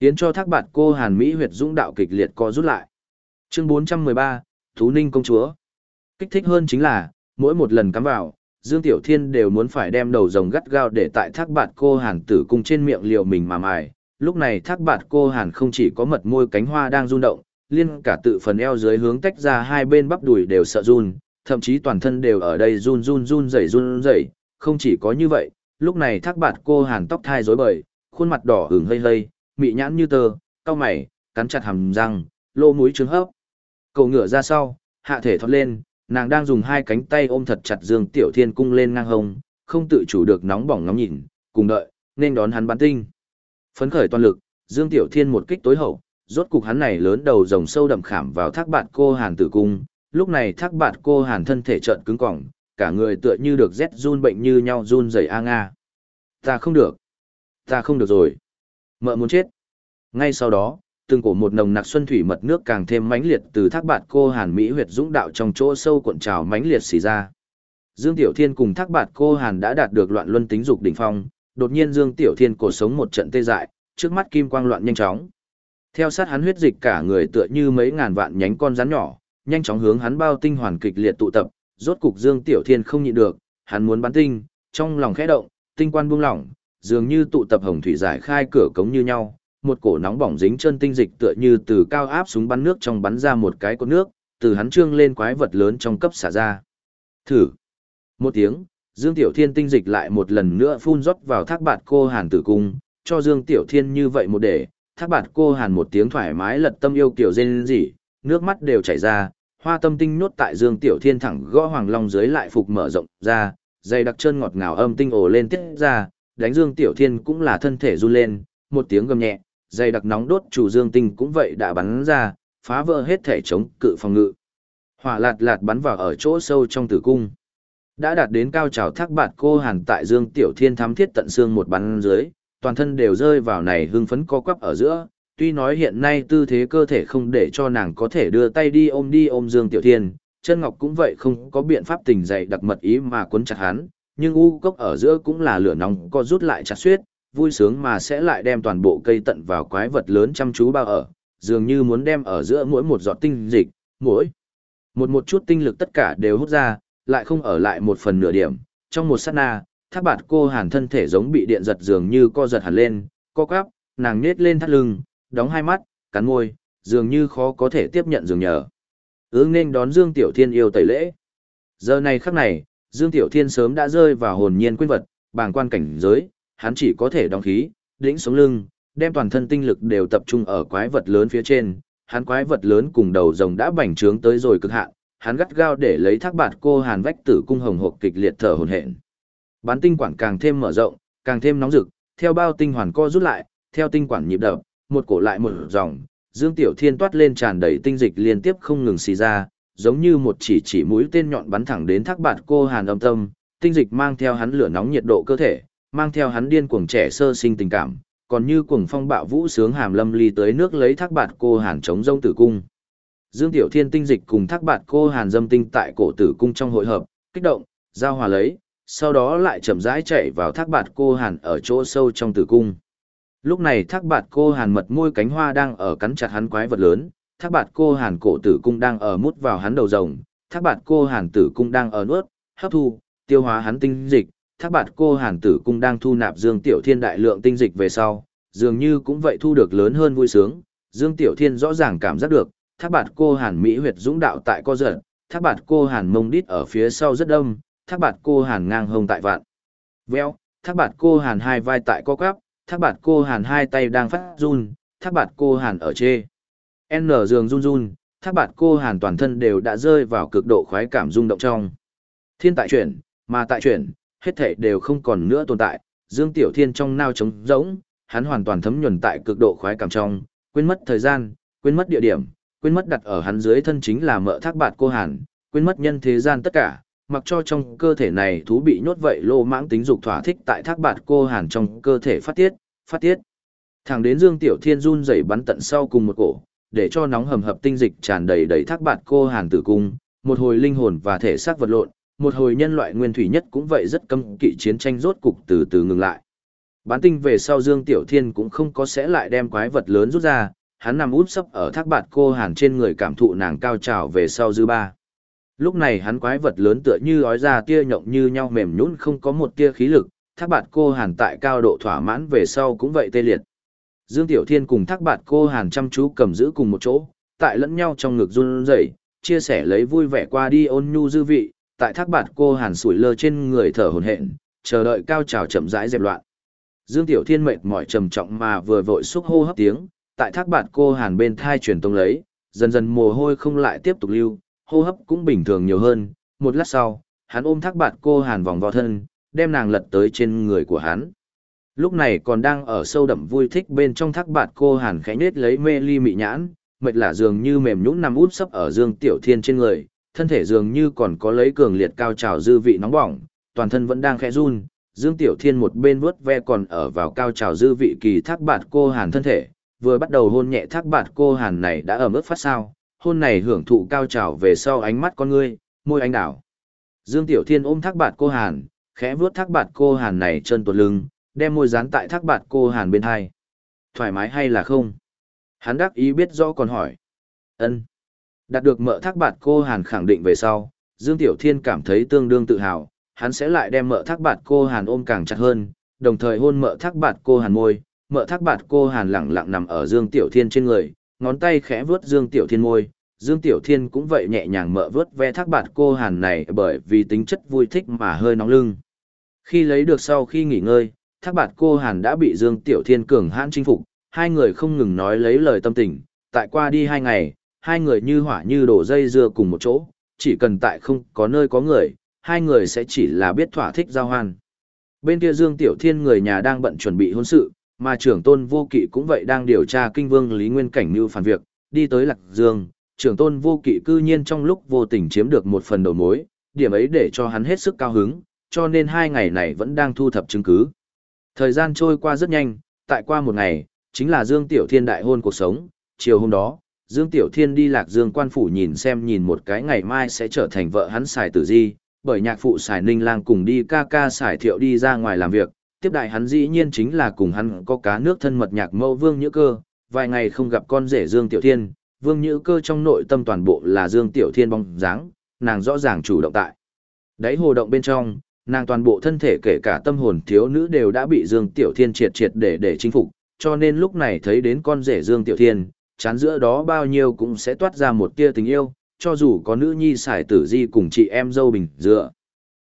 Yến cho thác bạt cô Hàn Mỹ huyệt dũng đạo kịch liệt co rút lại. Chương 413, Thú Ninh công chúa. Kích thích hơn chính là, mỗi một lần cắm vào, Dương Tiểu Thiên đều muốn phải đem đầu rồng gắt gao để tại thác bạt cô Hàn tử cung trên miệng liệu mình mà mài. Lúc này thác bạt cô Hàn không chỉ có mật môi cánh hoa đang rung động, liên cả tự phần eo dưới hướng tách ra hai bên bắp đùi đều sợ run, thậm chí toàn thân đều ở đây run run run rẩy run rẩy, không chỉ có như vậy, lúc này thác bạt cô Hàn tóc thai rối bời, khuôn mặt đỏ ửng hơi hơi, mị nhãn như tờ, cau mày, cắn chặt hàm răng, lô mũi trướng hấp. Cầu ngựa ra sau, hạ thể thoát lên, nàng đang dùng hai cánh tay ôm thật chặt Dương Tiểu Thiên cung lên ngang hông, không tự chủ được nóng bỏng ngóng nhìn, cùng đợi, nên đón hắn bắn tinh. Phấn khởi toàn lực, Dương Tiểu Thiên một kích tối hậu, rốt cục hắn này lớn đầu rồng sâu đậm khảm vào thác bạt cô Hàn tử cung, lúc này thác bạt cô Hàn thân thể trợn cứng cỏng, cả người tựa như được rét run bệnh như nhau run rẩy a nga. Ta không được. Ta không được rồi. Mợ muốn chết. Ngay sau đó, từng cổ một nồng nặc xuân thủy mật nước càng thêm mãnh liệt từ thác bạt cô Hàn Mỹ huyệt dũng đạo trong chỗ sâu cuộn trào mãnh liệt xì ra. Dương Tiểu Thiên cùng thác bạt cô Hàn đã đạt được loạn luân tính dục đỉnh phong, đột nhiên Dương Tiểu Thiên cổ sống một trận tê dại, trước mắt kim quang loạn nhanh chóng. Theo sát hắn huyết dịch cả người tựa như mấy ngàn vạn nhánh con rắn nhỏ, nhanh chóng hướng hắn bao tinh hoàn kịch liệt tụ tập, rốt cục Dương Tiểu Thiên không nhịn được, hắn muốn bắn tinh, trong lòng khẽ động, tinh quan buông lỏng, dường như tụ tập hồng thủy giải khai cửa cống như nhau, một cổ nóng bỏng dính chân tinh dịch tựa như từ cao áp súng bắn nước trong bắn ra một cái cột nước, từ hắn trương lên quái vật lớn trong cấp xả ra. Thử. Một tiếng, Dương Tiểu Thiên tinh dịch lại một lần nữa phun rót vào thác bạt cô Hàn tử cung, cho Dương Tiểu Thiên như vậy một để, thác bạt cô Hàn một tiếng thoải mái lật tâm yêu kiểu rên rỉ, nước mắt đều chảy ra, hoa tâm tinh nốt tại Dương Tiểu Thiên thẳng gõ hoàng long dưới lại phục mở rộng ra, dây đặc chân ngọt ngào âm tinh ồ lên tiết ra, đánh Dương Tiểu Thiên cũng là thân thể run lên, một tiếng gầm nhẹ, dây đặc nóng đốt chủ Dương tinh cũng vậy đã bắn ra, phá vỡ hết thể chống cự phòng ngự. Hỏa lạt lạt bắn vào ở chỗ sâu trong tử cung. Đã đạt đến cao trào thác bạt cô hàn tại Dương Tiểu Thiên thám thiết tận xương một bắn dưới, toàn thân đều rơi vào này hưng phấn co quắp ở giữa, tuy nói hiện nay tư thế cơ thể không để cho nàng có thể đưa tay đi ôm đi ôm Dương Tiểu Thiên, chân ngọc cũng vậy không có biện pháp tình dậy đặc mật ý mà cuốn chặt hắn, nhưng u cốc ở giữa cũng là lửa nóng co rút lại chặt xuyết, vui sướng mà sẽ lại đem toàn bộ cây tận vào quái vật lớn chăm chú bao ở, dường như muốn đem ở giữa mỗi một giọt tinh dịch, mỗi một một chút tinh lực tất cả đều hút ra, lại không ở lại một phần nửa điểm, trong một sát na, thác bạt cô hàn thân thể giống bị điện giật dường như co giật hẳn lên, co quắp, nàng nết lên thắt lưng, đóng hai mắt, cắn môi, dường như khó có thể tiếp nhận dường nhờ. Ước nên đón Dương Tiểu Thiên yêu tẩy lễ. Giờ này khắc này, Dương Tiểu Thiên sớm đã rơi vào hồn nhiên quên vật, bàng quan cảnh giới, hắn chỉ có thể đóng khí, đĩnh sống lưng, đem toàn thân tinh lực đều tập trung ở quái vật lớn phía trên. Hắn quái vật lớn cùng đầu rồng đã bành trướng tới rồi cực hạn, hắn gắt gao để lấy thác bạt cô hàn vách tử cung hồng hộp kịch liệt thở hồn hển. Bán tinh quản càng thêm mở rộng, càng thêm nóng rực, theo bao tinh hoàn co rút lại, theo tinh quản nhịp đập, một cổ lại một dòng, Dương Tiểu Thiên toát lên tràn đầy tinh dịch liên tiếp không ngừng xì ra, giống như một chỉ chỉ mũi tên nhọn bắn thẳng đến thác bạt cô Hàn âm tâm, tinh dịch mang theo hắn lửa nóng nhiệt độ cơ thể, mang theo hắn điên cuồng trẻ sơ sinh tình cảm, còn như cuồng phong bạo vũ sướng hàm lâm ly tới nước lấy thác bạt cô Hàn chống rông tử cung. Dương Tiểu Thiên tinh dịch cùng thác bạt cô Hàn dâm tinh tại cổ tử cung trong hội hợp, kích động, giao hòa lấy, sau đó lại chậm rãi chạy vào thác bạt cô Hàn ở chỗ sâu trong tử cung. Lúc này thác bạt cô hàn mật môi cánh hoa đang ở cắn chặt hắn quái vật lớn, thác bạt cô hàn cổ tử cung đang ở mút vào hắn đầu rồng, thác bạt cô hàn tử cung đang ở nuốt, hấp thu, tiêu hóa hắn tinh dịch, thác bạt cô hàn tử cung đang thu nạp dương tiểu thiên đại lượng tinh dịch về sau, dường như cũng vậy thu được lớn hơn vui sướng, dương tiểu thiên rõ ràng cảm giác được, thác bạt cô hàn mỹ huyệt dũng đạo tại co giật, thác bạt cô hàn mông đít ở phía sau rất đông, thác bạt cô hàn ngang hông tại vạn. Veo, thác bạt cô hàn hai vai tại co quắp, thác bạt cô hàn hai tay đang phát run, thác bạt cô hàn ở chê. N giường run run, thác bạt cô hàn toàn thân đều đã rơi vào cực độ khoái cảm rung động trong. Thiên tại chuyển, mà tại chuyển, hết thể đều không còn nữa tồn tại, Dương Tiểu Thiên trong nao trống rỗng, hắn hoàn toàn thấm nhuần tại cực độ khoái cảm trong, quên mất thời gian, quên mất địa điểm, quên mất đặt ở hắn dưới thân chính là mợ thác bạt cô hàn, quên mất nhân thế gian tất cả, mặc cho trong cơ thể này thú bị nhốt vậy lô mãng tính dục thỏa thích tại thác bạt cô hàn trong cơ thể phát tiết, phát tiết. Thẳng đến Dương Tiểu Thiên run rẩy bắn tận sau cùng một cổ, để cho nóng hầm hập tinh dịch tràn đầy đầy thác bạt cô hàn tử cung, một hồi linh hồn và thể xác vật lộn, một hồi nhân loại nguyên thủy nhất cũng vậy rất cấm kỵ chiến tranh rốt cục từ từ ngừng lại. Bán tinh về sau Dương Tiểu Thiên cũng không có sẽ lại đem quái vật lớn rút ra, hắn nằm úp sấp ở thác bạt cô hàn trên người cảm thụ nàng cao trào về sau dư ba. Lúc này hắn quái vật lớn tựa như ói ra tia nhộng như nhau mềm nhũn không có một tia khí lực, thác bạt cô hàn tại cao độ thỏa mãn về sau cũng vậy tê liệt. Dương Tiểu Thiên cùng thác bạt cô hàn chăm chú cầm giữ cùng một chỗ, tại lẫn nhau trong ngực run rẩy, chia sẻ lấy vui vẻ qua đi ôn nhu dư vị, tại thác bạt cô hàn sủi lơ trên người thở hổn hển, chờ đợi cao trào chậm rãi dẹp loạn. Dương Tiểu Thiên mệt mỏi trầm trọng mà vừa vội xúc hô hấp tiếng, tại thác bạt cô hàn bên thai truyền tông lấy, dần dần mồ hôi không lại tiếp tục lưu, hô hấp cũng bình thường nhiều hơn, một lát sau, hắn ôm thác bạt cô hàn vòng vào thân, đem nàng lật tới trên người của hắn. Lúc này còn đang ở sâu đậm vui thích bên trong thác bạt cô hàn khẽ nết lấy mê ly mị nhãn, mệt là dường như mềm nhũn nằm út sấp ở Dương Tiểu Thiên trên người, thân thể dường như còn có lấy cường liệt cao trào dư vị nóng bỏng, toàn thân vẫn đang khẽ run. Dương Tiểu Thiên một bên vuốt ve còn ở vào cao trào dư vị kỳ thác bạt cô hàn thân thể, vừa bắt đầu hôn nhẹ thác bạt cô hàn này đã ở mức phát sao, hôn này hưởng thụ cao trào về sau ánh mắt con ngươi, môi anh đảo. Dương Tiểu Thiên ôm thác bạt cô hàn, khẽ vuốt thác bạt cô hàn này chân tuột lưng, đem môi dán tại thác bạt cô hàn bên hai. Thoải mái hay là không? Hắn đắc ý biết rõ còn hỏi. ân Đạt được mợ thác bạt cô hàn khẳng định về sau, Dương Tiểu Thiên cảm thấy tương đương tự hào, hắn sẽ lại đem mợ thác bạt cô hàn ôm càng chặt hơn, đồng thời hôn mợ thác bạt cô hàn môi, mợ thác bạt cô hàn lẳng lặng nằm ở Dương Tiểu Thiên trên người, ngón tay khẽ vướt Dương Tiểu Thiên môi. Dương Tiểu Thiên cũng vậy nhẹ nhàng mợ vớt ve thác bạt cô hàn này bởi vì tính chất vui thích mà hơi nóng lưng. Khi lấy được sau khi nghỉ ngơi, thác bạt cô hàn đã bị Dương Tiểu Thiên cường hãn chinh phục, hai người không ngừng nói lấy lời tâm tình, tại qua đi hai ngày, hai người như hỏa như đổ dây dưa cùng một chỗ, chỉ cần tại không có nơi có người, hai người sẽ chỉ là biết thỏa thích giao hoan. Bên kia Dương Tiểu Thiên người nhà đang bận chuẩn bị hôn sự, mà trưởng tôn vô kỵ cũng vậy đang điều tra kinh vương Lý Nguyên Cảnh như phản việc, đi tới Lạc Dương, trưởng tôn vô kỵ cư nhiên trong lúc vô tình chiếm được một phần đầu mối, điểm ấy để cho hắn hết sức cao hứng, cho nên hai ngày này vẫn đang thu thập chứng cứ. Thời gian trôi qua rất nhanh, tại qua một ngày, chính là Dương Tiểu Thiên đại hôn cuộc sống, chiều hôm đó, Dương Tiểu Thiên đi Lạc Dương quan phủ nhìn xem nhìn một cái ngày mai sẽ trở thành vợ hắn xài tử di, bởi nhạc phụ xài ninh lang cùng đi ca ca xài thiệu đi ra ngoài làm việc, tiếp đại hắn dĩ nhiên chính là cùng hắn có cá nước thân mật nhạc mẫu Vương Nhữ Cơ, vài ngày không gặp con rể Dương Tiểu Thiên, Vương Nhữ Cơ trong nội tâm toàn bộ là Dương Tiểu Thiên bóng dáng, nàng rõ ràng chủ động tại. Đấy hồ động bên trong, nàng toàn bộ thân thể kể cả tâm hồn thiếu nữ đều đã bị Dương Tiểu Thiên triệt triệt để để chinh phục, cho nên lúc này thấy đến con rể Dương Tiểu Thiên, chán giữa đó bao nhiêu cũng sẽ toát ra một tia tình yêu, cho dù có nữ nhi xài tử di cùng chị em dâu bình dựa.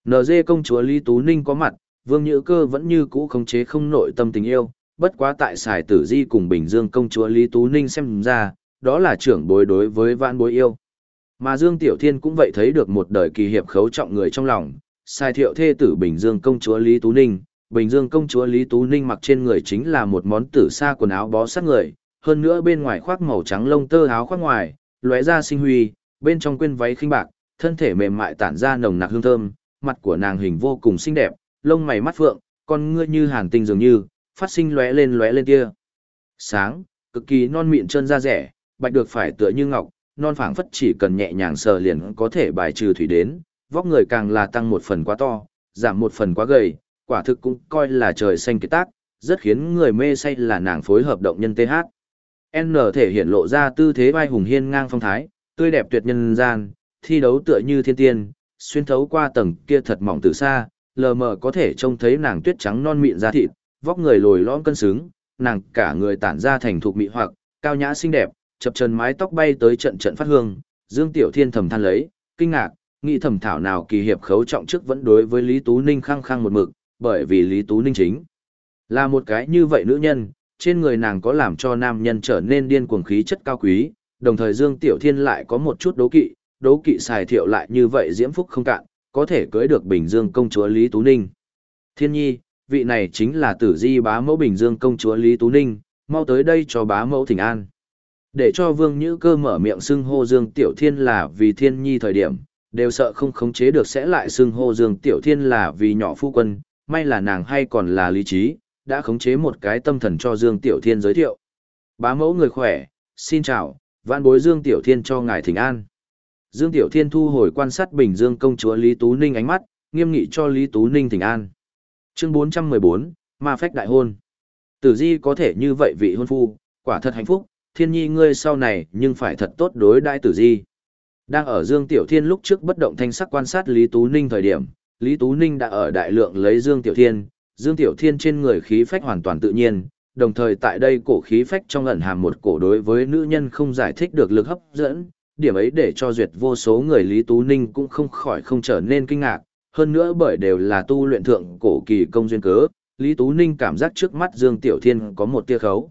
NG công chúa Lý Tú Ninh có mặt, Vương Nhữ Cơ vẫn như cũ khống chế không nội tâm tình yêu, bất quá tại xài tử di cùng Bình Dương công chúa Lý Tú Ninh xem ra, đó là trưởng bối đối với vạn bối yêu. Mà Dương Tiểu Thiên cũng vậy thấy được một đời kỳ hiệp khấu trọng người trong lòng, Sai thiệu thê tử Bình Dương công chúa Lý Tú Ninh, Bình Dương công chúa Lý Tú Ninh mặc trên người chính là một món tử sa quần áo bó sát người, hơn nữa bên ngoài khoác màu trắng lông tơ áo khoác ngoài, lóe ra sinh huy, bên trong quên váy khinh bạc, thân thể mềm mại tản ra nồng nặc hương thơm, mặt của nàng hình vô cùng xinh đẹp, lông mày mắt phượng, con ngươi như hàn tinh dường như, phát sinh lóe lên lóe lên kia. Sáng, cực kỳ non mịn chân da rẻ, bạch được phải tựa như ngọc, non phảng phất chỉ cần nhẹ nhàng sờ liền có thể bài trừ thủy đến, vóc người càng là tăng một phần quá to, giảm một phần quá gầy, quả thực cũng coi là trời xanh kết tác, rất khiến người mê say là nàng phối hợp động nhân TH. N thể hiện lộ ra tư thế vai hùng hiên ngang phong thái, tươi đẹp tuyệt nhân gian, thi đấu tựa như thiên tiên, xuyên thấu qua tầng kia thật mỏng từ xa, lờ mờ có thể trông thấy nàng tuyết trắng non mịn da thịt, vóc người lồi lõm cân xứng, nàng cả người tản ra thành thục mị hoặc, cao nhã xinh đẹp, chập chân mái tóc bay tới trận trận phát hương, Dương Tiểu Thiên thầm than lấy, kinh ngạc, nghĩ thầm thảo nào kỳ hiệp khấu trọng trước vẫn đối với Lý Tú Ninh khăng khăng một mực, bởi vì Lý Tú Ninh chính là một cái như vậy nữ nhân, trên người nàng có làm cho nam nhân trở nên điên cuồng khí chất cao quý, đồng thời Dương Tiểu Thiên lại có một chút đố kỵ, đố kỵ xài thiệu lại như vậy diễm phúc không cạn, có thể cưới được Bình Dương công chúa Lý Tú Ninh. Thiên nhi, vị này chính là tử di bá mẫu Bình Dương công chúa Lý Tú Ninh, mau tới đây cho bá mẫu thỉnh an. Để cho Vương Nhữ Cơ mở miệng xưng hô Dương Tiểu Thiên là vì thiên nhi thời điểm, đều sợ không khống chế được sẽ lại xưng hô Dương Tiểu Thiên là vì nhỏ phu quân, may là nàng hay còn là lý trí, đã khống chế một cái tâm thần cho Dương Tiểu Thiên giới thiệu. Bá mẫu người khỏe, xin chào, vạn bối Dương Tiểu Thiên cho ngài thỉnh an. Dương Tiểu Thiên thu hồi quan sát Bình Dương công chúa Lý Tú Ninh ánh mắt, nghiêm nghị cho Lý Tú Ninh thỉnh an. Chương 414, ma phách đại hôn. Tử di có thể như vậy vị hôn phu, quả thật hạnh phúc, thiên nhi ngươi sau này nhưng phải thật tốt đối đãi tử di. Đang ở Dương Tiểu Thiên lúc trước bất động thanh sắc quan sát Lý Tú Ninh thời điểm, Lý Tú Ninh đã ở đại lượng lấy Dương Tiểu Thiên, Dương Tiểu Thiên trên người khí phách hoàn toàn tự nhiên, đồng thời tại đây cổ khí phách trong ẩn hàm một cổ đối với nữ nhân không giải thích được lực hấp dẫn, điểm ấy để cho duyệt vô số người Lý Tú Ninh cũng không khỏi không trở nên kinh ngạc, hơn nữa bởi đều là tu luyện thượng cổ kỳ công duyên cớ, Lý Tú Ninh cảm giác trước mắt Dương Tiểu Thiên có một tia khấu.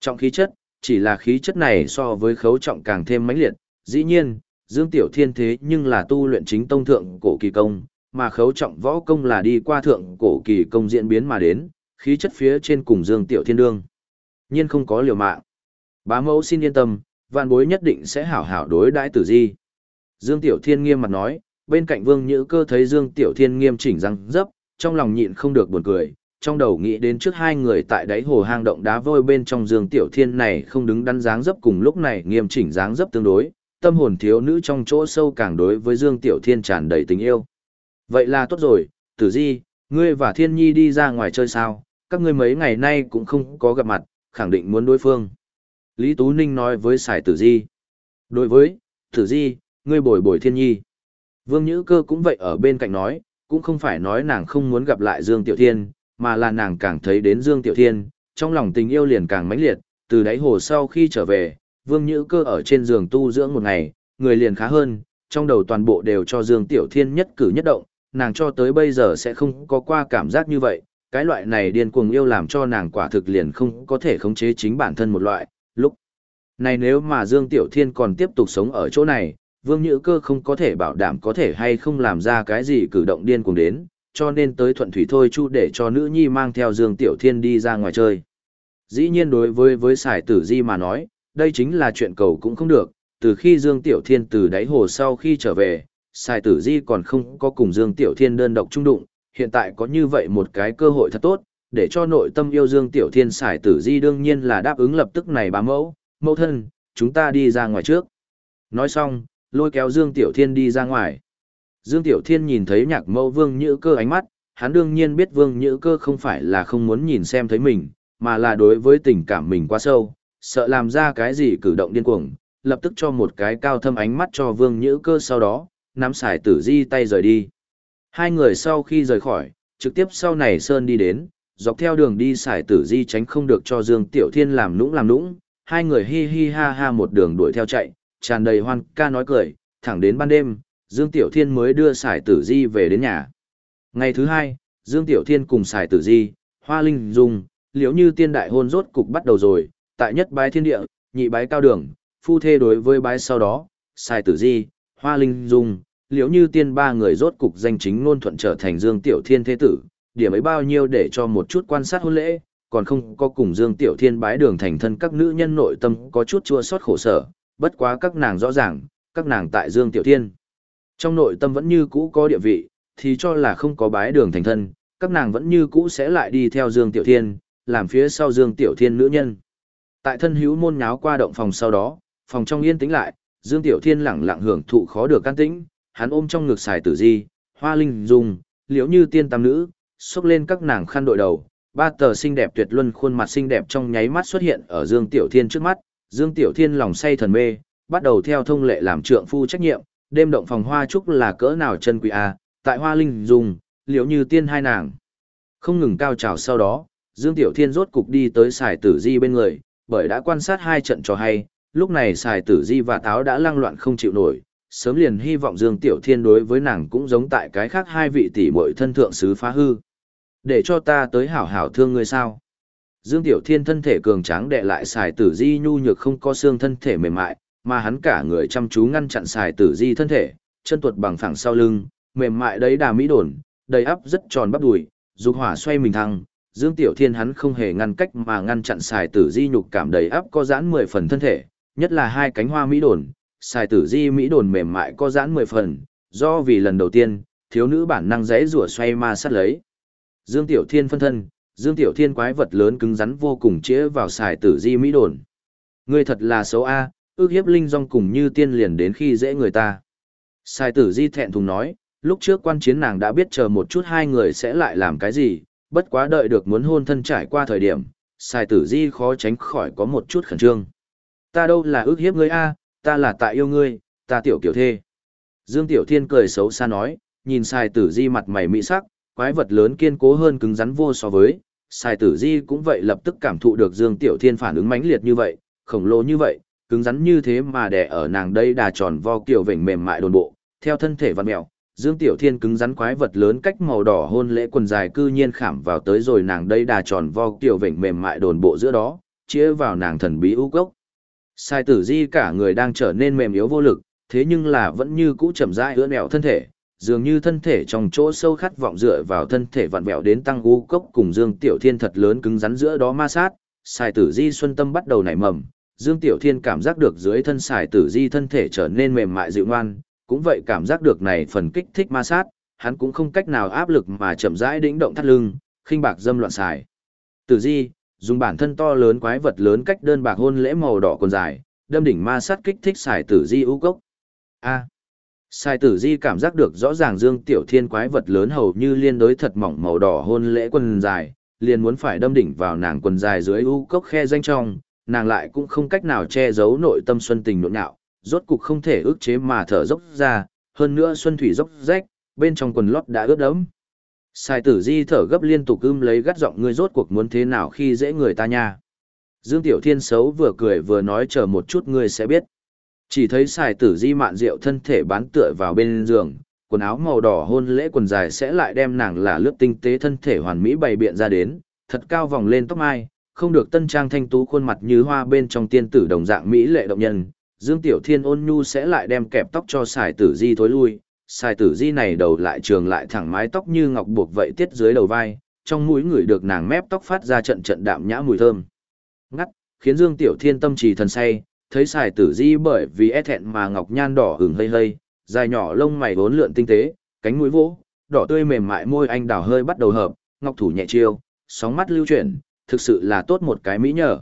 Trọng khí chất, chỉ là khí chất này so với khấu trọng càng thêm mãnh liệt, dĩ nhiên, Dương Tiểu Thiên thế nhưng là tu luyện chính tông thượng cổ kỳ công, mà khấu trọng võ công là đi qua thượng cổ kỳ công diễn biến mà đến, khí chất phía trên cùng Dương Tiểu Thiên đương. Nhiên không có liều mạng. Bá mẫu xin yên tâm, vạn bối nhất định sẽ hảo hảo đối đãi tử di. Dương Tiểu Thiên nghiêm mặt nói, bên cạnh Vương Nhữ Cơ thấy Dương Tiểu Thiên nghiêm chỉnh răng dấp, trong lòng nhịn không được buồn cười, trong đầu nghĩ đến trước hai người tại đáy hồ hang động đá vôi bên trong Dương Tiểu Thiên này không đứng đắn dáng dấp cùng lúc này nghiêm chỉnh dáng dấp tương đối, tâm hồn thiếu nữ trong chỗ sâu càng đối với Dương Tiểu Thiên tràn đầy tình yêu. Vậy là tốt rồi, Tử Di, ngươi và Thiên Nhi đi ra ngoài chơi sao, các ngươi mấy ngày nay cũng không có gặp mặt, khẳng định muốn đối phương. Lý Tú Ninh nói với Sải Tử Di. Đối với, Tử Di, ngươi bồi bồi Thiên Nhi. Vương Nhữ Cơ cũng vậy ở bên cạnh nói, cũng không phải nói nàng không muốn gặp lại Dương Tiểu Thiên, mà là nàng càng thấy đến Dương Tiểu Thiên, trong lòng tình yêu liền càng mãnh liệt, từ đáy hồ sau khi trở về, Vương Nhữ Cơ ở trên giường tu dưỡng một ngày, người liền khá hơn, trong đầu toàn bộ đều cho Dương Tiểu Thiên nhất cử nhất động, nàng cho tới bây giờ sẽ không có qua cảm giác như vậy, cái loại này điên cuồng yêu làm cho nàng quả thực liền không có thể khống chế chính bản thân một loại, lúc này nếu mà Dương Tiểu Thiên còn tiếp tục sống ở chỗ này, Vương Nhữ Cơ không có thể bảo đảm có thể hay không làm ra cái gì cử động điên cuồng đến, cho nên tới thuận thủy thôi chu để cho nữ nhi mang theo Dương Tiểu Thiên đi ra ngoài chơi. Dĩ nhiên đối với với sải tử di mà nói, đây chính là chuyện cầu cũng không được, từ khi Dương Tiểu Thiên từ đáy hồ sau khi trở về, sải tử di còn không có cùng Dương Tiểu Thiên đơn độc trung đụng, hiện tại có như vậy một cái cơ hội thật tốt, để cho nội tâm yêu Dương Tiểu Thiên sải tử di đương nhiên là đáp ứng lập tức này bá mẫu, mẫu thân, chúng ta đi ra ngoài trước. Nói xong, lôi kéo Dương Tiểu Thiên đi ra ngoài. Dương Tiểu Thiên nhìn thấy nhạc mẫu Vương Nhữ Cơ ánh mắt, hắn đương nhiên biết Vương Nhữ Cơ không phải là không muốn nhìn xem thấy mình, mà là đối với tình cảm mình quá sâu, sợ làm ra cái gì cử động điên cuồng, lập tức cho một cái cao thâm ánh mắt cho Vương Nhữ Cơ sau đó, nắm xài tử di tay rời đi. Hai người sau khi rời khỏi, trực tiếp sau này Sơn đi đến, dọc theo đường đi xài tử di tránh không được cho Dương Tiểu Thiên làm nũng làm nũng, hai người hi hi ha ha một đường đuổi theo chạy, tràn đầy hoan ca nói cười, thẳng đến ban đêm, Dương Tiểu Thiên mới đưa Sải Tử Di về đến nhà. Ngày thứ hai, Dương Tiểu Thiên cùng Sải Tử Di, Hoa Linh Dung, liễu như tiên đại hôn rốt cục bắt đầu rồi, tại nhất bái thiên địa, nhị bái cao đường, phu thê đối với bái sau đó, sai Tử Di, Hoa Linh Dung, liễu như tiên ba người rốt cục danh chính ngôn thuận trở thành Dương Tiểu Thiên thế tử, điểm ấy bao nhiêu để cho một chút quan sát hôn lễ, còn không có cùng Dương Tiểu Thiên bái đường thành thân các nữ nhân nội tâm có chút chua xót khổ sở, bất quá các nàng rõ ràng, các nàng tại Dương Tiểu Thiên. Trong nội tâm vẫn như cũ có địa vị, thì cho là không có bái đường thành thân, các nàng vẫn như cũ sẽ lại đi theo Dương Tiểu Thiên, làm phía sau Dương Tiểu Thiên nữ nhân. Tại thân hữu môn nháo qua động phòng sau đó, phòng trong yên tĩnh lại, Dương Tiểu Thiên lặng lặng hưởng thụ khó được can tĩnh, hắn ôm trong ngực xài tử di, hoa linh dùng, liễu như tiên tam nữ, xúc lên các nàng khăn đội đầu, ba tờ xinh đẹp tuyệt luân khuôn mặt xinh đẹp trong nháy mắt xuất hiện ở Dương Tiểu Thiên trước mắt, Dương Tiểu Thiên lòng say thần mê, bắt đầu theo thông lệ làm trượng phu trách nhiệm, đêm động phòng hoa trúc là cỡ nào chân quý a, tại Hoa Linh dùng, liễu như tiên hai nàng. Không ngừng cao trào sau đó, Dương Tiểu Thiên rốt cục đi tới xài Tử Di bên người, bởi đã quan sát hai trận trò hay, lúc này xài Tử Di và Táo đã lăng loạn không chịu nổi, sớm liền hy vọng Dương Tiểu Thiên đối với nàng cũng giống tại cái khác hai vị tỷ muội thân thượng sứ phá hư. Để cho ta tới hảo hảo thương ngươi sao? Dương Tiểu Thiên thân thể cường tráng đệ lại xài Tử Di nhu nhược không có xương thân thể mềm mại, mà hắn cả người chăm chú ngăn chặn xài tử di thân thể, chân tuột bằng phẳng sau lưng, mềm mại đấy đà mỹ đồn, đầy ắp rất tròn bắp đùi, dục hỏa xoay mình thăng, Dương Tiểu Thiên hắn không hề ngăn cách mà ngăn chặn xài tử di nhục cảm đầy áp có giãn 10 phần thân thể, nhất là hai cánh hoa mỹ đồn, xài tử di mỹ đồn mềm mại có giãn 10 phần, do vì lần đầu tiên, thiếu nữ bản năng dễ rủa xoay ma sát lấy. Dương Tiểu Thiên phân thân, Dương Tiểu Thiên quái vật lớn cứng rắn vô cùng chĩa vào xài tử di mỹ đồn. Ngươi thật là xấu a, ước hiếp linh dong cùng như tiên liền đến khi dễ người ta. Sai tử di thẹn thùng nói, lúc trước quan chiến nàng đã biết chờ một chút hai người sẽ lại làm cái gì, bất quá đợi được muốn hôn thân trải qua thời điểm, xài tử di khó tránh khỏi có một chút khẩn trương. Ta đâu là ước hiếp ngươi a, ta là tại yêu ngươi, ta tiểu kiểu thê. Dương Tiểu Thiên cười xấu xa nói, nhìn xài tử di mặt mày mỹ sắc, quái vật lớn kiên cố hơn cứng rắn vô so với, xài tử di cũng vậy lập tức cảm thụ được Dương Tiểu Thiên phản ứng mãnh liệt như vậy, khổng lồ như vậy, cứng rắn như thế mà đè ở nàng đây đà tròn vo kiểu vểnh mềm mại đồn bộ, theo thân thể vặn mèo, Dương Tiểu Thiên cứng rắn quái vật lớn cách màu đỏ hôn lễ quần dài cư nhiên khảm vào tới rồi nàng đây đà tròn vo tiểu vệnh mềm mại đồn bộ giữa đó, chia vào nàng thần bí u cốc. Sai tử di cả người đang trở nên mềm yếu vô lực, thế nhưng là vẫn như cũ chậm rãi ưỡn mẹo thân thể, dường như thân thể trong chỗ sâu khát vọng dựa vào thân thể vặn vẹo đến tăng u cốc cùng Dương Tiểu Thiên thật lớn cứng rắn giữa đó ma sát, Sai tử di xuân tâm bắt đầu nảy mầm, Dương Tiểu Thiên cảm giác được dưới thân Sai tử di thân thể trở nên mềm mại dịu ngoan, cũng vậy cảm giác được này phần kích thích ma sát, hắn cũng không cách nào áp lực mà chậm rãi đĩnh động thắt lưng, khinh bạc dâm loạn xài. Tử di, dùng bản thân to lớn quái vật lớn cách đơn bạc hôn lễ màu đỏ còn dài, đâm đỉnh ma sát kích thích xài tử di ưu cốc. A. Sai tử di cảm giác được rõ ràng Dương Tiểu Thiên quái vật lớn hầu như liên đối thật mỏng màu đỏ hôn lễ quần dài, liền muốn phải đâm đỉnh vào nàng quần dài dưới u cốc khe danh trong, nàng lại cũng không cách nào che giấu nội tâm xuân tình nộn nhạo, rốt cục không thể ức chế mà thở dốc ra, hơn nữa xuân thủy dốc rách, bên trong quần lót đã ướt đẫm. Sai tử di thở gấp liên tục ưm lấy gắt giọng ngươi rốt cuộc muốn thế nào khi dễ người ta nha. Dương Tiểu Thiên xấu vừa cười vừa nói chờ một chút ngươi sẽ biết. Chỉ thấy xài tử di mạn rượu thân thể bán tựa vào bên giường, quần áo màu đỏ hôn lễ quần dài sẽ lại đem nàng là lướt tinh tế thân thể hoàn mỹ bày biện ra đến, thật cao vòng lên tóc mai, không được tân trang thanh tú khuôn mặt như hoa bên trong tiên tử đồng dạng mỹ lệ động nhân. Dương Tiểu Thiên ôn nhu sẽ lại đem kẹp tóc cho xài tử di thối lui, xài tử di này đầu lại trường lại thẳng mái tóc như ngọc buộc vậy tiết dưới đầu vai, trong mũi người được nàng mép tóc phát ra trận trận đạm nhã mùi thơm. Ngắt, khiến Dương Tiểu Thiên tâm trì thần say, thấy xài tử di bởi vì e thẹn mà ngọc nhan đỏ hừng hây hây, dài nhỏ lông mày vốn lượn tinh tế, cánh mũi vỗ, đỏ tươi mềm mại môi anh đào hơi bắt đầu hợp, ngọc thủ nhẹ chiêu, sóng mắt lưu chuyển, thực sự là tốt một cái mỹ nhờ.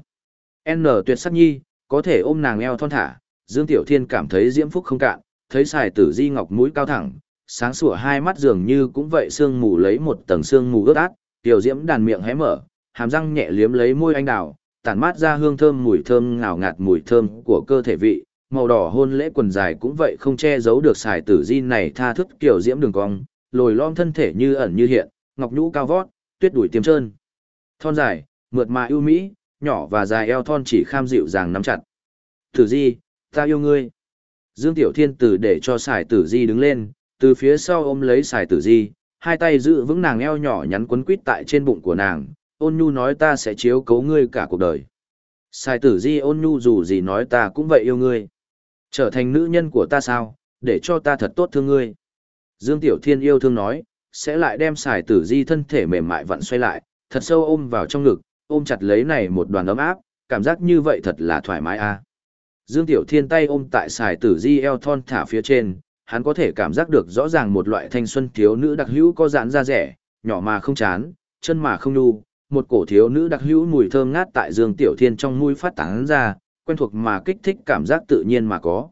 N tuyệt sắc nhi, có thể ôm nàng eo thon thả, Dương Tiểu Thiên cảm thấy diễm phúc không cạn, thấy xài tử di ngọc mũi cao thẳng, sáng sủa hai mắt dường như cũng vậy sương mù lấy một tầng sương mù ướt át, tiểu diễm đàn miệng hé mở, hàm răng nhẹ liếm lấy môi anh đào, tản mát ra hương thơm mùi thơm ngào ngạt mùi thơm của cơ thể vị, màu đỏ hôn lễ quần dài cũng vậy không che giấu được xài tử di này tha thức kiểu diễm đường cong, lồi lom thân thể như ẩn như hiện, ngọc nhũ cao vót, tuyết đuổi tiêm trơn. Thon dài, mượt mà ưu mỹ, nhỏ và dài eo thon chỉ kham dịu dàng nắm chặt. Tử di, ta yêu ngươi. Dương Tiểu Thiên tử để cho Sải tử di đứng lên, từ phía sau ôm lấy Sải tử di, hai tay giữ vững nàng eo nhỏ nhắn quấn quít tại trên bụng của nàng, ôn nhu nói ta sẽ chiếu cố ngươi cả cuộc đời. Sải tử di ôn nhu dù gì nói ta cũng vậy yêu ngươi. Trở thành nữ nhân của ta sao, để cho ta thật tốt thương ngươi. Dương Tiểu Thiên yêu thương nói, sẽ lại đem Sải tử di thân thể mềm mại vặn xoay lại, thật sâu ôm vào trong ngực, ôm chặt lấy này một đoàn ấm áp, cảm giác như vậy thật là thoải mái a. Dương Tiểu Thiên tay ôm tại xài tử di eo thon thả phía trên, hắn có thể cảm giác được rõ ràng một loại thanh xuân thiếu nữ đặc hữu có dãn da rẻ, nhỏ mà không chán, chân mà không nu, một cổ thiếu nữ đặc hữu mùi thơm ngát tại Dương Tiểu Thiên trong mũi phát tán ra, quen thuộc mà kích thích cảm giác tự nhiên mà có.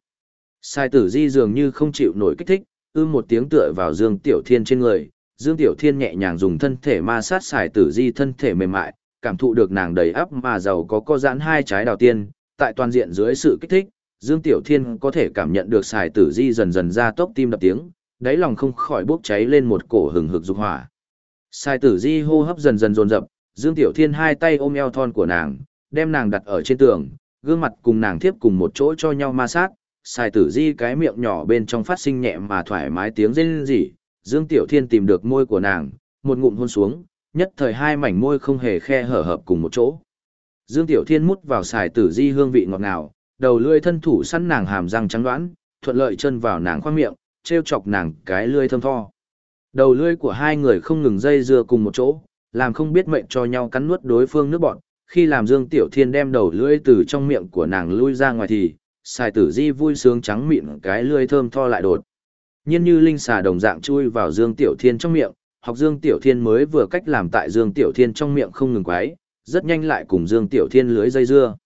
Sai tử di dường như không chịu nổi kích thích, ưm một tiếng tựa vào Dương Tiểu Thiên trên người, Dương Tiểu Thiên nhẹ nhàng dùng thân thể ma sát xài tử di thân thể mềm mại, cảm thụ được nàng đầy ắp mà giàu có co giãn hai trái đào tiên, tại toàn diện dưới sự kích thích, Dương Tiểu Thiên có thể cảm nhận được xài tử di dần dần ra tốc tim đập tiếng, đáy lòng không khỏi bốc cháy lên một cổ hừng hực dục hỏa. Sai tử di hô hấp dần dần dồn dập, Dương Tiểu Thiên hai tay ôm eo thon của nàng, đem nàng đặt ở trên tường, gương mặt cùng nàng tiếp cùng một chỗ cho nhau ma sát, xài tử di cái miệng nhỏ bên trong phát sinh nhẹ mà thoải mái tiếng rên rỉ, Dương Tiểu Thiên tìm được môi của nàng, một ngụm hôn xuống, nhất thời hai mảnh môi không hề khe hở hợp cùng một chỗ. Dương Tiểu Thiên mút vào xài tử di hương vị ngọt ngào, đầu lưỡi thân thủ săn nàng hàm răng trắng đoán, thuận lợi chân vào nàng khoang miệng, treo chọc nàng cái lưỡi thơm tho. Đầu lưỡi của hai người không ngừng dây dưa cùng một chỗ, làm không biết mệnh cho nhau cắn nuốt đối phương nước bọn. Khi làm Dương Tiểu Thiên đem đầu lưỡi từ trong miệng của nàng lui ra ngoài thì, xài tử di vui sướng trắng miệng cái lưỡi thơm tho lại đột. Nhiên như linh xà đồng dạng chui vào Dương Tiểu Thiên trong miệng, học Dương Tiểu Thiên mới vừa cách làm tại Dương Tiểu Thiên trong miệng không ngừng quái, rất nhanh lại cùng Dương Tiểu Thiên lưới dây dưa.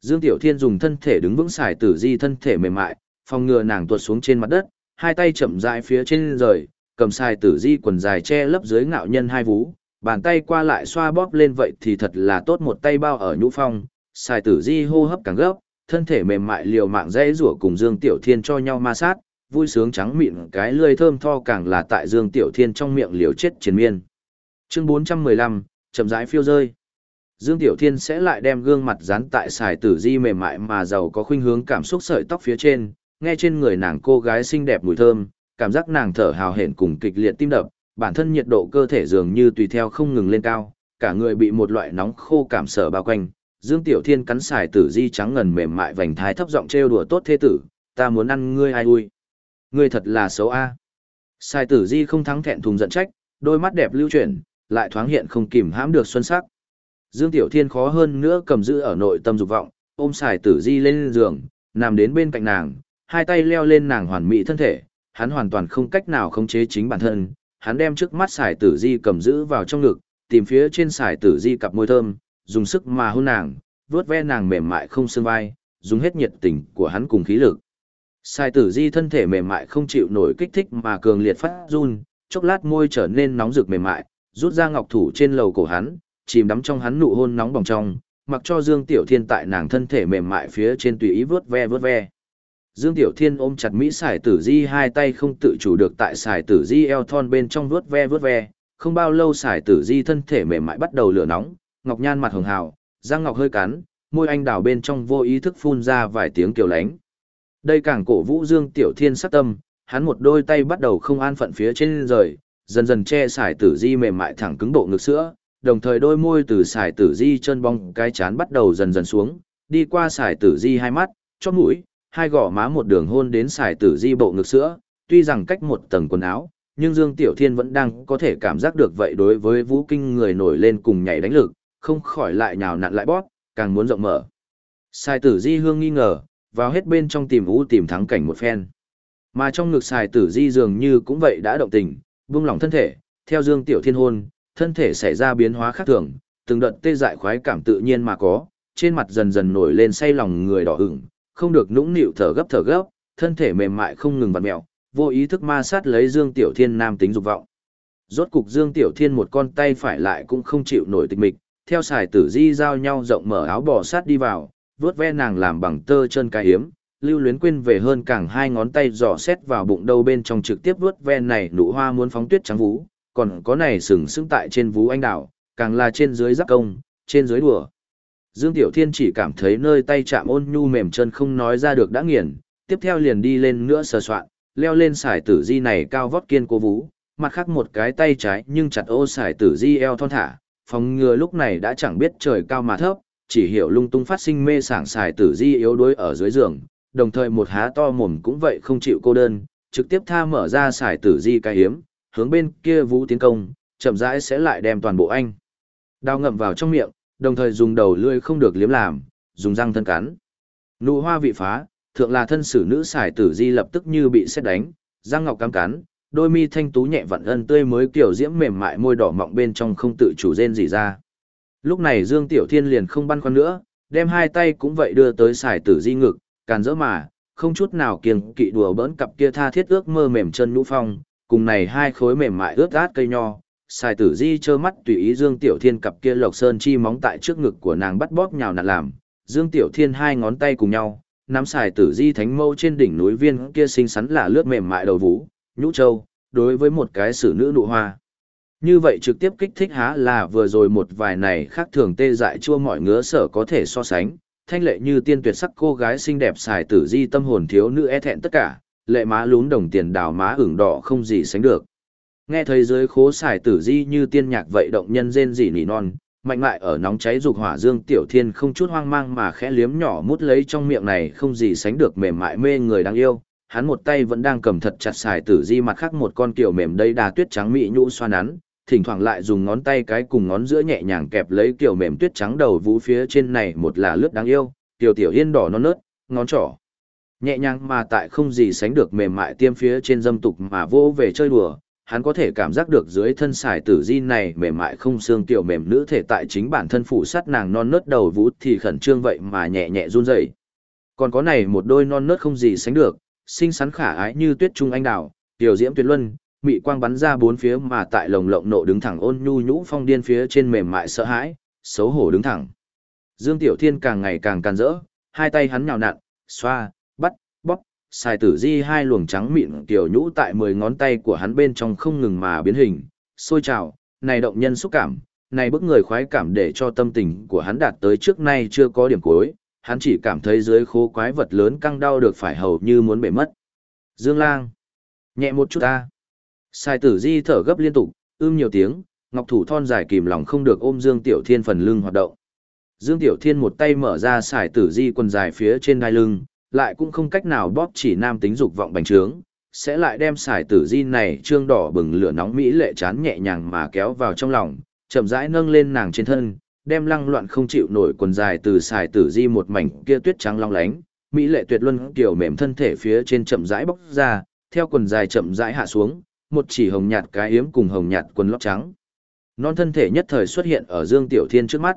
Dương Tiểu Thiên dùng thân thể đứng vững xài tử di thân thể mềm mại, phòng ngừa nàng tuột xuống trên mặt đất, hai tay chậm rãi phía trên rời, cầm xài tử di quần dài che lấp dưới ngạo nhân hai vú, bàn tay qua lại xoa bóp lên vậy thì thật là tốt một tay bao ở nhũ phong, xài tử di hô hấp càng gấp, thân thể mềm mại liều mạng dễ rủa cùng Dương Tiểu Thiên cho nhau ma sát, vui sướng trắng mịn cái lươi thơm tho càng là tại Dương Tiểu Thiên trong miệng liều chết triền miên. Chương 415, chậm rãi phiêu rơi. Dương Tiểu Thiên sẽ lại đem gương mặt dán tại xài tử di mềm mại mà giàu có khuynh hướng cảm xúc sợi tóc phía trên, nghe trên người nàng cô gái xinh đẹp mùi thơm, cảm giác nàng thở hào hển cùng kịch liệt tim đập, bản thân nhiệt độ cơ thể dường như tùy theo không ngừng lên cao, cả người bị một loại nóng khô cảm sở bao quanh. Dương Tiểu Thiên cắn xài tử di trắng ngần mềm mại vành thái thấp giọng trêu đùa tốt thế tử, ta muốn ăn ngươi ai ui. Ngươi thật là xấu a. À. Xài tử di không thắng thẹn thùng giận trách, đôi mắt đẹp lưu chuyển, lại thoáng hiện không kìm hãm được xuân sắc. Dương Tiểu Thiên khó hơn nữa cầm giữ ở nội tâm dục vọng, ôm xài tử di lên giường, nằm đến bên cạnh nàng, hai tay leo lên nàng hoàn mỹ thân thể, hắn hoàn toàn không cách nào khống chế chính bản thân, hắn đem trước mắt xài tử di cầm giữ vào trong ngực, tìm phía trên xài tử di cặp môi thơm, dùng sức mà hôn nàng, vuốt ve nàng mềm mại không xương vai, dùng hết nhiệt tình của hắn cùng khí lực. Xài tử di thân thể mềm mại không chịu nổi kích thích mà cường liệt phát run, chốc lát môi trở nên nóng rực mềm mại, rút ra ngọc thủ trên lầu cổ hắn, chìm đắm trong hắn nụ hôn nóng bỏng trong, mặc cho Dương Tiểu Thiên tại nàng thân thể mềm mại phía trên tùy ý vuốt ve vuốt ve. Dương Tiểu Thiên ôm chặt Mỹ Sải Tử Di hai tay không tự chủ được tại Sải Tử Di eo thon bên trong vuốt ve vuốt ve, không bao lâu Sải Tử Di thân thể mềm mại bắt đầu lửa nóng, ngọc nhan mặt hường hào, răng ngọc hơi cắn, môi anh đào bên trong vô ý thức phun ra vài tiếng kiều lánh. Đây càng cổ vũ Dương Tiểu Thiên sát tâm, hắn một đôi tay bắt đầu không an phận phía trên rời, dần dần che Sải Tử Di mềm mại thẳng cứng bộ ngực sữa, đồng thời đôi môi từ Sải Tử Di chân bong cái chán bắt đầu dần dần xuống, đi qua Sải Tử Di hai mắt, chóp mũi hai gò má một đường hôn đến sải tử di bộ ngực sữa, tuy rằng cách một tầng quần áo, nhưng Dương Tiểu Thiên vẫn đang có thể cảm giác được vậy đối với vũ kinh người nổi lên cùng nhảy đánh lực, không khỏi lại nhào nặn lại bóp, càng muốn rộng mở. sải tử di hương nghi ngờ, vào hết bên trong tìm vũ tìm thắng cảnh một phen. Mà trong ngực sải tử di dường như cũng vậy đã động tình, buông lỏng thân thể, theo Dương Tiểu Thiên hôn, thân thể xảy ra biến hóa khác thường, từng đợt tê dại khoái cảm tự nhiên mà có, trên mặt dần dần nổi lên say lòng người đỏ ửng, không được nũng nịu thở gấp thở gấp, thân thể mềm mại không ngừng vặn mèo, vô ý thức ma sát lấy Dương Tiểu Thiên nam tính dục vọng. Rốt cục Dương Tiểu Thiên một con tay phải lại cũng không chịu nổi tịch mịch, theo xài tử di giao nhau rộng mở áo bò sát đi vào, vuốt ve nàng làm bằng tơ chân cái hiếm, lưu luyến quên về hơn càng hai ngón tay dò xét vào bụng đâu bên trong trực tiếp vuốt ve này nụ hoa muốn phóng tuyết trắng vũ còn có này sừng sững tại trên vú anh đảo, càng là trên dưới giáp công, trên dưới đùa. Dương Tiểu Thiên chỉ cảm thấy nơi tay chạm ôn nhu mềm chân không nói ra được đã nghiền, tiếp theo liền đi lên nữa sờ soạn, leo lên sải tử di này cao vót kiên cố vú, mặt khác một cái tay trái nhưng chặt ô sải tử di eo thon thả, phòng ngừa lúc này đã chẳng biết trời cao mà thấp, chỉ hiểu lung tung phát sinh mê sảng sải tử di yếu đuối ở dưới giường, đồng thời một há to mồm cũng vậy không chịu cô đơn, trực tiếp tha mở ra sải tử di cái hiếm, hướng bên kia vũ tiến công, chậm rãi sẽ lại đem toàn bộ anh. Đao ngậm vào trong miệng, đồng thời dùng đầu lưỡi không được liếm làm, dùng răng thân cắn. Nụ hoa vị phá, thượng là thân sử nữ xài tử di lập tức như bị xét đánh, răng ngọc cắm cắn, đôi mi thanh tú nhẹ vặn ân tươi mới kiểu diễm mềm mại môi đỏ mọng bên trong không tự chủ rên gì ra. Lúc này Dương Tiểu Thiên liền không băn khoăn nữa, đem hai tay cũng vậy đưa tới xài tử di ngực, càn dỡ mà, không chút nào kiêng kỵ đùa bỡn cặp kia tha thiết ước mơ mềm chân nhũ phong, cùng này hai khối mềm mại ướt át cây nho, Sài tử di trơ mắt tùy ý Dương Tiểu Thiên cặp kia lộc sơn chi móng tại trước ngực của nàng bắt bóp nhào nặn làm. Dương Tiểu Thiên hai ngón tay cùng nhau, nắm sài tử di thánh mâu trên đỉnh núi viên kia xinh xắn là lướt mềm mại đầu vũ, nhũ châu, đối với một cái xử nữ nụ hoa. Như vậy trực tiếp kích thích há là vừa rồi một vài này khác thường tê dại chua mọi ngứa sở có thể so sánh, thanh lệ như tiên tuyệt sắc cô gái xinh đẹp xài tử di tâm hồn thiếu nữ e thẹn tất cả, lệ má lún đồng tiền đào má ửng đỏ không gì sánh được. Nghe thấy dưới khố xài tử di như tiên nhạc vậy động nhân rên rỉ nỉ non, mạnh mại ở nóng cháy dục hỏa dương tiểu thiên không chút hoang mang mà khẽ liếm nhỏ mút lấy trong miệng này không gì sánh được mềm mại mê người đang yêu. Hắn một tay vẫn đang cầm thật chặt xài tử di mặt khác một con kiểu mềm đây đà tuyết trắng mị nhũ xoa nắn, thỉnh thoảng lại dùng ngón tay cái cùng ngón giữa nhẹ nhàng kẹp lấy kiểu mềm tuyết trắng đầu vũ phía trên này một là lướt đáng yêu, tiểu tiểu yên đỏ non nớt, ngón trỏ. Nhẹ nhàng mà tại không gì sánh được mềm mại tiêm phía trên dâm tục mà vô về chơi đùa, hắn có thể cảm giác được dưới thân xài tử di này mềm mại không xương tiểu mềm nữ thể tại chính bản thân phủ sắt nàng non nớt đầu vú thì khẩn trương vậy mà nhẹ nhẹ run rẩy. Còn có này một đôi non nớt không gì sánh được, xinh xắn khả ái như tuyết trung anh đào, tiểu diễm tuyệt luân, mị quang bắn ra bốn phía mà tại lồng lộng nộ đứng thẳng ôn nhu nhũ phong điên phía trên mềm mại sợ hãi, xấu hổ đứng thẳng. Dương Tiểu Thiên càng ngày càng càn rỡ, hai tay hắn nhào nặn, xoa, xài tử di hai luồng trắng mịn tiểu nhũ tại mười ngón tay của hắn bên trong không ngừng mà biến hình, sôi trào, này động nhân xúc cảm, này bức người khoái cảm để cho tâm tình của hắn đạt tới trước nay chưa có điểm cuối, hắn chỉ cảm thấy dưới khố quái vật lớn căng đau được phải hầu như muốn bể mất. Dương lang, nhẹ một chút ta. Sai tử di thở gấp liên tục, ưm nhiều tiếng, ngọc thủ thon dài kìm lòng không được ôm Dương Tiểu Thiên phần lưng hoạt động. Dương Tiểu Thiên một tay mở ra xài tử di quần dài phía trên đai lưng, lại cũng không cách nào bóp chỉ nam tính dục vọng bành trướng, sẽ lại đem xài tử di này trương đỏ bừng lửa nóng mỹ lệ chán nhẹ nhàng mà kéo vào trong lòng, chậm rãi nâng lên nàng trên thân, đem lăng loạn không chịu nổi quần dài từ xài tử di một mảnh kia tuyết trắng long lánh, mỹ lệ tuyệt luân kiểu mềm thân thể phía trên chậm rãi bóc ra, theo quần dài chậm rãi hạ xuống, một chỉ hồng nhạt cái yếm cùng hồng nhạt quần lót trắng. Non thân thể nhất thời xuất hiện ở Dương Tiểu Thiên trước mắt.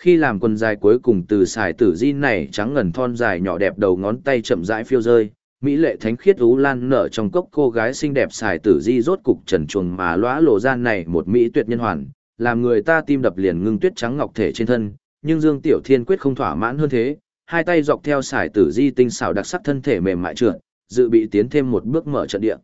Khi làm quần dài cuối cùng từ xài tử di này trắng ngần thon dài nhỏ đẹp đầu ngón tay chậm rãi phiêu rơi, mỹ lệ thánh khiết ú lan nở trong cốc cô gái xinh đẹp xài tử di rốt cục trần chuồng mà lõa lộ gian này một mỹ tuyệt nhân hoàn, làm người ta tim đập liền ngưng tuyết trắng ngọc thể trên thân, nhưng Dương Tiểu Thiên quyết không thỏa mãn hơn thế, hai tay dọc theo xài tử di tinh xảo đặc sắc thân thể mềm mại trượt, dự bị tiến thêm một bước mở trận địa.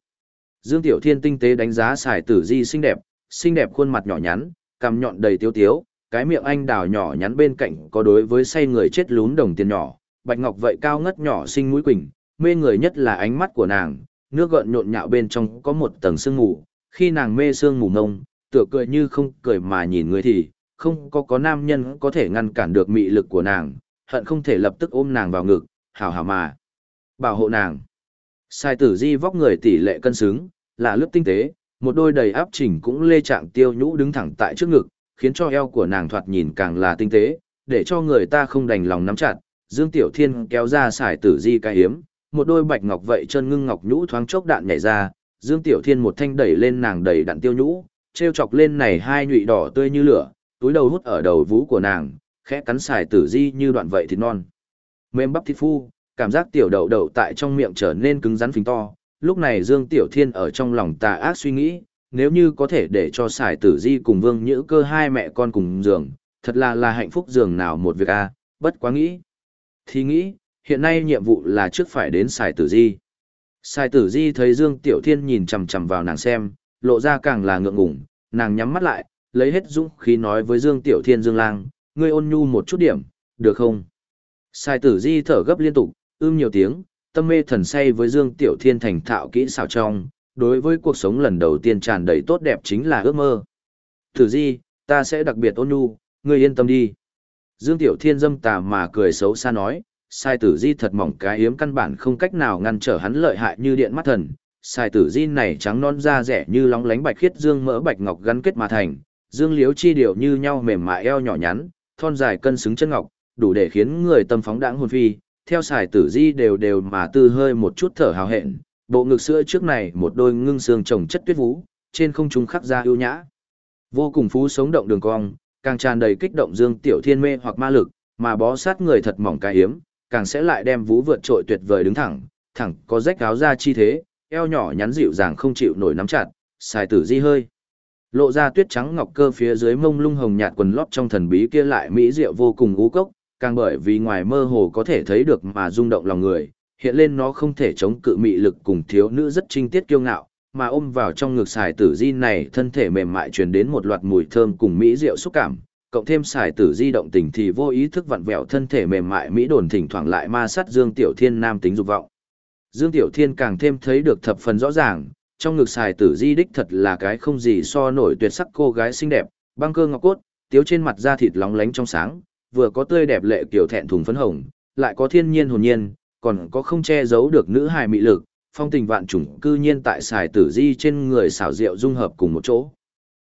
Dương Tiểu Thiên tinh tế đánh giá xài tử di xinh đẹp, xinh đẹp khuôn mặt nhỏ nhắn, cằm nhọn đầy tiếu tiếu, cái miệng anh đào nhỏ nhắn bên cạnh có đối với say người chết lún đồng tiền nhỏ, bạch ngọc vậy cao ngất nhỏ xinh mũi quỳnh, mê người nhất là ánh mắt của nàng, nước gợn nhộn nhạo bên trong có một tầng sương mù, khi nàng mê sương mù ngông, tựa cười như không cười mà nhìn người thì, không có có nam nhân có thể ngăn cản được mị lực của nàng, hận không thể lập tức ôm nàng vào ngực, hảo hảo mà, bảo hộ nàng. Sai tử di vóc người tỷ lệ cân xứng, là lớp tinh tế, một đôi đầy áp chỉnh cũng lê trạng tiêu nhũ đứng thẳng tại trước ngực, khiến cho eo của nàng thoạt nhìn càng là tinh tế, để cho người ta không đành lòng nắm chặt. Dương Tiểu Thiên kéo ra sải tử di cái hiếm, một đôi bạch ngọc vậy chân ngưng ngọc nhũ thoáng chốc đạn nhảy ra, Dương Tiểu Thiên một thanh đẩy lên nàng đầy đạn tiêu nhũ, treo chọc lên này hai nhụy đỏ tươi như lửa, túi đầu hút ở đầu vú của nàng, khẽ cắn sải tử di như đoạn vậy thịt non. Mềm bắp thịt phu, cảm giác tiểu đậu đậu tại trong miệng trở nên cứng rắn phình to, lúc này Dương Tiểu Thiên ở trong lòng tà ác suy nghĩ, nếu như có thể để cho sải tử di cùng vương nhữ cơ hai mẹ con cùng giường, thật là là hạnh phúc giường nào một việc a bất quá nghĩ. Thì nghĩ, hiện nay nhiệm vụ là trước phải đến sải tử di. Sải tử di thấy Dương Tiểu Thiên nhìn chằm chằm vào nàng xem, lộ ra càng là ngượng ngùng, nàng nhắm mắt lại, lấy hết dũng khí nói với Dương Tiểu Thiên Dương Lang, ngươi ôn nhu một chút điểm, được không? Sai tử di thở gấp liên tục, ưm nhiều tiếng, tâm mê thần say với Dương Tiểu Thiên thành thạo kỹ xảo trong, đối với cuộc sống lần đầu tiên tràn đầy tốt đẹp chính là ước mơ. Thử di, ta sẽ đặc biệt ôn nhu, ngươi yên tâm đi. Dương Tiểu Thiên dâm tà mà cười xấu xa nói, sai tử di thật mỏng cái hiếm căn bản không cách nào ngăn trở hắn lợi hại như điện mắt thần. Sai tử di này trắng non da rẻ như lóng lánh bạch khiết dương mỡ bạch ngọc gắn kết mà thành, dương liếu chi điều như nhau mềm mại eo nhỏ nhắn, thon dài cân xứng chân ngọc, đủ để khiến người tâm phóng đãng hồn phi, theo sài tử di đều đều mà tư hơi một chút thở hào hẹn, bộ ngực sữa trước này một đôi ngưng xương trồng chất tuyết vú, trên không trung khắc ra ưu nhã. Vô cùng phú sống động đường cong, càng tràn đầy kích động dương tiểu thiên mê hoặc ma lực, mà bó sát người thật mỏng cái hiếm, càng sẽ lại đem vú vượt trội tuyệt vời đứng thẳng, thẳng có rách áo ra chi thế, eo nhỏ nhắn dịu dàng không chịu nổi nắm chặt, xài tử di hơi. Lộ ra tuyết trắng ngọc cơ phía dưới mông lung hồng nhạt quần lót trong thần bí kia lại mỹ diệu vô cùng ngũ cốc, càng bởi vì ngoài mơ hồ có thể thấy được mà rung động lòng người, hiện lên nó không thể chống cự mị lực cùng thiếu nữ rất trinh tiết kiêu ngạo, mà ôm vào trong ngực xài tử di này thân thể mềm mại truyền đến một loạt mùi thơm cùng mỹ rượu xúc cảm, cộng thêm xài tử di động tình thì vô ý thức vặn vẹo thân thể mềm mại mỹ đồn thỉnh thoảng lại ma sát Dương Tiểu Thiên nam tính dục vọng. Dương Tiểu Thiên càng thêm thấy được thập phần rõ ràng, trong ngực xài tử di đích thật là cái không gì so nổi tuyệt sắc cô gái xinh đẹp, băng cơ ngọc cốt, tiếu trên mặt da thịt lóng lánh trong sáng, vừa có tươi đẹp lệ kiểu thẹn thùng phấn hồng, lại có thiên nhiên hồn nhiên, còn có không che giấu được nữ hài mị lực, phong tình vạn trùng cư nhiên tại xài tử di trên người xảo rượu dung hợp cùng một chỗ.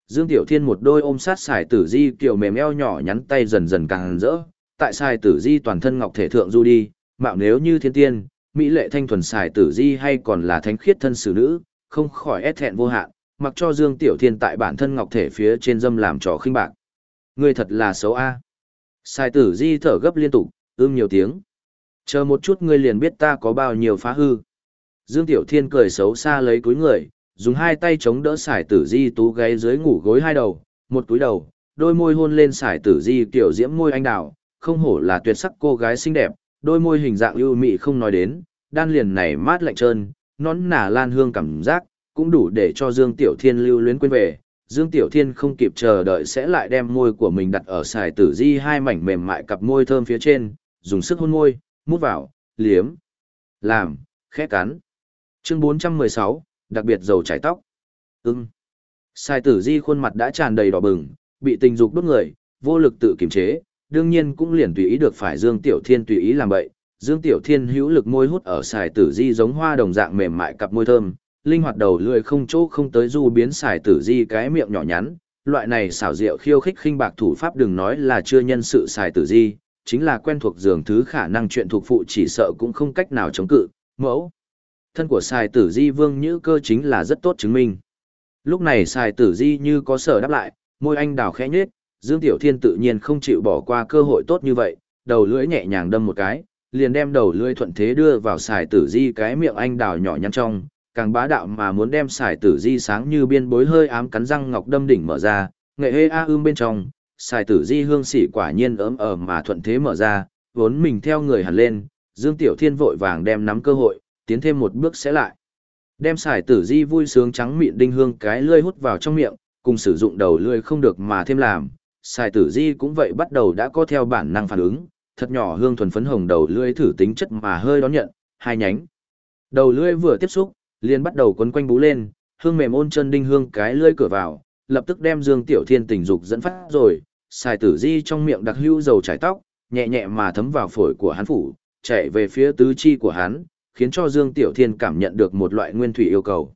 Dương Tiểu Thiên một đôi ôm sát xài tử di kiểu mềm eo nhỏ nhắn tay dần dần càng rỡ, tại xài tử di toàn thân ngọc thể thượng du đi, mạo nếu như thiên tiên, mỹ lệ thanh thuần xài tử di hay còn là thánh khiết thân xử nữ, không khỏi ép thẹn vô hạn, mặc cho Dương Tiểu Thiên tại bản thân ngọc thể phía trên dâm làm trò khinh bạc. Ngươi thật là xấu a. Sai tử di thở gấp liên tục, ưm nhiều tiếng. Chờ một chút ngươi liền biết ta có bao nhiêu phá hư. Dương Tiểu Thiên cười xấu xa lấy cúi người, dùng hai tay chống đỡ sải tử di tú gáy dưới ngủ gối hai đầu, một túi đầu, đôi môi hôn lên sải tử di kiểu diễm môi anh đào, không hổ là tuyệt sắc cô gái xinh đẹp, đôi môi hình dạng ưu mị không nói đến, đan liền này mát lạnh trơn, nón nả lan hương cảm giác, cũng đủ để cho Dương Tiểu Thiên lưu luyến quên về. Dương Tiểu Thiên không kịp chờ đợi sẽ lại đem môi của mình đặt ở sải tử di hai mảnh mềm mại cặp môi thơm phía trên, dùng sức hôn môi, mút vào, liếm, làm, khẽ cắn. Chương 416, đặc biệt dầu chải tóc. ưng Sai tử di khuôn mặt đã tràn đầy đỏ bừng, bị tình dục đốt người, vô lực tự kiềm chế, đương nhiên cũng liền tùy ý được phải Dương Tiểu Thiên tùy ý làm bậy Dương Tiểu Thiên hữu lực môi hút ở xài tử di giống hoa đồng dạng mềm mại cặp môi thơm, linh hoạt đầu lưỡi không chỗ không tới du biến xài tử di cái miệng nhỏ nhắn, loại này xảo diệu khiêu khích khinh bạc thủ pháp đừng nói là chưa nhân sự xài tử di, chính là quen thuộc giường thứ khả năng chuyện thuộc phụ chỉ sợ cũng không cách nào chống cự, mẫu. Thân của xài tử di vương như cơ chính là rất tốt chứng minh. Lúc này xài tử di như có sở đáp lại, môi anh đào khẽ nhết, Dương Tiểu Thiên tự nhiên không chịu bỏ qua cơ hội tốt như vậy, đầu lưỡi nhẹ nhàng đâm một cái, liền đem đầu lưỡi thuận thế đưa vào xài tử di cái miệng anh đào nhỏ nhăn trong, càng bá đạo mà muốn đem xài tử di sáng như biên bối hơi ám cắn răng ngọc đâm đỉnh mở ra, nghệ hê a ưm bên trong, xài tử di hương xỉ quả nhiên ấm ở mà thuận thế mở ra, vốn mình theo người hẳn lên, Dương Tiểu Thiên vội vàng đem nắm cơ hội, tiến thêm một bước sẽ lại. Đem xài tử di vui sướng trắng miệng đinh hương cái lưỡi hút vào trong miệng, cùng sử dụng đầu lưỡi không được mà thêm làm, xài tử di cũng vậy bắt đầu đã có theo bản năng phản ứng, thật nhỏ hương thuần phấn hồng đầu lưỡi thử tính chất mà hơi đón nhận, hai nhánh. Đầu lưỡi vừa tiếp xúc, liền bắt đầu quấn quanh bú lên, hương mềm ôn chân đinh hương cái lưỡi cửa vào, lập tức đem Dương Tiểu Thiên tình dục dẫn phát rồi, xài tử di trong miệng đặc hữu dầu trải tóc, nhẹ nhẹ mà thấm vào phổi của hắn phủ, chạy về phía tứ chi của hắn, khiến cho Dương Tiểu Thiên cảm nhận được một loại nguyên thủy yêu cầu.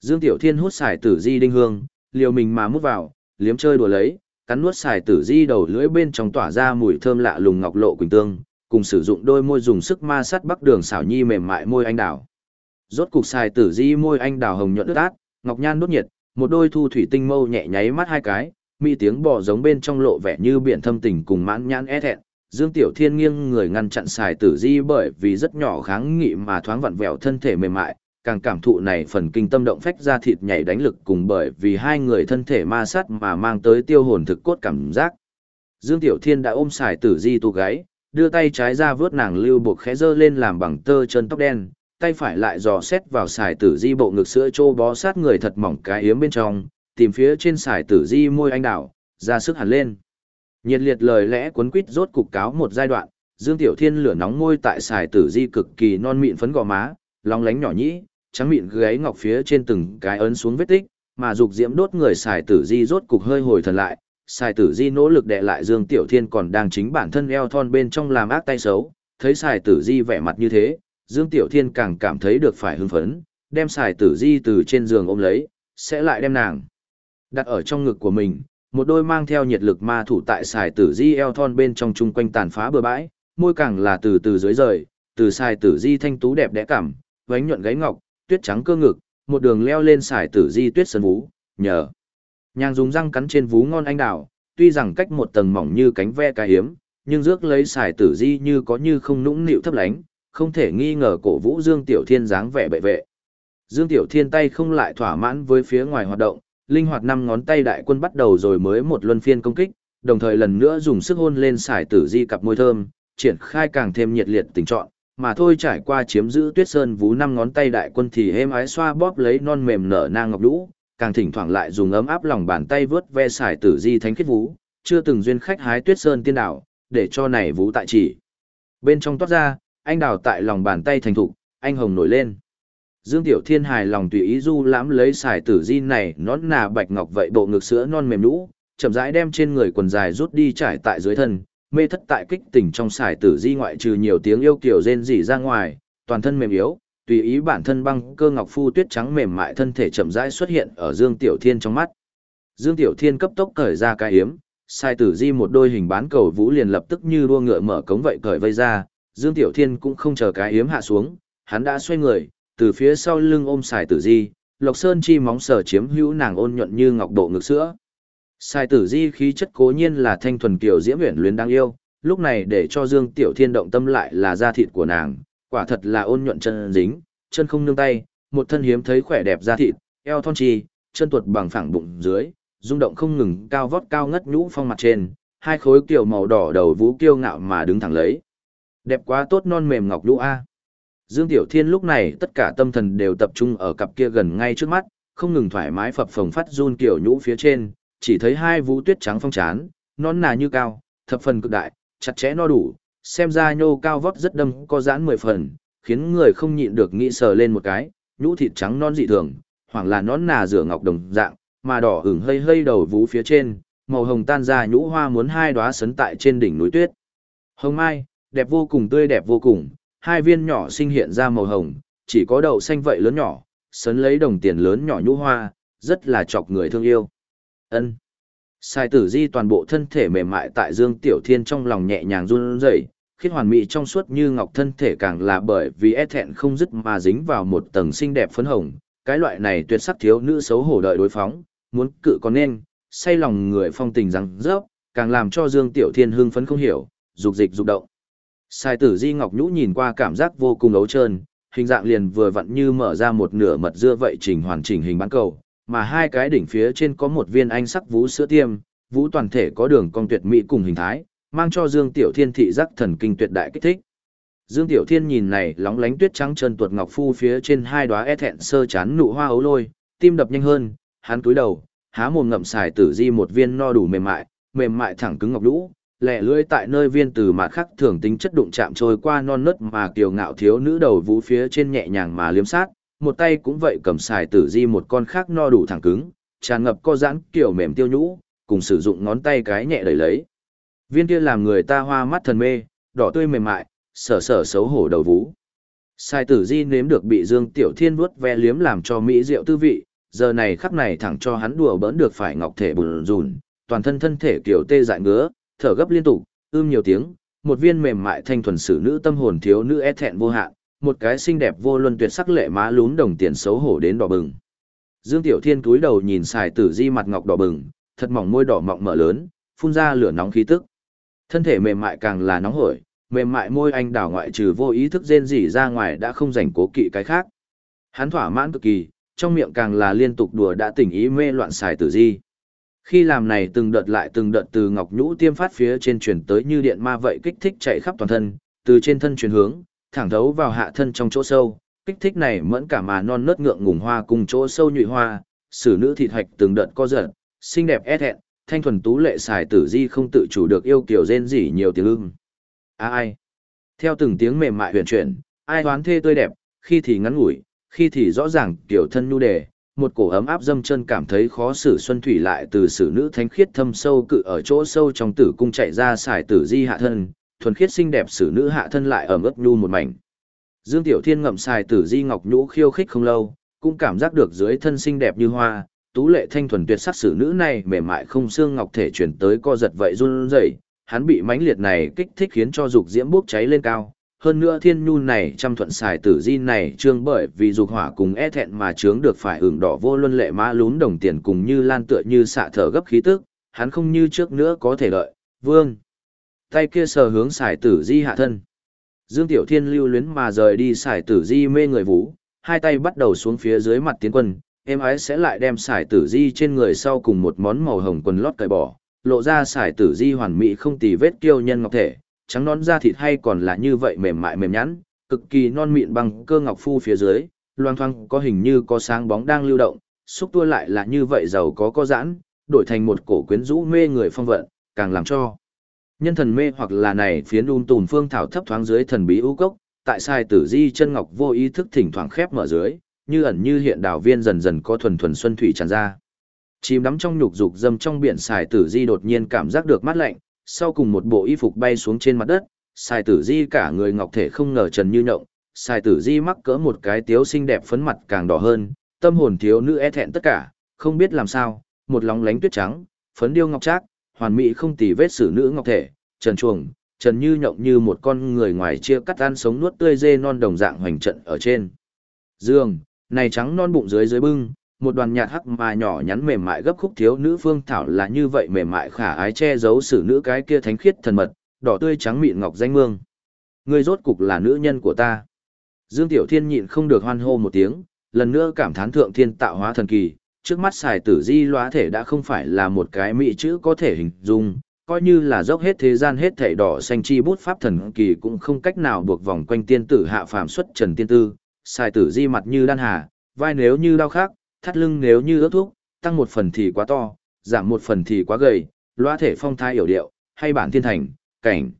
Dương Tiểu Thiên hút xài tử di đinh hương, liều mình mà mút vào, liếm chơi đùa lấy, cắn nuốt xài tử di đầu lưỡi bên trong tỏa ra mùi thơm lạ lùng ngọc lộ quỳnh tương, cùng sử dụng đôi môi dùng sức ma sát bắc đường xảo nhi mềm mại môi anh đào. Rốt cục xài tử di môi anh đào hồng nhuận ướt át, ngọc nhan đốt nhiệt, một đôi thu thủy tinh mâu nhẹ nháy mắt hai cái, mỹ tiếng bò giống bên trong lộ vẻ như biển thâm tình cùng mãn nhãn é thẹn. Dương Tiểu Thiên nghiêng người ngăn chặn xài tử di bởi vì rất nhỏ kháng nghị mà thoáng vặn vẹo thân thể mềm mại, càng cảm thụ này phần kinh tâm động phách ra thịt nhảy đánh lực cùng bởi vì hai người thân thể ma sát mà mang tới tiêu hồn thực cốt cảm giác. Dương Tiểu Thiên đã ôm xài tử di tu gáy, đưa tay trái ra vớt nàng lưu buộc khẽ dơ lên làm bằng tơ chân tóc đen, tay phải lại dò xét vào xài tử di bộ ngực sữa trô bó sát người thật mỏng cái yếm bên trong, tìm phía trên xài tử di môi anh đảo, ra sức hẳn lên. Nhiệt liệt lời lẽ cuốn quýt rốt cục cáo một giai đoạn, Dương Tiểu Thiên lửa nóng môi tại xài tử di cực kỳ non mịn phấn gò má, long lánh nhỏ nhĩ, trắng mịn gáy ngọc phía trên từng cái ấn xuống vết tích, mà dục diễm đốt người xài tử di rốt cục hơi hồi thần lại, xài tử di nỗ lực đè lại Dương Tiểu Thiên còn đang chính bản thân eo thon bên trong làm ác tay xấu, thấy xài tử di vẻ mặt như thế, Dương Tiểu Thiên càng cảm thấy được phải hưng phấn, đem xài tử di từ trên giường ôm lấy, sẽ lại đem nàng đặt ở trong ngực của mình, một đôi mang theo nhiệt lực ma thủ tại xài tử di eo thon bên trong chung quanh tàn phá bờ bãi, môi càng là từ từ dưới rời, từ xài tử di thanh tú đẹp đẽ cảm, vánh nhuận gáy ngọc, tuyết trắng cơ ngực, một đường leo lên xài tử di tuyết sơn vú, nhờ. Nhàng dùng răng cắn trên vú ngon anh đào, tuy rằng cách một tầng mỏng như cánh ve cái hiếm, nhưng rước lấy xài tử di như có như không nũng nịu thấp lánh, không thể nghi ngờ cổ vũ Dương Tiểu Thiên dáng vẻ bệ vệ. Dương Tiểu Thiên tay không lại thỏa mãn với phía ngoài hoạt động, linh hoạt năm ngón tay đại quân bắt đầu rồi mới một luân phiên công kích, đồng thời lần nữa dùng sức hôn lên xài tử di cặp môi thơm, triển khai càng thêm nhiệt liệt tình trọn, mà thôi trải qua chiếm giữ tuyết sơn vú năm ngón tay đại quân thì êm ái xoa bóp lấy non mềm nở nang ngọc đũ, càng thỉnh thoảng lại dùng ấm áp lòng bàn tay vớt ve xài tử di thánh khiết vú, chưa từng duyên khách hái tuyết sơn tiên đảo, để cho này vú tại chỉ. Bên trong toát ra, anh đào tại lòng bàn tay thành thục, anh hồng nổi lên. Dương Tiểu Thiên hài lòng tùy ý du lãm lấy xài tử di này nón nà bạch ngọc vậy bộ ngực sữa non mềm nũ, chậm rãi đem trên người quần dài rút đi trải tại dưới thân, mê thất tại kích tỉnh trong xài tử di ngoại trừ nhiều tiếng yêu kiểu rên rỉ ra ngoài, toàn thân mềm yếu, tùy ý bản thân băng cơ ngọc phu tuyết trắng mềm mại thân thể chậm rãi xuất hiện ở Dương Tiểu Thiên trong mắt. Dương Tiểu Thiên cấp tốc cởi ra cái hiếm, xài tử di một đôi hình bán cầu vũ liền lập tức như đua ngựa mở cống vậy cởi vây ra, Dương Tiểu Thiên cũng không chờ cái hiếm hạ xuống, hắn đã xoay người, từ phía sau lưng ôm xài tử di, Lộc Sơn chi móng sở chiếm hữu nàng ôn nhuận như ngọc độ ngực sữa. Sai tử di khí chất cố nhiên là thanh thuần kiều diễm uyển luyến đáng yêu, lúc này để cho Dương Tiểu Thiên động tâm lại là da thịt của nàng, quả thật là ôn nhuận chân dính, chân không nương tay, một thân hiếm thấy khỏe đẹp da thịt, eo thon chi, chân tuột bằng phẳng bụng dưới, rung động không ngừng cao vót cao ngất nhũ phong mặt trên, hai khối kiều màu đỏ đầu vũ kiêu ngạo mà đứng thẳng lấy. Đẹp quá tốt non mềm ngọc lũ a. Dương Tiểu Thiên lúc này tất cả tâm thần đều tập trung ở cặp kia gần ngay trước mắt, không ngừng thoải mái phập phồng phát run kiểu nhũ phía trên, chỉ thấy hai vũ tuyết trắng phong chán, non nà như cao, thập phần cực đại, chặt chẽ no đủ, xem ra nhô cao vót rất đâm có giãn mười phần, khiến người không nhịn được nghĩ sờ lên một cái, nhũ thịt trắng non dị thường, hoặc là nón nà rửa ngọc đồng dạng, mà đỏ ửng hơi hơi đầu vú phía trên, màu hồng tan ra nhũ hoa muốn hai đóa sấn tại trên đỉnh núi tuyết. Hồng mai, đẹp vô cùng tươi đẹp vô cùng, hai viên nhỏ sinh hiện ra màu hồng, chỉ có đậu xanh vậy lớn nhỏ, sấn lấy đồng tiền lớn nhỏ nhũ hoa, rất là chọc người thương yêu. Ân. Sai tử di toàn bộ thân thể mềm mại tại Dương Tiểu Thiên trong lòng nhẹ nhàng run rẩy, khiết hoàn mỹ trong suốt như ngọc thân thể càng là bởi vì e thẹn không dứt mà dính vào một tầng xinh đẹp phấn hồng. Cái loại này tuyệt sắc thiếu nữ xấu hổ đợi đối phóng, muốn cự còn nên, say lòng người phong tình rằng rớp, càng làm cho Dương Tiểu Thiên hưng phấn không hiểu, dục dịch dục động. Sai tử di ngọc nhũ nhìn qua cảm giác vô cùng ấu trơn, hình dạng liền vừa vặn như mở ra một nửa mật dưa vậy chỉnh hoàn chỉnh hình bán cầu, mà hai cái đỉnh phía trên có một viên anh sắc vũ sữa tiêm, vũ toàn thể có đường cong tuyệt mỹ cùng hình thái, mang cho Dương Tiểu Thiên thị giác thần kinh tuyệt đại kích thích. Dương Tiểu Thiên nhìn này lóng lánh tuyết trắng chân tuột ngọc phu phía trên hai đóa e thẹn sơ chán nụ hoa ấu lôi, tim đập nhanh hơn, hắn cúi đầu, há mồm ngậm xài tử di một viên no đủ mềm mại, mềm mại thẳng cứng ngọc lũ, lẻ lưỡi tại nơi viên từ mà khắc thường tính chất đụng chạm trôi qua non nớt mà kiều ngạo thiếu nữ đầu vũ phía trên nhẹ nhàng mà liếm sát, một tay cũng vậy cầm xài tử di một con khác no đủ thẳng cứng, tràn ngập co giãn kiểu mềm tiêu nhũ, cùng sử dụng ngón tay cái nhẹ đẩy lấy. Viên kia làm người ta hoa mắt thần mê, đỏ tươi mềm mại, sở sở xấu hổ đầu vũ. Sai tử di nếm được bị Dương Tiểu Thiên vuốt ve liếm làm cho mỹ rượu tư vị, giờ này khắc này thẳng cho hắn đùa bỡn được phải ngọc thể bùn rùn, toàn thân thân thể kiểu tê dại ngứa, thở gấp liên tục, ưm nhiều tiếng, một viên mềm mại thanh thuần sử nữ tâm hồn thiếu nữ e thẹn vô hạn, một cái xinh đẹp vô luân tuyệt sắc lệ má lún đồng tiền xấu hổ đến đỏ bừng. Dương Tiểu Thiên cúi đầu nhìn xài tử di mặt ngọc đỏ bừng, thật mỏng môi đỏ mọng mở lớn, phun ra lửa nóng khí tức. Thân thể mềm mại càng là nóng hổi, mềm mại môi anh đảo ngoại trừ vô ý thức rên rỉ ra ngoài đã không rảnh cố kỵ cái khác. Hắn thỏa mãn cực kỳ, trong miệng càng là liên tục đùa đã tỉnh ý mê loạn xài tử di. Khi làm này từng đợt lại từng đợt từ ngọc nhũ tiêm phát phía trên truyền tới như điện ma vậy kích thích chạy khắp toàn thân, từ trên thân truyền hướng, thẳng thấu vào hạ thân trong chỗ sâu, kích thích này mẫn cả mà non nớt ngượng ngùng hoa cùng chỗ sâu nhụy hoa, xử nữ thịt hạch từng đợt co giật, xinh đẹp ét hẹn, thanh thuần tú lệ xài tử di không tự chủ được yêu kiểu rên rỉ nhiều tiếng ưng. A ai? Theo từng tiếng mềm mại huyền chuyển, ai hoán thê tươi đẹp, khi thì ngắn ngủi, khi thì rõ ràng kiểu thân nhu đề, một cổ ấm áp dâm chân cảm thấy khó xử xuân thủy lại từ sử nữ thánh khiết thâm sâu cự ở chỗ sâu trong tử cung chạy ra xài tử di hạ thân, thuần khiết xinh đẹp sử nữ hạ thân lại ở ướt nhu một mảnh. Dương Tiểu Thiên ngậm xài tử di ngọc nhũ khiêu khích không lâu, cũng cảm giác được dưới thân xinh đẹp như hoa, tú lệ thanh thuần tuyệt sắc sử nữ này mềm mại không xương ngọc thể chuyển tới co giật vậy run rẩy, hắn bị mãnh liệt này kích thích khiến cho dục diễm bốc cháy lên cao. Hơn nữa thiên nhu này trăm thuận xài tử di này trương bởi vì dục hỏa cùng e thẹn mà trướng được phải ửng đỏ vô luân lệ má lún đồng tiền cùng như lan tựa như xạ thở gấp khí tức, hắn không như trước nữa có thể lợi, vương. Tay kia sờ hướng xài tử di hạ thân. Dương Tiểu Thiên lưu luyến mà rời đi xài tử di mê người vũ, hai tay bắt đầu xuống phía dưới mặt tiến quân, em ấy sẽ lại đem xài tử di trên người sau cùng một món màu hồng quần lót cởi bỏ, lộ ra xài tử di hoàn mỹ không tì vết kiêu nhân ngọc thể, trắng non da thịt hay còn là như vậy mềm mại mềm nhẵn, cực kỳ non mịn bằng cơ ngọc phu phía dưới, loang thoang có hình như có sáng bóng đang lưu động, xúc tua lại là như vậy giàu có có giãn, đổi thành một cổ quyến rũ mê người phong vận, càng làm cho nhân thần mê hoặc là này phiến un tùn phương thảo thấp thoáng dưới thần bí ưu cốc, tại sai tử di chân ngọc vô ý thức thỉnh thoảng khép mở dưới, như ẩn như hiện đảo viên dần dần có thuần thuần xuân thủy tràn ra. Chìm đắm trong nhục dục dâm trong biển xài tử di đột nhiên cảm giác được mát lạnh, sau cùng một bộ y phục bay xuống trên mặt đất, xài tử di cả người ngọc thể không ngờ trần như nhộng, xài tử di mắc cỡ một cái tiếu xinh đẹp phấn mặt càng đỏ hơn, tâm hồn thiếu nữ e thẹn tất cả, không biết làm sao, một lóng lánh tuyết trắng, phấn điêu ngọc trác, hoàn mỹ không tì vết sử nữ ngọc thể, trần chuồng, trần như nhộng như một con người ngoài chia cắt ăn sống nuốt tươi dê non đồng dạng hoành trận ở trên. Dương, này trắng non bụng dưới dưới bưng, một đoàn nhạt hắc mà nhỏ nhắn mềm mại gấp khúc thiếu nữ phương thảo là như vậy mềm mại khả ái che giấu xử nữ cái kia thánh khiết thần mật, đỏ tươi trắng mịn ngọc danh mương. Ngươi rốt cục là nữ nhân của ta. Dương Tiểu Thiên nhịn không được hoan hô một tiếng, lần nữa cảm thán thượng thiên tạo hóa thần kỳ, trước mắt xài tử di loá thể đã không phải là một cái mỹ chữ có thể hình dung, coi như là dốc hết thế gian hết thảy đỏ xanh chi bút pháp thần kỳ cũng không cách nào buộc vòng quanh tiên tử hạ phàm xuất trần tiên tư, xài tử di mặt như đan hà, vai nếu như đau khác, thắt lưng nếu như ướt thuốc, tăng một phần thì quá to, giảm một phần thì quá gầy, loa thể phong thái hiểu điệu, hay bản thiên thành, cảnh.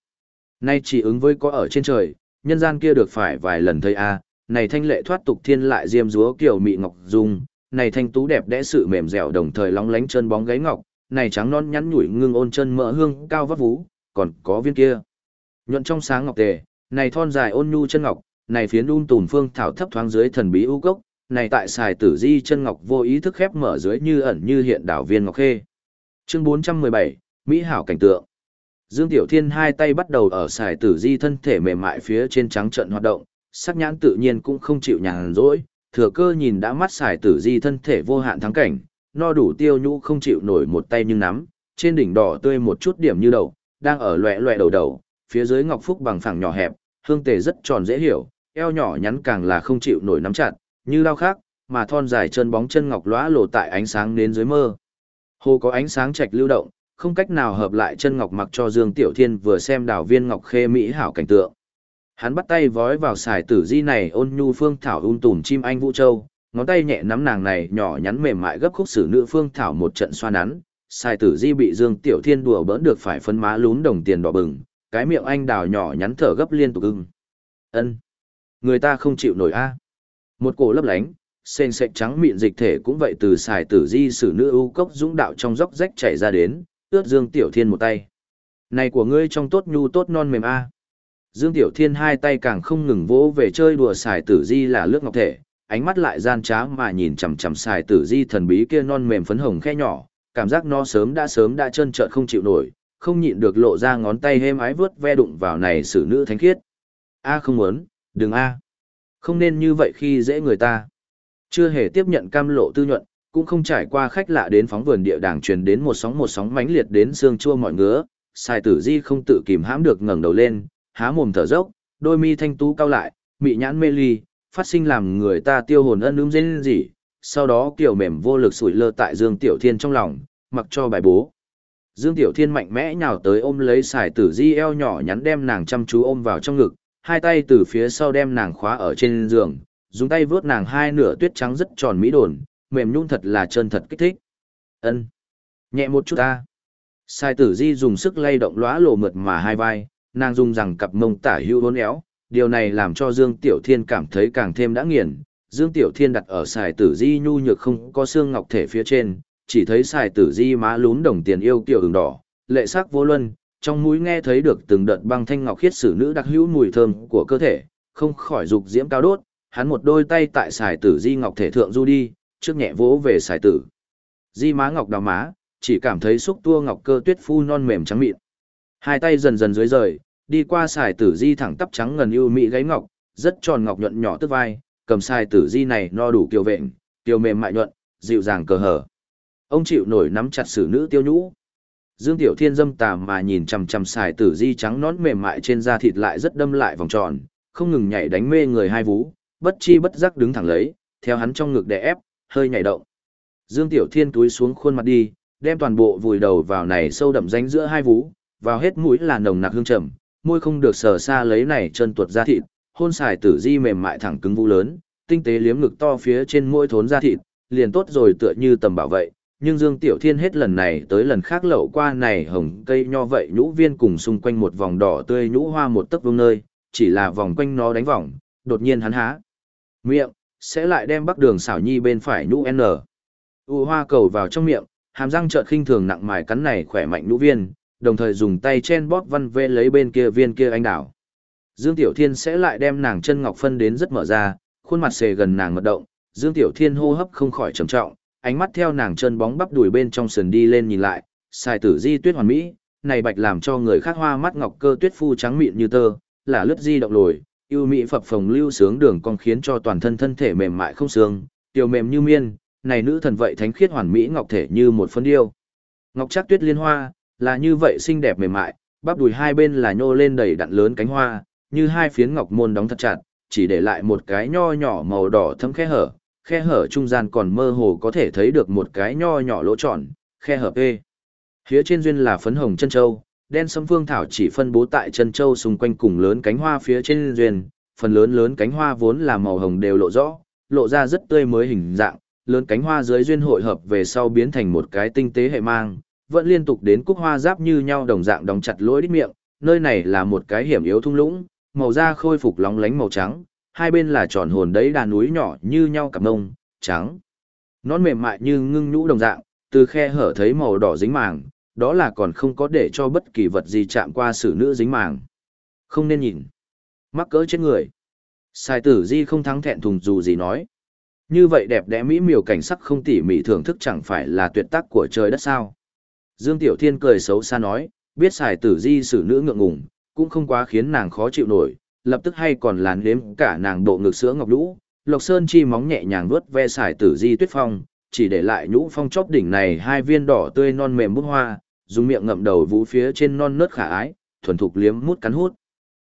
Nay chỉ ứng với có ở trên trời, nhân gian kia được phải vài lần thấy a này thanh lệ thoát tục thiên lại diêm dúa kiểu mị ngọc dung, này thanh tú đẹp đẽ sự mềm dẻo đồng thời lóng lánh chân bóng gáy ngọc, này trắng non nhắn nhủi ngưng ôn chân mỡ hương cao vấp vú, còn có viên kia. Nhuận trong sáng ngọc tề, này thon dài ôn nhu chân ngọc, này phiến un tùn phương thảo thấp thoáng dưới thần bí u cốc, này tại xài tử di chân ngọc vô ý thức khép mở dưới như ẩn như hiện đảo viên ngọc khê. Chương 417, Mỹ hảo cảnh tượng. Dương Tiểu Thiên hai tay bắt đầu ở xài tử di thân thể mềm mại phía trên trắng trận hoạt động, sắc nhãn tự nhiên cũng không chịu nhàn rỗi, thừa cơ nhìn đã mắt xài tử di thân thể vô hạn thắng cảnh, no đủ tiêu nhũ không chịu nổi một tay nhưng nắm, trên đỉnh đỏ tươi một chút điểm như đầu, đang ở loẹ loẹ đầu đầu, phía dưới ngọc phúc bằng phẳng nhỏ hẹp, hương tề rất tròn dễ hiểu, eo nhỏ nhắn càng là không chịu nổi nắm chặt, như lao khác, mà thon dài chân bóng chân ngọc lóa lộ tại ánh sáng đến dưới mơ. Hồ có ánh sáng trạch lưu động, không cách nào hợp lại chân ngọc mặc cho Dương Tiểu Thiên vừa xem đảo viên ngọc khê mỹ hảo cảnh tượng. Hắn bắt tay vói vào xài tử di này ôn nhu phương thảo ung tùm chim anh vũ châu, ngón tay nhẹ nắm nàng này nhỏ nhắn mềm mại gấp khúc sử nữ phương thảo một trận xoa nắn, xài tử di bị Dương Tiểu Thiên đùa bỡn được phải phân má lún đồng tiền đỏ bừng, cái miệng anh đào nhỏ nhắn thở gấp liên tục ưng. Ân, người ta không chịu nổi a. Một cổ lấp lánh, sền sệt trắng mịn dịch thể cũng vậy từ xài tử di sử nữ ưu cốc dũng đạo trong dốc rách chảy ra đến, ướt Dương Tiểu Thiên một tay. Này của ngươi trong tốt nhu tốt non mềm a. À. Dương Tiểu Thiên hai tay càng không ngừng vỗ về chơi đùa xài tử di là lướt ngọc thể, ánh mắt lại gian trá mà nhìn chằm chằm xài tử di thần bí kia non mềm phấn hồng khe nhỏ, cảm giác nó sớm đã sớm đã trơn trợn không chịu nổi, không nhịn được lộ ra ngón tay hêm ái vướt ve đụng vào này xử nữ thánh khiết. A không muốn, đừng a. Không nên như vậy khi dễ người ta. Chưa hề tiếp nhận cam lộ tư nhuận, cũng không trải qua khách lạ đến phóng vườn địa đàng truyền đến một sóng một sóng mãnh liệt đến xương chua mọi ngứa, xài tử di không tự kìm hãm được ngẩng đầu lên, há mồm thở dốc, đôi mi thanh tú cao lại, mị nhãn mê ly, phát sinh làm người ta tiêu hồn ân ưm dên gì, sau đó kiểu mềm vô lực sủi lơ tại Dương Tiểu Thiên trong lòng, mặc cho bài bố. Dương Tiểu Thiên mạnh mẽ nhào tới ôm lấy xài tử di eo nhỏ nhắn đem nàng chăm chú ôm vào trong ngực, hai tay từ phía sau đem nàng khóa ở trên giường, dùng tay vướt nàng hai nửa tuyết trắng rất tròn mỹ đồn, mềm nhung thật là chân thật kích thích. Ân, nhẹ một chút ta. Sai tử di dùng sức lay động lóa lộ mượt mà hai vai, nàng dùng rằng cặp mông tả hưu hôn éo, điều này làm cho Dương Tiểu Thiên cảm thấy càng thêm đã nghiền. Dương Tiểu Thiên đặt ở sài tử di nhu nhược không có xương ngọc thể phía trên, chỉ thấy sài tử di má lún đồng tiền yêu kiểu đường đỏ, lệ sắc vô luân, trong mũi nghe thấy được từng đợt băng thanh ngọc khiết sử nữ đặc hữu mùi thơm của cơ thể, không khỏi dục diễm cao đốt, hắn một đôi tay tại xài tử di ngọc thể thượng du đi, trước nhẹ vỗ về xài tử. Di má ngọc đào má, chỉ cảm thấy xúc tua ngọc cơ tuyết phu non mềm trắng mịn. Hai tay dần dần dưới rời, đi qua xài tử di thẳng tắp trắng ngần ưu mỹ gáy ngọc, rất tròn ngọc nhuận nhỏ tức vai, cầm xài tử di này no đủ kiều vẹn, kiều mềm mại nhuận, dịu dàng cờ hở. Ông chịu nổi nắm chặt xử nữ tiêu nhũ. Dương Tiểu Thiên dâm tà mà nhìn chằm chằm xài tử di trắng nón mềm mại trên da thịt lại rất đâm lại vòng tròn, không ngừng nhảy đánh mê người hai vú, bất chi bất giác đứng thẳng lấy, theo hắn trong ngực đè ép, hơi nhảy động. Dương Tiểu Thiên túi xuống khuôn mặt đi, đem toàn bộ vùi đầu vào này sâu đậm ránh giữa hai vú, vào hết mũi là nồng nặc hương trầm, môi không được sờ xa lấy này chân tuột da thịt, hôn xài tử di mềm mại thẳng cứng vũ lớn, tinh tế liếm ngực to phía trên môi thốn da thịt, liền tốt rồi tựa như tầm bảo vậy. Nhưng Dương Tiểu Thiên hết lần này tới lần khác lậu qua này hồng cây nho vậy nhũ viên cùng xung quanh một vòng đỏ tươi nhũ hoa một tấc vương nơi, chỉ là vòng quanh nó đánh vòng, đột nhiên hắn há. Miệng, sẽ lại đem bắc đường xảo nhi bên phải nhũ N. U hoa cầu vào trong miệng, hàm răng trợn khinh thường nặng mài cắn này khỏe mạnh nhũ viên, đồng thời dùng tay chen bóp văn vê lấy bên kia viên kia anh đảo. Dương Tiểu Thiên sẽ lại đem nàng chân ngọc phân đến rất mở ra, khuôn mặt xề gần nàng mật động, Dương Tiểu Thiên hô hấp không khỏi trầm trọng, ánh mắt theo nàng chân bóng bắp đùi bên trong sườn đi lên nhìn lại, xài tử di tuyết hoàn mỹ, này bạch làm cho người khác hoa mắt ngọc cơ tuyết phu trắng mịn như tơ, là lướt di động lồi, yêu mỹ phập phồng lưu sướng đường cong khiến cho toàn thân thân thể mềm mại không xương, tiểu mềm như miên, này nữ thần vậy thánh khiết hoàn mỹ ngọc thể như một phân điêu. Ngọc chắc tuyết liên hoa, là như vậy xinh đẹp mềm mại, bắp đùi hai bên là nhô lên đầy đặn lớn cánh hoa, như hai phiến ngọc môn đóng thật chặt, chỉ để lại một cái nho nhỏ màu đỏ thấm khẽ hở, khe hở trung gian còn mơ hồ có thể thấy được một cái nho nhỏ lỗ tròn, khe hở P. Phía trên duyên là phấn hồng chân châu, đen sâm phương thảo chỉ phân bố tại chân châu xung quanh cùng lớn cánh hoa phía trên duyên, phần lớn lớn cánh hoa vốn là màu hồng đều lộ rõ, lộ ra rất tươi mới hình dạng, lớn cánh hoa dưới duyên hội hợp về sau biến thành một cái tinh tế hệ mang, vẫn liên tục đến cúc hoa giáp như nhau đồng dạng đóng chặt lỗ đít miệng, nơi này là một cái hiểm yếu thung lũng, màu da khôi phục lóng lánh màu trắng, hai bên là tròn hồn đấy đàn núi nhỏ như nhau cặp mông, trắng. Nón mềm mại như ngưng nhũ đồng dạng, từ khe hở thấy màu đỏ dính màng, đó là còn không có để cho bất kỳ vật gì chạm qua xử nữ dính màng. Không nên nhìn. Mắc cỡ chết người. Sai tử di không thắng thẹn thùng dù gì nói. Như vậy đẹp đẽ mỹ miều cảnh sắc không tỉ mỉ thưởng thức chẳng phải là tuyệt tác của trời đất sao. Dương Tiểu Thiên cười xấu xa nói, biết xài tử di xử nữ ngượng ngùng, cũng không quá khiến nàng khó chịu nổi, lập tức hay còn làn nếm cả nàng độ ngực sữa ngọc lũ. Lộc Sơn chi móng nhẹ nhàng vuốt ve sải tử di tuyết phong, chỉ để lại nhũ phong chóp đỉnh này hai viên đỏ tươi non mềm bút hoa, dùng miệng ngậm đầu vũ phía trên non nớt khả ái, thuần thục liếm mút cắn hút.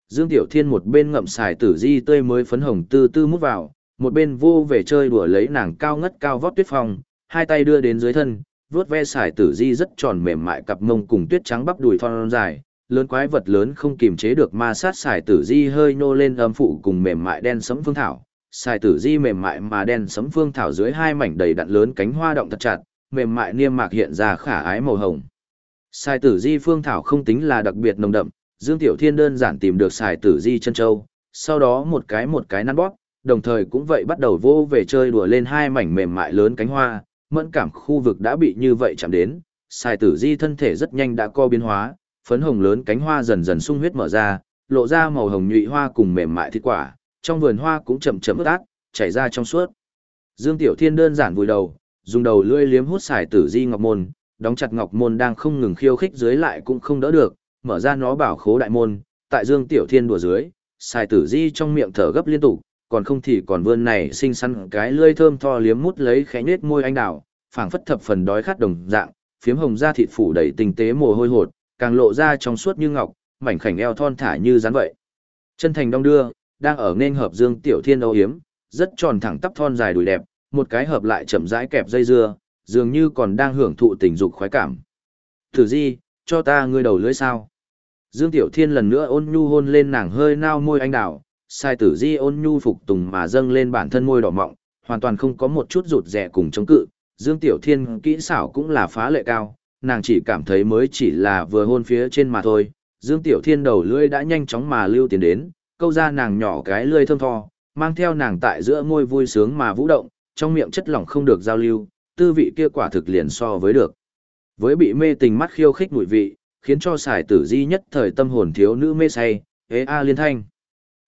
Dương Tiểu Thiên một bên ngậm sải tử di tươi mới phấn hồng tư tư mút vào, một bên vô về chơi đùa lấy nàng cao ngất cao vót tuyết phong, hai tay đưa đến dưới thân, vuốt ve sải tử di rất tròn mềm mại cặp mông cùng tuyết trắng bắp đùi thon dài, lớn quái vật lớn không kiềm chế được ma sát xài tử di hơi nô lên âm phụ cùng mềm mại đen sẫm phương thảo. Xài tử di mềm mại mà đen sẫm phương thảo dưới hai mảnh đầy đặn lớn cánh hoa động thật chặt, mềm mại niêm mạc hiện ra khả ái màu hồng. Xài tử di phương thảo không tính là đặc biệt nồng đậm, Dương Tiểu Thiên đơn giản tìm được xài tử di chân châu, sau đó một cái một cái năn bóp, đồng thời cũng vậy bắt đầu vô về chơi đùa lên hai mảnh mềm mại lớn cánh hoa, mẫn cảm khu vực đã bị như vậy chạm đến, xài tử di thân thể rất nhanh đã co biến hóa, phấn hồng lớn cánh hoa dần dần sung huyết mở ra, lộ ra màu hồng nhụy hoa cùng mềm mại thịt quả, trong vườn hoa cũng chậm chậm ướt át, chảy ra trong suốt. Dương Tiểu Thiên đơn giản vùi đầu, dùng đầu lưỡi liếm hút xài tử di ngọc môn, đóng chặt ngọc môn đang không ngừng khiêu khích dưới lại cũng không đỡ được, mở ra nó bảo khố đại môn, tại Dương Tiểu Thiên đùa dưới, xài tử di trong miệng thở gấp liên tục, còn không thì còn vươn này xinh xắn cái lưỡi thơm tho liếm mút lấy khẽ nết môi anh đào, phảng phất thập phần đói khát đồng dạng, phiếm hồng da thịt phủ đầy tinh tế mồ hôi hột, càng lộ ra trong suốt như ngọc, mảnh khảnh eo thon thả như rắn vậy. Chân thành đong đưa, đang ở nên hợp Dương Tiểu Thiên âu hiếm, rất tròn thẳng tắp thon dài đùi đẹp, một cái hợp lại chậm rãi kẹp dây dưa, dường như còn đang hưởng thụ tình dục khoái cảm. Thử di, cho ta ngươi đầu lưỡi sao? Dương Tiểu Thiên lần nữa ôn nhu hôn lên nàng hơi nao môi anh đào, sai tử di ôn nhu phục tùng mà dâng lên bản thân môi đỏ mọng, hoàn toàn không có một chút rụt rẻ cùng chống cự. Dương Tiểu Thiên kỹ xảo cũng là phá lệ cao, nàng chỉ cảm thấy mới chỉ là vừa hôn phía trên mà thôi. Dương Tiểu Thiên đầu lưỡi đã nhanh chóng mà lưu tiến đến, câu ra nàng nhỏ cái lưỡi thơm tho, mang theo nàng tại giữa môi vui sướng mà vũ động, trong miệng chất lỏng không được giao lưu, tư vị kia quả thực liền so với được. Với bị mê tình mắt khiêu khích mùi vị, khiến cho xài tử di nhất thời tâm hồn thiếu nữ mê say, ế a liên thanh.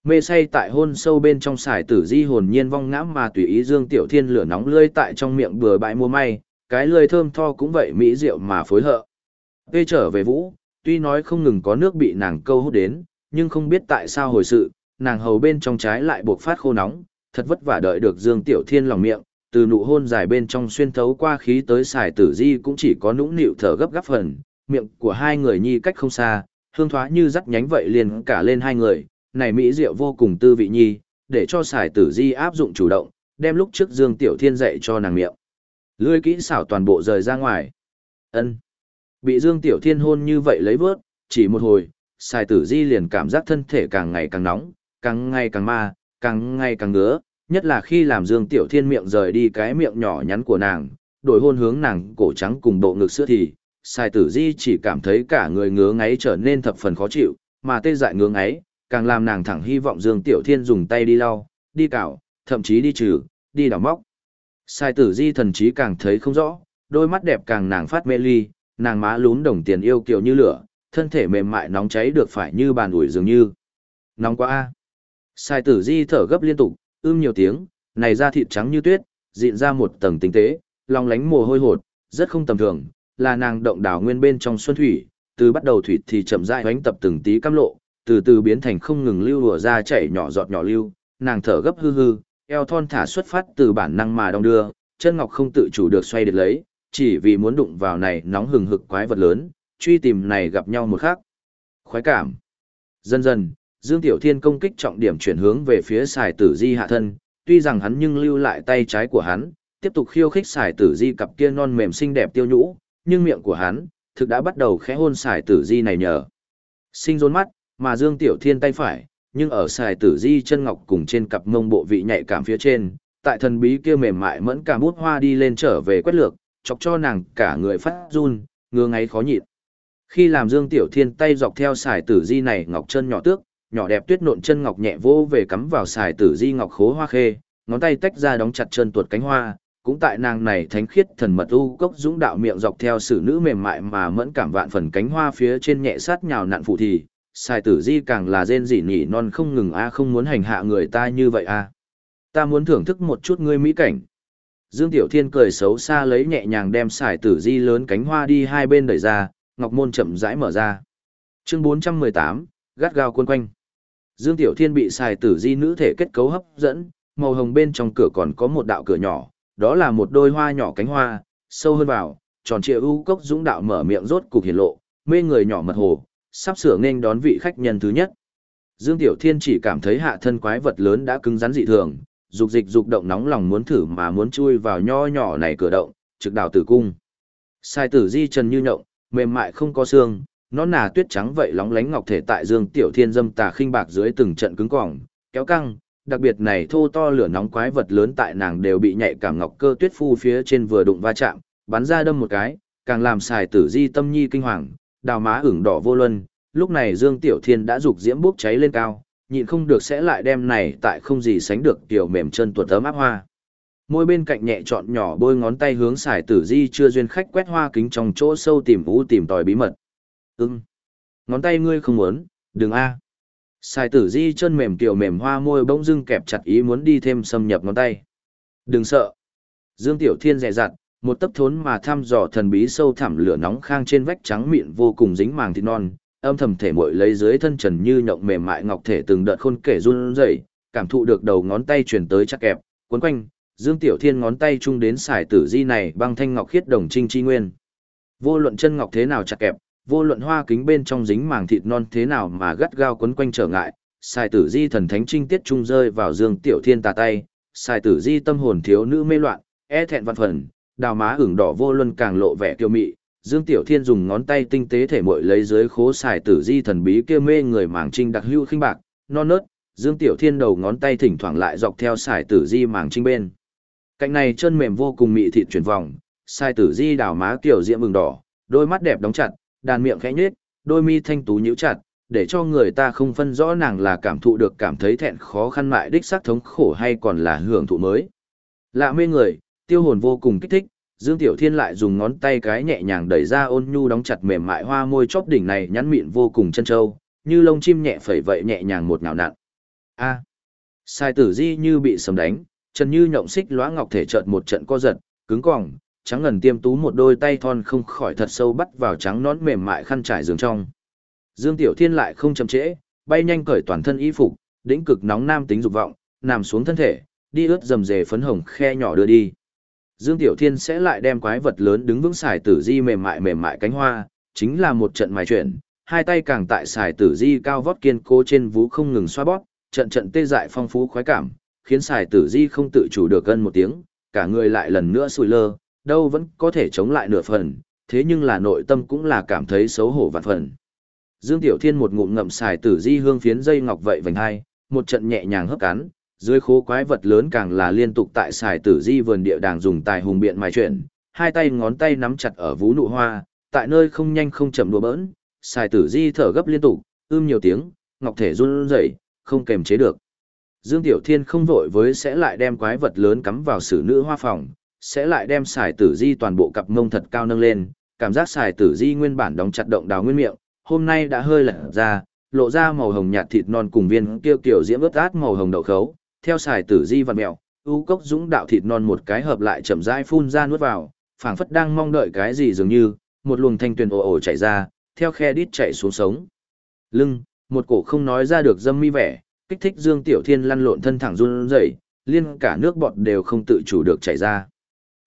Mê say tại hôn sâu bên trong xài tử di hồn nhiên vong ngã mà tùy ý dương tiểu thiên lửa nóng lươi tại trong miệng bừa bãi mua may, cái lười thơm tho cũng vậy mỹ rượu mà phối hợp. Vê trở về vũ, tuy nói không ngừng có nước bị nàng câu hút đến, nhưng không biết tại sao hồi sự, nàng hầu bên trong trái lại buộc phát khô nóng, thật vất vả đợi được Dương Tiểu Thiên lòng miệng, từ nụ hôn dài bên trong xuyên thấu qua khí tới xài tử di cũng chỉ có nũng nịu thở gấp gáp phần, miệng của hai người nhi cách không xa, hương thoá như dắt nhánh vậy liền cả lên hai người, này mỹ diệu vô cùng tư vị nhi, để cho xài tử di áp dụng chủ động, đem lúc trước Dương Tiểu Thiên dạy cho nàng miệng. Lưới kỹ xảo toàn bộ rời ra ngoài. ân Bị Dương Tiểu Thiên hôn như vậy lấy vớt, chỉ một hồi, xài tử di liền cảm giác thân thể càng ngày càng nóng, càng ngày càng ma, càng ngày càng ngứa, nhất là khi làm Dương Tiểu Thiên miệng rời đi cái miệng nhỏ nhắn của nàng, đổi hôn hướng nàng cổ trắng cùng bộ ngực sữa thì, Sai tử di chỉ cảm thấy cả người ngứa ngáy trở nên thập phần khó chịu, mà tê dại ngứa ngáy, càng làm nàng thẳng hy vọng Dương Tiểu Thiên dùng tay đi lau, đi cạo, thậm chí đi trừ, đi đào móc. Sai tử di thần trí càng thấy không rõ, đôi mắt đẹp càng nàng phát mê ly, nàng má lún đồng tiền yêu kiều như lửa, thân thể mềm mại nóng cháy được phải như bàn ủi dường như. Nóng quá a. Sai tử di thở gấp liên tục, ưm nhiều tiếng, này da thịt trắng như tuyết, dịn ra một tầng tinh tế, lòng lánh mồ hôi hột, rất không tầm thường, là nàng động đảo nguyên bên trong xuân thủy, từ bắt đầu thủy thì chậm rãi hoánh tập từng tí cam lộ, từ từ biến thành không ngừng lưu lùa ra chảy nhỏ giọt nhỏ lưu, nàng thở gấp hư hư, eo thon thả xuất phát từ bản năng mà đong đưa, chân ngọc không tự chủ được xoay được lấy, chỉ vì muốn đụng vào này nóng hừng hực quái vật lớn, truy tìm này gặp nhau một khắc. Khoái cảm. Dần dần, Dương Tiểu Thiên công kích trọng điểm chuyển hướng về phía xài tử di hạ thân, tuy rằng hắn nhưng lưu lại tay trái của hắn, tiếp tục khiêu khích xài tử di cặp kia non mềm xinh đẹp tiêu nhũ, nhưng miệng của hắn, thực đã bắt đầu khẽ hôn xài tử di này nhờ. Sinh rôn mắt, mà Dương Tiểu Thiên tay phải, nhưng ở xài tử di chân ngọc cùng trên cặp mông bộ vị nhạy cảm phía trên, tại thần bí kia mềm mại mẫn cảm bút hoa đi lên trở về quét lược, chọc cho nàng cả người phát run, ngứa ngáy khó nhịn. Khi làm Dương Tiểu Thiên tay dọc theo xài tử di này ngọc chân nhỏ tước, nhỏ đẹp tuyết nộn chân ngọc nhẹ vô về cắm vào xài tử di ngọc khố hoa khê, ngón tay tách ra đóng chặt chân tuột cánh hoa, cũng tại nàng này thánh khiết thần mật u cốc dũng đạo miệng dọc theo sự nữ mềm mại mà mẫn cảm vạn phần cánh hoa phía trên nhẹ sát nhào nặn phụ thì, xài tử di càng là rên rỉ nhỉ non không ngừng a không muốn hành hạ người ta như vậy a. Ta muốn thưởng thức một chút ngươi mỹ cảnh. Dương tiểu thiên cười xấu xa lấy nhẹ nhàng đem xài tử di lớn cánh hoa đi hai bên đẩy ra ngọc môn chậm rãi mở ra. Chương 418, gắt gao quân quanh. Dương tiểu thiên bị xài tử di nữ thể kết cấu hấp dẫn màu hồng bên trong cửa còn có một đạo cửa nhỏ đó là một đôi hoa nhỏ cánh hoa sâu hơn vào tròn trịa u cốc dũng đạo mở miệng rốt cục hiển lộ mê người nhỏ mật hồ sắp sửa nên đón vị khách nhân thứ nhất. Dương Tiểu Thiên chỉ cảm thấy hạ thân quái vật lớn đã cứng rắn dị thường, dục dịch dục động nóng lòng muốn thử mà muốn chui vào nho nhỏ này cửa động, trực đào tử cung. Sai tử di trần như nhộng, mềm mại không có xương, nó nà tuyết trắng vậy lóng lánh ngọc thể tại Dương Tiểu Thiên dâm tà khinh bạc dưới từng trận cứng cỏng, kéo căng, đặc biệt này thô to lửa nóng quái vật lớn tại nàng đều bị nhạy cảm ngọc cơ tuyết phu phía trên vừa đụng va chạm, bắn ra đâm một cái, càng làm xài tử di tâm nhi kinh hoàng, đào má ửng đỏ vô luân, lúc này Dương Tiểu Thiên đã dục diễm bốc cháy lên cao, nhịn không được sẽ lại đem này tại không gì sánh được tiểu mềm chân tuột tấm áp hoa. Môi bên cạnh nhẹ chọn nhỏ bôi ngón tay hướng xài tử di chưa duyên khách quét hoa kính trong chỗ sâu tìm vũ tìm tòi bí mật. Ừm. Ngón tay ngươi không muốn, đừng a. À. Xài tử di chân mềm tiểu mềm hoa môi bỗng dưng kẹp chặt ý muốn đi thêm xâm nhập ngón tay. Đừng sợ. Dương Tiểu Thiên dè dặt, một tấc thốn mà thăm dò thần bí sâu thẳm lửa nóng khang trên vách trắng mịn vô cùng dính màng thịt non, âm thầm thể muội lấy dưới thân trần như nhộng mềm mại ngọc thể từng đợt khôn kể run rẩy, cảm thụ được đầu ngón tay truyền tới chắc kẹp, quấn quanh, Dương Tiểu Thiên ngón tay chung đến sải tử di này băng thanh ngọc khiết đồng trinh chi nguyên. Vô luận chân ngọc thế nào chặt kẹp, vô luận hoa kính bên trong dính màng thịt non thế nào mà gắt gao quấn quanh trở ngại, sài tử di thần thánh trinh tiết trung rơi vào Dương Tiểu Thiên tà tay, sài tử di tâm hồn thiếu nữ mê loạn, e thẹn văn phần, đào má ửng đỏ vô luân càng lộ vẻ kiêu mị. Dương Tiểu Thiên dùng ngón tay tinh tế thể muội lấy dưới khố xài tử di thần bí kia mê người màng trinh đặc hữu khinh bạc, non nớt, Dương Tiểu Thiên đầu ngón tay thỉnh thoảng lại dọc theo xài tử di màng trinh bên. Cạnh này chân mềm vô cùng mị thịt chuyển vòng, xài tử di đào má kiểu diễm ửng đỏ, đôi mắt đẹp đóng chặt, đàn miệng khẽ nhếch, đôi mi thanh tú nhíu chặt, để cho người ta không phân rõ nàng là cảm thụ được cảm thấy thẹn khó khăn mại đích xác thống khổ hay còn là hưởng thụ mới. Lạ mê người, tiêu hồn vô cùng kích thích, Dương Tiểu Thiên lại dùng ngón tay cái nhẹ nhàng đẩy ra ôn nhu đóng chặt mềm mại hoa môi chóp đỉnh này nhắn mịn vô cùng chân trâu, như lông chim nhẹ phẩy vậy nhẹ nhàng một nhào nặn. A. Sai tử di như bị sầm đánh, chân như nhộng xích lóa ngọc thể chợt một trận co giật, cứng cỏng, trắng ngần tiêm tú một đôi tay thon không khỏi thật sâu bắt vào trắng nón mềm mại khăn trải giường trong. Dương Tiểu Thiên lại không chậm trễ, bay nhanh cởi toàn thân y phục, đĩnh cực nóng nam tính dục vọng, nằm xuống thân thể, đi ướt dầm dề phấn hồng khe nhỏ đưa đi. Dương Tiểu Thiên sẽ lại đem quái vật lớn đứng vững xài tử di mềm mại mềm mại cánh hoa, chính là một trận mài chuyển, hai tay càng tại xài tử di cao vót kiên cố trên vú không ngừng xoa bóp, trận trận tê dại phong phú khoái cảm, khiến xài tử di không tự chủ được gần một tiếng, cả người lại lần nữa sùi lơ, đâu vẫn có thể chống lại nửa phần, thế nhưng là nội tâm cũng là cảm thấy xấu hổ vạn phần. Dương Tiểu Thiên một ngụm ngậm xài tử di hương phiến dây ngọc vậy vành hai, một trận nhẹ nhàng hấp cắn, dưới khố quái vật lớn càng là liên tục tại xài tử di vườn địa đàng dùng tài hùng biện mài chuyển, hai tay ngón tay nắm chặt ở vú nụ hoa, tại nơi không nhanh không chậm đùa bỡn, xài tử di thở gấp liên tục, ưm nhiều tiếng, ngọc thể run rẩy, không kềm chế được. Dương Tiểu Thiên không vội với sẽ lại đem quái vật lớn cắm vào sử nữ hoa phòng, sẽ lại đem xài tử di toàn bộ cặp mông thật cao nâng lên, cảm giác xài tử di nguyên bản đóng chặt động đào nguyên miệng, hôm nay đã hơi lật ra, lộ ra màu hồng nhạt thịt non cùng viên kia kiểu diễm ướt át màu hồng đậu khấu, theo xài tử di vặn mẹo, u cốc dũng đạo thịt non một cái hợp lại chậm rãi phun ra nuốt vào, phảng phất đang mong đợi cái gì dường như, một luồng thanh tuyền ồ ồ chảy ra, theo khe đít chạy xuống sống. Lưng, một cổ không nói ra được dâm mi vẻ, kích thích Dương Tiểu Thiên lăn lộn thân thẳng run rẩy, liên cả nước bọt đều không tự chủ được chảy ra.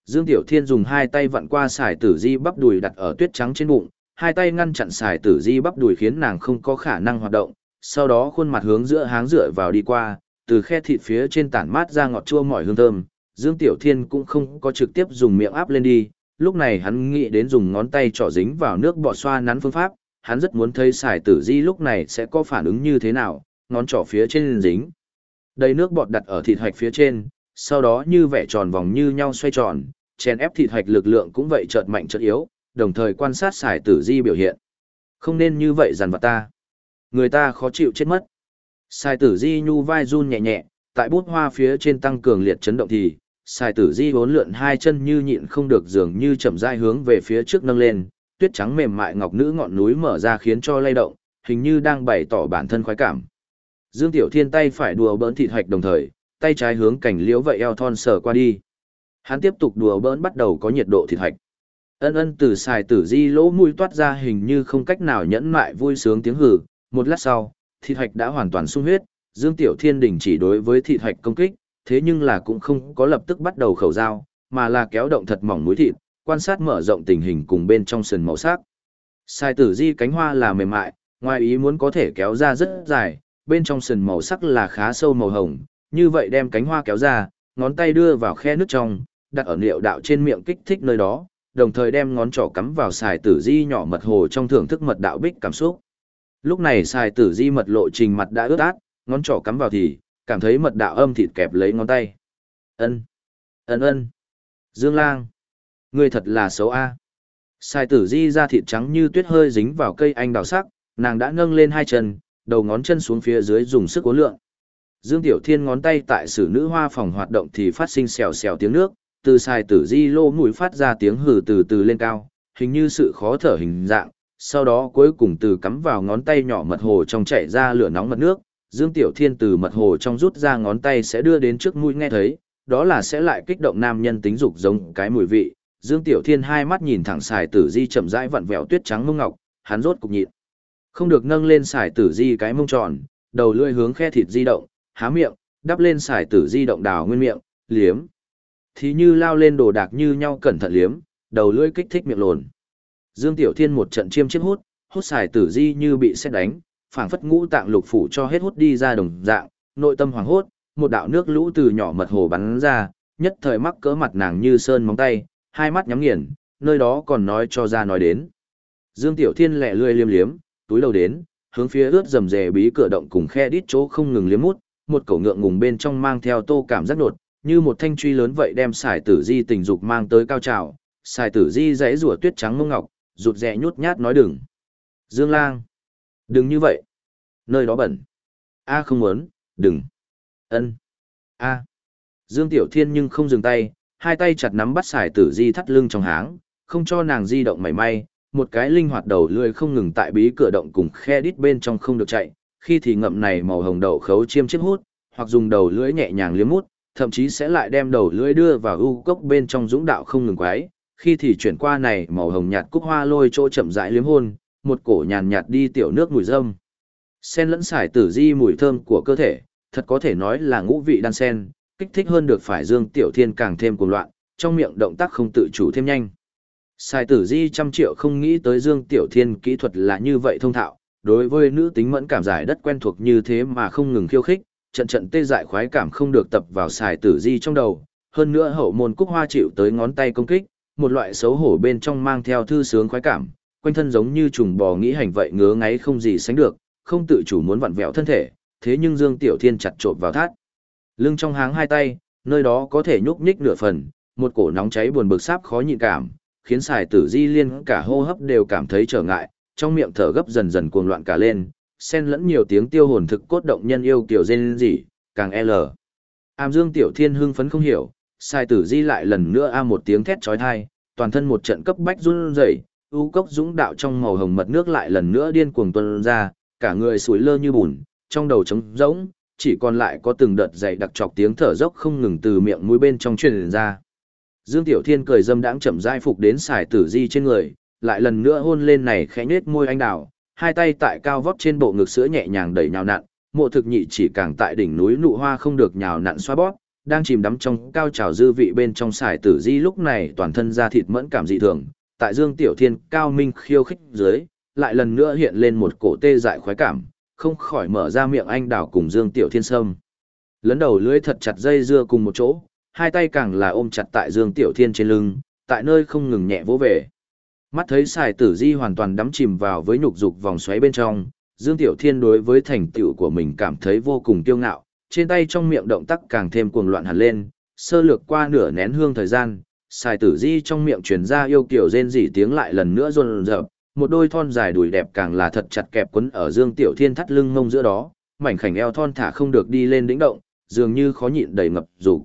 Dương Tiểu Thiên dùng hai tay vặn qua xài tử di bắp đùi đặt ở tuyết trắng trên bụng, hai tay ngăn chặn xài tử di bắp đùi khiến nàng không có khả năng hoạt động, sau đó khuôn mặt hướng giữa háng dựa vào đi qua, từ khe thịt phía trên tản mát ra ngọt chua mỏi hương thơm, Dương Tiểu Thiên cũng không có trực tiếp dùng miệng áp lên đi, lúc này hắn nghĩ đến dùng ngón tay trỏ dính vào nước bọt xoa nắn phương pháp, hắn rất muốn thấy xài tử di lúc này sẽ có phản ứng như thế nào, ngón trỏ phía trên dính. Đầy nước bọt đặt ở thịt hạch phía trên, sau đó như vẻ tròn vòng như nhau xoay tròn, chèn ép thịt hạch lực lượng cũng vậy chợt mạnh chợt yếu, đồng thời quan sát xài tử di biểu hiện. Không nên như vậy dằn vặt ta. Người ta khó chịu chết mất. Sai tử di nhu vai run nhẹ nhẹ, tại bút hoa phía trên tăng cường liệt chấn động thì, Sai tử di vốn lượn hai chân như nhịn không được dường như chậm rãi hướng về phía trước nâng lên, tuyết trắng mềm mại ngọc nữ ngọn núi mở ra khiến cho lay động, hình như đang bày tỏ bản thân khoái cảm. Dương Tiểu Thiên tay phải đùa bỡn thịt hoạch đồng thời, tay trái hướng cảnh liễu vậy eo thon sờ qua đi. Hắn tiếp tục đùa bỡn bắt đầu có nhiệt độ thịt hoạch. Ân ân từ xài tử di lỗ mũi toát ra hình như không cách nào nhẫn mại vui sướng tiếng hử, một lát sau, thịt hoạch đã hoàn toàn sung huyết, Dương Tiểu Thiên đình chỉ đối với thịt hoạch công kích, thế nhưng là cũng không có lập tức bắt đầu khẩu dao, mà là kéo động thật mỏng mũi thịt, quan sát mở rộng tình hình cùng bên trong sườn màu sắc. Sai tử di cánh hoa là mềm mại, ngoài ý muốn có thể kéo ra rất dài, bên trong sườn màu sắc là khá sâu màu hồng, như vậy đem cánh hoa kéo ra, ngón tay đưa vào khe nước trong, đặt ở liệu đạo trên miệng kích thích nơi đó, đồng thời đem ngón trỏ cắm vào xài tử di nhỏ mật hồ trong thưởng thức mật đạo bích cảm xúc. Lúc này xài tử di mật lộ trình mặt đã ướt át, ngón trỏ cắm vào thì, cảm thấy mật đạo âm thịt kẹp lấy ngón tay. Ân, ân ân, Dương Lang, ngươi thật là xấu a. Sai tử di ra thịt trắng như tuyết hơi dính vào cây anh đào sắc, nàng đã nâng lên hai chân, đầu ngón chân xuống phía dưới dùng sức cố lượng. Dương Tiểu Thiên ngón tay tại sử nữ hoa phòng hoạt động thì phát sinh xèo xèo tiếng nước, từ sai tử di lô mũi phát ra tiếng hừ từ từ lên cao, hình như sự khó thở hình dạng, sau đó cuối cùng từ cắm vào ngón tay nhỏ mật hồ trong chảy ra lửa nóng mật nước, Dương Tiểu Thiên từ mật hồ trong rút ra ngón tay sẽ đưa đến trước mũi nghe thấy, đó là sẽ lại kích động nam nhân tính dục giống cái mùi vị. Dương Tiểu Thiên hai mắt nhìn thẳng xài tử di chậm rãi vặn vẹo tuyết trắng mông ngọc, hắn rốt cục nhịn. Không được nâng lên xài tử di cái mông tròn, đầu lưỡi hướng khe thịt di động, há miệng, đắp lên xài tử di động đào nguyên miệng, liếm. Thì như lao lên đồ đạc như nhau cẩn thận liếm, đầu lưỡi kích thích miệng lồn. Dương Tiểu Thiên một trận chiêm chiếc hút, hút xài tử di như bị xét đánh, phảng phất ngũ tạng lục phủ cho hết hút đi ra đồng dạng, nội tâm hoàng hốt, một đạo nước lũ từ nhỏ mật hồ bắn ra, nhất thời mắc cỡ mặt nàng như sơn móng tay, hai mắt nhắm nghiền, nơi đó còn nói cho ra nói đến. Dương Tiểu Thiên lẹ lươi liêm liếm, túi đầu đến, hướng phía ướt rầm rề bí cửa động cùng khe đít chỗ không ngừng liếm mút, một cổ ngượng ngùng bên trong mang theo tô cảm giác đột, như một thanh truy lớn vậy đem xài tử di tình dục mang tới cao trào, xài tử di dãy rủa tuyết trắng mông ngọc, rụt rè nhút nhát nói đừng. Dương Lang, đừng như vậy, nơi đó bẩn. A không muốn, đừng. Ân. A. Dương Tiểu Thiên nhưng không dừng tay, hai tay chặt nắm bắt xài tử di thắt lưng trong háng, không cho nàng di động mảy may, một cái linh hoạt đầu lưỡi không ngừng tại bí cửa động cùng khe đít bên trong không được chạy, khi thì ngậm này màu hồng đậu khấu chiêm chiếc hút, hoặc dùng đầu lưỡi nhẹ nhàng liếm mút, thậm chí sẽ lại đem đầu lưỡi đưa vào u cốc bên trong dũng đạo không ngừng quái, khi thì chuyển qua này màu hồng nhạt cúc hoa lôi chỗ chậm rãi liếm hôn, một cổ nhàn nhạt đi tiểu nước mùi dâm Sen lẫn xài tử di mùi thơm của cơ thể, thật có thể nói là ngũ vị đan sen, kích thích hơn được phải Dương Tiểu Thiên càng thêm cuồng loạn, trong miệng động tác không tự chủ thêm nhanh. Xài tử di trăm triệu không nghĩ tới Dương Tiểu Thiên kỹ thuật là như vậy thông thạo, đối với nữ tính mẫn cảm giải đất quen thuộc như thế mà không ngừng khiêu khích, trận trận tê dại khoái cảm không được tập vào xài tử di trong đầu, hơn nữa hậu môn cúc hoa chịu tới ngón tay công kích, một loại xấu hổ bên trong mang theo thư sướng khoái cảm, quanh thân giống như trùng bò nghĩ hành vậy ngứa ngáy không gì sánh được, không tự chủ muốn vặn vẹo thân thể, thế nhưng Dương Tiểu Thiên chặt trộn vào thắt. Lưng trong háng hai tay, nơi đó có thể nhúc nhích nửa phần, một cổ nóng cháy buồn bực sáp khó nhịn cảm, khiến xài tử di liên cả hô hấp đều cảm thấy trở ngại, trong miệng thở gấp dần dần cuồng loạn cả lên, xen lẫn nhiều tiếng tiêu hồn thực cốt động nhân yêu kiểu dên gì, càng L. Am Dương Tiểu Thiên hưng phấn không hiểu, Sai tử di lại lần nữa a một tiếng thét chói tai, toàn thân một trận cấp bách run rẩy, u cốc dũng đạo trong màu hồng mật nước lại lần nữa điên cuồng tuôn ra, cả người sủi lơ như bùn, trong đầu trống rỗng, chỉ còn lại có từng đợt dày đặc chọc tiếng thở dốc không ngừng từ miệng mũi bên trong truyền ra. Dương Tiểu Thiên cười dâm đãng chậm rãi phục đến xài tử di trên người, lại lần nữa hôn lên này khẽ nhếch môi anh đào, hai tay tại cao vót trên bộ ngực sữa nhẹ nhàng đẩy nhào nặn, mộ thực nhị chỉ càng tại đỉnh núi nụ hoa không được nhào nặn xoa bóp, đang chìm đắm trong cao trào dư vị bên trong sải tử di lúc này toàn thân da thịt mẫn cảm dị thường, tại Dương Tiểu Thiên cao minh khiêu khích dưới, lại lần nữa hiện lên một cổ tê dại khoái cảm, không khỏi mở ra miệng anh đào cùng Dương Tiểu Thiên Sâm. Lấn đầu lưới thật chặt dây dưa cùng một chỗ, hai tay càng là ôm chặt tại Dương Tiểu Thiên trên lưng, tại nơi không ngừng nhẹ vỗ về. Mắt thấy sải tử di hoàn toàn đắm chìm vào với nhục dục vòng xoáy bên trong, Dương Tiểu Thiên đối với thành tựu của mình cảm thấy vô cùng kiêu ngạo, trên tay trong miệng động tác càng thêm cuồng loạn hẳn lên, sơ lược qua nửa nén hương thời gian, xài tử di trong miệng truyền ra yêu kiểu rên rỉ tiếng lại lần nữa run rợp, một đôi thon dài đùi đẹp càng là thật chặt kẹp quấn ở Dương Tiểu Thiên thắt lưng mông giữa đó, mảnh khảnh eo thon thả không được đi lên đỉnh động, dường như khó nhịn đầy ngập dục.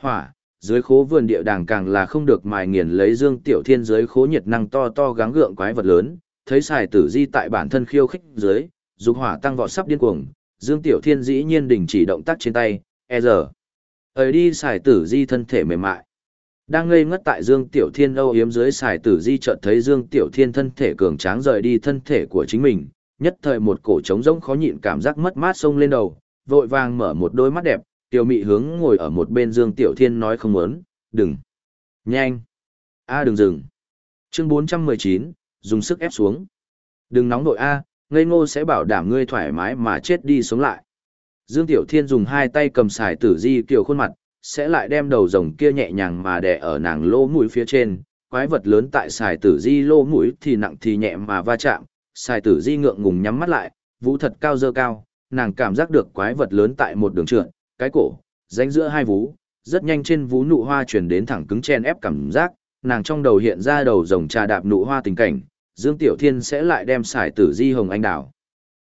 Hỏa, dưới khố vườn địa đàng càng là không được mài nghiền lấy Dương Tiểu Thiên dưới khố nhiệt năng to to gắng gượng quái vật lớn, thấy xài tử di tại bản thân khiêu khích dưới, dục hỏa tăng vọt sắp điên cuồng, Dương Tiểu Thiên dĩ nhiên đình chỉ động tác trên tay, e giờ. Ấy đi xài tử di thân thể mềm mại. Đang ngây ngất tại Dương Tiểu Thiên âu yếm dưới xài tử di chợt thấy Dương Tiểu Thiên thân thể cường tráng rời đi thân thể của chính mình, nhất thời một cổ trống rỗng khó nhịn cảm giác mất mát sông lên đầu, vội vàng mở một đôi mắt đẹp, tiểu mị hướng ngồi ở một bên Dương Tiểu Thiên nói không muốn, đừng, nhanh, a đừng dừng. Chương 419, dùng sức ép xuống. Đừng nóng nội a, ngây ngô sẽ bảo đảm ngươi thoải mái mà chết đi sống lại. Dương Tiểu Thiên dùng hai tay cầm xài tử di kiểu khuôn mặt, sẽ lại đem đầu rồng kia nhẹ nhàng mà đè ở nàng lỗ mũi phía trên, quái vật lớn tại xài tử di lỗ mũi thì nặng thì nhẹ mà va chạm, xài tử di ngượng ngùng nhắm mắt lại, vũ thật cao dơ cao, nàng cảm giác được quái vật lớn tại một đường trượt, cái cổ, rãnh giữa hai vú, rất nhanh trên vú nụ hoa chuyển đến thẳng cứng chen ép cảm giác, nàng trong đầu hiện ra đầu rồng trà đạp nụ hoa tình cảnh, Dương Tiểu Thiên sẽ lại đem xài tử di hồng anh đảo.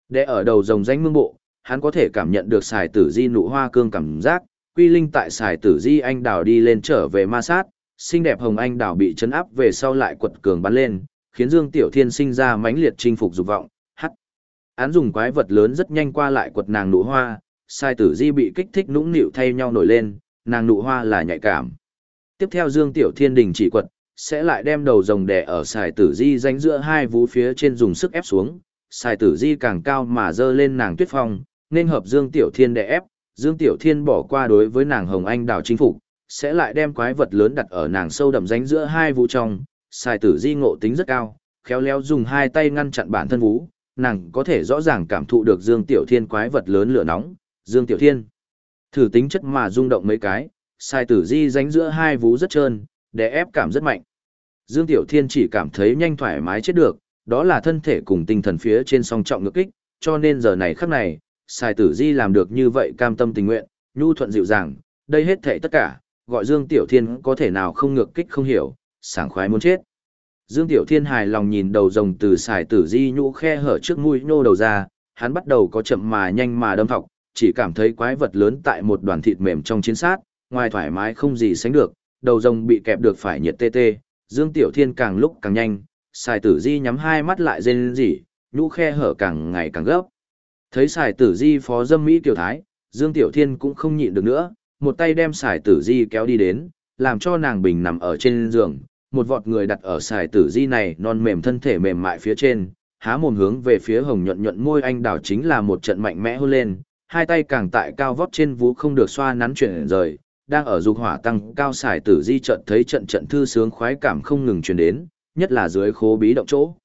Để ở đầu rồng danh mương bộ, hắn có thể cảm nhận được xài tử di nụ hoa cương cảm giác, quy linh tại xài tử di anh đảo đi lên trở về ma sát, xinh đẹp hồng anh đảo bị chấn áp về sau lại quật cường bắn lên, khiến Dương Tiểu Thiên sinh ra mãnh liệt chinh phục dục vọng, hắt. Hắn dùng quái vật lớn rất nhanh qua lại quật nàng nụ hoa, xài tử di bị kích thích nũng nịu thay nhau nổi lên, nàng nụ hoa là nhạy cảm. Tiếp theo Dương Tiểu Thiên đình chỉ quật, sẽ lại đem đầu rồng đè ở sài tử di danh giữa hai vú phía trên dùng sức ép xuống, sài tử di càng cao mà dơ lên nàng tuyết phong, nên hợp Dương Tiểu Thiên đè ép, Dương Tiểu Thiên bỏ qua đối với nàng Hồng Anh đảo chính phục, sẽ lại đem quái vật lớn đặt ở nàng sâu đậm ránh giữa hai vũ trong, sài tử di ngộ tính rất cao, khéo léo dùng hai tay ngăn chặn bản thân vũ, nàng có thể rõ ràng cảm thụ được Dương Tiểu Thiên quái vật lớn lửa nóng, Dương Tiểu Thiên thử tính chất mà rung động mấy cái, sài tử di ránh giữa hai vú rất trơn, để ép cảm rất mạnh. Dương Tiểu Thiên chỉ cảm thấy nhanh thoải mái chết được, đó là thân thể cùng tinh thần phía trên song trọng ngược kích, cho nên giờ này khắc này, Sài Tử Di làm được như vậy cam tâm tình nguyện, nhu thuận dịu dàng, đây hết thảy tất cả, gọi Dương Tiểu Thiên có thể nào không ngược kích không hiểu, sảng khoái muốn chết. Dương Tiểu Thiên hài lòng nhìn đầu rồng từ Sài Tử Di nhũ khe hở trước mũi nô đầu ra, hắn bắt đầu có chậm mà nhanh mà đâm thọc, chỉ cảm thấy quái vật lớn tại một đoàn thịt mềm trong chiến sát, ngoài thoải mái không gì sánh được, đầu rồng bị kẹp được phải nhiệt tê tê, Dương Tiểu Thiên càng lúc càng nhanh, Sài Tử Di nhắm hai mắt lại rên rỉ, nhũ khe hở càng ngày càng gấp. Thấy Sài Tử Di phó dâm mỹ tiểu thái, Dương Tiểu Thiên cũng không nhịn được nữa, một tay đem Sài Tử Di kéo đi đến, làm cho nàng bình nằm ở trên giường, một vọt người đặt ở Sài Tử Di này non mềm thân thể mềm mại phía trên, há mồm hướng về phía hồng nhuận nhuận môi anh đảo chính là một trận mạnh mẽ hôn lên, hai tay càng tại cao vót trên vú không được xoa nắn chuyển rời, đang ở dục hỏa tăng cao xài tử di trận thấy trận trận thư sướng khoái cảm không ngừng truyền đến, nhất là dưới khố bí động chỗ.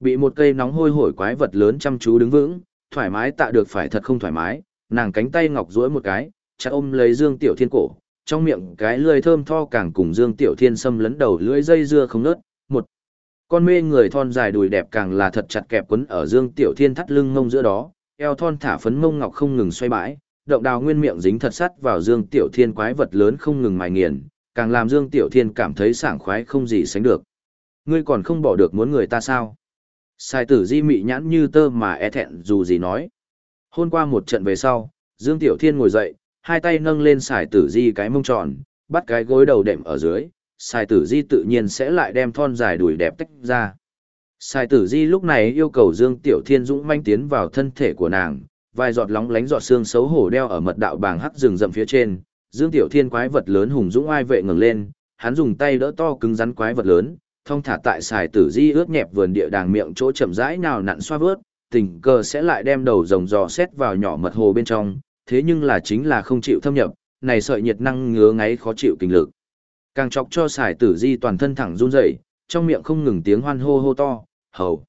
Bị một cây nóng hôi hổi quái vật lớn chăm chú đứng vững, thoải mái tạ được phải thật không thoải mái, nàng cánh tay ngọc duỗi một cái, chặt ôm lấy Dương Tiểu Thiên cổ, trong miệng cái lưỡi thơm tho càng cùng Dương Tiểu Thiên xâm lấn đầu lưỡi dây dưa không nớt, một con mê người thon dài đùi đẹp càng là thật chặt kẹp quấn ở Dương Tiểu Thiên thắt lưng ngông giữa đó, eo thon thả phấn mông ngọc không ngừng xoay bãi, động đào nguyên miệng dính thật sắt vào Dương Tiểu Thiên quái vật lớn không ngừng mài nghiền, càng làm Dương Tiểu Thiên cảm thấy sảng khoái không gì sánh được. Ngươi còn không bỏ được muốn người ta sao? Sai tử di mị nhãn như tơ mà e thẹn dù gì nói. Hôn qua một trận về sau, Dương Tiểu Thiên ngồi dậy, hai tay nâng lên xài tử di cái mông tròn, bắt cái gối đầu đệm ở dưới, xài tử di tự nhiên sẽ lại đem thon dài đùi đẹp tách ra. Sai tử di lúc này yêu cầu Dương Tiểu Thiên Dũng manh tiến vào thân thể của nàng, vài giọt lóng lánh giọt xương xấu hổ đeo ở mật đạo bàng hắc rừng rậm phía trên, Dương Tiểu Thiên quái vật lớn hùng dũng ai vệ ngẩng lên, hắn dùng tay đỡ to cứng rắn quái vật lớn, thông thả tại xài tử di ướt nhẹp vườn địa đàng miệng chỗ chậm rãi nào nặn xoa vớt, tình cờ sẽ lại đem đầu rồng dò xét vào nhỏ mật hồ bên trong, thế nhưng là chính là không chịu thâm nhập, này sợi nhiệt năng ngứa ngáy khó chịu kinh lực. Càng chọc cho xài tử di toàn thân thẳng run rẩy, trong miệng không ngừng tiếng hoan hô hô to, hầu.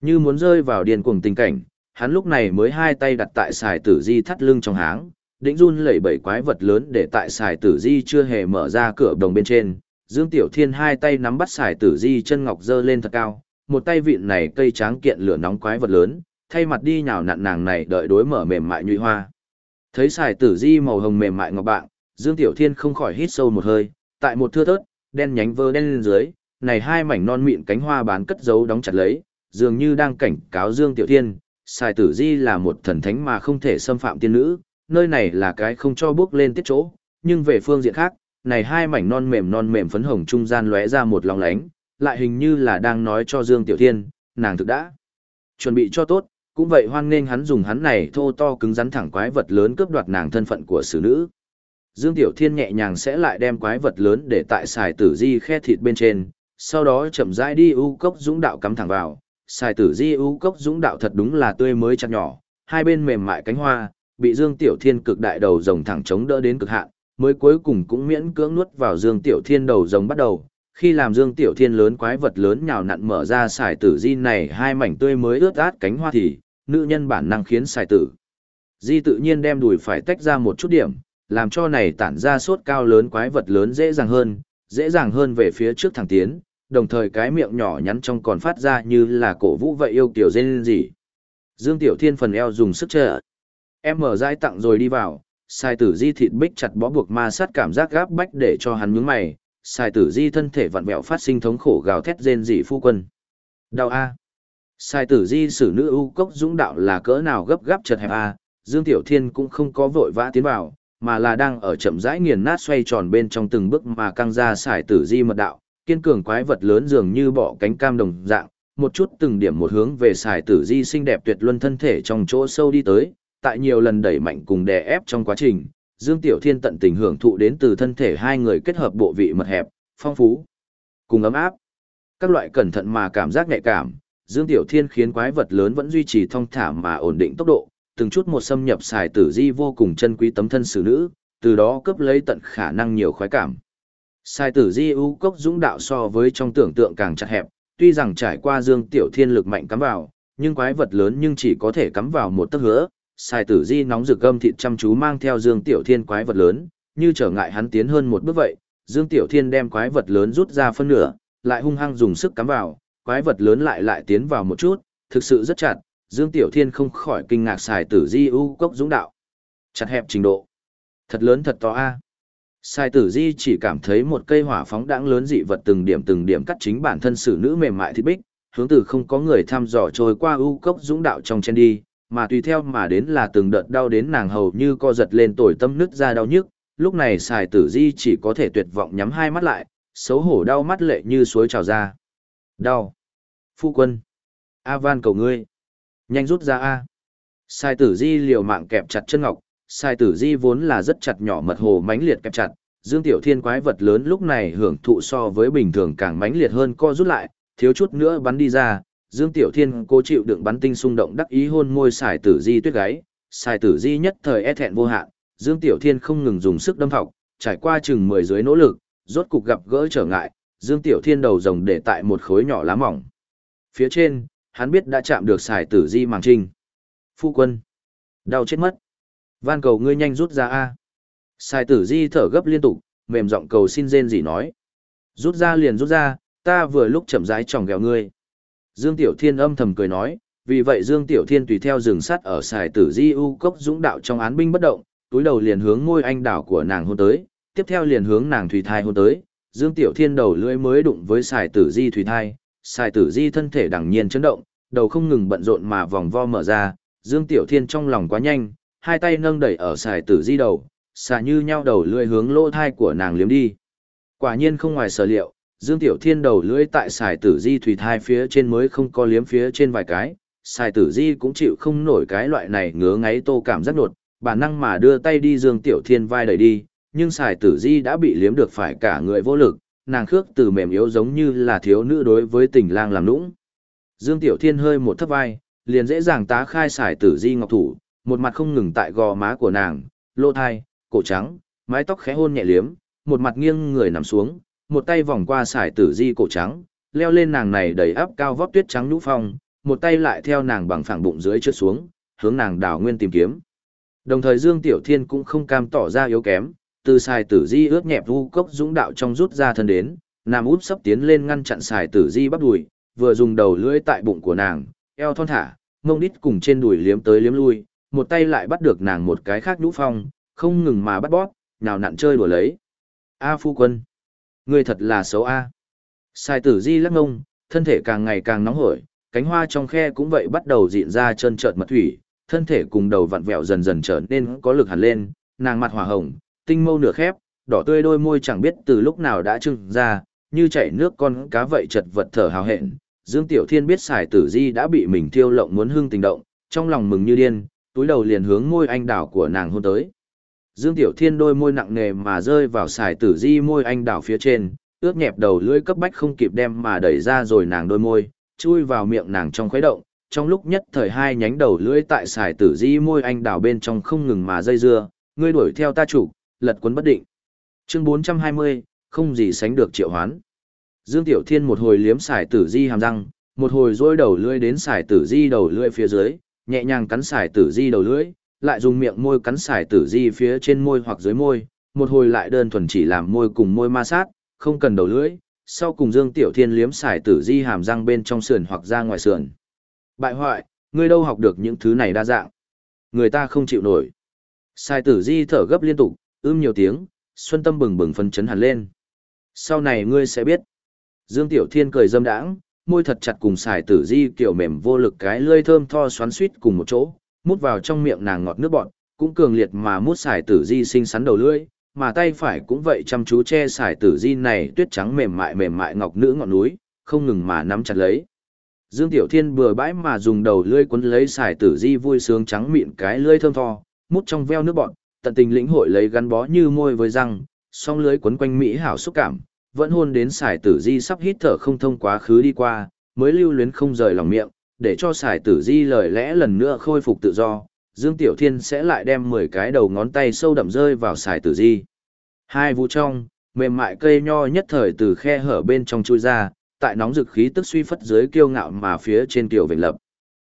Như muốn rơi vào điên cuồng tình cảnh, hắn lúc này mới hai tay đặt tại xài tử di thắt lưng trong háng, đĩnh run lẩy bẩy quái vật lớn để tại xài tử di chưa hề mở ra cửa đồng bên trên. Dương Tiểu Thiên hai tay nắm bắt xài tử di chân ngọc dơ lên thật cao, một tay vịn này cây tráng kiện lửa nóng quái vật lớn, thay mặt đi nhào nặn nàng này đợi đối mở mềm mại nhụy hoa. Thấy xài tử di màu hồng mềm mại ngọc bạn, Dương Tiểu Thiên không khỏi hít sâu một hơi, tại một thưa thớt, đen nhánh vơ đen lên dưới, này hai mảnh non mịn cánh hoa bán cất giấu đóng chặt lấy, dường như đang cảnh cáo Dương Tiểu Thiên, Sài tử di là một thần thánh mà không thể xâm phạm tiên nữ, nơi này là cái không cho bước lên tiết chỗ, nhưng về phương diện khác, này hai mảnh non mềm non mềm phấn hồng trung gian lóe ra một lòng lánh, lại hình như là đang nói cho Dương Tiểu Thiên, nàng thực đã chuẩn bị cho tốt, cũng vậy hoan nghênh hắn dùng hắn này thô to cứng rắn thẳng quái vật lớn cướp đoạt nàng thân phận của xử nữ. Dương Tiểu Thiên nhẹ nhàng sẽ lại đem quái vật lớn để tại xài tử di khe thịt bên trên, sau đó chậm rãi đi u cốc dũng đạo cắm thẳng vào. Xài tử di ưu cốc dũng đạo thật đúng là tươi mới chặt nhỏ, hai bên mềm mại cánh hoa, bị Dương Tiểu Thiên cực đại đầu rồng thẳng chống đỡ đến cực hạn, mới cuối cùng cũng miễn cưỡng nuốt vào Dương Tiểu Thiên đầu rồng bắt đầu. Khi làm Dương Tiểu Thiên lớn quái vật lớn nhào nặn mở ra xài tử di này hai mảnh tươi mới ướt át cánh hoa thì, nữ nhân bản năng khiến xài tử. Di tự nhiên đem đùi phải tách ra một chút điểm, làm cho này tản ra sốt cao lớn quái vật lớn dễ dàng hơn, dễ dàng hơn về phía trước thẳng tiến, đồng thời cái miệng nhỏ nhắn trong còn phát ra như là cổ vũ vậy yêu kiểu dên gì. Dương Tiểu Thiên phần eo dùng sức trợ. Em mở dai tặng rồi đi vào, sai tử di thịt bích chặt bó buộc ma sát cảm giác gáp bách để cho hắn nhướng mày, sai tử di thân thể vặn vẹo phát sinh thống khổ gào thét rên dị phu quân. Đau A. Sai tử di sử nữ ưu cốc dũng đạo là cỡ nào gấp gáp chật hẹp A, Dương Tiểu Thiên cũng không có vội vã tiến vào, mà là đang ở chậm rãi nghiền nát xoay tròn bên trong từng bước mà căng ra xài tử di mật đạo, kiên cường quái vật lớn dường như bọ cánh cam đồng dạng, một chút từng điểm một hướng về xài tử di xinh đẹp tuyệt luân thân thể trong chỗ sâu đi tới, tại nhiều lần đẩy mạnh cùng đè ép trong quá trình, Dương Tiểu Thiên tận tình hưởng thụ đến từ thân thể hai người kết hợp bộ vị mật hẹp, phong phú, cùng ấm áp. Các loại cẩn thận mà cảm giác nhạy cảm, Dương Tiểu Thiên khiến quái vật lớn vẫn duy trì thong thả mà ổn định tốc độ, từng chút một xâm nhập xài tử di vô cùng chân quý tấm thân xử nữ, từ đó cướp lấy tận khả năng nhiều khoái cảm. Sai tử di ưu cốc dũng đạo so với trong tưởng tượng càng chặt hẹp, tuy rằng trải qua dương tiểu thiên lực mạnh cắm vào, nhưng quái vật lớn nhưng chỉ có thể cắm vào một tấc hứa. Sai tử di nóng rực gâm thịt chăm chú mang theo dương tiểu thiên quái vật lớn, như trở ngại hắn tiến hơn một bước vậy. Dương tiểu thiên đem quái vật lớn rút ra phân nửa, lại hung hăng dùng sức cắm vào, quái vật lớn lại lại tiến vào một chút, thực sự rất chặt, Dương Tiểu Thiên không khỏi kinh ngạc xài tử di ưu cốc dũng đạo. Chặt hẹp trình độ. Thật lớn thật to a. Sai tử di chỉ cảm thấy một cây hỏa phóng đãng lớn dị vật từng điểm từng điểm cắt chính bản thân xử nữ mềm mại thịt bích, hướng từ không có người thăm dò trôi qua ưu cốc dũng đạo trong chen đi, mà tùy theo mà đến là từng đợt đau đến nàng hầu như co giật lên tồi tâm nứt ra đau nhức, lúc này xài tử di chỉ có thể tuyệt vọng nhắm hai mắt lại, xấu hổ đau mắt lệ như suối trào ra. Đau. Phu quân. A van cầu ngươi. Nhanh rút ra A. Sai tử di liều mạng kẹp chặt chân ngọc, sai tử di vốn là rất chặt nhỏ mật hồ mãnh liệt kẹp chặt, Dương Tiểu Thiên quái vật lớn lúc này hưởng thụ so với bình thường càng mãnh liệt hơn co rút lại, thiếu chút nữa bắn đi ra, Dương Tiểu Thiên cố chịu đựng bắn tinh xung động đắc ý hôn môi sai tử di tuyết gáy, sai tử di nhất thời e thẹn vô hạn, Dương Tiểu Thiên không ngừng dùng sức đâm thọc, trải qua chừng mười dưới nỗ lực, rốt cục gặp gỡ trở ngại, Dương Tiểu Thiên đầu rồng để tại một khối nhỏ lá mỏng. Phía trên, hắn biết đã chạm được xài tử di màng trinh. Phu quân. Đau chết mất. Van cầu ngươi nhanh rút ra A. Xài tử di thở gấp liên tục, mềm giọng cầu xin rên gì nói. Rút ra liền rút ra, ta vừa lúc chậm rãi tròng ghẹo ngươi. Dương Tiểu Thiên âm thầm cười nói, vì vậy Dương Tiểu Thiên tùy theo rừng sắt ở xài tử di u cốc dũng đạo trong án binh bất động, túi đầu liền hướng ngôi anh đảo của nàng hôn tới, tiếp theo liền hướng nàng thủy thai hôn tới. Dương Tiểu Thiên đầu lưỡi mới đụng với xài tử di thủy thai, Sài tử di thân thể đằng nhiên chấn động, đầu không ngừng bận rộn mà vòng vo mở ra, Dương Tiểu Thiên trong lòng quá nhanh, hai tay nâng đẩy ở xài tử di đầu, xà như nhau đầu lưỡi hướng lỗ thai của nàng liếm đi. Quả nhiên không ngoài sở liệu, Dương Tiểu Thiên đầu lưỡi tại xài tử di thủy thai phía trên mới không có liếm phía trên vài cái, xài tử di cũng chịu không nổi cái loại này ngứa ngáy tô cảm giác đột, bản năng mà đưa tay đi Dương Tiểu Thiên vai đẩy đi, nhưng xài tử di đã bị liếm được phải cả người vô lực, nàng khước từ mềm yếu giống như là thiếu nữ đối với tình lang làm nũng. Dương Tiểu Thiên hơi một thấp vai, liền dễ dàng tá khai xài tử di ngọc thủ, một mặt không ngừng tại gò má của nàng, lô thai, cổ trắng, mái tóc khẽ hôn nhẹ liếm, một mặt nghiêng người nằm xuống, một tay vòng qua sải tử di cổ trắng, leo lên nàng này đầy áp cao vóc tuyết trắng nhũ phong, một tay lại theo nàng bằng phẳng bụng dưới trượt xuống, hướng nàng đào nguyên tìm kiếm. Đồng thời Dương Tiểu Thiên cũng không cam tỏ ra yếu kém, từ sải tử di ướt nhẹp vu cốc dũng đạo trong rút ra thân đến, nam út sắp tiến lên ngăn chặn sải tử di bắp đùi, vừa dùng đầu lưỡi tại bụng của nàng, eo thon thả, mông đít cùng trên đùi liếm tới liếm lui, một tay lại bắt được nàng một cái khác nhũ phong, không ngừng mà bắt bóp, nào nặn chơi đùa lấy. A phu quân, ngươi thật là xấu a. Sai tử di lắc ngông, thân thể càng ngày càng nóng hổi, cánh hoa trong khe cũng vậy bắt đầu dịn ra trơn trợt mật thủy, thân thể cùng đầu vặn vẹo dần dần trở nên có lực hẳn lên, nàng mặt hỏa hồng, tinh mâu nửa khép, đỏ tươi đôi môi chẳng biết từ lúc nào đã trưng ra, như chảy nước con cá vậy chật vật thở hào hẹn. Dương Tiểu Thiên biết Sải tử di đã bị mình thiêu lộng muốn hương tình động, trong lòng mừng như điên, túi đầu liền hướng môi anh đảo của nàng hôn tới. Dương Tiểu Thiên đôi môi nặng nề mà rơi vào xài tử di môi anh đảo phía trên, ướt nhẹp đầu lưỡi cấp bách không kịp đem mà đẩy ra rồi nàng đôi môi, chui vào miệng nàng trong khuấy động, trong lúc nhất thời hai nhánh đầu lưỡi tại xài tử di môi anh đảo bên trong không ngừng mà dây dưa, ngươi đuổi theo ta chủ, lật cuốn bất định. Chương 420, không gì sánh được triệu hoán. Dương Tiểu Thiên một hồi liếm xài tử di hàm răng, một hồi rôi đầu lưỡi đến xài tử di đầu lưỡi phía dưới, nhẹ nhàng cắn xài tử di đầu lưỡi, lại dùng miệng môi cắn xài tử di phía trên môi hoặc dưới môi, một hồi lại đơn thuần chỉ làm môi cùng môi ma sát, không cần đầu lưỡi, sau cùng Dương Tiểu Thiên liếm xài tử di hàm răng bên trong sườn hoặc ra ngoài sườn. Bại hoại, ngươi đâu học được những thứ này đa dạng. Người ta không chịu nổi. Xài tử di thở gấp liên tục, ưm nhiều tiếng, xuân tâm bừng bừng phấn chấn hẳn lên. Sau này ngươi sẽ biết. Dương Tiểu Thiên cười dâm đãng, môi thật chặt cùng xài tử di kiểu mềm vô lực cái lưỡi thơm tho xoắn suýt cùng một chỗ, mút vào trong miệng nàng ngọt nước bọt, cũng cường liệt mà mút xài tử di xinh xắn đầu lưỡi, mà tay phải cũng vậy chăm chú che xài tử di này tuyết trắng mềm mại mềm mại ngọc nữ ngọn núi, không ngừng mà nắm chặt lấy. Dương Tiểu Thiên bừa bãi mà dùng đầu lưỡi quấn lấy xài tử di vui sướng trắng mịn cái lưỡi thơm tho, mút trong veo nước bọt, tận tình lĩnh hội lấy gắn bó như môi với răng, song lưới quấn quanh mỹ hảo xúc cảm, vẫn hôn đến xài tử di sắp hít thở không thông quá khứ đi qua, mới lưu luyến không rời lòng miệng, để cho xài tử di lời lẽ lần nữa khôi phục tự do, Dương Tiểu Thiên sẽ lại đem 10 cái đầu ngón tay sâu đậm rơi vào xài tử di. Hai vũ trong, mềm mại cây nho nhất thời từ khe hở bên trong chui ra, tại nóng dực khí tức suy phất dưới kiêu ngạo mà phía trên tiểu vịnh lập.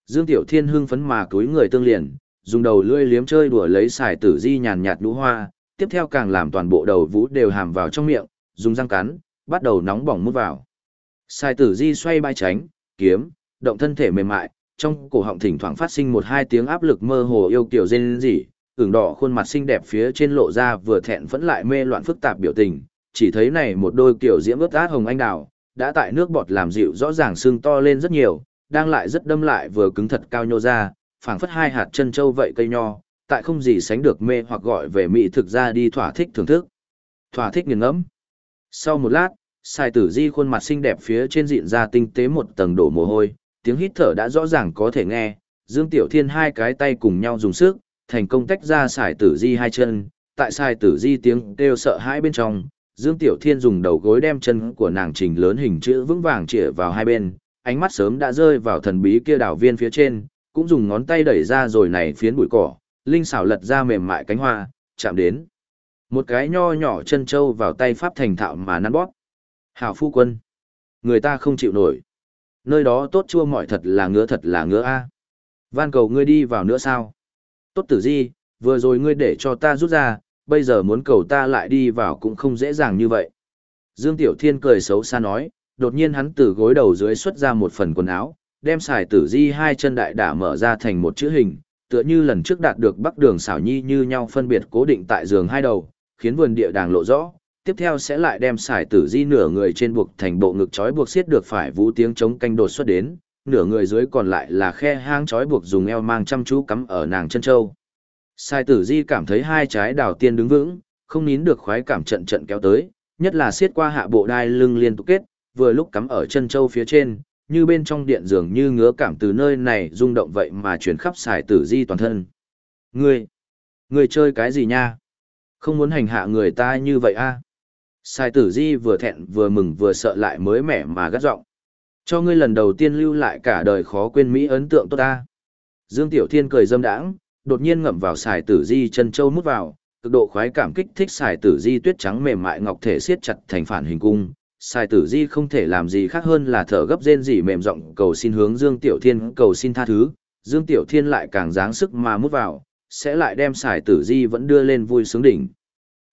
Dương Tiểu Thiên hưng phấn mà cúi người tương liền, dùng đầu lưỡi liếm chơi đùa lấy xài tử di nhàn nhạt nhũ hoa, tiếp theo càng làm toàn bộ đầu vũ đều hàm vào trong miệng, dùng răng cắn, bắt đầu nóng bỏng mút vào. sai tử di xoay bay tránh, kiếm, động thân thể mềm mại, trong cổ họng thỉnh thoảng phát sinh một hai tiếng áp lực mơ hồ yêu kiểu rên rỉ, ửng đỏ khuôn mặt xinh đẹp phía trên lộ ra vừa thẹn vẫn lại mê loạn phức tạp biểu tình, chỉ thấy này một đôi kiểu diễm ướt át hồng anh đào, đã tại nước bọt làm dịu rõ ràng xương to lên rất nhiều, đang lại rất đâm lại vừa cứng thật cao nhô ra, phảng phất hai hạt chân châu vậy cây nho, tại không gì sánh được mê hoặc gọi về mỹ thực ra đi thỏa thích thưởng thức. Thỏa thích nghiền ngẫm. Sau một lát, Sai Tử Di khuôn mặt xinh đẹp phía trên diện ra tinh tế một tầng đổ mồ hôi, tiếng hít thở đã rõ ràng có thể nghe, Dương Tiểu Thiên hai cái tay cùng nhau dùng sức, thành công tách ra Sai Tử Di hai chân, tại Sai Tử Di tiếng kêu sợ hãi bên trong, Dương Tiểu Thiên dùng đầu gối đem chân của nàng trình lớn hình chữ vững vàng chĩa vào hai bên, ánh mắt sớm đã rơi vào thần bí kia đảo viên phía trên, cũng dùng ngón tay đẩy ra rồi này phiến bụi cỏ, linh xảo lật ra mềm mại cánh hoa, chạm đến. Một cái nho nhỏ chân trâu vào tay pháp thành thạo mà nắn bóp. Hảo phu quân. Người ta không chịu nổi. Nơi đó tốt chua mọi thật là ngứa thật là ngứa a. Van cầu ngươi đi vào nữa sao? Tốt tử di, vừa rồi ngươi để cho ta rút ra, bây giờ muốn cầu ta lại đi vào cũng không dễ dàng như vậy. Dương Tiểu Thiên cười xấu xa nói, đột nhiên hắn từ gối đầu dưới xuất ra một phần quần áo, đem xài tử di hai chân đại đả mở ra thành một chữ hình, tựa như lần trước đạt được bắc đường xảo nhi như nhau phân biệt cố định tại giường hai đầu, khiến vườn địa đàng lộ rõ. Tiếp theo sẽ lại đem xài tử di nửa người trên buộc thành bộ ngực trói buộc xiết được phải vũ tiếng chống canh đột xuất đến, nửa người dưới còn lại là khe hang trói buộc dùng eo mang chăm chú cắm ở nàng chân châu. Sai tử di cảm thấy hai trái đào tiên đứng vững, không nín được khoái cảm trận trận kéo tới, nhất là xiết qua hạ bộ đai lưng liên tục kết, vừa lúc cắm ở chân châu phía trên, như bên trong điện dường như ngứa cảm từ nơi này rung động vậy mà chuyển khắp xài tử di toàn thân. Ngươi, ngươi chơi cái gì nha? Không muốn hành hạ người ta như vậy a? À? Sai tử di vừa thẹn vừa mừng vừa sợ lại mới mẻ mà gắt giọng. Cho ngươi lần đầu tiên lưu lại cả đời khó quên Mỹ ấn tượng tốt ta. Dương Tiểu Thiên cười dâm đãng, đột nhiên ngậm vào xài tử di chân châu mút vào, cực độ khoái cảm kích thích xài tử di tuyết trắng mềm mại ngọc thể siết chặt thành phản hình cung, Sai tử di không thể làm gì khác hơn là thở gấp rên rỉ mềm giọng cầu xin hướng Dương Tiểu Thiên cầu xin tha thứ, Dương Tiểu Thiên lại càng dáng sức mà mút vào, sẽ lại đem xài tử di vẫn đưa lên vui sướng đỉnh.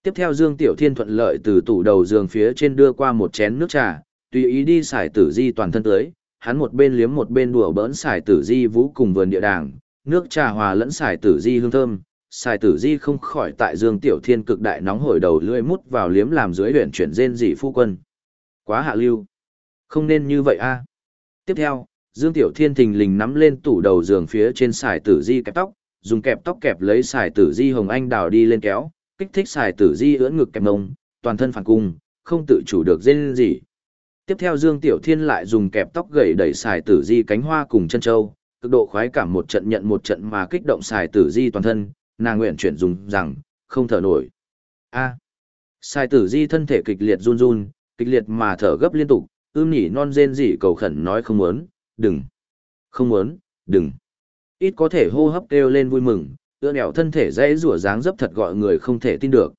Tiếp theo Dương Tiểu Thiên thuận lợi từ tủ đầu giường phía trên đưa qua một chén nước trà, tùy ý đi xài tử di toàn thân tới, hắn một bên liếm một bên đùa bỡn xài tử di vũ cùng vườn địa đàng, nước trà hòa lẫn xài tử di hương thơm, xài tử di không khỏi tại Dương Tiểu Thiên cực đại nóng hổi đầu lưỡi mút vào liếm làm dưới huyện chuyển rên dị phu quân. Quá hạ lưu. Không nên như vậy a. Tiếp theo, Dương Tiểu Thiên thình lình nắm lên tủ đầu giường phía trên xài tử di kẹp tóc, dùng kẹp tóc kẹp lấy xài tử di hồng anh đào đi lên kéo, kích thích xài tử di ưỡn ngực kẹp nông, toàn thân phản cung, không tự chủ được rên gì. Tiếp theo Dương Tiểu Thiên lại dùng kẹp tóc gậy đẩy xài tử di cánh hoa cùng chân châu, cực độ khoái cảm một trận nhận một trận mà kích động xài tử di toàn thân, nàng nguyện chuyển dùng rằng, không thở nổi. A. Xài tử di thân thể kịch liệt run run, kịch liệt mà thở gấp liên tục, ưm nhỉ non rên rỉ cầu khẩn nói không muốn, đừng, không muốn, đừng. Ít có thể hô hấp kêu lên vui mừng, ưa nẻo thân thể dãy rủa dáng dấp thật gọi người không thể tin được.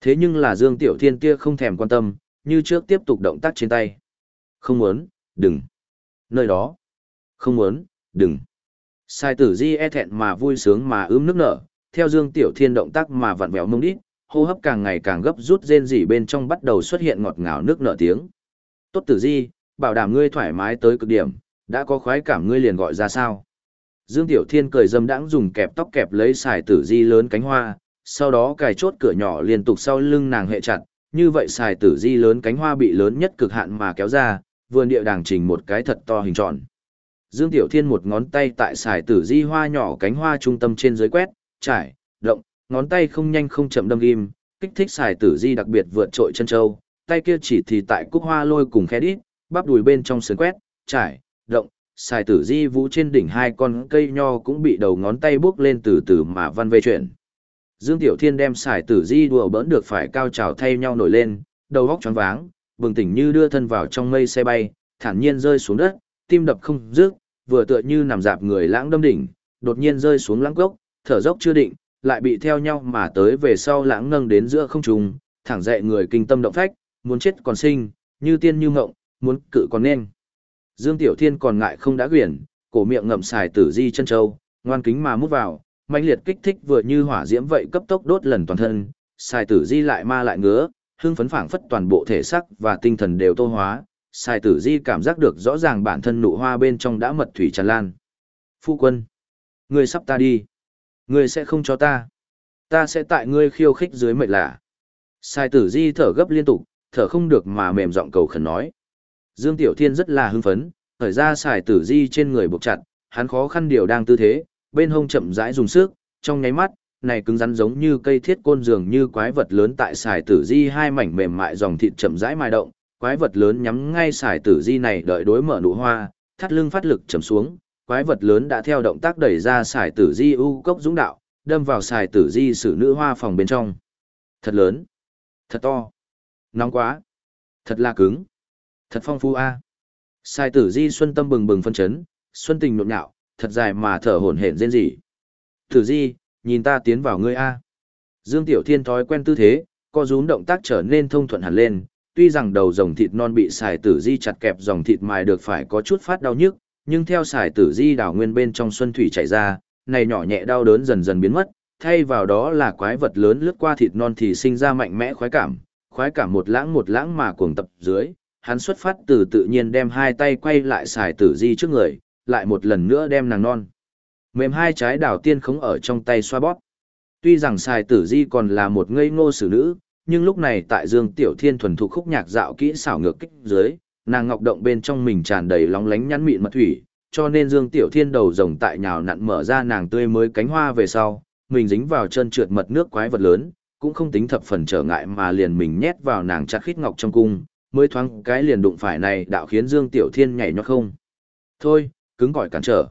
Thế nhưng là Dương Tiểu Thiên kia không thèm quan tâm, như trước tiếp tục động tác trên tay. Không muốn, đừng. Nơi đó. Không muốn, đừng. Sai tử di e thẹn mà vui sướng mà ướm nước nở, theo Dương Tiểu Thiên động tác mà vặn vẹo mông đít, hô hấp càng ngày càng gấp rút rên rỉ bên trong bắt đầu xuất hiện ngọt ngào nước nở tiếng. Tốt tử di, bảo đảm ngươi thoải mái tới cực điểm, đã có khoái cảm ngươi liền gọi ra sao. Dương Tiểu Thiên cười dâm đãng dùng kẹp tóc kẹp lấy xài tử di lớn cánh hoa, sau đó cài chốt cửa nhỏ liên tục sau lưng nàng hệ chặt, như vậy xài tử di lớn cánh hoa bị lớn nhất cực hạn mà kéo ra, vườn địa đàng trình một cái thật to hình tròn. Dương Tiểu Thiên một ngón tay tại xài tử di hoa nhỏ cánh hoa trung tâm trên dưới quét, trải, động, ngón tay không nhanh không chậm đâm ghim, kích thích xài tử di đặc biệt vượt trội chân châu, tay kia chỉ thì tại cúc hoa lôi cùng khe đít, bắp đùi bên trong sườn quét, trải, động, xài tử di vũ trên đỉnh hai con cây nho cũng bị đầu ngón tay bước lên từ từ mà văn vê chuyển. Dương Tiểu Thiên đem xài tử di đùa bỡn được phải cao trào thay nhau nổi lên, đầu góc choáng váng, bừng tỉnh như đưa thân vào trong mây xe bay, thản nhiên rơi xuống đất, tim đập không dứt, vừa tựa như nằm dạp người lãng đâm đỉnh, đột nhiên rơi xuống lãng gốc, thở dốc chưa định, lại bị theo nhau mà tới về sau lãng nâng đến giữa không trung, thẳng dậy người kinh tâm động phách, muốn chết còn sinh, như tiên như ngộng, muốn cự còn nên. Dương Tiểu Thiên còn ngại không đã quyển, cổ miệng ngậm xài tử di chân châu, ngoan kính mà mút vào, mãnh liệt kích thích vừa như hỏa diễm vậy cấp tốc đốt lần toàn thân, xài tử di lại ma lại ngứa, hương phấn phảng phất toàn bộ thể xác và tinh thần đều tô hóa, xài tử di cảm giác được rõ ràng bản thân nụ hoa bên trong đã mật thủy tràn lan. Phu quân, ngươi sắp ta đi, ngươi sẽ không cho ta, ta sẽ tại ngươi khiêu khích dưới mệnh lạ. Sai tử di thở gấp liên tục, thở không được mà mềm giọng cầu khẩn nói. Dương Tiểu Thiên rất là hưng phấn, thời ra xài tử di trên người buộc chặt, hắn khó khăn điều đang tư thế, bên hông chậm rãi dùng sức, trong nháy mắt, này cứng rắn giống như cây thiết côn dường như quái vật lớn tại xài tử di hai mảnh mềm mại dòng thịt chậm rãi mài động, quái vật lớn nhắm ngay xài tử di này đợi đối mở nụ hoa, thắt lưng phát lực chầm xuống, quái vật lớn đã theo động tác đẩy ra xài tử di u cốc dũng đạo, đâm vào xài tử di sử nữ hoa phòng bên trong. Thật lớn, thật to, nóng quá, thật là cứng. Thật phong phú a. Sai tử di xuân tâm bừng bừng phân chấn, xuân tình nhộn nhạo, thật dài mà thở hổn hển rên rỉ. Tử di, nhìn ta tiến vào ngươi a. Dương Tiểu Thiên thói quen tư thế, co rúm động tác trở nên thông thuận hẳn lên, tuy rằng đầu rồng thịt non bị xài tử di chặt kẹp dòng thịt mài được phải có chút phát đau nhức, nhưng theo xài tử di đảo nguyên bên trong xuân thủy chảy ra, này nhỏ nhẹ đau đớn dần dần biến mất, thay vào đó là quái vật lớn lướt qua thịt non thì sinh ra mạnh mẽ khoái cảm, khoái cảm một lãng một lãng mà cuồng tập dưới, hắn xuất phát từ tự nhiên đem hai tay quay lại xài tử di trước người, lại một lần nữa đem nàng non. Mềm hai trái đào tiên khống ở trong tay xoa bóp. Tuy rằng xài tử di còn là một ngây ngô xử nữ, nhưng lúc này tại Dương Tiểu Thiên thuần thục khúc nhạc dạo kỹ xảo ngược kích dưới, nàng ngọc động bên trong mình tràn đầy lóng lánh nhắn mịn mật thủy, cho nên Dương Tiểu Thiên đầu rồng tại nhào nặn mở ra nàng tươi mới cánh hoa về sau, mình dính vào chân trượt mật nước quái vật lớn, cũng không tính thập phần trở ngại mà liền mình nhét vào nàng chặt khít ngọc trong cung, mới thoáng cái liền đụng phải này đạo khiến Dương Tiểu Thiên nhảy nhót không. Thôi, cứng cỏi cản trở.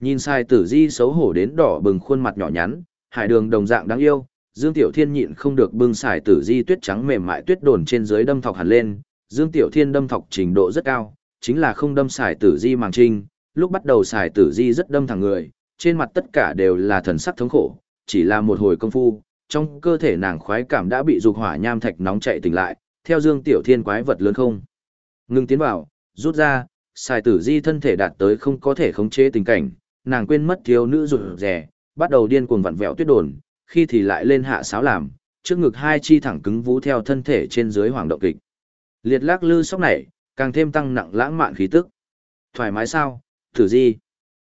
Nhìn sai tử di xấu hổ đến đỏ bừng khuôn mặt nhỏ nhắn, hải đường đồng dạng đáng yêu, Dương Tiểu Thiên nhịn không được bưng xài tử di tuyết trắng mềm mại tuyết đồn trên dưới đâm thọc hẳn lên, Dương Tiểu Thiên đâm thọc trình độ rất cao, chính là không đâm xài tử di màng trinh, lúc bắt đầu xài tử di rất đâm thẳng người, trên mặt tất cả đều là thần sắc thống khổ, chỉ là một hồi công phu, trong cơ thể nàng khoái cảm đã bị dục hỏa nham thạch nóng chạy tỉnh lại, theo Dương Tiểu Thiên quái vật lớn không. Ngưng tiến vào, rút ra, xài tử di thân thể đạt tới không có thể khống chế tình cảnh, nàng quên mất thiếu nữ rụt rè, bắt đầu điên cuồng vặn vẹo tuyết đồn, khi thì lại lên hạ sáo làm, trước ngực hai chi thẳng cứng vú theo thân thể trên dưới hoàng động kịch. Liệt lắc lư sóc này, càng thêm tăng nặng lãng mạn khí tức. Thoải mái sao, thử di?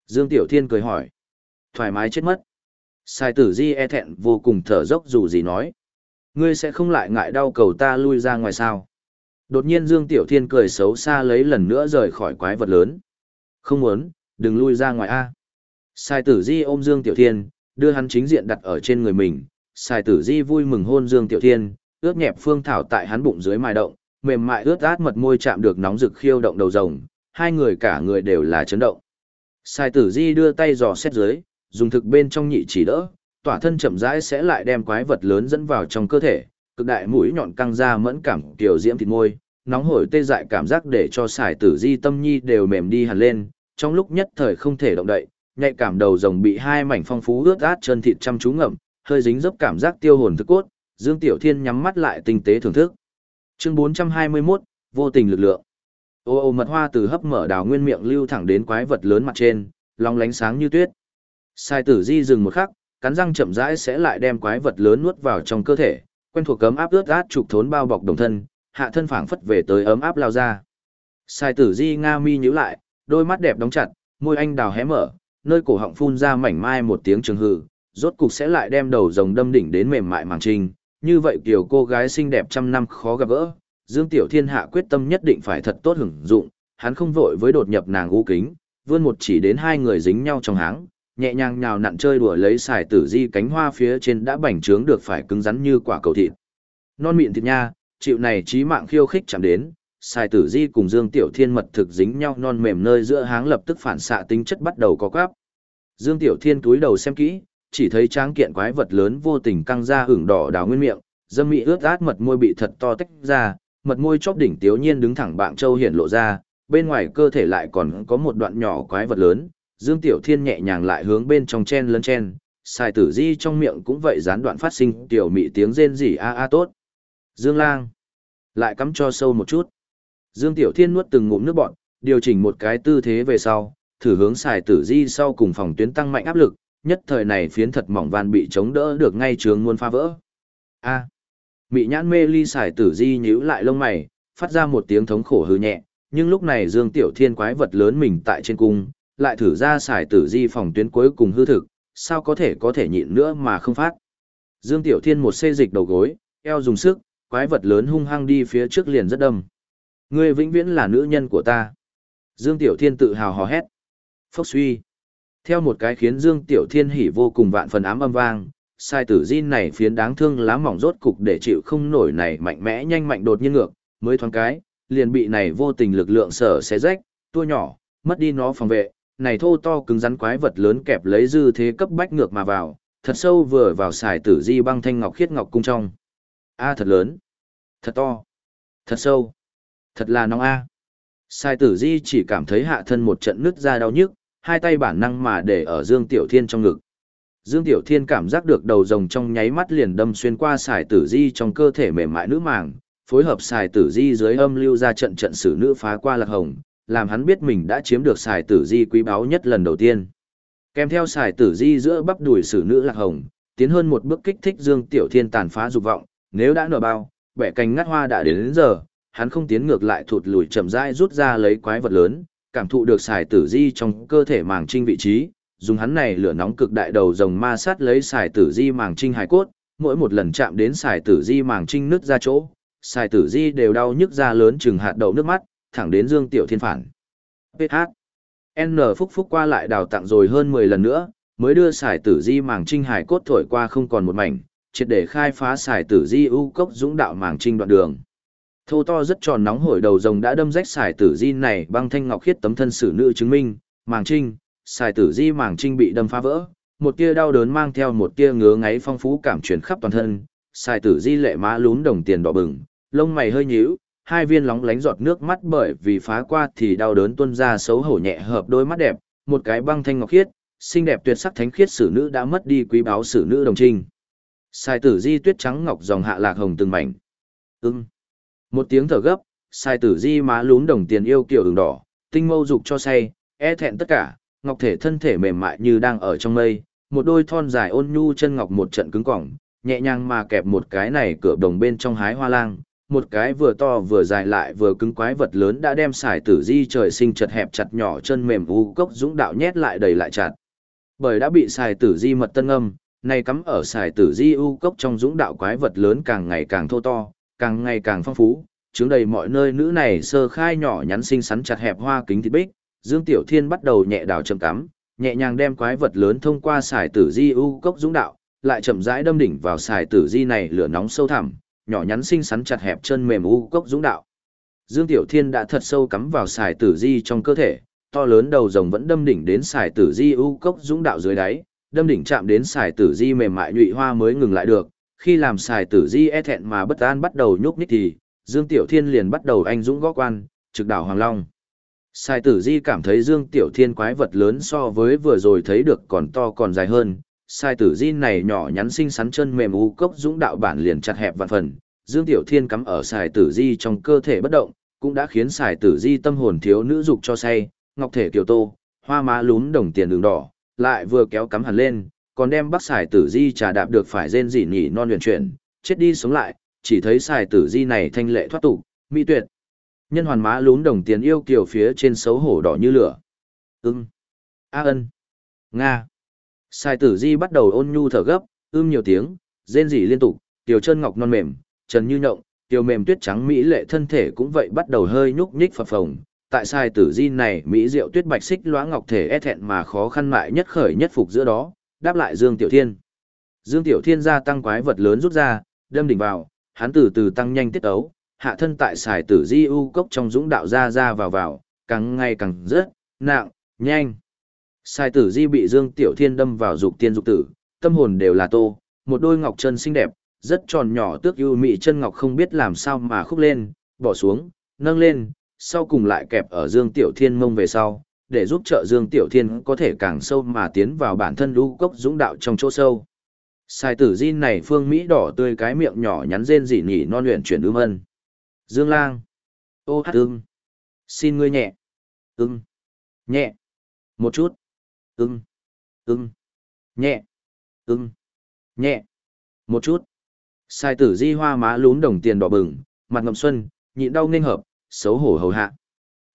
Dương Tiểu Thiên cười hỏi. Thoải mái chết mất. Sai tử di e thẹn vô cùng thở dốc dù gì nói. Ngươi sẽ không lại ngại đau cầu ta lui ra ngoài sao. Đột nhiên Dương Tiểu Thiên cười xấu xa lấy lần nữa rời khỏi quái vật lớn. Không muốn, đừng lui ra ngoài A. Sai tử di ôm Dương Tiểu Thiên, đưa hắn chính diện đặt ở trên người mình. Sai tử di vui mừng hôn Dương Tiểu Thiên, ướt nhẹp phương thảo tại hắn bụng dưới mài động, mềm mại ướt át mật môi chạm được nóng rực khiêu động đầu rồng, hai người cả người đều là chấn động. Sai tử di đưa tay dò xét dưới, dùng thực bên trong nhị chỉ đỡ, tỏa thân chậm rãi sẽ lại đem quái vật lớn dẫn vào trong cơ thể, cực đại mũi nhọn căng ra mẫn cảm kiểu diễm thịt môi, nóng hổi tê dại cảm giác để cho sải tử di tâm nhi đều mềm đi hẳn lên, trong lúc nhất thời không thể động đậy, nhạy cảm đầu rồng bị hai mảnh phong phú ướt át chân thịt chăm chú ngậm, hơi dính dấp cảm giác tiêu hồn thức cốt, Dương Tiểu Thiên nhắm mắt lại tinh tế thưởng thức. Chương 421, vô tình lực lượng. Ô ô mật hoa từ hấp mở đào nguyên miệng lưu thẳng đến quái vật lớn mặt trên, long lánh sáng như tuyết. Sai tử di dừng một khắc, cắn răng chậm rãi sẽ lại đem quái vật lớn nuốt vào trong cơ thể, quen thuộc cấm áp ướt át trục thốn bao bọc đồng thân, hạ thân phảng phất về tới ấm áp lao ra. Sai tử di nga mi nhíu lại, đôi mắt đẹp đóng chặt, môi anh đào hé mở, nơi cổ họng phun ra mảnh mai một tiếng trường hừ, rốt cục sẽ lại đem đầu rồng đâm đỉnh đến mềm mại màng trinh. Như vậy kiểu cô gái xinh đẹp trăm năm khó gặp gỡ, Dương Tiểu Thiên hạ quyết tâm nhất định phải thật tốt hưởng dụng, hắn không vội với đột nhập nàng u kính, vươn một chỉ đến hai người dính nhau trong háng, nhẹ nhàng nhào nặn chơi đùa lấy xài tử di cánh hoa phía trên đã bành trướng được phải cứng rắn như quả cầu thịt. Non miệng thịt nha, chịu này trí mạng khiêu khích chạm đến, xài tử di cùng Dương Tiểu Thiên mật thực dính nhau non mềm nơi giữa háng lập tức phản xạ tính chất bắt đầu có quáp. Dương Tiểu Thiên túi đầu xem kỹ, chỉ thấy tráng kiện quái vật lớn vô tình căng ra hưởng đỏ đào nguyên miệng, dâm mị ướt át mật môi bị thật to tách ra, mật môi chóp đỉnh tiếu nhiên đứng thẳng bạng châu hiện lộ ra, bên ngoài cơ thể lại còn có một đoạn nhỏ quái vật lớn, Dương Tiểu Thiên nhẹ nhàng lại hướng bên trong chen lấn chen, xài tử di trong miệng cũng vậy gián đoạn phát sinh tiểu mị tiếng rên rỉ a a tốt. Dương Lang, lại cắm cho sâu một chút. Dương Tiểu Thiên nuốt từng ngụm nước bọt, điều chỉnh một cái tư thế về sau, thử hướng xài tử di sau cùng phòng tuyến tăng mạnh áp lực, nhất thời này phiến thật mỏng van bị chống đỡ được ngay trường muôn phá vỡ. A. Mị nhãn mê ly xài tử di nhíu lại lông mày, phát ra một tiếng thống khổ hư nhẹ, nhưng lúc này Dương Tiểu Thiên quái vật lớn mình tại trên cung, lại thử ra xài tử di phòng tuyến cuối cùng hư thực, sao có thể có thể nhịn nữa mà không phát. Dương Tiểu Thiên một xê dịch đầu gối, eo dùng sức, quái vật lớn hung hăng đi phía trước liền rất đâm. Ngươi vĩnh viễn là nữ nhân của ta. Dương Tiểu Thiên tự hào hò hét. Phốc suy. Theo một cái khiến Dương Tiểu Thiên hỉ vô cùng vạn phần ám âm vang, sai tử di này phiến đáng thương lá mỏng rốt cục để chịu không nổi này mạnh mẽ nhanh mạnh đột nhiên ngược, mới thoáng cái, liền bị này vô tình lực lượng sở xé rách, tua nhỏ, mất đi nó phòng vệ, này thô to cứng rắn quái vật lớn kẹp lấy dư thế cấp bách ngược mà vào, thật sâu vừa vào xài tử di băng thanh ngọc khiết ngọc cung trong. A thật lớn, thật to, thật sâu, thật là nóng a. Sai tử di chỉ cảm thấy hạ thân một trận nứt ra đau nhức, hai tay bản năng mà để ở Dương Tiểu Thiên trong ngực. Dương Tiểu Thiên cảm giác được đầu rồng trong nháy mắt liền đâm xuyên qua xài tử di trong cơ thể mềm mại nữ màng, phối hợp xài tử di dưới âm lưu ra trận trận sử nữ phá qua lạc hồng, làm hắn biết mình đã chiếm được xài tử di quý báu nhất lần đầu tiên. Kèm theo xài tử di giữa bắp đùi sử nữ lạc hồng, tiến hơn một bước kích thích Dương Tiểu Thiên tàn phá dục vọng, nếu đã nở bao, bẻ cành ngắt hoa đã đến, đến giờ, hắn không tiến ngược lại thụt lùi chậm rãi rút ra lấy quái vật lớn, cảm thụ được xài tử di trong cơ thể màng trinh vị trí, dùng hắn này lửa nóng cực đại đầu rồng ma sát lấy xài tử di màng trinh hải cốt, mỗi một lần chạm đến xài tử di màng trinh nứt ra chỗ, xài tử di đều đau nhức ra lớn chừng hạt đậu nước mắt, thẳng đến Dương Tiểu Thiên phản. PH. N phúc phúc qua lại đào tặng rồi hơn 10 lần nữa, mới đưa xài tử di màng trinh hải cốt thổi qua không còn một mảnh, triệt để khai phá xài tử di ưu cốc dũng đạo màng trinh đoạn đường. Thô to rất tròn nóng hổi đầu rồng đã đâm rách xài tử di này băng thanh ngọc khiết tấm thân sử nữ chứng minh, màng trinh, xài tử di màng trinh bị đâm phá vỡ, một tia đau đớn mang theo một tia ngứa ngáy phong phú cảm truyền khắp toàn thân, xài tử di lệ má lún đồng tiền đỏ bừng, lông mày hơi nhíu, hai viên lóng lánh giọt nước mắt bởi vì phá qua thì đau đớn tuôn ra xấu hổ nhẹ hợp đôi mắt đẹp, một cái băng thanh ngọc khiết, xinh đẹp tuyệt sắc thánh khiết sử nữ đã mất đi quý báu sử nữ đồng trinh. Sai tử di tuyết trắng ngọc dòng hạ lạc hồng từng mảnh. Ưng. Một tiếng thở gấp, sai tử di má lún đồng tiền yêu kiểu đường đỏ, tinh mâu dục cho say, e thẹn tất cả, ngọc thể thân thể mềm mại như đang ở trong mây, một đôi thon dài ôn nhu chân ngọc một trận cứng cỏng, nhẹ nhàng mà kẹp một cái này cửa đồng bên trong hái hoa lang, một cái vừa to vừa dài lại vừa cứng quái vật lớn đã đem xài tử di trời sinh chật hẹp chặt nhỏ chân mềm u cốc dũng đạo nhét lại đầy lại chặt. Bởi đã bị xài tử di mật tân âm, này cắm ở xài tử di u cốc trong dũng đạo quái vật lớn càng ngày càng thô to, càng ngày càng phong phú, chứng đầy mọi nơi nữ này sơ khai nhỏ nhắn xinh xắn chặt hẹp hoa kính thịt bích, Dương Tiểu Thiên bắt đầu nhẹ đào chậm cắm, nhẹ nhàng đem quái vật lớn thông qua xài tử di u cốc dũng đạo, lại chậm rãi đâm đỉnh vào xài tử di này lửa nóng sâu thẳm, nhỏ nhắn xinh xắn chặt hẹp chân mềm u cốc dũng đạo. Dương Tiểu Thiên đã thật sâu cắm vào xài tử di trong cơ thể, to lớn đầu rồng vẫn đâm đỉnh đến xài tử di u cốc dũng đạo dưới đáy, đâm đỉnh chạm đến xài tử di mềm mại nhụy hoa mới ngừng lại được. Khi làm xài tử di e thẹn mà bất an bắt đầu nhúc nhích thì, Dương Tiểu Thiên liền bắt đầu anh dũng gõ quan, trực đảo Hoàng Long. Sai tử di cảm thấy Dương Tiểu Thiên quái vật lớn so với vừa rồi thấy được còn to còn dài hơn. Sai tử di này nhỏ nhắn xinh xắn chân mềm u cốc dũng đạo bản liền chặt hẹp vạn phần. Dương Tiểu Thiên cắm ở sài tử di trong cơ thể bất động, cũng đã khiến sài tử di tâm hồn thiếu nữ dục cho say, ngọc thể kiều tô, hoa má lún đồng tiền đường đỏ, lại vừa kéo cắm hẳn lên, còn đem bắt sài tử di trà đạp được phải rên rỉ nhỉ non huyền chuyển, chết đi sống lại, chỉ thấy sài tử di này thanh lệ thoát tục, mỹ tuyệt, Nhân hoàn má lún đồng tiền yêu kiều phía trên xấu hổ đỏ như lửa. Ưng. A ân. Nga. Sai tử di bắt đầu ôn nhu thở gấp, ưm nhiều tiếng, rên rỉ liên tục, tiểu chân ngọc non mềm, trần như nhộng, tiểu mềm tuyết trắng mỹ lệ thân thể cũng vậy bắt đầu hơi nhúc nhích phập phồng. Tại sai tử di này mỹ diệu tuyết bạch xích lóa ngọc thể e thẹn mà khó khăn mại nhất khởi nhất phục giữa đó, đáp lại Dương Tiểu Thiên. Dương Tiểu Thiên gia tăng quái vật lớn rút ra, đâm đỉnh vào, hắn từ từ tăng nhanh tiết ấu, hạ thân tại Sai tử di u cốc trong dũng đạo ra ra vào vào, càng ngày càng rớt, nặng, nhanh. Sai tử di bị Dương Tiểu Thiên đâm vào dục tiên dục tử, tâm hồn đều là tô, một đôi ngọc chân xinh đẹp, rất tròn nhỏ tước ưu mị chân ngọc không biết làm sao mà khúc lên, bỏ xuống, nâng lên, sau cùng lại kẹp ở Dương Tiểu Thiên mông về sau, để giúp trợ Dương Tiểu Thiên có thể càng sâu mà tiến vào bản thân lũ cốc dũng đạo trong chỗ sâu. Sai tử di này phương Mỹ đỏ tươi cái miệng nhỏ nhắn rên rỉ nhỉ non luyện chuyển ưm ân. Dương lang. Ô hát ưng. Xin ngươi nhẹ. Ưng. Nhẹ. Một chút. Ưng. Ưng. Nhẹ. Ưng. Nhẹ. Một chút. Sai tử di hoa má lún đồng tiền đỏ bừng, mặt ngậm xuân, nhịn đau nên hợp, xấu hổ hầu hạ.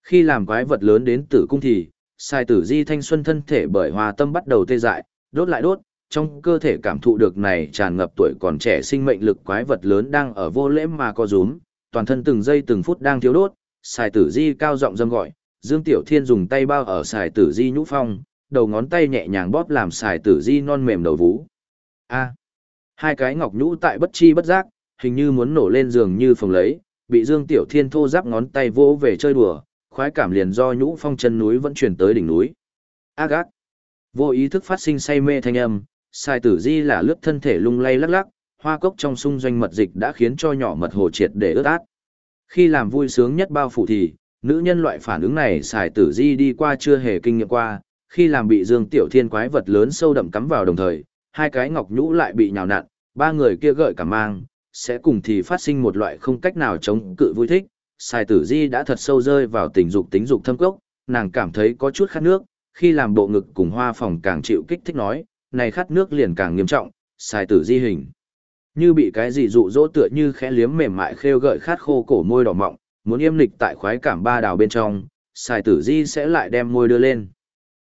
Khi làm quái vật lớn đến tử cung thì, sai tử di thanh xuân thân thể bởi hòa tâm bắt đầu tê dại, đốt lại đốt, trong cơ thể cảm thụ được này tràn ngập tuổi còn trẻ sinh mệnh lực quái vật lớn đang ở vô lễ mà co rúm, toàn thân từng giây từng phút đang thiếu đốt, xài tử di cao giọng dâm gọi, Dương Tiểu Thiên dùng tay bao ở xài tử di nhũ phong, đầu ngón tay nhẹ nhàng bóp làm xài tử di non mềm đầu vú. A. hai cái ngọc nhũ tại bất chi bất giác, hình như muốn nổ lên giường như phồng lấy, bị Dương Tiểu Thiên thô giáp ngón tay vỗ về chơi đùa, khoái cảm liền do nhũ phong chân núi vẫn chuyển tới đỉnh núi. A gác. Vô ý thức phát sinh say mê thanh âm, xài tử di là lướt thân thể lung lay lắc lắc, hoa cốc trong xung doanh mật dịch đã khiến cho nhỏ mật hồ triệt để ướt át. Khi làm vui sướng nhất bao phủ thì, nữ nhân loại phản ứng này xài tử di đi qua chưa hề kinh nghiệm qua, khi làm bị dương tiểu thiên quái vật lớn sâu đậm cắm vào đồng thời, hai cái ngọc nhũ lại bị nhào nặn, ba người kia gợi cả mang, sẽ cùng thì phát sinh một loại không cách nào chống cự vui thích. Sai tử di đã thật sâu rơi vào tình dục tính dục thâm cốc, nàng cảm thấy có chút khát nước, khi làm bộ ngực cùng hoa phòng càng chịu kích thích nói, này khát nước liền càng nghiêm trọng, sai tử di hình. Như bị cái gì dụ dỗ tựa như khẽ liếm mềm mại khêu gợi khát khô cổ môi đỏ mọng, muốn yêm lịch tại khoái cảm ba đào bên trong, Sai tử di sẽ lại đem môi đưa lên.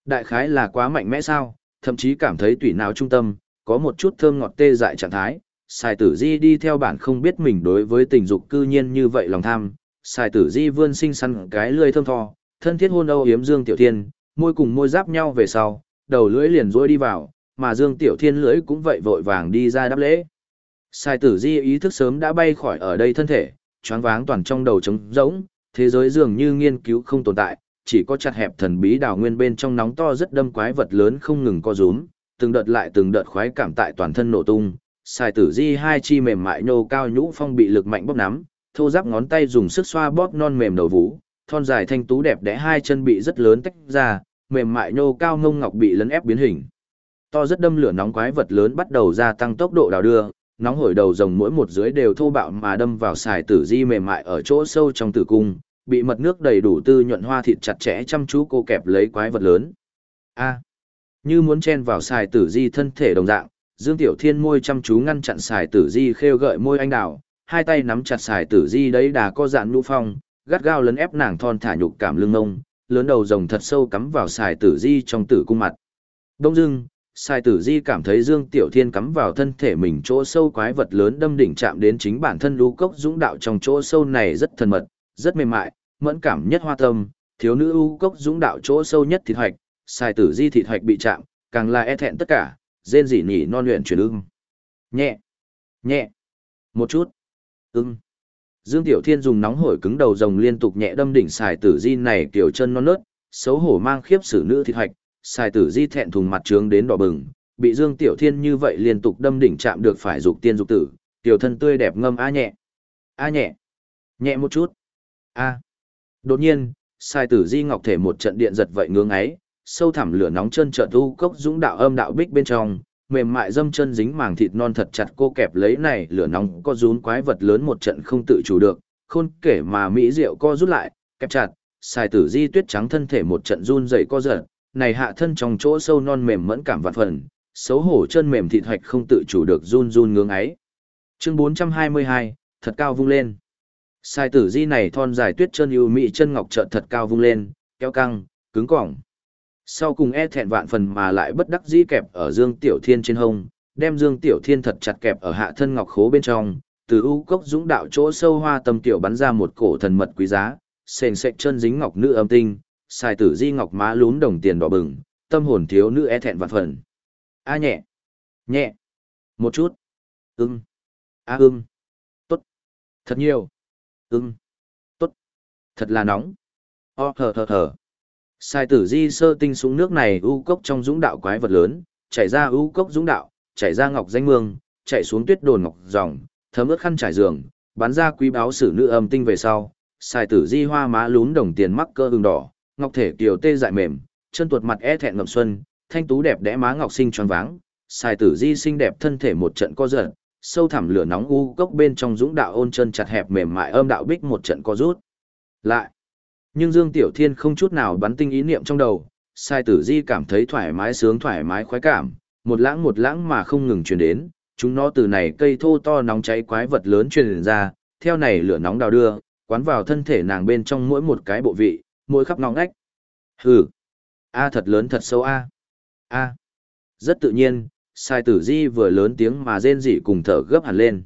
Đại khái là quá mạnh mẽ sao, thậm chí cảm thấy tủy não trung tâm, có một chút thơm ngọt tê dại trạng thái. Sài tử di đi theo bản không biết mình đối với tình dục cư nhiên như vậy lòng tham. Sài tử di vươn sinh săn cái lươi thơm tho, thân thiết hôn âu yếm Dương Tiểu Thiên, môi cùng môi giáp nhau về sau, đầu lưỡi liền rối đi vào, mà Dương Tiểu Thiên lưỡi cũng vậy vội vàng đi ra đáp lễ. Sai tử di ý thức sớm đã bay khỏi ở đây thân thể, choáng váng toàn trong đầu trống rỗng, thế giới dường như nghiên cứu không tồn tại, chỉ có chặt hẹp thần bí đào nguyên bên trong nóng to rất đâm quái vật lớn không ngừng co rúm, từng đợt lại từng đợt khoái cảm tại toàn thân nổ tung. Sai tử di hai chi mềm mại nhô cao nhũ phong bị lực mạnh bóp nắm, thô giáp ngón tay dùng sức xoa bóp non mềm đầu vú, thon dài thanh tú đẹp đẽ hai chân bị rất lớn tách ra, mềm mại nhô cao ngông ngọc bị lấn ép biến hình. To rất đâm lửa nóng quái vật lớn bắt đầu gia tăng tốc độ đào đưa, nóng hổi đầu rồng mỗi một dưới đều thô bạo mà đâm vào xài tử di mềm mại ở chỗ sâu trong tử cung, bị mật nước đầy đủ tư nhuận hoa thịt chặt chẽ chăm chú cô kẹp lấy quái vật lớn. A. Như muốn chen vào xài tử di thân thể đồng dạng, Dương Tiểu Thiên môi chăm chú ngăn chặn xài tử di khêu gợi môi anh đào, hai tay nắm chặt xài tử di đấy đà co dạn nụ phong, gắt gao lấn ép nàng thon thả nhục cảm lưng ngông, lớn đầu rồng thật sâu cắm vào xài tử di trong tử cung mặt. Đông dưng, xài tử di cảm thấy Dương Tiểu Thiên cắm vào thân thể mình chỗ sâu quái vật lớn đâm đỉnh chạm đến chính bản thân lũ cốc dũng đạo trong chỗ sâu này rất thân mật, rất mềm mại, mẫn cảm nhất hoa tâm, thiếu nữ ưu cốc dũng đạo chỗ sâu nhất thịt hoạch, xài tử di thịt hoạch bị chạm, càng là e thẹn tất cả, rên rỉ nhỉ non luyện chuyển ưng. Nhẹ, nhẹ, một chút, ưng. Dương Tiểu Thiên dùng nóng hổi cứng đầu rồng liên tục nhẹ đâm đỉnh xài tử di này kiểu chân non nớt, xấu hổ mang khiếp xử nữ thịt hoạch, xài tử di thẹn thùng mặt trướng đến đỏ bừng, bị Dương Tiểu Thiên như vậy liên tục đâm đỉnh chạm được phải dục tiên dục tử, tiểu thân tươi đẹp ngâm a nhẹ, a nhẹ, nhẹ một chút, a. Đột nhiên, sai tử di ngọc thể một trận điện giật vậy ngưỡng ấy, sâu thẳm lửa nóng chân trợ tu cốc dũng đạo âm đạo bích bên trong, mềm mại dâm chân dính màng thịt non thật chặt cô kẹp lấy này lửa nóng có rún quái vật lớn một trận không tự chủ được, khôn kể mà mỹ rượu co rút lại, kẹp chặt, sai tử di tuyết trắng thân thể một trận run dậy co giật, này hạ thân trong chỗ sâu non mềm mẫn cảm vạn phần, xấu hổ chân mềm thịt hoạch không tự chủ được run run ngưỡng ấy. Chương 422, thật cao vung lên. Sai tử di này thon dài tuyết chân ưu mỹ chân ngọc trợn thật cao vung lên, kéo căng, cứng cỏng. Sau cùng e thẹn vạn phần mà lại bất đắc dĩ kẹp ở Dương Tiểu Thiên trên hông, đem Dương Tiểu Thiên thật chặt kẹp ở hạ thân ngọc khố bên trong, từ u cốc dũng đạo chỗ sâu hoa tâm tiểu bắn ra một cổ thần mật quý giá, sền sệt chân dính ngọc nữ âm tinh, Sai tử di ngọc má lún đồng tiền đỏ bừng, tâm hồn thiếu nữ e thẹn vạn phần. A nhẹ, nhẹ, một chút, ưng, a ưng, tốt, thật nhiều, ưng, tốt, thật là nóng, o thở thở thở. Sai tử di sơ tinh xuống nước này u cốc trong dũng đạo quái vật lớn, chảy ra u cốc dũng đạo, chảy ra ngọc danh mương, chảy xuống tuyết đồn ngọc dòng, thấm ướt khăn trải giường, bắn ra quý báo sử nữ âm tinh về sau. Sai tử di hoa má lún đồng tiền mắc cơ hương đỏ, ngọc thể kiều tê dại mềm, chân tuột mặt e thẹn ngậm xuân, thanh tú đẹp đẽ má ngọc sinh tròn váng. Sai tử di xinh đẹp thân thể một trận co giật, sâu thẳm lửa nóng u cốc bên trong dũng đạo ôn chân chặt hẹp mềm mại âm đạo bích một trận co rút. Lại nhưng Dương Tiểu Thiên không chút nào bắn tinh ý niệm trong đầu, sai tử di cảm thấy thoải mái sướng thoải mái khoái cảm, một lãng một lãng mà không ngừng truyền đến, chúng nó từ này cây thô to nóng cháy quái vật lớn truyền ra, theo này lửa nóng đào đưa, quán vào thân thể nàng bên trong mỗi một cái bộ vị, mỗi khắp ngóng ngách. Hừ, a thật lớn thật sâu a, a, rất tự nhiên, sai tử di vừa lớn tiếng mà rên rỉ cùng thở gấp hẳn lên.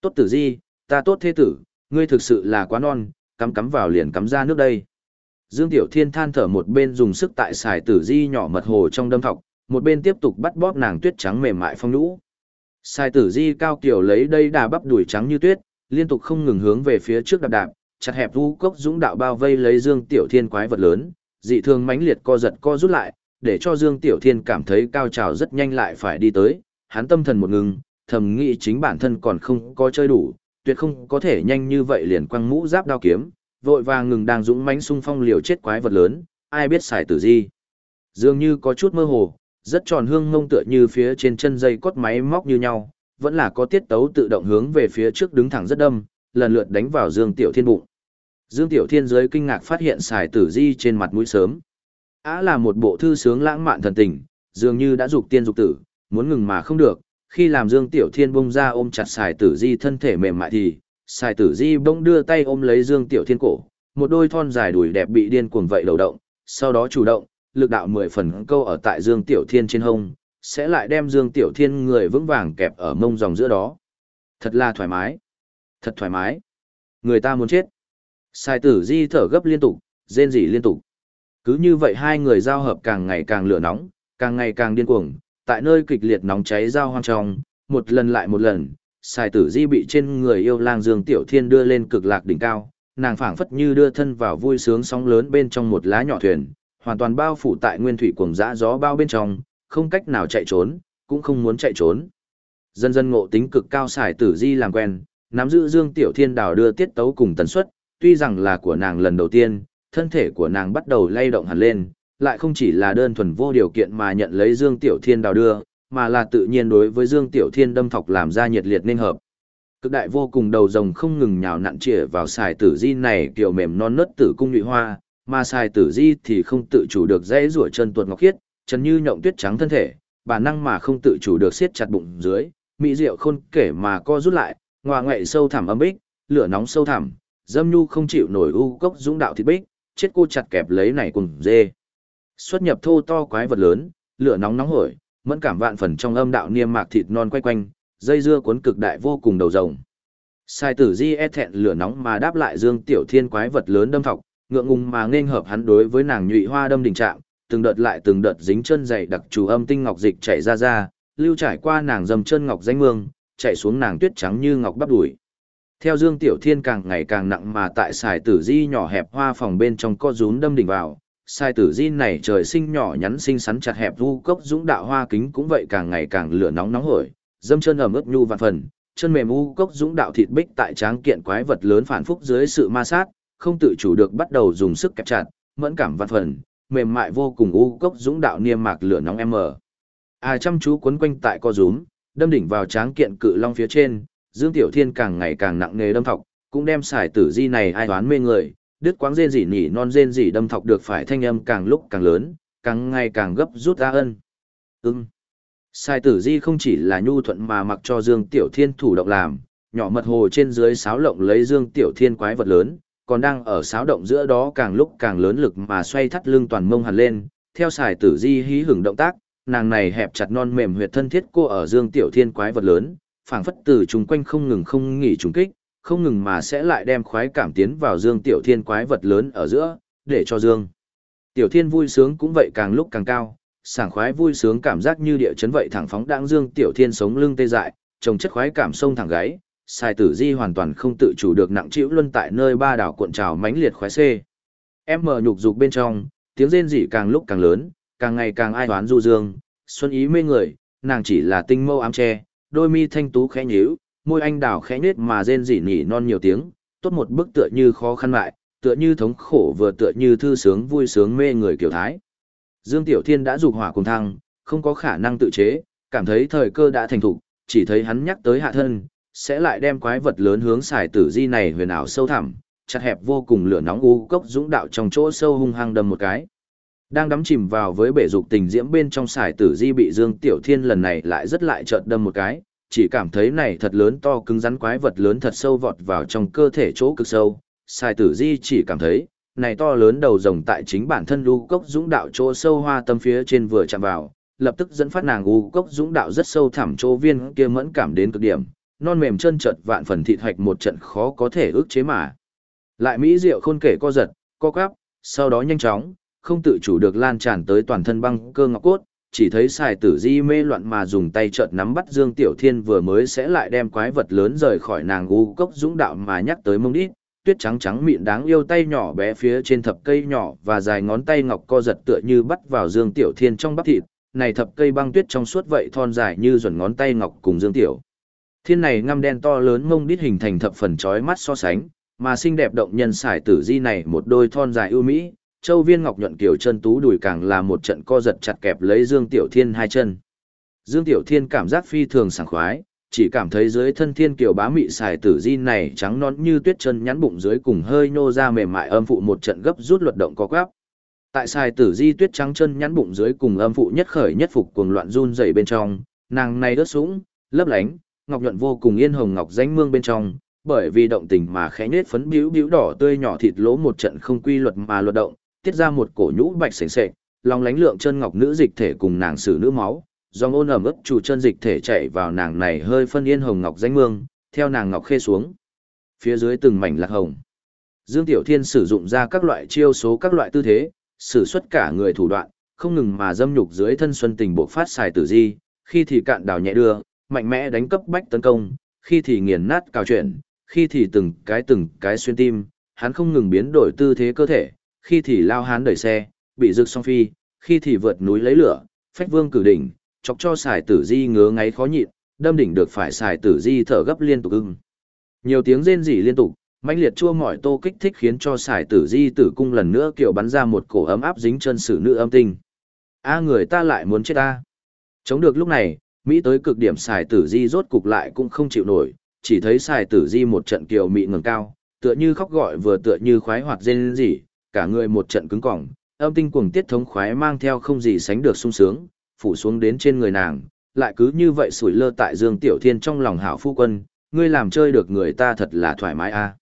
Tốt tử di, ta tốt thế tử, ngươi thực sự là quá non, cắm cắm vào liền cắm ra nước đây. Dương Tiểu Thiên than thở một bên dùng sức tại xài tử di nhỏ mật hồ trong đâm thọc, một bên tiếp tục bắt bóp nàng tuyết trắng mềm mại phong nhũ. Xài tử di cao kiểu lấy đây đà bắp đuổi trắng như tuyết, liên tục không ngừng hướng về phía trước đạp đạp, chặt hẹp vu cốc dũng đạo bao vây lấy Dương Tiểu Thiên quái vật lớn, dị thường mãnh liệt co giật co rút lại, để cho Dương Tiểu Thiên cảm thấy cao trào rất nhanh lại phải đi tới, hắn tâm thần một ngừng, thầm nghĩ chính bản thân còn không có chơi đủ, tuyệt không có thể nhanh như vậy liền quăng mũ giáp đao kiếm, vội vàng ngừng đang dũng mãnh xung phong liều chết quái vật lớn, ai biết xài tử gì. Dường như có chút mơ hồ, rất tròn hương ngông tựa như phía trên chân dây cốt máy móc như nhau, vẫn là có tiết tấu tự động hướng về phía trước đứng thẳng rất đâm, lần lượt đánh vào Dương Tiểu Thiên bụng. Dương Tiểu Thiên dưới kinh ngạc phát hiện xài tử di trên mặt mũi sớm. Á là một bộ thư sướng lãng mạn thần tình, dường như đã dục tiên dục tử, muốn ngừng mà không được, khi làm Dương Tiểu Thiên bông ra ôm chặt Sài tử di thân thể mềm mại thì, Sài tử di bông đưa tay ôm lấy Dương Tiểu Thiên cổ, một đôi thon dài đùi đẹp bị điên cuồng vậy đầu động, sau đó chủ động, lực đạo mười phần câu ở tại Dương Tiểu Thiên trên hông, sẽ lại đem Dương Tiểu Thiên người vững vàng kẹp ở mông dòng giữa đó. Thật là thoải mái. Thật thoải mái. Người ta muốn chết. Sai tử di thở gấp liên tục, rên rỉ liên tục. Cứ như vậy hai người giao hợp càng ngày càng lửa nóng, càng ngày càng điên cuồng, tại nơi kịch liệt nóng cháy giao hoang trong, một lần lại một lần, xài tử di bị trên người yêu lang dương tiểu thiên đưa lên cực lạc đỉnh cao, nàng phảng phất như đưa thân vào vui sướng sóng lớn bên trong một lá nhỏ thuyền, hoàn toàn bao phủ tại nguyên thủy cuồng dã gió bao bên trong, không cách nào chạy trốn, cũng không muốn chạy trốn. dân dân ngộ tính cực cao xài tử di làm quen, nắm giữ dương tiểu thiên đào đưa tiết tấu cùng tần suất, tuy rằng là của nàng lần đầu tiên, thân thể của nàng bắt đầu lay động hẳn lên, lại không chỉ là đơn thuần vô điều kiện mà nhận lấy Dương Tiểu Thiên đào đưa, mà là tự nhiên đối với Dương Tiểu Thiên đâm thọc làm ra nhiệt liệt nên hợp. Cực đại vô cùng đầu rồng không ngừng nhào nặn chĩa vào xài tử di này kiểu mềm non nớt tử cung nhụy hoa, mà xài tử di thì không tự chủ được dễ rủa chân tuột ngọc khiết, chân như nhộng tuyết trắng thân thể, bản năng mà không tự chủ được siết chặt bụng dưới, mỹ diệu khôn kể mà co rút lại, ngoa ngoại sâu thẳm âm bích, lửa nóng sâu thẳm, dâm nhu không chịu nổi u cốc dũng đạo thịt bích, chết cô chặt kẹp lấy này cùng dê. Xuất nhập thô to quái vật lớn, lửa nóng nóng hổi, mẫn cảm vạn phần trong âm đạo niêm mạc thịt non quay quanh, dây dưa cuốn cực đại vô cùng đầu rồng. Sai tử di e thẹn lửa nóng mà đáp lại Dương Tiểu Thiên quái vật lớn đâm thọc, ngượng ngùng mà nên hợp hắn đối với nàng nhụy hoa đâm đỉnh trạng, từng đợt lại từng đợt dính chân dày đặc chủ âm tinh ngọc dịch chảy ra ra, lưu trải qua nàng dầm chân ngọc danh mương, chạy xuống nàng tuyết trắng như ngọc bắp đùi. Theo Dương Tiểu Thiên càng ngày càng nặng mà tại xài tử di nhỏ hẹp hoa phòng bên trong co rún đâm đỉnh vào, xài tử di này trời sinh nhỏ nhắn xinh xắn chặt hẹp vu cốc dũng đạo hoa kính cũng vậy càng ngày càng lửa nóng nóng hổi, dâm chân ẩm ướt nhu vạn phần, chân mềm u cốc dũng đạo thịt bích tại tráng kiện quái vật lớn phản phúc dưới sự ma sát, không tự chủ được bắt đầu dùng sức kẹp chặt, mẫn cảm vạn phần, mềm mại vô cùng u cốc dũng đạo niêm mạc lửa nóng em mờ. À chăm chú quấn quanh tại co rúm, đâm đỉnh vào tráng kiện cự long phía trên, Dương Tiểu Thiên càng ngày càng nặng nề đâm thọc, cũng đem xài tử di này ai đoán mê người, đứt quáng rên rỉ nhỉ non rên rỉ đâm thọc được phải thanh âm càng lúc càng lớn, càng ngày càng gấp rút ra ân. Ừm. Sai tử di không chỉ là nhu thuận mà mặc cho Dương Tiểu Thiên thủ động làm, nhỏ mật hồ trên dưới sáo lộng lấy Dương Tiểu Thiên quái vật lớn, còn đang ở sáo động giữa đó càng lúc càng lớn lực mà xoay thắt lưng toàn mông hẳn lên, theo xài tử di hí hửng động tác, nàng này hẹp chặt non mềm huyệt thân thiết cô ở Dương Tiểu Thiên quái vật lớn, phảng phất từ chúng quanh không ngừng không nghỉ trùng kích, không ngừng mà sẽ lại đem khoái cảm tiến vào Dương Tiểu Thiên quái vật lớn ở giữa, để cho Dương. Tiểu Thiên vui sướng cũng vậy càng lúc càng cao, sảng khoái vui sướng cảm giác như địa chấn vậy thẳng phóng đãng Dương Tiểu Thiên sống lưng tê dại, trồng chất khoái cảm sông thẳng gáy, sai tử di hoàn toàn không tự chủ được nặng chịu luân tại nơi ba đảo cuộn trào mãnh liệt khoái xê. Em mở nhục dục bên trong, tiếng rên rỉ càng lúc càng lớn, càng ngày càng ai đoán du dương, xuân ý mê người, nàng chỉ là tinh mâu ám che đôi mi thanh tú khẽ nhíu, môi anh đào khẽ nết mà rên rỉ nỉ non nhiều tiếng, tốt một bức tựa như khó khăn lại, tựa như thống khổ vừa tựa như thư sướng vui sướng mê người kiểu thái. Dương Tiểu Thiên đã dục hỏa cùng thăng, không có khả năng tự chế, cảm thấy thời cơ đã thành thục, chỉ thấy hắn nhắc tới hạ thân, sẽ lại đem quái vật lớn hướng xài tử di này huyền ảo sâu thẳm, chặt hẹp vô cùng lửa nóng u cốc dũng đạo trong chỗ sâu hung hăng đâm một cái. Đang đắm chìm vào với bể dục tình diễm bên trong xài tử di bị Dương Tiểu Thiên lần này lại rất lại chợt đâm một cái, chỉ cảm thấy này thật lớn to cứng rắn quái vật lớn thật sâu vọt vào trong cơ thể chỗ cực sâu. Xài tử di chỉ cảm thấy, này to lớn đầu rồng tại chính bản thân u cốc dũng đạo chỗ sâu hoa tâm phía trên vừa chạm vào, lập tức dẫn phát nàng u cốc dũng đạo rất sâu thẳm chỗ viên kia mẫn cảm đến cực điểm, non mềm chân chợt vạn phần thịt hạch một trận khó có thể ức chế mà. Lại mỹ diệu khôn kể co giật, co quắp, sau đó nhanh chóng, không tự chủ được lan tràn tới toàn thân băng cơ ngọc cốt, chỉ thấy xài tử di mê loạn mà dùng tay chợt nắm bắt Dương Tiểu Thiên vừa mới sẽ lại đem quái vật lớn rời khỏi nàng u cốc dũng đạo mà nhắc tới mông đít, tuyết trắng trắng mịn đáng yêu tay nhỏ bé phía trên thập cây nhỏ và dài ngón tay ngọc co giật tựa như bắt vào Dương Tiểu Thiên trong bắp thịt, này thập cây băng tuyết trong suốt vậy thon dài như duẩn ngón tay ngọc cùng Dương Tiểu. Thiên này ngăm đen to lớn mông đít hình thành thập phần chói mắt so sánh, mà xinh đẹp động nhân xài tử di này một đôi thon dài ưu mỹ, châu viên ngọc nhuận kiểu chân tú đùi càng là một trận co giật chặt kẹp lấy Dương Tiểu Thiên hai chân. Dương Tiểu Thiên cảm giác phi thường sảng khoái, chỉ cảm thấy dưới thân thiên kiều bá mị xài tử di này trắng nón như tuyết chân nhắn bụng dưới cùng hơi nô ra mềm mại âm phụ một trận gấp rút luật động co quắp. Tại xài tử di tuyết trắng chân nhắn bụng dưới cùng âm phụ nhất khởi nhất phục cuồng loạn run rẩy bên trong, nàng này đớt sũng, lấp lánh, ngọc nhuận vô cùng yên hồng ngọc danh mương bên trong, bởi vì động tình mà khẽ nhếch phấn bĩu bĩu đỏ tươi nhỏ thịt lỗ một trận không quy luật mà luật động, tiết ra một cổ nhũ bạch sền sệt, lòng lánh lượng chân ngọc nữ dịch thể cùng nàng sử nữ máu, dòng ôn ẩm ướt chủ chân dịch thể chạy vào nàng này hơi phân yên hồng ngọc danh mương, theo nàng ngọc khê xuống. Phía dưới từng mảnh lạc hồng. Dương Tiểu Thiên sử dụng ra các loại chiêu số các loại tư thế, sử xuất cả người thủ đoạn, không ngừng mà dâm nhục dưới thân xuân tình bộ phát xài tử di, khi thì cạn đào nhẹ đưa, mạnh mẽ đánh cấp bách tấn công, khi thì nghiền nát cào chuyển, khi thì từng cái từng cái xuyên tim, hắn không ngừng biến đổi tư thế cơ thể, khi thì lao hán đẩy xe, bị rực song phi, khi thì vượt núi lấy lửa, phách vương cử đỉnh, chọc cho xài tử di ngứa ngáy khó nhịn, đâm đỉnh được phải xài tử di thở gấp liên tục ưng. Nhiều tiếng rên rỉ liên tục, mãnh liệt chua mỏi tô kích thích khiến cho xài tử di tử cung lần nữa kiểu bắn ra một cổ ấm áp dính chân sử nữ âm tinh. A người ta lại muốn chết ta. Chống được lúc này, Mỹ tới cực điểm xài tử di rốt cục lại cũng không chịu nổi, chỉ thấy xài tử di một trận kiều mị ngừng cao, tựa như khóc gọi vừa tựa như khoái hoạt rên rỉ, cả người một trận cứng cỏng, âm tinh cuồng tiết thống khoái mang theo không gì sánh được sung sướng, phủ xuống đến trên người nàng, lại cứ như vậy sủi lơ tại Dương Tiểu Thiên trong lòng hảo phu quân, ngươi làm chơi được người ta thật là thoải mái a.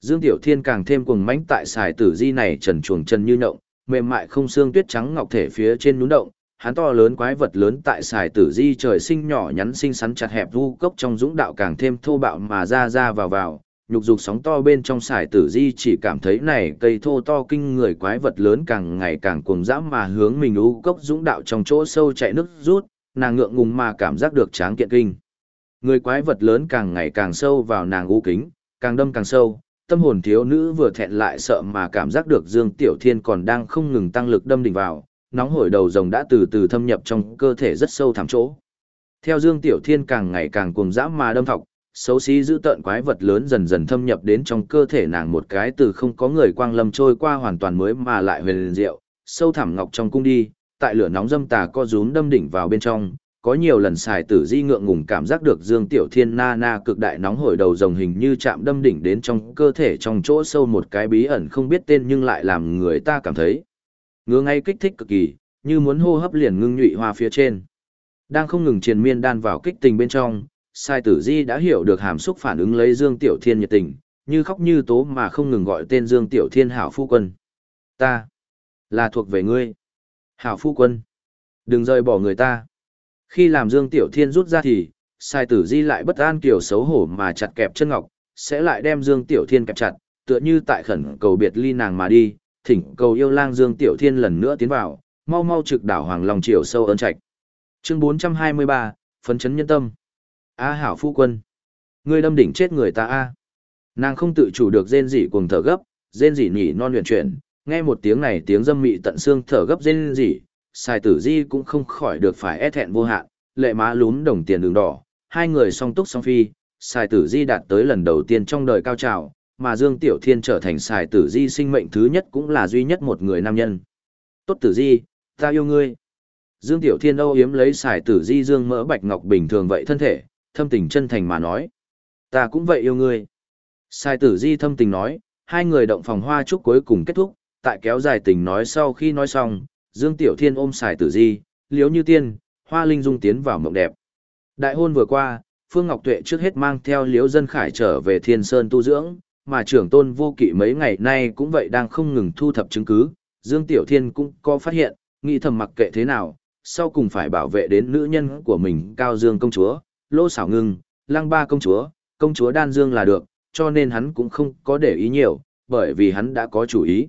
Dương Tiểu Thiên càng thêm cuồng mãnh tại xài tử di này trần chuồng chân như nhộng, mềm mại không xương tuyết trắng ngọc thể phía trên nhún động, hắn to lớn quái vật lớn tại xài tử di trời sinh nhỏ nhắn xinh xắn chặt hẹp vu cốc trong dũng đạo càng thêm thô bạo mà ra ra vào vào, nhục dục sóng to bên trong xài tử di chỉ cảm thấy này cây thô to kinh người quái vật lớn càng ngày càng cuồng dã mà hướng mình u cốc dũng đạo trong chỗ sâu chạy nước rút, nàng ngượng ngùng mà cảm giác được tráng kiện kinh. Người quái vật lớn càng ngày càng sâu vào nàng u kính, càng đâm càng sâu, tâm hồn thiếu nữ vừa thẹn lại sợ mà cảm giác được Dương Tiểu Thiên còn đang không ngừng tăng lực đâm đỉnh vào, nóng hổi đầu rồng đã từ từ thâm nhập trong cơ thể rất sâu thẳm chỗ. Theo Dương Tiểu Thiên càng ngày càng cuồng dã mà đâm thọc, xấu xí giữ tợn quái vật lớn dần dần thâm nhập đến trong cơ thể nàng một cái từ không có người quang lâm trôi qua hoàn toàn mới mà lại huyền diệu, sâu thẳm ngọc trong cung đi, tại lửa nóng dâm tà co rúm đâm đỉnh vào bên trong, có nhiều lần xài tử di ngượng ngùng cảm giác được Dương Tiểu Thiên na na cực đại nóng hổi đầu rồng hình như chạm đâm đỉnh đến trong cơ thể trong chỗ sâu một cái bí ẩn không biết tên nhưng lại làm người ta cảm thấy ngứa ngay kích thích cực kỳ, như muốn hô hấp liền ngưng nhụy hoa phía trên. Đang không ngừng triền miên đan vào kích tình bên trong, sai tử di đã hiểu được hàm xúc phản ứng lấy Dương Tiểu Thiên nhiệt tình, như khóc như tố mà không ngừng gọi tên Dương Tiểu Thiên hảo phu quân. Ta, là thuộc về ngươi. Hảo phu quân, đừng rời bỏ người ta. Khi làm Dương Tiểu Thiên rút ra thì, sai tử di lại bất an kiểu xấu hổ mà chặt kẹp chân ngọc, sẽ lại đem Dương Tiểu Thiên kẹp chặt, tựa như tại khẩn cầu biệt ly nàng mà đi, thỉnh cầu yêu lang Dương Tiểu Thiên lần nữa tiến vào, mau mau trực đảo Hoàng Long Triều sâu ơn trạch. Chương 423, phấn chấn nhân tâm. A hảo phu quân, ngươi đâm đỉnh chết người ta a. Nàng không tự chủ được rên rỉ cuồng thở gấp, rên rỉ nhỉ non luyện chuyển, nghe một tiếng này tiếng dâm mị tận xương thở gấp rên rỉ, Sai Tử Di cũng không khỏi được phải e thẹn vô hạn, lệ má lún đồng tiền đường đỏ, hai người song túc song phi, Sai Tử Di đạt tới lần đầu tiên trong đời cao trào, mà Dương Tiểu Thiên trở thành xài tử di sinh mệnh thứ nhất cũng là duy nhất một người nam nhân. Tốt tử di, ta yêu ngươi. Dương Tiểu Thiên âu yếm lấy xài tử di Dương mỡ bạch ngọc bình thường vậy thân thể, thâm tình chân thành mà nói. Ta cũng vậy yêu ngươi. Sai tử di thâm tình nói, hai người động phòng hoa chúc cuối cùng kết thúc, tại kéo dài tình nói sau khi nói xong, Dương Tiểu Thiên ôm Sai tử di, liếu như tiên, hoa linh dung tiến vào mộng đẹp. Đại hôn vừa qua, Phương Ngọc Tuệ trước hết mang theo liếu dân khải trở về Thiên Sơn tu dưỡng, mà trưởng tôn vô kỵ mấy ngày nay cũng vậy đang không ngừng thu thập chứng cứ, Dương Tiểu Thiên cũng có phát hiện, nghĩ thầm mặc kệ thế nào, sau cùng phải bảo vệ đến nữ nhân của mình Cao Dương công chúa, Lô Xảo Ngưng, Lăng Ba công chúa, công chúa Đan Dương là được, cho nên hắn cũng không có để ý nhiều, bởi vì hắn đã có chủ ý.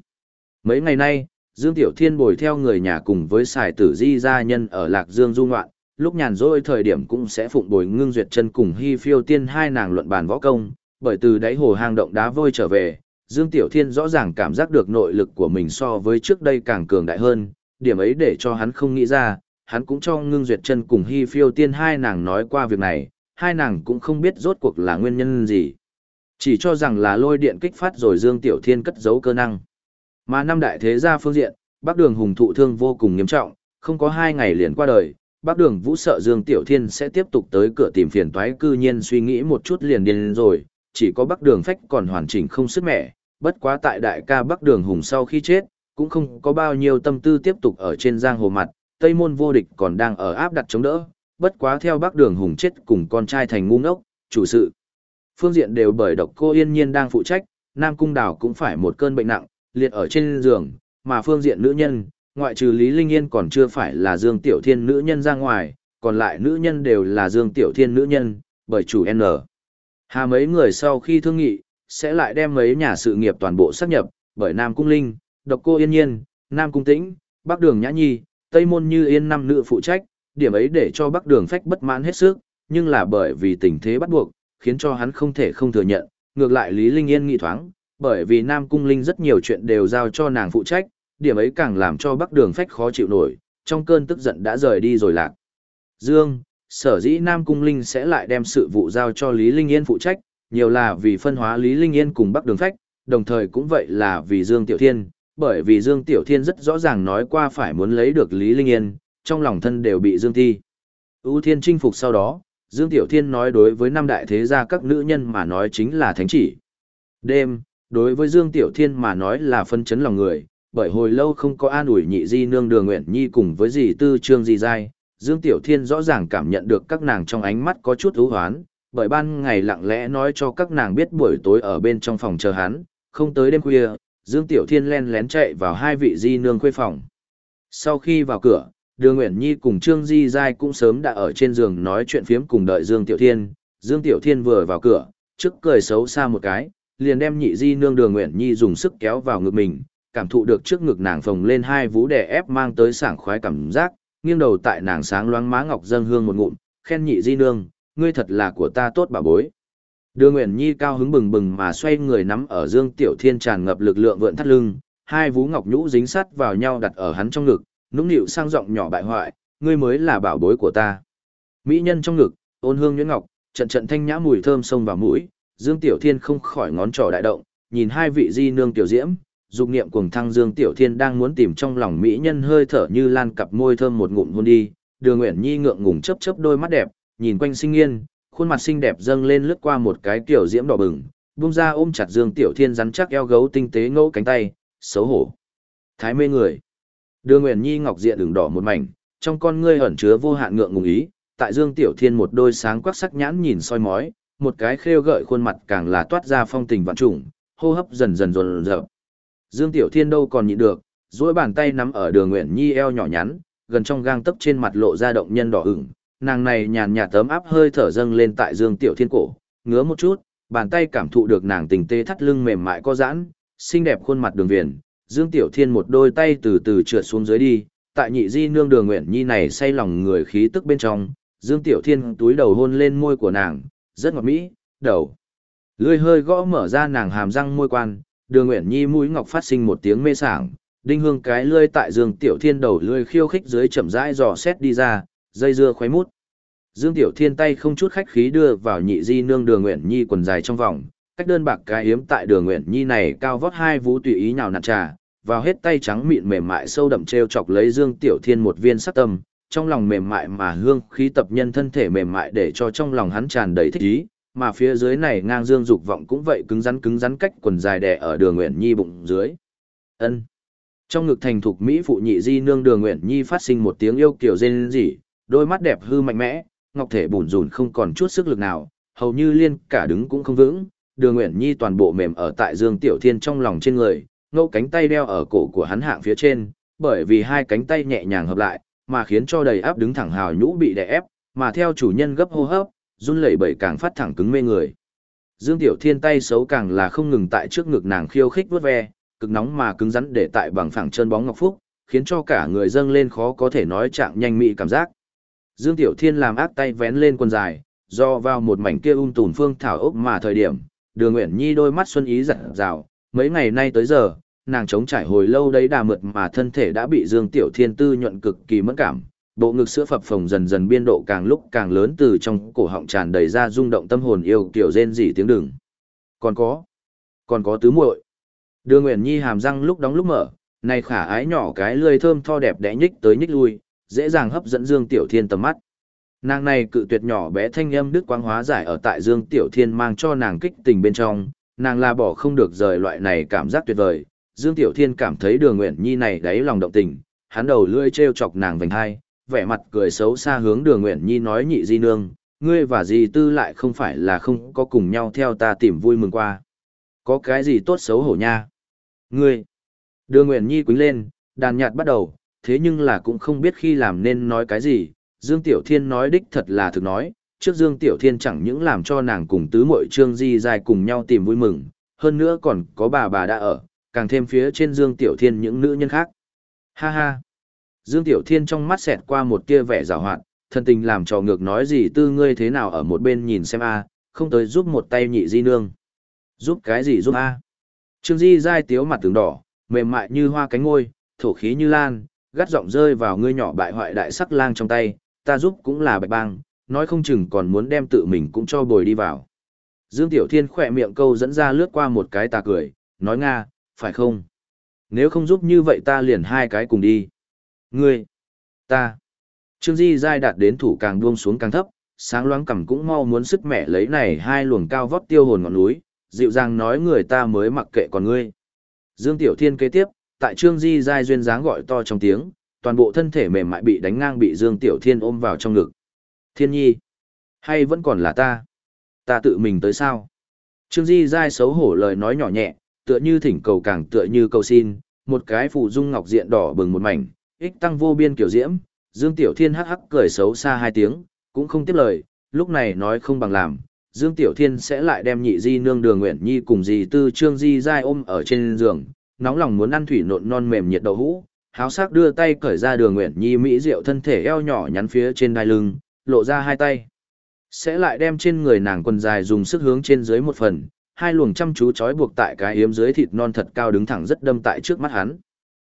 Mấy ngày nay, Dương Tiểu Thiên bồi theo người nhà cùng với sài tử di gia nhân ở Lạc Dương du ngoạn, lúc nhàn rỗi thời điểm cũng sẽ phụng bồi ngưng duyệt chân cùng hy phiêu tiên hai nàng luận bàn võ công, bởi từ đáy hồ hang động đá vôi trở về, Dương Tiểu Thiên rõ ràng cảm giác được nội lực của mình so với trước đây càng cường đại hơn, điểm ấy để cho hắn không nghĩ ra, hắn cũng cho ngưng duyệt chân cùng hy phiêu tiên hai nàng nói qua việc này, hai nàng cũng không biết rốt cuộc là nguyên nhân gì. Chỉ cho rằng là lôi điện kích phát rồi Dương Tiểu Thiên cất giấu cơ năng. Mà năm đại thế gia phương diện, bác đường hùng thụ thương vô cùng nghiêm trọng, không có hai ngày liền qua đời, bác đường vũ sợ Dương Tiểu Thiên sẽ tiếp tục tới cửa tìm phiền toái cư nhiên suy nghĩ một chút liền điên rồi, chỉ có bắc đường phách còn hoàn chỉnh không sức mẻ, bất quá tại đại ca bắc đường hùng sau khi chết, cũng không có bao nhiêu tâm tư tiếp tục ở trên giang hồ mặt, Tây môn vô địch còn đang ở áp đặt chống đỡ, bất quá theo bắc đường hùng chết cùng con trai thành ngu ngốc, chủ sự. Phương diện đều bởi độc cô yên nhiên đang phụ trách, Nam Cung Đào cũng phải một cơn bệnh nặng, liệt ở trên giường, mà phương diện nữ nhân, ngoại trừ Lý Linh Yên còn chưa phải là Dương Tiểu Thiên nữ nhân ra ngoài, còn lại nữ nhân đều là Dương Tiểu Thiên nữ nhân, bởi chủ N. Hà mấy người sau khi thương nghị, sẽ lại đem mấy nhà sự nghiệp toàn bộ xác nhập, bởi Nam Cung Linh, Độc Cô Yên Nhiên, Nam Cung Tĩnh, Bắc Đường Nhã Nhi, Tây Môn Như Yên năm nữ phụ trách, điểm ấy để cho Bắc Đường phách bất mãn hết sức, nhưng là bởi vì tình thế bắt buộc, khiến cho hắn không thể không thừa nhận, ngược lại Lý Linh Yên nghĩ thoáng, bởi vì Nam Cung Linh rất nhiều chuyện đều giao cho nàng phụ trách, điểm ấy càng làm cho Bắc Đường phách khó chịu nổi, trong cơn tức giận đã rời đi rồi lạc. Dương, sở dĩ Nam Cung Linh sẽ lại đem sự vụ giao cho Lý Linh Yên phụ trách, nhiều là vì phân hóa Lý Linh Yên cùng Bắc Đường Phách, đồng thời cũng vậy là vì Dương Tiểu Thiên, bởi vì Dương Tiểu Thiên rất rõ ràng nói qua phải muốn lấy được Lý Linh Yên, trong lòng thân đều bị Dương Thi. ưu Thiên chinh phục sau đó, Dương Tiểu Thiên nói đối với năm đại thế gia các nữ nhân mà nói chính là thánh chỉ. Đêm, đối với Dương Tiểu Thiên mà nói là phân chấn lòng người, bởi hồi lâu không có an ủi nhị di nương đường nguyện nhi cùng với dì tư trương dì dai, Dương Tiểu Thiên rõ ràng cảm nhận được các nàng trong ánh mắt có chút ưu hoán, bởi ban ngày lặng lẽ nói cho các nàng biết buổi tối ở bên trong phòng chờ hắn, không tới đêm khuya, Dương Tiểu Thiên len lén chạy vào hai vị di nương khuê phòng. Sau khi vào cửa, Đường Nguyễn Nhi cùng Trương Di Giai cũng sớm đã ở trên giường nói chuyện phiếm cùng đợi Dương Tiểu Thiên. Dương Tiểu Thiên vừa vào cửa, trước cười xấu xa một cái, liền đem nhị di nương Đường Nguyễn Nhi dùng sức kéo vào ngực mình, cảm thụ được trước ngực nàng phồng lên hai vú đè ép mang tới sảng khoái cảm giác, nghiêng đầu tại nàng sáng loáng má ngọc dâng hương một ngụm, khen nhị di nương, ngươi thật là của ta tốt bà bối. Đường Nguyễn Nhi cao hứng bừng bừng mà xoay người nắm ở Dương Tiểu Thiên tràn ngập lực lượng vượn thắt lưng, hai vú ngọc nhũ dính sát vào nhau đặt ở hắn trong ngực, nũng nịu sang giọng nhỏ bại hoại, ngươi mới là bảo bối của ta. Mỹ nhân trong ngực, ôn hương nhuyễn ngọc, trận trận thanh nhã mùi thơm sông vào mũi, Dương Tiểu Thiên không khỏi ngón trỏ đại động, nhìn hai vị di nương tiểu diễm, dục niệm cuồng thăng Dương Tiểu Thiên đang muốn tìm trong lòng mỹ nhân hơi thở như lan cặp môi thơm một ngụm hôn đi, Đường Uyển Nhi ngượng ngùng chớp chớp đôi mắt đẹp, nhìn quanh sinh nghiên, khuôn mặt xinh đẹp dâng lên lướt qua một cái tiểu diễm đỏ bừng, buông ra ôm chặt Dương Tiểu Thiên rắn chắc eo gấu tinh tế ngẫu cánh tay, xấu hổ. Thái mê người. Đường Nguyễn Nhi ngọc diện đường đỏ một mảnh, trong con ngươi ẩn chứa vô hạn ngượng ngùng ý, tại Dương Tiểu Thiên một đôi sáng quắc sắc nhãn nhìn soi mói, một cái khêu gợi khuôn mặt càng là toát ra phong tình vạn trùng, hô hấp dần dần dồn dập. Dương Tiểu Thiên đâu còn nhịn được, duỗi bàn tay nắm ở Đường Nguyễn Nhi eo nhỏ nhắn, gần trong gang tấc trên mặt lộ ra động nhân đỏ ửng, nàng này nhàn nhạt tấm áp hơi thở dâng lên tại Dương Tiểu Thiên cổ, ngứa một chút, bàn tay cảm thụ được nàng tình tê thắt lưng mềm mại có giãn, xinh đẹp khuôn mặt đường viền, Dương Tiểu Thiên một đôi tay từ từ trượt xuống dưới đi, tại nhị di nương đường nguyện nhi này say lòng người khí tức bên trong, Dương Tiểu Thiên túi đầu hôn lên môi của nàng, rất ngọt mỹ, đầu. lưỡi hơi gõ mở ra nàng hàm răng môi quan, đường nguyện nhi mũi ngọc phát sinh một tiếng mê sảng, đinh hương cái lươi tại Dương Tiểu Thiên đầu lươi khiêu khích dưới chậm rãi dò xét đi ra, dây dưa khoái mút. Dương Tiểu Thiên tay không chút khách khí đưa vào nhị di nương đường nguyện nhi quần dài trong vòng, cách đơn bạc cái hiếm tại đường nguyện nhi này cao vót hai vú tùy ý nhào nặn trà, vào hết tay trắng mịn mềm mại sâu đậm treo chọc lấy Dương Tiểu Thiên một viên sắc tâm, trong lòng mềm mại mà hương khí tập nhân thân thể mềm mại để cho trong lòng hắn tràn đầy thích ý, mà phía dưới này ngang dương dục vọng cũng vậy cứng rắn cứng rắn cách quần dài đè ở đường nguyện nhi bụng dưới. Ân. Trong ngực thành thục mỹ phụ nhị di nương đường nguyện nhi phát sinh một tiếng yêu kiểu rên rỉ, đôi mắt đẹp hư mạnh mẽ, ngọc thể bùn rùn không còn chút sức lực nào, hầu như liên cả đứng cũng không vững. Đường Uyển Nhi toàn bộ mềm ở tại Dương Tiểu Thiên trong lòng trên người, ngâu cánh tay đeo ở cổ của hắn hạng phía trên, bởi vì hai cánh tay nhẹ nhàng hợp lại, mà khiến cho đầy áp đứng thẳng hào nhũ bị đè ép, mà theo chủ nhân gấp hô hấp, run lẩy bẩy càng phát thẳng cứng mê người. Dương Tiểu Thiên tay xấu càng là không ngừng tại trước ngực nàng khiêu khích vuốt ve, cực nóng mà cứng rắn để tại bằng phẳng chân bóng ngọc phúc, khiến cho cả người dâng lên khó có thể nói trạng nhanh mị cảm giác. Dương Tiểu Thiên làm ác tay vén lên quần dài, do vào một mảnh kia um tùn phương thảo ốc mà thời điểm, Đường Uyển Nhi đôi mắt xuân ý giật rào, mấy ngày nay tới giờ, nàng chống trải hồi lâu đấy đà mượt mà thân thể đã bị Dương Tiểu Thiên tư nhuận cực kỳ mẫn cảm, bộ ngực sữa phập phồng dần dần biên độ càng lúc càng lớn từ trong cổ họng tràn đầy ra rung động tâm hồn yêu tiểu rên rỉ tiếng đừng. Còn có, còn có tứ muội. Đường Uyển Nhi hàm răng lúc đóng lúc mở, này khả ái nhỏ cái lươi thơm tho đẹp đẽ nhích tới nhích lui, dễ dàng hấp dẫn Dương Tiểu Thiên tầm mắt. Nàng này cự tuyệt nhỏ bé thanh âm đức quang hóa giải ở tại Dương Tiểu Thiên mang cho nàng kích tình bên trong, nàng là bỏ không được rời loại này cảm giác tuyệt vời. Dương Tiểu Thiên cảm thấy Đường Uyển Nhi này đáy lòng động tình, hắn đầu lưỡi trêu chọc nàng vành hai, vẻ mặt cười xấu xa hướng Đường Uyển Nhi nói nhị di nương, ngươi và di tư lại không phải là không có cùng nhau theo ta tìm vui mừng qua. Có cái gì tốt xấu hổ nha? Ngươi! Đường Uyển Nhi quýnh lên, đàn nhạt bắt đầu, thế nhưng là cũng không biết khi làm nên nói cái gì, Dương Tiểu Thiên nói đích thật là thực nói, trước Dương Tiểu Thiên chẳng những làm cho nàng cùng tứ muội Trương Di dài cùng nhau tìm vui mừng, hơn nữa còn có bà bà đã ở, càng thêm phía trên Dương Tiểu Thiên những nữ nhân khác. Ha ha! Dương Tiểu Thiên trong mắt xẹt qua một tia vẻ rào hoạt, thân tình làm trò ngược nói gì tư ngươi thế nào ở một bên nhìn xem a, không tới giúp một tay nhị di nương. Giúp cái gì giúp a? Trương Di dai tiếu mặt tướng đỏ, mềm mại như hoa cánh ngôi, thổ khí như lan, gắt giọng rơi vào ngươi nhỏ bại hoại đại sắc lang trong tay, ta giúp cũng là bạch bang, nói không chừng còn muốn đem tự mình cũng cho bồi đi vào. Dương Tiểu Thiên khỏe miệng câu dẫn ra lướt qua một cái tà cười, nói Nga, phải không? Nếu không giúp như vậy ta liền hai cái cùng đi. Ngươi, ta. Trương Di dai đạt đến thủ càng buông xuống càng thấp, sáng loáng cầm cũng mau muốn sức mẹ lấy này hai luồng cao vót tiêu hồn ngọn núi, dịu dàng nói người ta mới mặc kệ còn ngươi. Dương Tiểu Thiên kế tiếp, tại Trương Di Giai duyên dáng gọi to trong tiếng, toàn bộ thân thể mềm mại bị đánh ngang bị Dương Tiểu Thiên ôm vào trong ngực. Thiên nhi, hay vẫn còn là ta? Ta tự mình tới sao? Trương Di Giai xấu hổ lời nói nhỏ nhẹ, tựa như thỉnh cầu càng tựa như cầu xin, một cái phù dung ngọc diện đỏ bừng một mảnh, ích tăng vô biên kiểu diễm, Dương Tiểu Thiên hắc hắc cười xấu xa hai tiếng, cũng không tiếp lời, lúc này nói không bằng làm, Dương Tiểu Thiên sẽ lại đem nhị di nương đường nguyện nhi cùng dì tư trương di dai ôm ở trên giường, nóng lòng muốn ăn thủy nộn non mềm nhiệt đậu hũ, háo sắc đưa tay cởi ra đường nguyện nhi mỹ rượu thân thể eo nhỏ nhắn phía trên đai lưng, lộ ra hai tay. Sẽ lại đem trên người nàng quần dài dùng sức hướng trên dưới một phần, hai luồng chăm chú trói buộc tại cái yếm dưới thịt non thật cao đứng thẳng rất đâm tại trước mắt hắn.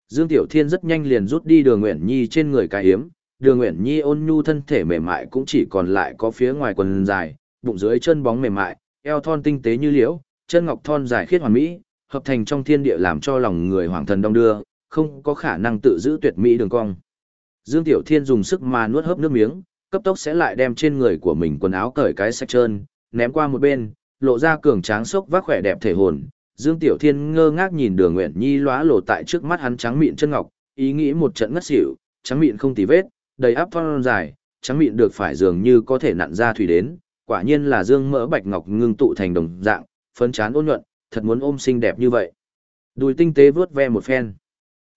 Dương Tiểu Thiên rất nhanh liền rút đi đường nguyện nhi trên người cái yếm, đường nguyện nhi ôn nhu thân thể mềm mại cũng chỉ còn lại có phía ngoài quần dài, bụng dưới chân bóng mềm mại, eo thon tinh tế như liễu, chân ngọc thon dài khiết hoàn mỹ, hợp thành trong thiên địa làm cho lòng người hoàng thần đông đưa, không có khả năng tự giữ tuyệt mỹ đường cong. Dương Tiểu Thiên dùng sức mà nuốt hớp nước miếng, cấp tốc sẽ lại đem trên người của mình quần áo cởi cái sạch trơn, ném qua một bên, lộ ra cường tráng sốc vác khỏe đẹp thể hồn. Dương Tiểu Thiên ngơ ngác nhìn Đường Nguyện Nhi lóa lộ tại trước mắt hắn trắng mịn chân ngọc, ý nghĩ một trận ngất xỉu, trắng mịn không tì vết, đầy áp thon dài, trắng mịn được phải dường như có thể nặn ra thủy đến, quả nhiên là dương mỡ bạch ngọc ngưng tụ thành đồng dạng, phấn chán ôn nhuận, thật muốn ôm xinh đẹp như vậy. Đùi tinh tế vướt ve một phen.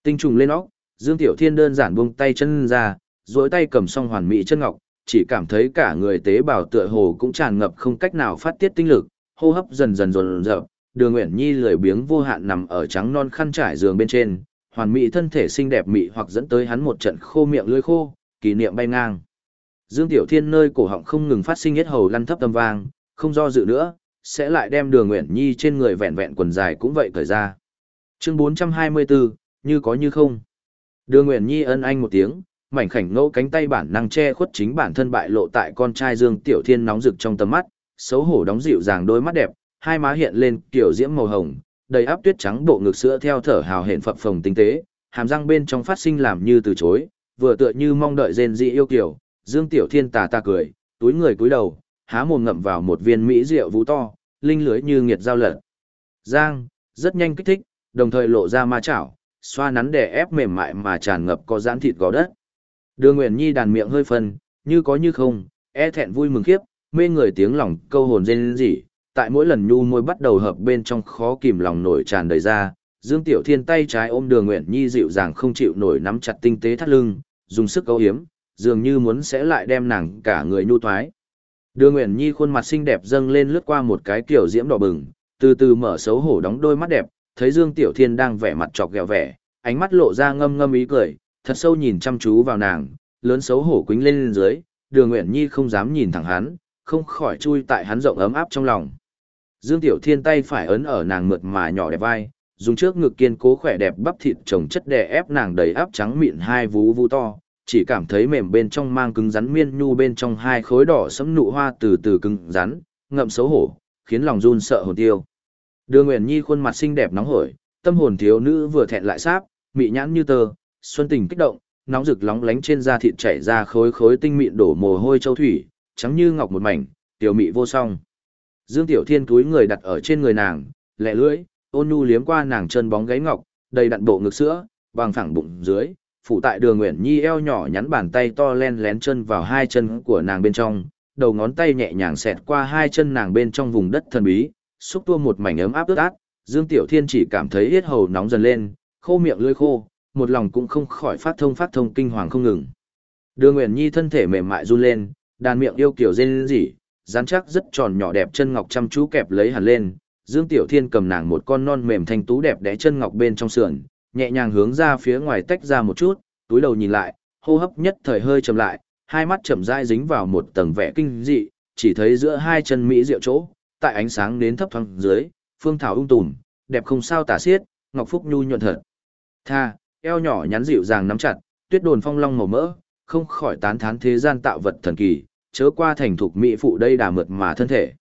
Tinh trùng lên óc, Dương Tiểu Thiên đơn giản buông tay chân ra, duỗi tay cầm song hoàn mỹ chân ngọc, chỉ cảm thấy cả người tế bào tựa hồ cũng tràn ngập không cách nào phát tiết tinh lực, hô hấp dần dần dồn dập. Đường Uyển Nhi lười biếng vô hạn nằm ở trắng non khăn trải giường bên trên, hoàn mỹ thân thể xinh đẹp mị hoặc dẫn tới hắn một trận khô miệng lưỡi khô, kỷ niệm bay ngang. Dương Tiểu Thiên nơi cổ họng không ngừng phát sinh hết hầu lăn thấp tâm vang, không do dự nữa, sẽ lại đem Đường nguyện Nhi trên người vẹn vẹn quần dài cũng vậy cởi ra. Chương 424, như có như không. Đường nguyện Nhi ân anh một tiếng, mảnh khảnh ngẫu cánh tay bản năng che khuất chính bản thân bại lộ tại con trai Dương Tiểu Thiên nóng rực trong tầm mắt, xấu hổ đóng dịu dàng đôi mắt đẹp, hai má hiện lên kiểu diễm màu hồng, đầy áp tuyết trắng bộ ngực sữa theo thở hào hển phập phồng tinh tế, hàm răng bên trong phát sinh làm như từ chối, vừa tựa như mong đợi rên dị yêu kiểu Dương Tiểu Thiên tà ta cười, túi người cúi đầu, há mồm ngậm vào một viên mỹ rượu vũ to, linh lưới như nghiệt dao lật. Giang, rất nhanh kích thích, đồng thời lộ ra ma chảo, xoa nắn để ép mềm mại mà tràn ngập có giãn thịt gò đất. Đường Nguyễn Nhi đàn miệng hơi phân, như có như không, e thẹn vui mừng khiếp, mê người tiếng lòng câu hồn rên rỉ, tại mỗi lần nhu môi bắt đầu hợp bên trong khó kìm lòng nổi tràn đầy ra, Dương Tiểu Thiên tay trái ôm Đường Nguyễn Nhi dịu dàng không chịu nổi nắm chặt tinh tế thắt lưng, dùng sức câu hiếm, dường như muốn sẽ lại đem nàng cả người nhu thoái. Đường Nguyễn Nhi khuôn mặt xinh đẹp dâng lên lướt qua một cái kiểu diễm đỏ bừng, từ từ mở xấu hổ đóng đôi mắt đẹp, thấy Dương Tiểu Thiên đang vẻ mặt chọc ghẹo vẻ, ánh mắt lộ ra ngâm ngâm ý cười, thật sâu nhìn chăm chú vào nàng, lớn xấu hổ quính lên dưới, Đường Nguyễn Nhi không dám nhìn thẳng hắn, không khỏi chui tại hắn rộng ấm áp trong lòng. Dương Tiểu Thiên tay phải ấn ở nàng mượt mà nhỏ đẹp vai, dùng trước ngực kiên cố khỏe đẹp bắp thịt chồng chất đè ép nàng đầy áp trắng mịn hai vú vú to, chỉ cảm thấy mềm bên trong mang cứng rắn miên nhu bên trong hai khối đỏ sẫm nụ hoa từ từ cứng rắn, ngậm xấu hổ, khiến lòng run sợ hồn tiêu. đưa Nguyễn Nhi khuôn mặt xinh đẹp nóng hổi, tâm hồn thiếu nữ vừa thẹn lại sáp, mị nhãn như tơ, xuân tình kích động, nóng rực lóng lánh trên da thịt chảy ra khối khối tinh mịn đổ mồ hôi châu thủy, trắng như ngọc một mảnh, tiểu mị vô song. Dương Tiểu Thiên túi người đặt ở trên người nàng, lẹ lưỡi, ôn nhu liếm qua nàng chân bóng gáy ngọc, đầy đặn bộ ngực sữa, bằng phẳng bụng dưới, phủ tại đường Nguyễn Nhi eo nhỏ nhắn bàn tay to len lén chân vào hai chân của nàng bên trong, đầu ngón tay nhẹ nhàng xẹt qua hai chân nàng bên trong vùng đất thần bí, xúc tua một mảnh ấm áp ướt át, Dương Tiểu Thiên chỉ cảm thấy yết hầu nóng dần lên, khô miệng lưỡi khô, một lòng cũng không khỏi phát thông phát thông kinh hoàng không ngừng. Đường Nguyễn Nhi thân thể mềm mại run lên, đàn miệng yêu kiểu rên rỉ, rắn chắc rất tròn nhỏ đẹp chân ngọc chăm chú kẹp lấy hẳn lên. Dương Tiểu Thiên cầm nàng một con non mềm thanh tú đẹp đẽ chân ngọc bên trong sườn, nhẹ nhàng hướng ra phía ngoài tách ra một chút, túi đầu nhìn lại, hô hấp nhất thời hơi chậm lại, hai mắt chậm rãi dính vào một tầng vẻ kinh dị, chỉ thấy giữa hai chân mỹ diệu chỗ, tại ánh sáng đến thấp thoáng dưới, phương thảo ung tùm, đẹp không sao tả xiết, ngọc phúc nhu nhuận thật. Tha, eo nhỏ nhắn dịu dàng nắm chặt, tuyết đồn phong long màu mỡ, không khỏi tán thán thế gian tạo vật thần kỳ, chớ qua thành thục mỹ phụ đây đà mượt mà thân thể.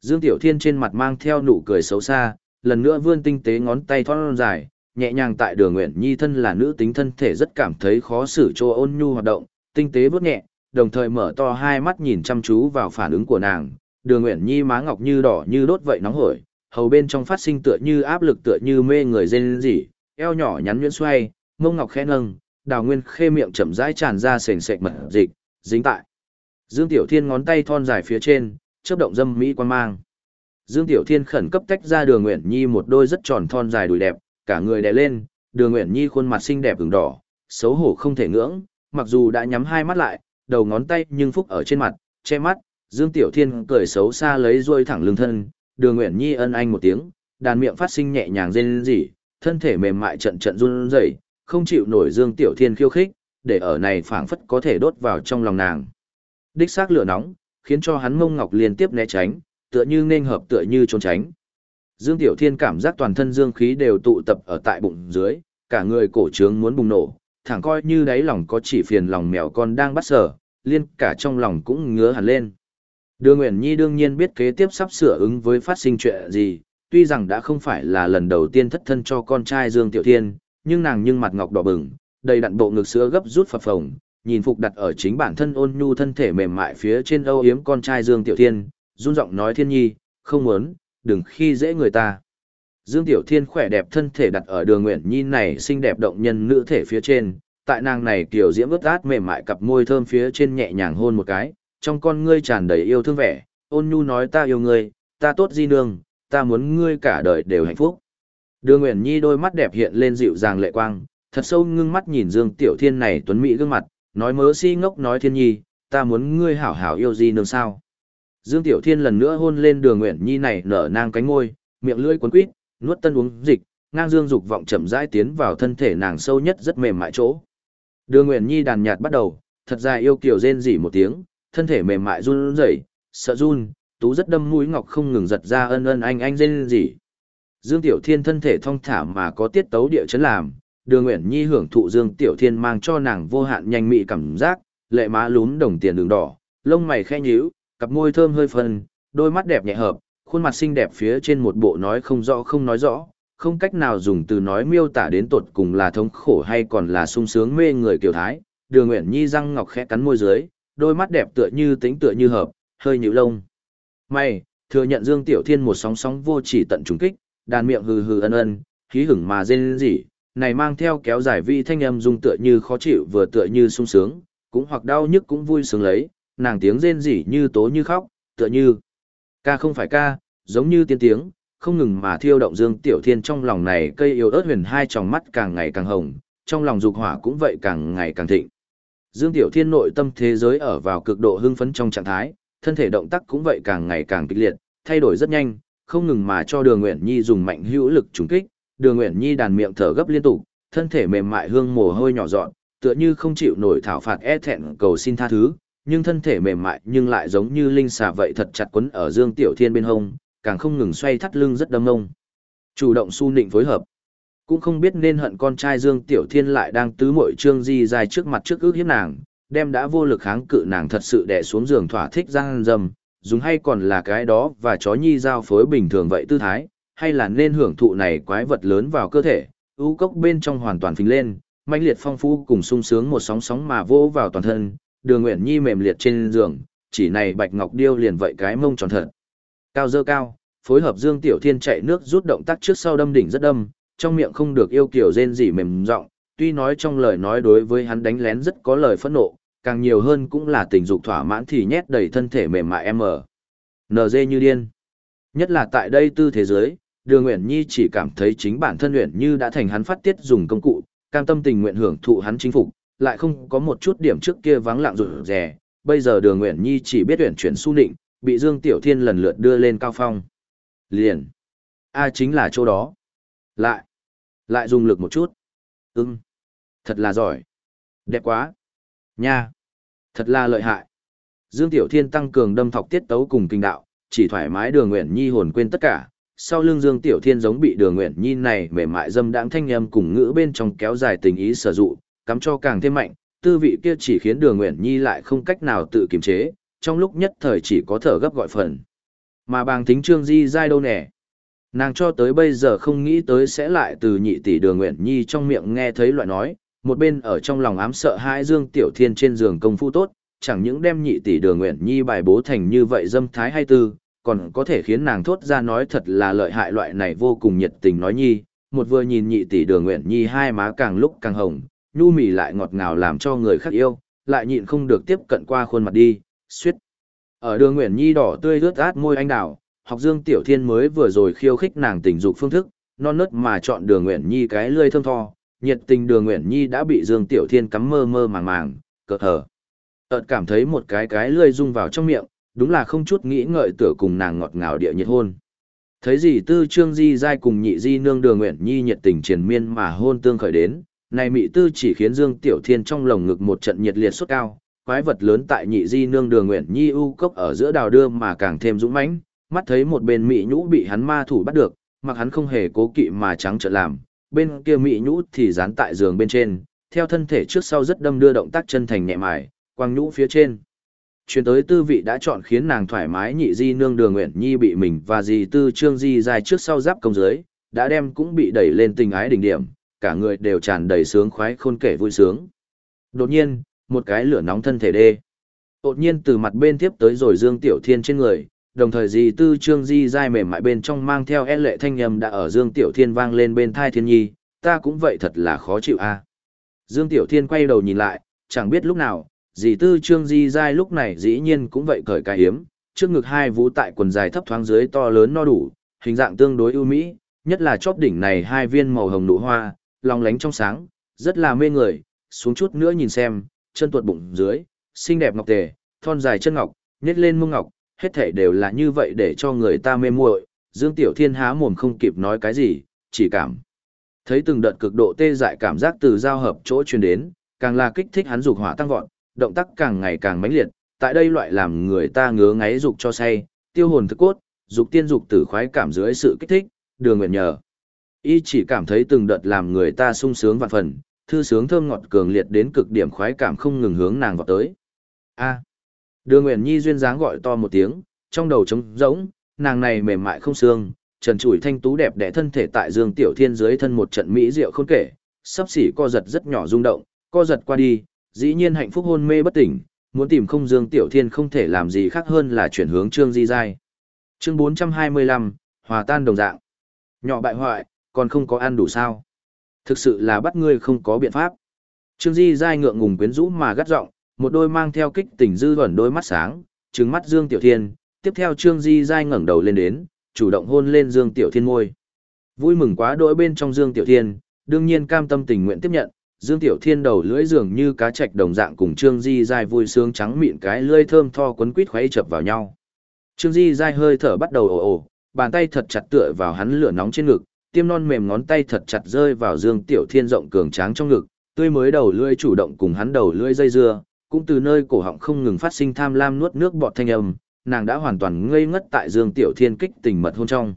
Dương Tiểu Thiên trên mặt mang theo nụ cười xấu xa, lần nữa vươn tinh tế ngón tay thon dài, nhẹ nhàng tại đường nguyện nhi thân là nữ tính thân thể rất cảm thấy khó xử cho ôn nhu hoạt động, tinh tế vớt nhẹ, đồng thời mở to hai mắt nhìn chăm chú vào phản ứng của nàng, đường nguyện nhi má ngọc như đỏ như đốt vậy nóng hổi, hầu bên trong phát sinh tựa như áp lực tựa như mê người rên gì, eo nhỏ nhắn nhuyễn xoay, mông ngọc khẽ nâng, đào nguyên khê miệng chậm rãi tràn ra sền sệt mật dịch, dính tại. Dương Tiểu Thiên ngón tay thon dài phía trên, chớp động dâm mỹ quan mang. Dương Tiểu Thiên khẩn cấp tách ra Đường Uyển Nhi một đôi rất tròn thon dài đùi đẹp, cả người đè lên, Đường Uyển Nhi khuôn mặt xinh đẹp ửng đỏ, xấu hổ không thể ngưỡng, mặc dù đã nhắm hai mắt lại, đầu ngón tay nhưng phúc ở trên mặt, che mắt, Dương Tiểu Thiên cười xấu xa lấy ruôi thẳng lưng thân, Đường Uyển Nhi ân anh một tiếng, đàn miệng phát sinh nhẹ nhàng rên rỉ, thân thể mềm mại trận trận run rẩy, không chịu nổi Dương Tiểu Thiên khiêu khích, để ở này phảng phất có thể đốt vào trong lòng nàng. Đích xác lửa nóng, khiến cho hắn mông ngọc liên tiếp né tránh, tựa như nên hợp tựa như trốn tránh. Dương Tiểu Thiên cảm giác toàn thân dương khí đều tụ tập ở tại bụng dưới, cả người cổ trướng muốn bùng nổ, thẳng coi như đáy lòng có chỉ phiền lòng mèo con đang bắt sở, liên cả trong lòng cũng ngứa hẳn lên. Đưa Nguyễn Nhi đương nhiên biết kế tiếp sắp sửa ứng với phát sinh chuyện gì, tuy rằng đã không phải là lần đầu tiên thất thân cho con trai Dương Tiểu Thiên, nhưng nàng nhưng mặt ngọc đỏ bừng, đầy đặn bộ ngực sữa gấp rút phập phồng, nhìn phục đặt ở chính bản thân ôn nhu thân thể mềm mại phía trên âu yếm con trai Dương Tiểu Thiên, run giọng nói Thiên Nhi, không muốn, đừng khi dễ người ta. Dương Tiểu Thiên khỏe đẹp thân thể đặt ở đường nguyện nhi này xinh đẹp động nhân nữ thể phía trên, tại nàng này kiểu diễm ướt át mềm mại cặp môi thơm phía trên nhẹ nhàng hôn một cái, trong con ngươi tràn đầy yêu thương vẻ, ôn nhu nói ta yêu ngươi, ta tốt di nương, ta muốn ngươi cả đời đều hạnh phúc. Đường Nguyễn Nhi đôi mắt đẹp hiện lên dịu dàng lệ quang, thật sâu ngưng mắt nhìn Dương Tiểu Thiên này tuấn mỹ gương mặt, nói mớ si ngốc nói Thiên Nhi, ta muốn ngươi hảo hảo yêu di nương sao. Dương Tiểu Thiên lần nữa hôn lên đường Nguyễn Nhi này nở nang cánh ngôi, miệng lưỡi cuốn quýt, nuốt tân uống dịch, ngang dương dục vọng chậm rãi tiến vào thân thể nàng sâu nhất rất mềm mại chỗ. Đường Nguyễn Nhi đàn nhạt bắt đầu, thật dài yêu kiều rên rỉ một tiếng, thân thể mềm mại run rẩy, sợ run, tú rất đâm mũi ngọc không ngừng giật ra ân ân anh anh rên rỉ. Dương Tiểu Thiên thân thể thong thả mà có tiết tấu địa chấn làm, Đường Nguyễn Nhi hưởng thụ Dương Tiểu Thiên mang cho nàng vô hạn nhanh mị cảm giác, lệ má lún đồng tiền đường đỏ, lông mày khẽ nhíu, cặp môi thơm hơi phân, đôi mắt đẹp nhẹ hợp, khuôn mặt xinh đẹp phía trên một bộ nói không rõ không nói rõ, không cách nào dùng từ nói miêu tả đến tột cùng là thống khổ hay còn là sung sướng mê người kiểu thái. Đường Uyển Nhi răng ngọc khẽ cắn môi dưới, đôi mắt đẹp tựa như tính tựa như hợp, hơi nhíu lông. May, thừa nhận Dương Tiểu Thiên một sóng sóng vô chỉ tận trùng kích, đàn miệng hừ hừ ân ân, khí hửng mà rên rỉ, này mang theo kéo dài vi thanh âm dung tựa như khó chịu vừa tựa như sung sướng, cũng hoặc đau nhức cũng vui sướng lấy, nàng tiếng rên rỉ như tố như khóc, tựa như ca không phải ca, giống như tiên tiếng, không ngừng mà thiêu động Dương Tiểu Thiên trong lòng này cây yêu ớt huyền hai tròng mắt càng ngày càng hồng, trong lòng dục hỏa cũng vậy càng ngày càng thịnh. Dương Tiểu Thiên nội tâm thế giới ở vào cực độ hưng phấn trong trạng thái, thân thể động tác cũng vậy càng ngày càng kịch liệt, thay đổi rất nhanh, không ngừng mà cho Đường Uyển Nhi dùng mạnh hữu lực trùng kích, Đường Uyển Nhi đàn miệng thở gấp liên tục, thân thể mềm mại hương mồ hôi nhỏ giọt, tựa như không chịu nổi thảo phạt e thẹn cầu xin tha thứ, nhưng thân thể mềm mại nhưng lại giống như linh xà vậy thật chặt quấn ở Dương Tiểu Thiên bên hông, càng không ngừng xoay thắt lưng rất đâm ngông. Chủ động su nịnh phối hợp. Cũng không biết nên hận con trai Dương Tiểu Thiên lại đang tứ mội trương di dài trước mặt trước ước hiếp nàng, đem đã vô lực kháng cự nàng thật sự đè xuống giường thỏa thích giang dầm, dùng hay còn là cái đó và chó nhi giao phối bình thường vậy tư thái, hay là nên hưởng thụ này quái vật lớn vào cơ thể, ưu cốc bên trong hoàn toàn phình lên, mãnh liệt phong phú cùng sung sướng một sóng sóng mà vô vào toàn thân, đường nguyện nhi mềm liệt trên giường, chỉ này bạch ngọc điêu liền vậy cái mông tròn thật. Cao dơ cao, phối hợp Dương Tiểu Thiên chạy nước rút động tác trước sau đâm đỉnh rất đâm, trong miệng không được yêu kiểu rên rỉ mềm giọng, tuy nói trong lời nói đối với hắn đánh lén rất có lời phẫn nộ, càng nhiều hơn cũng là tình dục thỏa mãn thì nhét đầy thân thể mềm mại em ở. nd như điên. Nhất là tại đây tư thế giới, Đường nguyện Nhi chỉ cảm thấy chính bản thân Uyển Như đã thành hắn phát tiết dùng công cụ, cam tâm tình nguyện hưởng thụ hắn chính phục, lại không có một chút điểm trước kia vắng lặng rụt rè. Bây giờ Đường Uyển Nhi chỉ biết tuyển chuyển su nịnh, bị Dương Tiểu Thiên lần lượt đưa lên cao phong. Liền. A chính là chỗ đó. Lại. Lại dùng lực một chút. Ừm. Thật là giỏi. Đẹp quá. Nha. Thật là lợi hại. Dương Tiểu Thiên tăng cường đâm thọc tiết tấu cùng kinh đạo, chỉ thoải mái đường nguyện nhi hồn quên tất cả. Sau lưng Dương Tiểu Thiên giống bị đường nguyện nhi này mềm mại dâm đãng thanh âm cùng ngữ bên trong kéo dài tình ý sở dụ, cắm cho càng thêm mạnh, tư vị kia chỉ khiến đường nguyện nhi lại không cách nào tự kiềm chế, trong lúc nhất thời chỉ có thở gấp gọi phần. Mà bàng tính trương di dai đâu nè. Nàng cho tới bây giờ không nghĩ tới sẽ lại từ nhị tỷ đường nguyện nhi trong miệng nghe thấy loại nói, một bên ở trong lòng ám sợ hãi Dương Tiểu Thiên trên giường công phu tốt, chẳng những đem nhị tỷ đường nguyện nhi bài bố thành như vậy dâm thái hay tư, còn có thể khiến nàng thốt ra nói thật là lợi hại loại này vô cùng nhiệt tình nói nhi, một vừa nhìn nhị tỷ đường nguyện nhi hai má càng lúc càng hồng, nhu mì lại ngọt ngào làm cho người khác yêu, lại nhịn không được tiếp cận qua khuôn mặt đi, suýt. Ở đường nguyện nhi đỏ tươi rướt át môi anh đào, học dương tiểu thiên mới vừa rồi khiêu khích nàng tình dục phương thức, non nớt mà chọn đường nguyện nhi cái lươi thơm tho, nhiệt tình đường nguyện nhi đã bị dương tiểu thiên cắm mơ mơ màng màng, cợt hở. Ợt cảm thấy một cái cái lươi rung vào trong miệng, đúng là không chút nghĩ ngợi tựa cùng nàng ngọt ngào địa nhiệt hôn. Thấy gì tư trương di dai cùng nhị di nương đường nguyện nhi nhiệt tình triền miên mà hôn tương khởi đến, này mị tư chỉ khiến Dương Tiểu Thiên trong lồng ngực một trận nhiệt liệt sốt cao, quái vật lớn tại nhị di nương đường nguyện nhi u cốc ở giữa đào đưa mà càng thêm dũng mãnh, mắt thấy một bên mị nhũ bị hắn ma thủ bắt được, mặc hắn không hề cố kỵ mà trắng trợn làm, bên kia mị nhũ thì dán tại giường bên trên, theo thân thể trước sau rất đâm đưa động tác chân thành nhẹ mài, quang nhũ phía trên. Chuyển tới tư vị đã chọn khiến nàng thoải mái nhị di nương đường nguyện nhi bị mình và di tư trương di dài trước sau giáp công dưới, đã đem cũng bị đẩy lên tình ái đỉnh điểm, cả người đều tràn đầy sướng khoái khôn kể vui sướng. Đột nhiên, một cái lửa nóng thân thể đê. Đột nhiên từ mặt bên tiếp tới rồi Dương Tiểu Thiên trên người, đồng thời dì tư trương di dai mềm mại bên trong mang theo e lệ thanh âm đã ở Dương Tiểu Thiên vang lên bên thai thiên nhi, ta cũng vậy thật là khó chịu a. Dương Tiểu Thiên quay đầu nhìn lại, chẳng biết lúc nào, dì tư trương di dai lúc này dĩ nhiên cũng vậy cởi cái hiếm, trước ngực hai vũ tại quần dài thấp thoáng dưới to lớn no đủ, hình dạng tương đối ưu mỹ, nhất là chóp đỉnh này hai viên màu hồng nụ hoa, lòng lánh trong sáng, rất là mê người, xuống chút nữa nhìn xem, chân tuột bụng dưới, xinh đẹp ngọc tề, thon dài chân ngọc, nhét lên mông ngọc, hết thể đều là như vậy để cho người ta mê muội. Dương Tiểu Thiên há mồm không kịp nói cái gì, chỉ cảm thấy từng đợt cực độ tê dại cảm giác từ giao hợp chỗ truyền đến, càng là kích thích hắn dục hỏa tăng vọt, động tác càng ngày càng mãnh liệt, tại đây loại làm người ta ngứa ngáy dục cho say, tiêu hồn thức cốt, dục tiên dục tử khoái cảm dưới sự kích thích, đường nguyện nhờ. Y chỉ cảm thấy từng đợt làm người ta sung sướng vạn phần, thư sướng thơm ngọt cường liệt đến cực điểm khoái cảm không ngừng hướng nàng vào tới. A. Đường Nguyễn Nhi duyên dáng gọi to một tiếng, trong đầu trống rỗng, nàng này mềm mại không xương, trần trụi thanh tú đẹp đẽ thân thể tại Dương Tiểu Thiên dưới thân một trận mỹ diệu khôn kể, sắp xỉ co giật rất nhỏ rung động, co giật qua đi, dĩ nhiên hạnh phúc hôn mê bất tỉnh, muốn tìm không Dương Tiểu Thiên không thể làm gì khác hơn là chuyển hướng Trương Di Giai. Chương 425, hòa tan đồng dạng. Nhỏ bại hoại, còn không có ăn đủ sao? Thực sự là bắt ngươi không có biện pháp. Trương Di Giai ngượng ngùng quyến rũ mà gắt giọng, một đôi mang theo kích tỉnh dư thuần đôi mắt sáng, trừng mắt Dương Tiểu Thiên, tiếp theo Trương Di Giai ngẩng đầu lên đến, chủ động hôn lên Dương Tiểu Thiên môi. Vui mừng quá đỗi bên trong Dương Tiểu Thiên, đương nhiên cam tâm tình nguyện tiếp nhận, Dương Tiểu Thiên đầu lưỡi dường như cá trạch đồng dạng cùng Trương Di Giai vui sướng trắng mịn cái lưỡi thơm tho quấn quít khuấy chập vào nhau. Trương Di Giai hơi thở bắt đầu ồ ồ, bàn tay thật chặt tựa vào hắn lửa nóng trên ngực, tiêm non mềm ngón tay thật chặt rơi vào Dương Tiểu Thiên rộng cường tráng trong ngực, tươi mới đầu lưỡi chủ động cùng hắn đầu lưỡi dây dưa, cũng từ nơi cổ họng không ngừng phát sinh tham lam nuốt nước bọt thanh âm, nàng đã hoàn toàn ngây ngất tại Dương Tiểu Thiên kích tình mật hôn trong.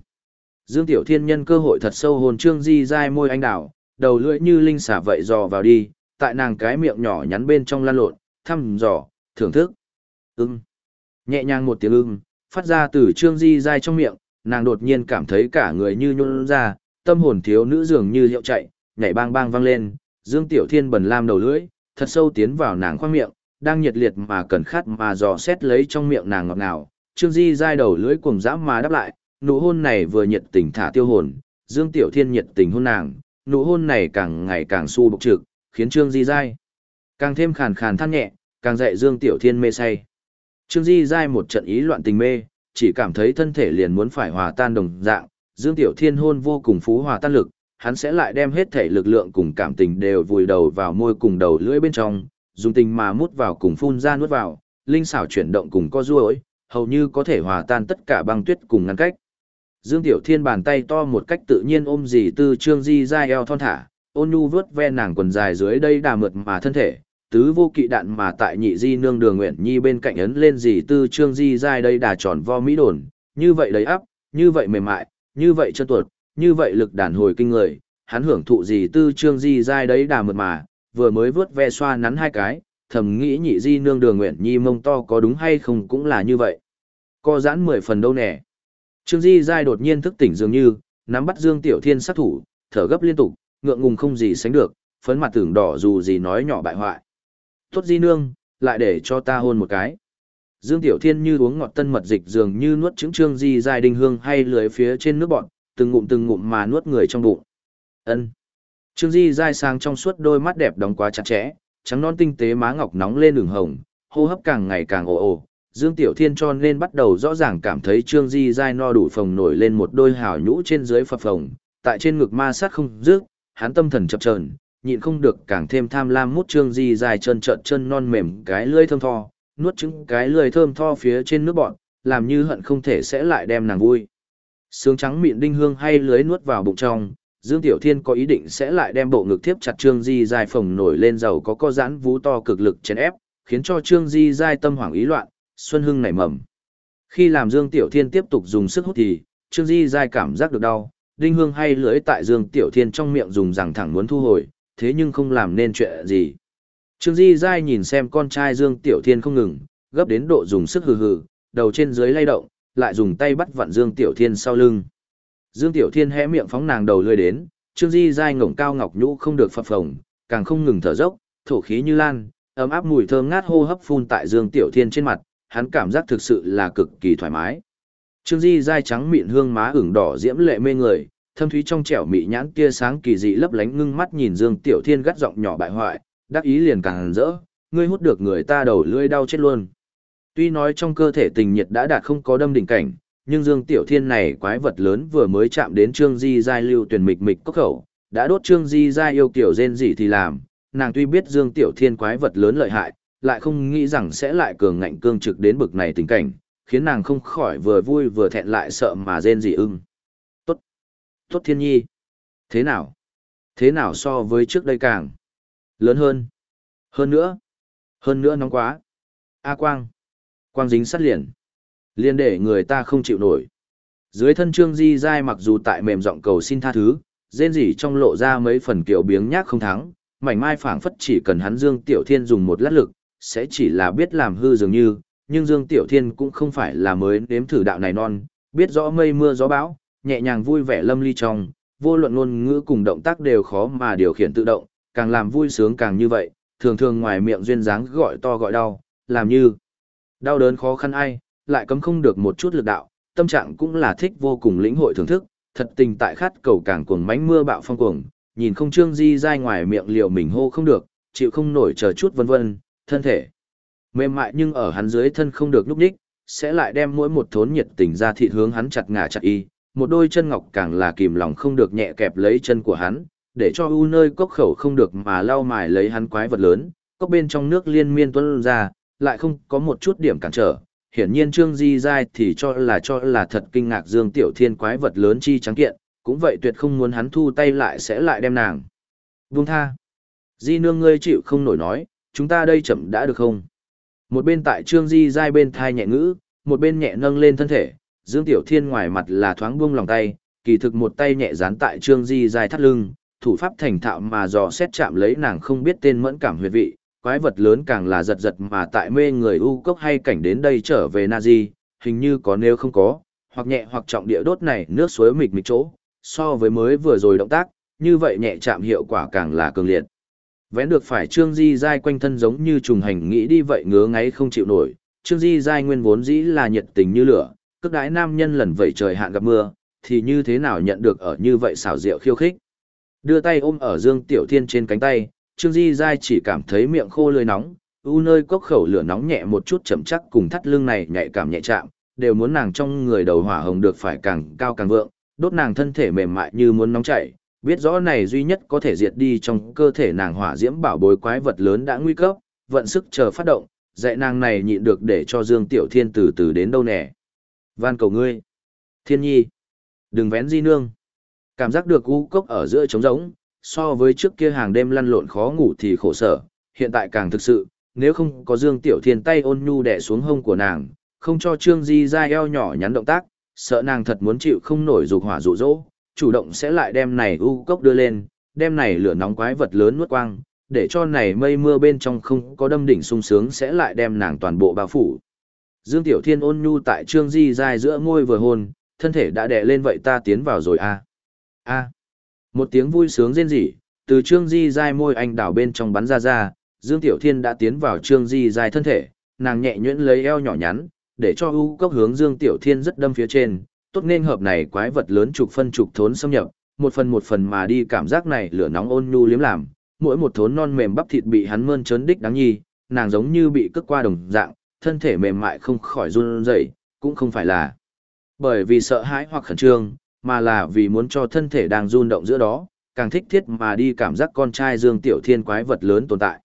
Dương Tiểu Thiên nhân cơ hội thật sâu hồn trương di dai môi anh đảo đầu lưỡi như linh xả vậy dò vào đi, tại nàng cái miệng nhỏ nhắn bên trong lan lộn, thăm dò, thưởng thức. Ưng. Nhẹ nhàng một tiếng ưng, phát ra từ trương di dai trong miệng, nàng đột nhiên cảm thấy cả người như nhún ra, tâm hồn thiếu nữ dường như hiệu chạy, nhảy bang bang vang lên, Dương Tiểu Thiên bần lam đầu lưỡi, thật sâu tiến vào nàng khoang miệng, đang nhiệt liệt mà cần khát mà dò xét lấy trong miệng nàng ngọt ngào. Trương Di dai đầu lưỡi cuồng dã mà đáp lại, nụ hôn này vừa nhiệt tình thả tiêu hồn, Dương Tiểu Thiên nhiệt tình hôn nàng, nụ hôn này càng ngày càng su bộc trực, khiến Trương Di dai càng thêm khàn khàn than nhẹ, càng dạy Dương Tiểu Thiên mê say. Trương Di dai một trận ý loạn tình mê, chỉ cảm thấy thân thể liền muốn phải hòa tan đồng dạng, Dương Tiểu Thiên hôn vô cùng phú hòa tan lực, hắn sẽ lại đem hết thể lực lượng cùng cảm tình đều vùi đầu vào môi cùng đầu lưỡi bên trong, dùng tình mà mút vào cùng phun ra nuốt vào, linh xảo chuyển động cùng co duỗi, hầu như có thể hòa tan tất cả băng tuyết cùng ngăn cách. Dương Tiểu Thiên bàn tay to một cách tự nhiên ôm dì tư trương di ra eo thon thả, ôn nhu vớt ve nàng quần dài dưới đây đà mượt mà thân thể, tứ vô kỵ đạn mà tại nhị di nương đường nguyện nhi bên cạnh ấn lên dì tư trương di dai đây đà tròn vo mỹ đồn, như vậy đầy áp, như vậy mềm mại, như vậy chân tuột, như vậy lực đàn hồi kinh người, hắn hưởng thụ gì, tư trương di dai đấy đà mượt mà, vừa mới vớt ve xoa nắn hai cái, thầm nghĩ nhị di nương đường nguyện nhi mông to có đúng hay không cũng là như vậy. Co giãn mười phần đâu nè. Trương di dai đột nhiên thức tỉnh dường như, nắm bắt dương tiểu thiên sát thủ, thở gấp liên tục, ngượng ngùng không gì sánh được, phấn mặt tưởng đỏ dù gì nói nhỏ bại hoại. Tốt di nương, lại để cho ta hôn một cái. Dương Tiểu Thiên như uống ngọt tân mật dịch dường như nuốt trứng trương di dài đinh hương hay lưới phía trên nước bọn, từng ngụm từng ngụm mà nuốt người trong bụng. Ân. Trương Di dai sang trong suốt đôi mắt đẹp đóng quá chặt chẽ, trắng non tinh tế má ngọc nóng lên đường hồng, hô hấp càng ngày càng ồ ồ. Dương Tiểu Thiên cho nên bắt đầu rõ ràng cảm thấy Trương Di dai no đủ phồng nổi lên một đôi hào nhũ trên dưới phập phồng, tại trên ngực ma sát không dứt, hắn tâm thần chập chờn, nhịn không được càng thêm tham lam mút Trương Di dài chân trợn chân non mềm cái lưỡi thơm tho, nuốt trứng cái lưỡi thơm tho phía trên nước bọn, làm như hận không thể sẽ lại đem nàng vui. Sướng trắng mịn đinh hương hay lưới nuốt vào bụng trong, Dương Tiểu Thiên có ý định sẽ lại đem bộ ngực tiếp chặt Trương Di dài phồng nổi lên dầu có co giãn vú to cực lực chèn ép, khiến cho Trương Di dài tâm hoảng ý loạn, xuân hưng nảy mầm. Khi làm Dương Tiểu Thiên tiếp tục dùng sức hút thì, Trương Di dài cảm giác được đau, đinh hương hay lưới tại Dương Tiểu Thiên trong miệng dùng rằng thẳng muốn thu hồi, thế nhưng không làm nên chuyện gì. Trương Di Giai nhìn xem con trai Dương Tiểu Thiên không ngừng, gấp đến độ dùng sức hừ hừ, đầu trên dưới lay động, lại dùng tay bắt vặn Dương Tiểu Thiên sau lưng. Dương Tiểu Thiên hé miệng phóng nàng đầu lươi đến, Trương Di Giai ngổng cao ngọc nhũ không được phập phồng, càng không ngừng thở dốc, thổ khí như lan, ấm áp mùi thơm ngát hô hấp phun tại Dương Tiểu Thiên trên mặt, hắn cảm giác thực sự là cực kỳ thoải mái. Trương Di Giai trắng mịn hương má ửng đỏ diễm lệ mê người, thâm thúy trong trẻo mị nhãn tia sáng kỳ dị lấp lánh ngưng mắt nhìn Dương Tiểu Thiên gắt giọng nhỏ bại hoại, đắc ý liền càng rỡ, ngươi hút được người ta đầu lưỡi đau chết luôn. Tuy nói trong cơ thể tình nhiệt đã đạt không có đâm đỉnh cảnh, nhưng Dương Tiểu Thiên này quái vật lớn vừa mới chạm đến Trương Di Giai lưu tuyển mịch mịch cốc khẩu, đã đốt Trương Di Giai yêu kiểu rên gì thì làm, nàng tuy biết Dương Tiểu Thiên quái vật lớn lợi hại, lại không nghĩ rằng sẽ lại cường ngạnh cương trực đến bực này tình cảnh, khiến nàng không khỏi vừa vui vừa thẹn lại sợ mà rên gì ưng. Tốt thiên nhi. Thế nào? Thế nào so với trước đây càng? Lớn hơn. Hơn nữa. Hơn nữa nóng quá. A quang. Quang dính sắt liền. Liên để người ta không chịu nổi. Dưới thân trương di dai mặc dù tại mềm giọng cầu xin tha thứ, rên rỉ trong lộ ra mấy phần kiểu biếng nhác không thắng, mảnh mai phảng phất chỉ cần hắn Dương Tiểu Thiên dùng một lát lực, sẽ chỉ là biết làm hư dường như, nhưng Dương Tiểu Thiên cũng không phải là mới nếm thử đạo này non, biết rõ mây mưa gió bão, nhẹ nhàng vui vẻ lâm ly trong, vô luận ngôn ngữ cùng động tác đều khó mà điều khiển tự động, càng làm vui sướng càng như vậy, thường thường ngoài miệng duyên dáng gọi to gọi đau, làm như đau đớn khó khăn ai, lại cấm không được một chút lực đạo, tâm trạng cũng là thích vô cùng lĩnh hội thưởng thức, thật tình tại khát cầu càng cuồng mánh mưa bạo phong cuồng, nhìn không trương di dai ngoài miệng liều mình hô không được, chịu không nổi chờ chút vân vân, thân thể mềm mại nhưng ở hắn dưới thân không được lúc đích, sẽ lại đem mỗi một thốn nhiệt tình ra thịt hướng hắn chặt ngả chặt y, một đôi chân ngọc càng là kìm lòng không được nhẹ kẹp lấy chân của hắn, để cho u nơi cốc khẩu không được mà lau mài lấy hắn quái vật lớn, cốc bên trong nước liên miên tuôn ra, lại không có một chút điểm cản trở. Hiển nhiên Trương Di Giai thì cho là cho là thật kinh ngạc Dương Tiểu Thiên quái vật lớn chi trắng kiện, cũng vậy tuyệt không muốn hắn thu tay lại sẽ lại đem nàng. Vung tha. Di nương ngươi chịu không nổi nói, chúng ta đây chậm đã được không? Một bên tại Trương Di Giai bên thai nhẹ ngữ, một bên nhẹ nâng lên thân thể, Dương Tiểu Thiên ngoài mặt là thoáng buông lòng tay, kỳ thực một tay nhẹ dán tại Trương Di Giai thắt lưng, thủ pháp thành thạo mà dò xét chạm lấy nàng không biết tên mẫn cảm huyệt vị, quái vật lớn càng là giật giật mà tại mê người u cốc hay cảnh đến đây trở về Nazi, hình như có nếu không có, hoặc nhẹ hoặc trọng địa đốt này nước suối mịch mịch chỗ, so với mới vừa rồi động tác, như vậy nhẹ chạm hiệu quả càng là cường liệt. Vén được phải Trương Di dai quanh thân giống như trùng hành nghĩ đi vậy ngứa ngáy không chịu nổi, Trương Di dai nguyên vốn dĩ là nhiệt tình như lửa, cước đái nam nhân lần vẩy trời hạn gặp mưa, thì như thế nào nhận được ở như vậy xảo diệu khiêu khích. Đưa tay ôm ở Dương Tiểu Thiên trên cánh tay, Trương Di Giai chỉ cảm thấy miệng khô lưỡi nóng, u nơi cốc khẩu lửa nóng nhẹ một chút chậm chắc cùng thắt lưng này nhạy cảm nhẹ chạm, đều muốn nàng trong người đầu hỏa hồng được phải càng cao càng vượng, đốt nàng thân thể mềm mại như muốn nóng chảy, biết rõ này duy nhất có thể diệt đi trong cơ thể nàng hỏa diễm bảo bối quái vật lớn đã nguy cấp, vận sức chờ phát động, dạy nàng này nhịn được để cho Dương Tiểu Thiên từ từ đến đâu nè. Van cầu ngươi. Thiên nhi. Đừng vén di nương. Cảm giác được u cốc ở giữa trống rỗng, so với trước kia hàng đêm lăn lộn khó ngủ thì khổ sở, hiện tại càng thực sự, nếu không có Dương Tiểu Thiên tay ôn nhu đè xuống hông của nàng, không cho Trương Di ra eo nhỏ nhắn động tác, sợ nàng thật muốn chịu không nổi dục hỏa dụ dỗ, chủ động sẽ lại đem này u cốc đưa lên, đem này lửa nóng quái vật lớn nuốt quang, để cho này mây mưa bên trong không có đâm đỉnh sung sướng sẽ lại đem nàng toàn bộ bao phủ. Dương Tiểu Thiên ôn nhu tại Trương Di dài giữa môi vừa hôn, thân thể đã đè lên vậy ta tiến vào rồi à a. Một tiếng vui sướng rên rỉ, từ Trương Di dài môi anh đảo bên trong bắn ra ra, Dương Tiểu Thiên đã tiến vào Trương Di dài thân thể, nàng nhẹ nhuyễn lấy eo nhỏ nhắn, để cho ưu cốc hướng Dương Tiểu Thiên rất đâm phía trên, tốt nên hợp này quái vật lớn trục phân trục thốn xâm nhập, một phần một phần mà đi cảm giác này lửa nóng ôn nhu liếm làm, mỗi một thốn non mềm bắp thịt bị hắn mơn trớn đích đáng nhi, nàng giống như bị cất qua đồng dạng, thân thể mềm mại không khỏi run rẩy, cũng không phải là bởi vì sợ hãi hoặc khẩn trương, mà là vì muốn cho thân thể đang run động giữa đó, càng thích thiết mà đi cảm giác con trai Dương Tiểu Thiên quái vật lớn tồn tại.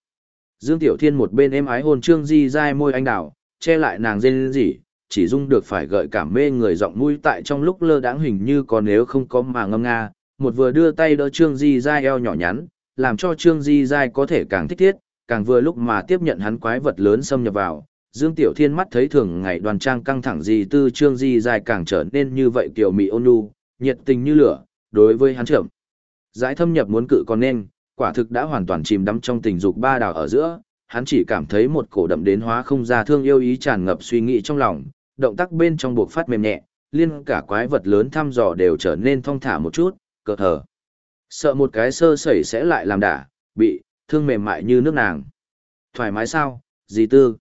Dương Tiểu Thiên một bên êm ái hôn Trương Di dai môi anh đào, che lại nàng dên gì, chỉ dung được phải gợi cảm mê người giọng mũi tại trong lúc lơ đãng hình như còn nếu không có mà ngâm nga, một vừa đưa tay đỡ Trương Di dai eo nhỏ nhắn, làm cho Trương Di dai có thể càng thích thiết, càng vừa lúc mà tiếp nhận hắn quái vật lớn xâm nhập vào. Dương Tiểu Thiên mắt thấy thường ngày đoàn trang căng thẳng gì tư Trương Di dài càng trở nên như vậy kiểu mị ôn nhu, nhiệt tình như lửa, đối với hắn trưởng. Giải thâm nhập muốn cự còn nên, quả thực đã hoàn toàn chìm đắm trong tình dục ba đảo ở giữa, hắn chỉ cảm thấy một cổ đậm đến hóa không ra thương yêu ý tràn ngập suy nghĩ trong lòng, động tác bên trong buộc phát mềm nhẹ, liên cả quái vật lớn thăm dò đều trở nên thong thả một chút, cờ thở. Sợ một cái sơ sẩy sẽ lại làm đả, bị, thương mềm mại như nước nàng. Thoải mái sao, dì tư.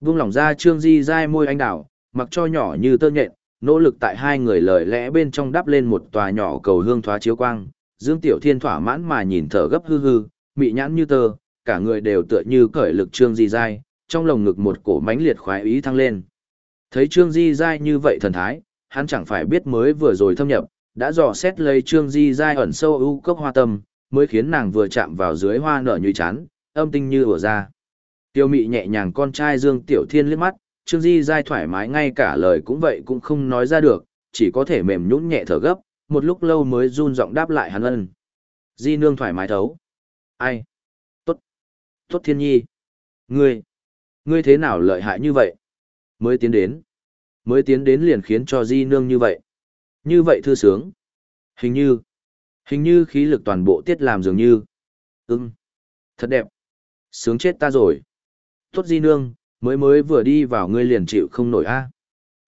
Vung lỏng ra trương di dai môi anh đảo, mặc cho nhỏ như tơ nhện, nỗ lực tại hai người lời lẽ bên trong đắp lên một tòa nhỏ cầu hương thoá chiếu quang. Dương Tiểu Thiên thỏa mãn mà nhìn thở gấp hư hư, mị nhãn như tơ, cả người đều tựa như cởi lực trương di dai, trong lồng ngực một cổ mãnh liệt khoái ý thăng lên. Thấy trương di dai như vậy thần thái, hắn chẳng phải biết mới vừa rồi thâm nhập, đã dò xét lấy trương di dai ẩn sâu ưu cốc hoa tâm, mới khiến nàng vừa chạm vào dưới hoa nở như chán, âm tinh như ùa ra. Tiêu mị nhẹ nhàng con trai Dương Tiểu Thiên liếc mắt, Trương Di dai thoải mái ngay cả lời cũng vậy cũng không nói ra được, chỉ có thể mềm nhũn nhẹ thở gấp, một lúc lâu mới run giọng đáp lại hắn ân. Di nương thoải mái thấu. Ai? Tốt. Tốt thiên nhi. Ngươi. Ngươi thế nào lợi hại như vậy? Mới tiến đến. Mới tiến đến liền khiến cho di nương như vậy. Như vậy thư sướng. Hình như. Hình như khí lực toàn bộ tiết làm dường như. Ừm. Thật đẹp. Sướng chết ta rồi. Tốt di nương, mới mới vừa đi vào ngươi liền chịu không nổi a.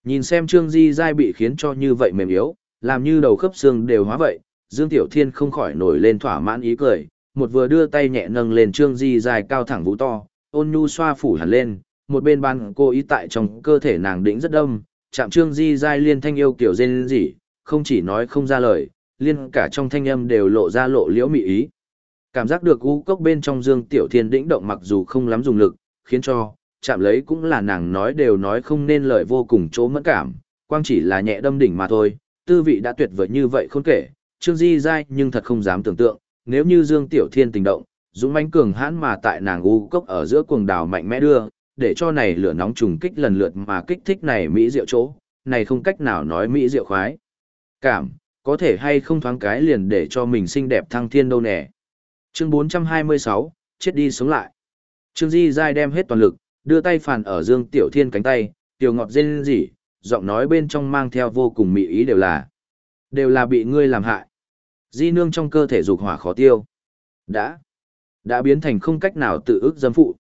Nhìn xem Trương Di Giai bị khiến cho như vậy mềm yếu, làm như đầu khớp xương đều hóa vậy, Dương Tiểu Thiên không khỏi nổi lên thỏa mãn ý cười, một vừa đưa tay nhẹ nâng lên Trương Di Giai cao thẳng vũ to, ôn nhu xoa phủ hẳn lên, một bên ban cô ý tại trong cơ thể nàng đĩnh rất đông, chạm Trương Di Giai liên thanh yêu kiểu rên rỉ, không chỉ nói không ra lời, liên cả trong thanh âm đều lộ ra lộ liễu mị ý. Cảm giác được u cốc bên trong Dương Tiểu Thiên đĩnh động mặc dù không lắm dùng lực, khiến cho, chạm lấy cũng là nàng nói đều nói không nên lời vô cùng chỗ mẫn cảm, quang chỉ là nhẹ đâm đỉnh mà thôi, tư vị đã tuyệt vời như vậy không kể, Trương Di dai nhưng thật không dám tưởng tượng, nếu như Dương Tiểu Thiên tình động, dũng mãnh cường hãn mà tại nàng u cốc ở giữa cuồng đảo mạnh mẽ đưa, để cho này lửa nóng trùng kích lần lượt mà kích thích này mỹ diệu chỗ, này không cách nào nói mỹ diệu khoái. Cảm, có thể hay không thoáng cái liền để cho mình xinh đẹp thăng thiên đâu nè. Chương 426, chết đi sống lại. Trương Di dai đem hết toàn lực, đưa tay phản ở Dương Tiểu Thiên cánh tay, tiểu ngọt rên rỉ, giọng nói bên trong mang theo vô cùng mị ý đều là đều là bị ngươi làm hại. Di nương trong cơ thể dục hỏa khó tiêu. Đã đã biến thành không cách nào tự ức dâm phụ.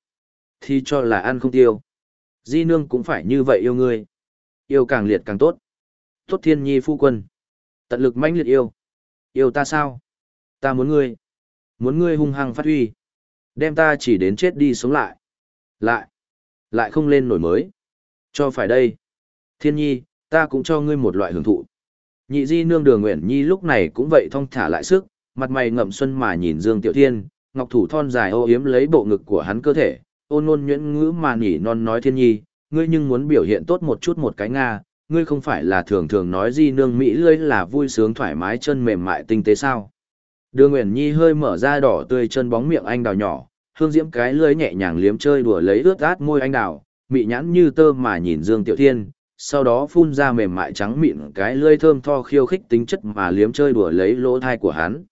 Thì cho là ăn không tiêu. Di nương cũng phải như vậy yêu ngươi. Yêu càng liệt càng tốt. Tốt thiên nhi phu quân. Tận lực mãnh liệt yêu. Yêu ta sao? Ta muốn ngươi. Muốn ngươi hung hăng phát huy. Đem ta chỉ đến chết đi sống lại. Lại. Lại không lên nổi mới. Cho phải đây. Thiên nhi, ta cũng cho ngươi một loại hưởng thụ. Nhị di nương đường Nguyễn nhi lúc này cũng vậy thong thả lại sức, mặt mày ngậm xuân mà nhìn Dương Tiểu Thiên, ngọc thủ thon dài ô yếm lấy bộ ngực của hắn cơ thể, ôn ngôn nhuyễn ngữ mà nhỉ non nói thiên nhi, ngươi nhưng muốn biểu hiện tốt một chút một cái Nga, ngươi không phải là thường thường nói di nương Mỹ lưới là vui sướng thoải mái chân mềm mại tinh tế sao. Đường Nguyễn Nhi hơi mở ra đỏ tươi chân bóng miệng anh đào nhỏ, hương diễm cái lưới nhẹ nhàng liếm chơi đùa lấy ướt át môi anh đào, mị nhãn như tơ mà nhìn Dương Tiểu Thiên, sau đó phun ra mềm mại trắng mịn cái lưỡi thơm tho khiêu khích tính chất mà liếm chơi đùa lấy lỗ thai của hắn.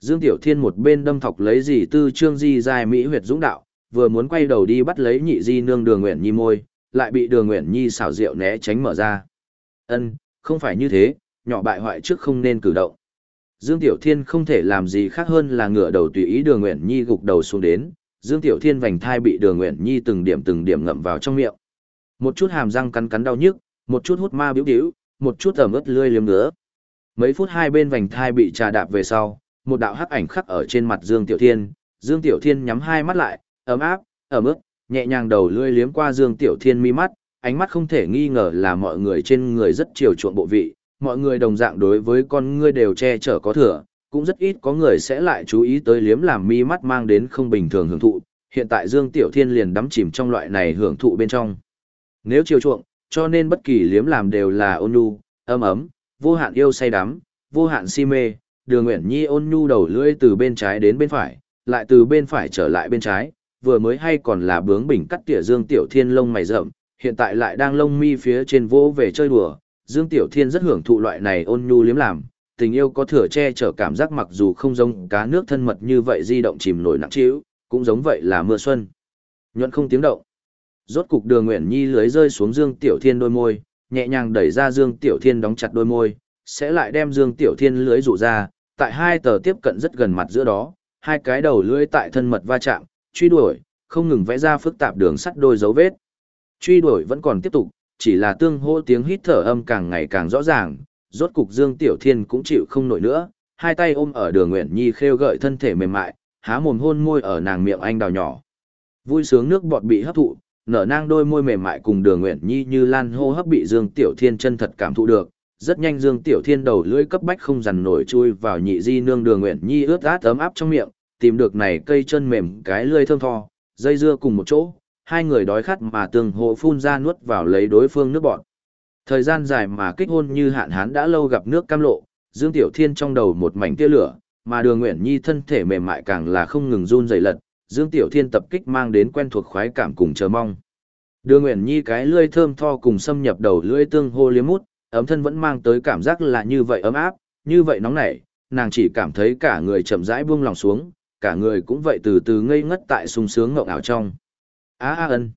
Dương Tiểu Thiên một bên đâm thọc lấy dì tư trương di dài mỹ huyệt dũng đạo, vừa muốn quay đầu đi bắt lấy nhị di nương đường nguyện nhi môi, lại bị đường nguyện nhi xảo diệu né tránh mở ra. Ân, không phải như thế, nhỏ bại hoại trước không nên cử động. Dương Tiểu Thiên không thể làm gì khác hơn là ngửa đầu tùy ý đường Uyển nhi gục đầu xuống đến, Dương Tiểu Thiên vành thai bị đường Uyển nhi từng điểm từng điểm ngậm vào trong miệng. Một chút hàm răng cắn cắn đau nhức, một chút hút ma biếu điếu, một chút ẩm ướt lươi liếm ngứa. Mấy phút hai bên vành thai bị trà đạp về sau, một đạo hắc ảnh khắc ở trên mặt Dương Tiểu Thiên, Dương Tiểu Thiên nhắm hai mắt lại, ấm áp, ẩm ướt, nhẹ nhàng đầu lươi liếm qua Dương Tiểu Thiên mi mắt, ánh mắt không thể nghi ngờ là mọi người trên người rất chiều chuộng bộ vị, mọi người đồng dạng đối với con ngươi đều che chở có thừa, cũng rất ít có người sẽ lại chú ý tới liếm làm mi mắt mang đến không bình thường hưởng thụ, hiện tại Dương Tiểu Thiên liền đắm chìm trong loại này hưởng thụ bên trong. Nếu chiều chuộng, cho nên bất kỳ liếm làm đều là ôn nhu, ấm ấm, vô hạn yêu say đắm, vô hạn si mê, Đường Uyển Nhi ôn nhu đầu lưỡi từ bên trái đến bên phải, lại từ bên phải trở lại bên trái, vừa mới hay còn là bướng bỉnh cắt tỉa Dương Tiểu Thiên lông mày rậm, hiện tại lại đang lông mi phía trên vỗ về chơi đùa. Dương Tiểu Thiên rất hưởng thụ loại này ôn nhu liếm làm, tình yêu có thừa che chở cảm giác mặc dù không giống cá nước thân mật như vậy di động chìm nổi nặng trĩu, cũng giống vậy là mưa xuân. Nhuận không tiếng động. Rốt cục Đường Nguyễn Nhi lưới rơi xuống Dương Tiểu Thiên đôi môi, nhẹ nhàng đẩy ra Dương Tiểu Thiên đóng chặt đôi môi, sẽ lại đem Dương Tiểu Thiên lưới rụ ra, tại hai tờ tiếp cận rất gần mặt giữa đó, hai cái đầu lưỡi tại thân mật va chạm, truy đuổi, không ngừng vẽ ra phức tạp đường sắt đôi dấu vết. Truy đuổi vẫn còn tiếp tục, chỉ là tương hô tiếng hít thở âm càng ngày càng rõ ràng, rốt cục Dương Tiểu Thiên cũng chịu không nổi nữa, hai tay ôm ở Đường Nguyễn Nhi khêu gợi thân thể mềm mại, há mồm hôn môi ở nàng miệng anh đào nhỏ. Vui sướng nước bọt bị hấp thụ, nở nang đôi môi mềm mại cùng Đường Nguyễn Nhi như lan hô hấp bị Dương Tiểu Thiên chân thật cảm thụ được, rất nhanh Dương Tiểu Thiên đầu lưỡi cấp bách không dằn nổi chui vào nhị di nương Đường Nguyễn Nhi ướt át ấm áp trong miệng, tìm được này cây chân mềm cái lưỡi thơm tho, dây dưa cùng một chỗ, hai người đói khát mà tương hộ phun ra nuốt vào lấy đối phương nước bọt. Thời gian dài mà kích hôn như hạn hán đã lâu gặp nước cam lộ, Dương Tiểu Thiên trong đầu một mảnh tia lửa, mà Đường Uyển Nhi thân thể mềm mại càng là không ngừng run rẩy lật, Dương Tiểu Thiên tập kích mang đến quen thuộc khoái cảm cùng chờ mong. Đường Uyển Nhi cái lưỡi thơm tho cùng xâm nhập đầu lưỡi tương hô liếm mút, ấm thân vẫn mang tới cảm giác là như vậy ấm áp, như vậy nóng nảy, nàng chỉ cảm thấy cả người chậm rãi buông lòng xuống, cả người cũng vậy từ từ ngây ngất tại sung sướng ngộng ảo trong. Á á ân.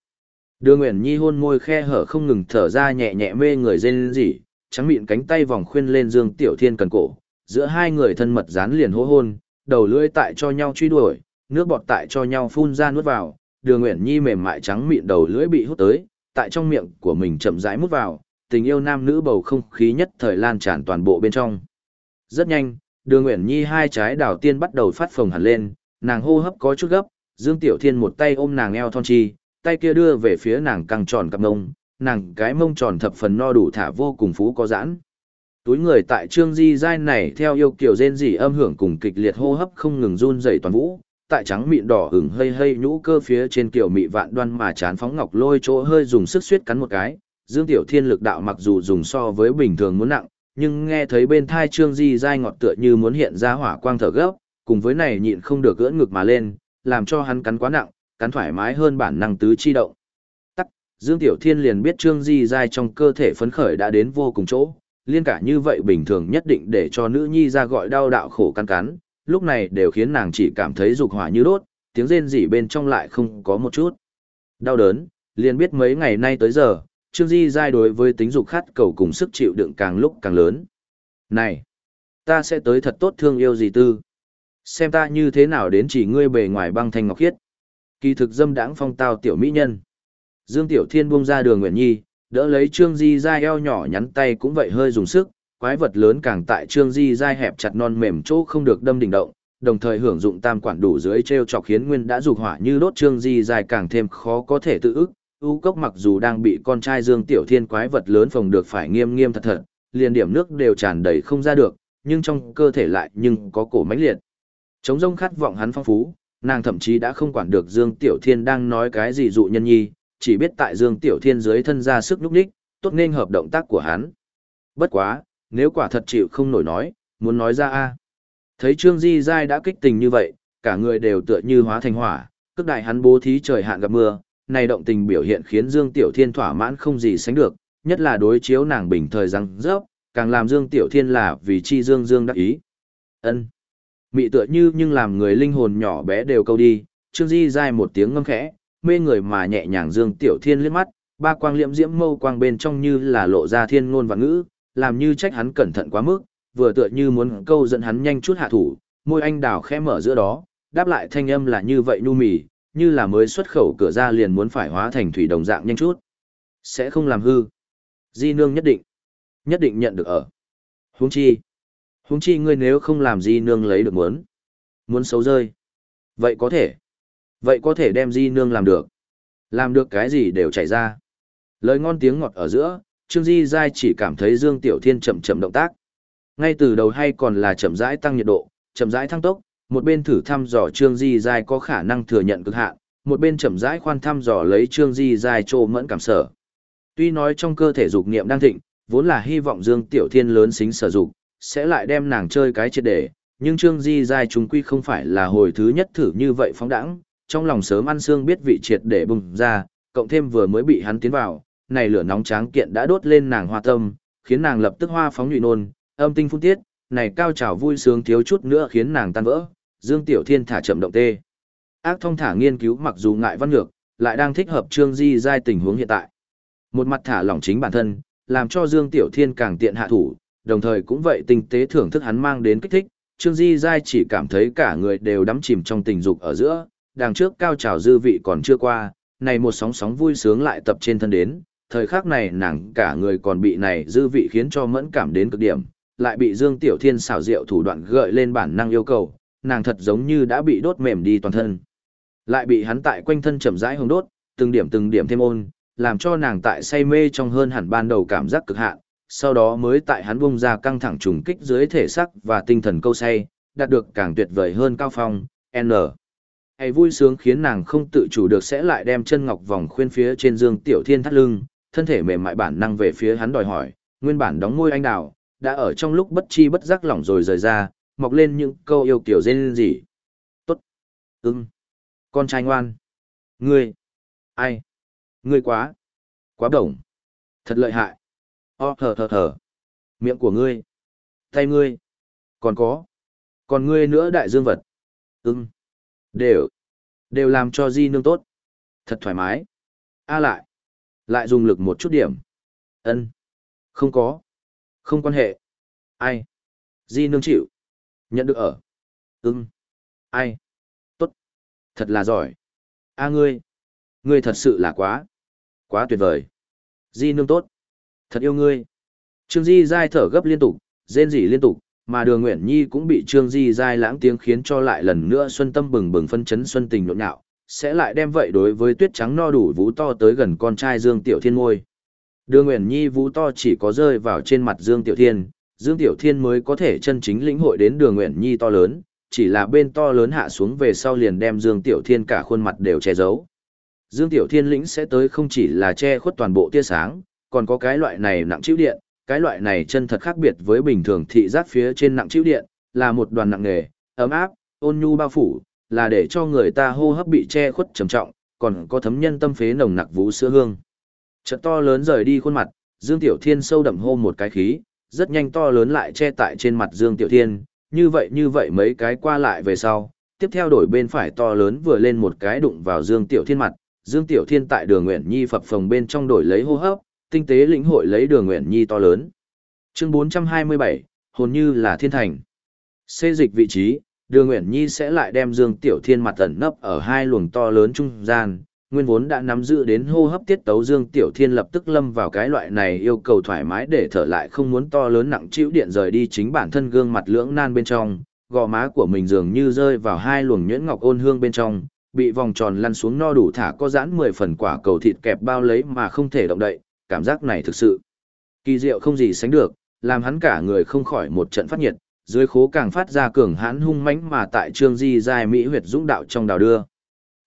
Đường Nguyễn Nhi hôn môi khe hở không ngừng thở ra nhẹ nhẹ mê người rên rỉ, trắng miệng cánh tay vòng khuyên lên Dương Tiểu Thiên cần cổ, giữa hai người thân mật dán liền hô hôn, đầu lưỡi tại cho nhau truy đuổi, nước bọt tại cho nhau phun ra nuốt vào, Đường Nguyễn Nhi mềm mại trắng miệng đầu lưỡi bị hút tới, tại trong miệng của mình chậm rãi mút vào, tình yêu nam nữ bầu không khí nhất thời lan tràn toàn bộ bên trong. Rất nhanh, Đường Nguyễn Nhi hai trái đào tiên bắt đầu phát phồng hẳn lên, nàng hô hấp có chút gấp, Dương Tiểu Thiên một tay ôm nàng eo thon chi, tay kia đưa về phía nàng căng tròn cặp mông, nàng cái mông tròn thập phần no đủ thả vô cùng phú có giãn. Túi người tại Trương Di giai này theo yêu kiểu rên rỉ âm hưởng cùng kịch liệt hô hấp không ngừng run rẩy toàn vũ, tại trắng mịn đỏ hửng hơi hơi nhũ cơ phía trên kiểu mị vạn đoan mà chán phóng ngọc lôi chỗ hơi dùng sức suýt cắn một cái, Dương Tiểu Thiên lực đạo mặc dù dùng so với bình thường muốn nặng, nhưng nghe thấy bên thai Trương Di dai ngọt tựa như muốn hiện ra hỏa quang thở gấp, cùng với này nhịn không được gỡ ngực mà lên, làm cho hắn cắn quá nặng, cắn thoải mái hơn bản năng tứ chi động. Tắc, Dương Tiểu Thiên liền biết Trương Di Giai trong cơ thể phấn khởi đã đến vô cùng chỗ, liên cả như vậy bình thường nhất định để cho nữ nhi ra gọi đau đạo khổ cắn cắn, lúc này đều khiến nàng chỉ cảm thấy dục hỏa như đốt, tiếng rên rỉ bên trong lại không có một chút. Đau đớn, liền biết mấy ngày nay tới giờ, Trương Di giai đối với tính dục khát cầu cùng sức chịu đựng càng lúc càng lớn. Này, ta sẽ tới thật tốt thương yêu gì tư. Xem ta như thế nào đến chỉ ngươi bề ngoài băng thanh ngọc khiết. Kỳ thực dâm đãng phong tao tiểu mỹ nhân. Dương Tiểu Thiên buông ra đường Nguyễn Nhi, đỡ lấy Trương Di giai eo nhỏ nhắn tay cũng vậy hơi dùng sức, quái vật lớn càng tại Trương Di giai hẹp chặt non mềm chỗ không được đâm đỉnh động, đồng thời hưởng dụng tam quản đủ dưới treo chọc khiến nguyên đã dục hỏa như đốt Trương Di giai càng thêm khó có thể tự ức, U cốc mặc dù đang bị con trai Dương Tiểu Thiên quái vật lớn phòng được phải nghiêm nghiêm thật thật, liền điểm nước đều tràn đầy không ra được, nhưng trong cơ thể lại nhưng có cổ mãnh liệt. Chống rông khát vọng hắn phong phú, nàng thậm chí đã không quản được Dương Tiểu Thiên đang nói cái gì dụ nhân nhi, chỉ biết tại Dương Tiểu Thiên dưới thân ra sức núp đích, tốt nên hợp động tác của hắn. Bất quá, nếu quả thật chịu không nổi nói, muốn nói ra a Thấy Trương Di Giai đã kích tình như vậy, cả người đều tựa như hóa thành hỏa, cước đại hắn bố thí trời hạn gặp mưa, này động tình biểu hiện khiến Dương Tiểu Thiên thỏa mãn không gì sánh được, nhất là đối chiếu nàng bình thời răng rớp, càng làm Dương Tiểu Thiên là vì chi Dương Dương đắc ý. ân Mị tựa như nhưng làm người linh hồn nhỏ bé đều câu đi, Trương Di dai một tiếng ngâm khẽ, mê người mà nhẹ nhàng Dương Tiểu Thiên liếc mắt, ba quang liễm diễm mâu quang bên trong như là lộ ra thiên ngôn và ngữ, làm như trách hắn cẩn thận quá mức, vừa tựa như muốn câu dẫn hắn nhanh chút hạ thủ, môi anh đào khẽ mở giữa đó, đáp lại thanh âm là như vậy nu mì, như là mới xuất khẩu cửa ra liền muốn phải hóa thành thủy đồng dạng nhanh chút. Sẽ không làm hư. Di nương nhất định. Nhất định nhận được ở. Huống chi. Huống chi ngươi nếu không làm di nương lấy được muốn. Muốn xấu rơi. Vậy có thể. Vậy có thể đem di nương làm được. Làm được cái gì đều chảy ra. Lời ngon tiếng ngọt ở giữa, Trương Di Giai chỉ cảm thấy Dương Tiểu Thiên chậm chậm động tác. Ngay từ đầu hay còn là chậm rãi tăng nhiệt độ, chậm rãi thăng tốc, một bên thử thăm dò Trương Di Giai có khả năng thừa nhận cực hạn, một bên chậm rãi khoan thăm dò lấy Trương Di Giai trô mẫn cảm sở. Tuy nói trong cơ thể dục niệm đang thịnh, vốn là hy vọng Dương Tiểu Thiên lớn xính sở dục, sẽ lại đem nàng chơi cái triệt để, nhưng Trương Di Giai chúng quy không phải là hồi thứ nhất thử như vậy phóng đẳng, trong lòng sớm ăn xương biết vị triệt để bùng ra, cộng thêm vừa mới bị hắn tiến vào, này lửa nóng tráng kiện đã đốt lên nàng hoa tâm, khiến nàng lập tức hoa phóng nhụy nôn, âm tinh phun tiết, này cao trào vui sướng thiếu chút nữa khiến nàng tan vỡ, Dương Tiểu Thiên thả chậm động tê. Ác thông thả nghiên cứu mặc dù ngại văn ngược, lại đang thích hợp Trương Di giai tình huống hiện tại. Một mặt thả lỏng chính bản thân, làm cho Dương Tiểu Thiên càng tiện hạ thủ, đồng thời cũng vậy tinh tế thưởng thức hắn mang đến kích thích, Trương Di giai chỉ cảm thấy cả người đều đắm chìm trong tình dục ở giữa, đằng trước cao trào dư vị còn chưa qua, này một sóng sóng vui sướng lại tập trên thân đến, thời khắc này nàng cả người còn bị này dư vị khiến cho mẫn cảm đến cực điểm, lại bị Dương Tiểu Thiên xảo diệu thủ đoạn gợi lên bản năng yêu cầu, nàng thật giống như đã bị đốt mềm đi toàn thân. Lại bị hắn tại quanh thân chậm rãi hồng đốt, từng điểm từng điểm thêm ôn, làm cho nàng tại say mê trong hơn hẳn ban đầu cảm giác cực hạn, sau đó mới tại hắn bung ra căng thẳng trùng kích dưới thể sắc và tinh thần câu say, đạt được càng tuyệt vời hơn cao phong, N. Hay vui sướng khiến nàng không tự chủ được sẽ lại đem chân ngọc vòng khuyên phía trên dương tiểu thiên thắt lưng, thân thể mềm mại bản năng về phía hắn đòi hỏi, nguyên bản đóng môi anh đào, đã ở trong lúc bất chi bất giác lỏng rồi rời ra, mọc lên những câu yêu kiểu dên gì. Tốt. Ưng. Con trai ngoan. Ngươi. Ai. Ngươi quá. Quá đồng. Thật lợi hại. Ờ, o thở thở thở. Miệng của ngươi. Tay ngươi. Còn có. Còn ngươi nữa đại dương vật. Ưng. Đều. Đều làm cho di nương tốt. Thật thoải mái. A lại. Lại dùng lực một chút điểm. ân Không có. Không quan hệ. Ai? Di nương chịu. Nhận được ở. Ưng. Ai? Tốt. Thật là giỏi. A ngươi. Ngươi thật sự là quá. Quá tuyệt vời. Di nương tốt. Thật yêu ngươi. Trương Di Giai thở gấp liên tục, rên rỉ liên tục, mà đường Nguyện Nhi cũng bị Trương Di Giai lãng tiếng khiến cho lại lần nữa xuân tâm bừng bừng phân chấn xuân tình nhộn nhạo, sẽ lại đem vậy đối với tuyết trắng no đủ vú to tới gần con trai Dương Tiểu Thiên ngôi. Đường Nguyễn Nhi vú to chỉ có rơi vào trên mặt Dương Tiểu Thiên, Dương Tiểu Thiên mới có thể chân chính lĩnh hội đến đường Nguyễn Nhi to lớn, chỉ là bên to lớn hạ xuống về sau liền đem Dương Tiểu Thiên cả khuôn mặt đều che giấu. Dương Tiểu Thiên lĩnh sẽ tới không chỉ là che khuất toàn bộ tia sáng, còn có cái loại này nặng chịu điện, cái loại này chân thật khác biệt với bình thường thị giác phía trên nặng chịu điện, là một đoàn nặng nghề, ấm áp, ôn nhu bao phủ, là để cho người ta hô hấp bị che khuất trầm trọng, còn có thấm nhân tâm phế nồng nặc vũ sữa hương. Chợt to lớn rời đi khuôn mặt, Dương Tiểu Thiên sâu đậm hô một cái khí, rất nhanh to lớn lại che tại trên mặt Dương Tiểu Thiên, như vậy như vậy mấy cái qua lại về sau, tiếp theo đổi bên phải to lớn vừa lên một cái đụng vào Dương Tiểu Thiên mặt, Dương Tiểu Thiên tại đường Nguyện Nhi phập phồng bên trong đổi lấy hô hấp, tinh tế lĩnh hội lấy đường Nguyện Nhi to lớn. Chương 427, hồn như là thiên thành. Xê dịch vị trí, đường Nguyện Nhi sẽ lại đem Dương Tiểu Thiên mặt ẩn nấp ở hai luồng to lớn trung gian, nguyên vốn đã nắm giữ đến hô hấp tiết tấu Dương Tiểu Thiên lập tức lâm vào cái loại này yêu cầu thoải mái để thở lại không muốn to lớn nặng chịu điện rời đi chính bản thân gương mặt lưỡng nan bên trong, gò má của mình dường như rơi vào hai luồng nhuyễn ngọc ôn hương bên trong, bị vòng tròn lăn xuống no đủ thả có giãn 10 phần quả cầu thịt kẹp bao lấy mà không thể động đậy, cảm giác này thực sự kỳ diệu không gì sánh được, làm hắn cả người không khỏi một trận phát nhiệt, dưới khố càng phát ra cường hãn hung mãnh mà tại trương di giai mỹ huyệt dũng đạo trong đào đưa.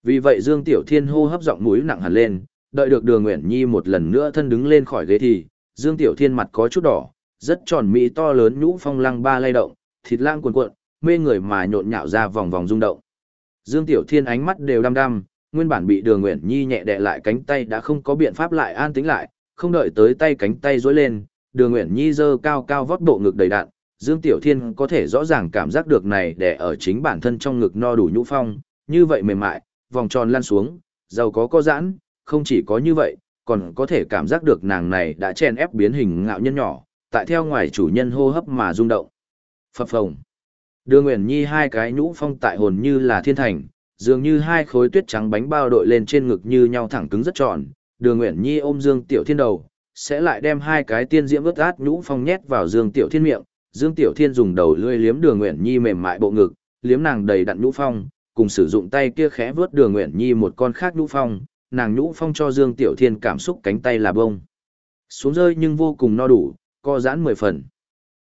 Vì vậy Dương Tiểu Thiên hô hấp giọng mũi nặng hẳn lên, đợi được Đường Nguyện Nhi một lần nữa thân đứng lên khỏi ghế thì, Dương Tiểu Thiên mặt có chút đỏ, rất tròn mỹ to lớn nhũ phong lăng ba lay động, thịt lang cuồn cuộn, mê người mà nhộn nhạo ra vòng vòng rung động. Dương Tiểu Thiên ánh mắt đều đăm đăm, nguyên bản bị Đường Nguyện Nhi nhẹ đè lại cánh tay đã không có biện pháp lại an tĩnh lại, không đợi tới tay cánh tay duỗi lên, Đường Nguyễn Nhi giơ cao cao vót bộ ngực đầy đạn, Dương Tiểu Thiên có thể rõ ràng cảm giác được này để ở chính bản thân trong ngực no đủ nhũ phong, như vậy mềm mại, vòng tròn lăn xuống, giàu có có giãn, không chỉ có như vậy, còn có thể cảm giác được nàng này đã chen ép biến hình ngạo nhân nhỏ, tại theo ngoài chủ nhân hô hấp mà rung động. Phập phồng. Đưa Nguyễn Nhi hai cái nhũ phong tại hồn như là thiên thành, dường như hai khối tuyết trắng bánh bao đội lên trên ngực như nhau thẳng cứng rất tròn. Đường Nguyễn Nhi ôm Dương Tiểu Thiên đầu, sẽ lại đem hai cái tiên diễm ướt át nhũ phong nhét vào Dương Tiểu Thiên miệng, Dương Tiểu Thiên dùng đầu lưỡi liếm Đường Nguyện Nhi mềm mại bộ ngực, liếm nàng đầy đặn nhũ phong, cùng sử dụng tay kia khẽ vướt Đường Nguyện Nhi một con khác nhũ phong, nàng nhũ phong cho Dương Tiểu Thiên cảm xúc cánh tay là bông. Xuống rơi nhưng vô cùng no đủ, co giãn mười phần.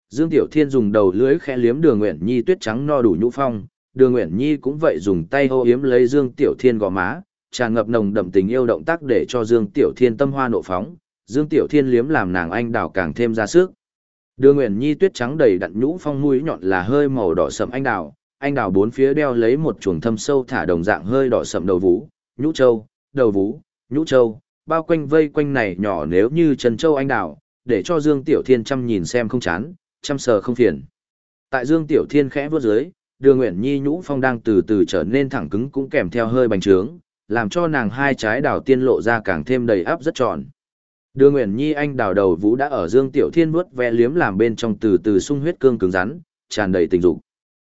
Dương Tiểu Thiên dùng đầu lưới khẽ liếm Đường Uyển Nhi tuyết trắng no đủ nhũ phong, Đường Uyển Nhi cũng vậy dùng tay hô yếm lấy Dương Tiểu Thiên gò má, tràn ngập nồng đậm tình yêu động tác để cho Dương Tiểu Thiên tâm hoa nộ phóng, Dương Tiểu Thiên liếm làm nàng anh đào càng thêm ra sức. Đường Nguyễn Nhi tuyết trắng đầy đặn nhũ phong mũi nhọn là hơi màu đỏ sẫm anh đào, anh đào bốn phía đeo lấy một chuồng thâm sâu thả đồng dạng hơi đỏ sẫm đầu vú, nhũ châu, đầu vú, nhũ châu, bao quanh vây quanh này nhỏ nếu như trần châu anh đào, để cho Dương Tiểu Thiên chăm nhìn xem không chán, chăm sờ không phiền. Tại Dương Tiểu Thiên khẽ vuốt dưới, Đường Nguyễn Nhi nhũ phong đang từ từ trở nên thẳng cứng cũng kèm theo hơi bành trướng, làm cho nàng hai trái đào tiên lộ ra càng thêm đầy áp rất tròn. Đưa Nguyễn Nhi anh đào đầu vũ đã ở Dương Tiểu Thiên vuốt ve liếm làm bên trong từ từ sung huyết cương cứng rắn, tràn đầy tình dục.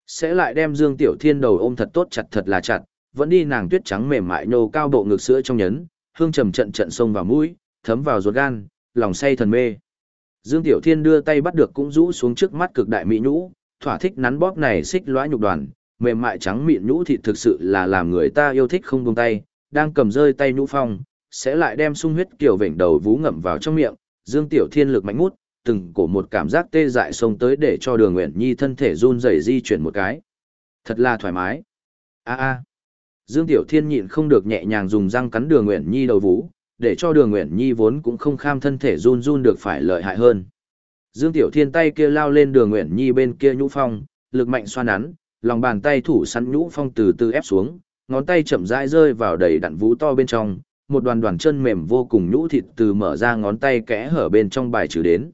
Sẽ lại đem Dương Tiểu Thiên đầu ôm thật tốt chặt thật là chặt, vẫn đi nàng tuyết trắng mềm mại nhô cao bộ ngực sữa trong nhấn, hương trầm trận trận sông vào mũi, thấm vào ruột gan, lòng say thần mê. Dương Tiểu Thiên đưa tay bắt được cũng rũ xuống trước mắt cực đại mỹ nhũ, thỏa thích nắn bóp này xích lõa nhục đoàn, mềm mại trắng mịn nhũ thịt thực sự là làm người ta yêu thích không buông tay, đang cầm rơi tay nhũ phong, sẽ lại đem sung huyết kiểu vểnh đầu vú ngậm vào trong miệng, Dương Tiểu Thiên lực mạnh mút, từng cổ một cảm giác tê dại xông tới để cho Đường Uyển Nhi thân thể run rẩy di chuyển một cái. Thật là thoải mái. A a. Dương Tiểu Thiên nhịn không được nhẹ nhàng dùng răng cắn Đường Uyển Nhi đầu vú, để cho Đường Uyển Nhi vốn cũng không kham thân thể run run được phải lợi hại hơn. Dương Tiểu Thiên tay kia lao lên Đường Uyển Nhi bên kia nhũ phong, lực mạnh xoa nắn, lòng bàn tay thủ săn nhũ phong từ từ ép xuống, ngón tay chậm rãi rơi vào đầy đặn vú to bên trong, một đoàn đoàn chân mềm vô cùng nhũ thịt từ mở ra ngón tay kẽ hở bên trong bài trừ đến.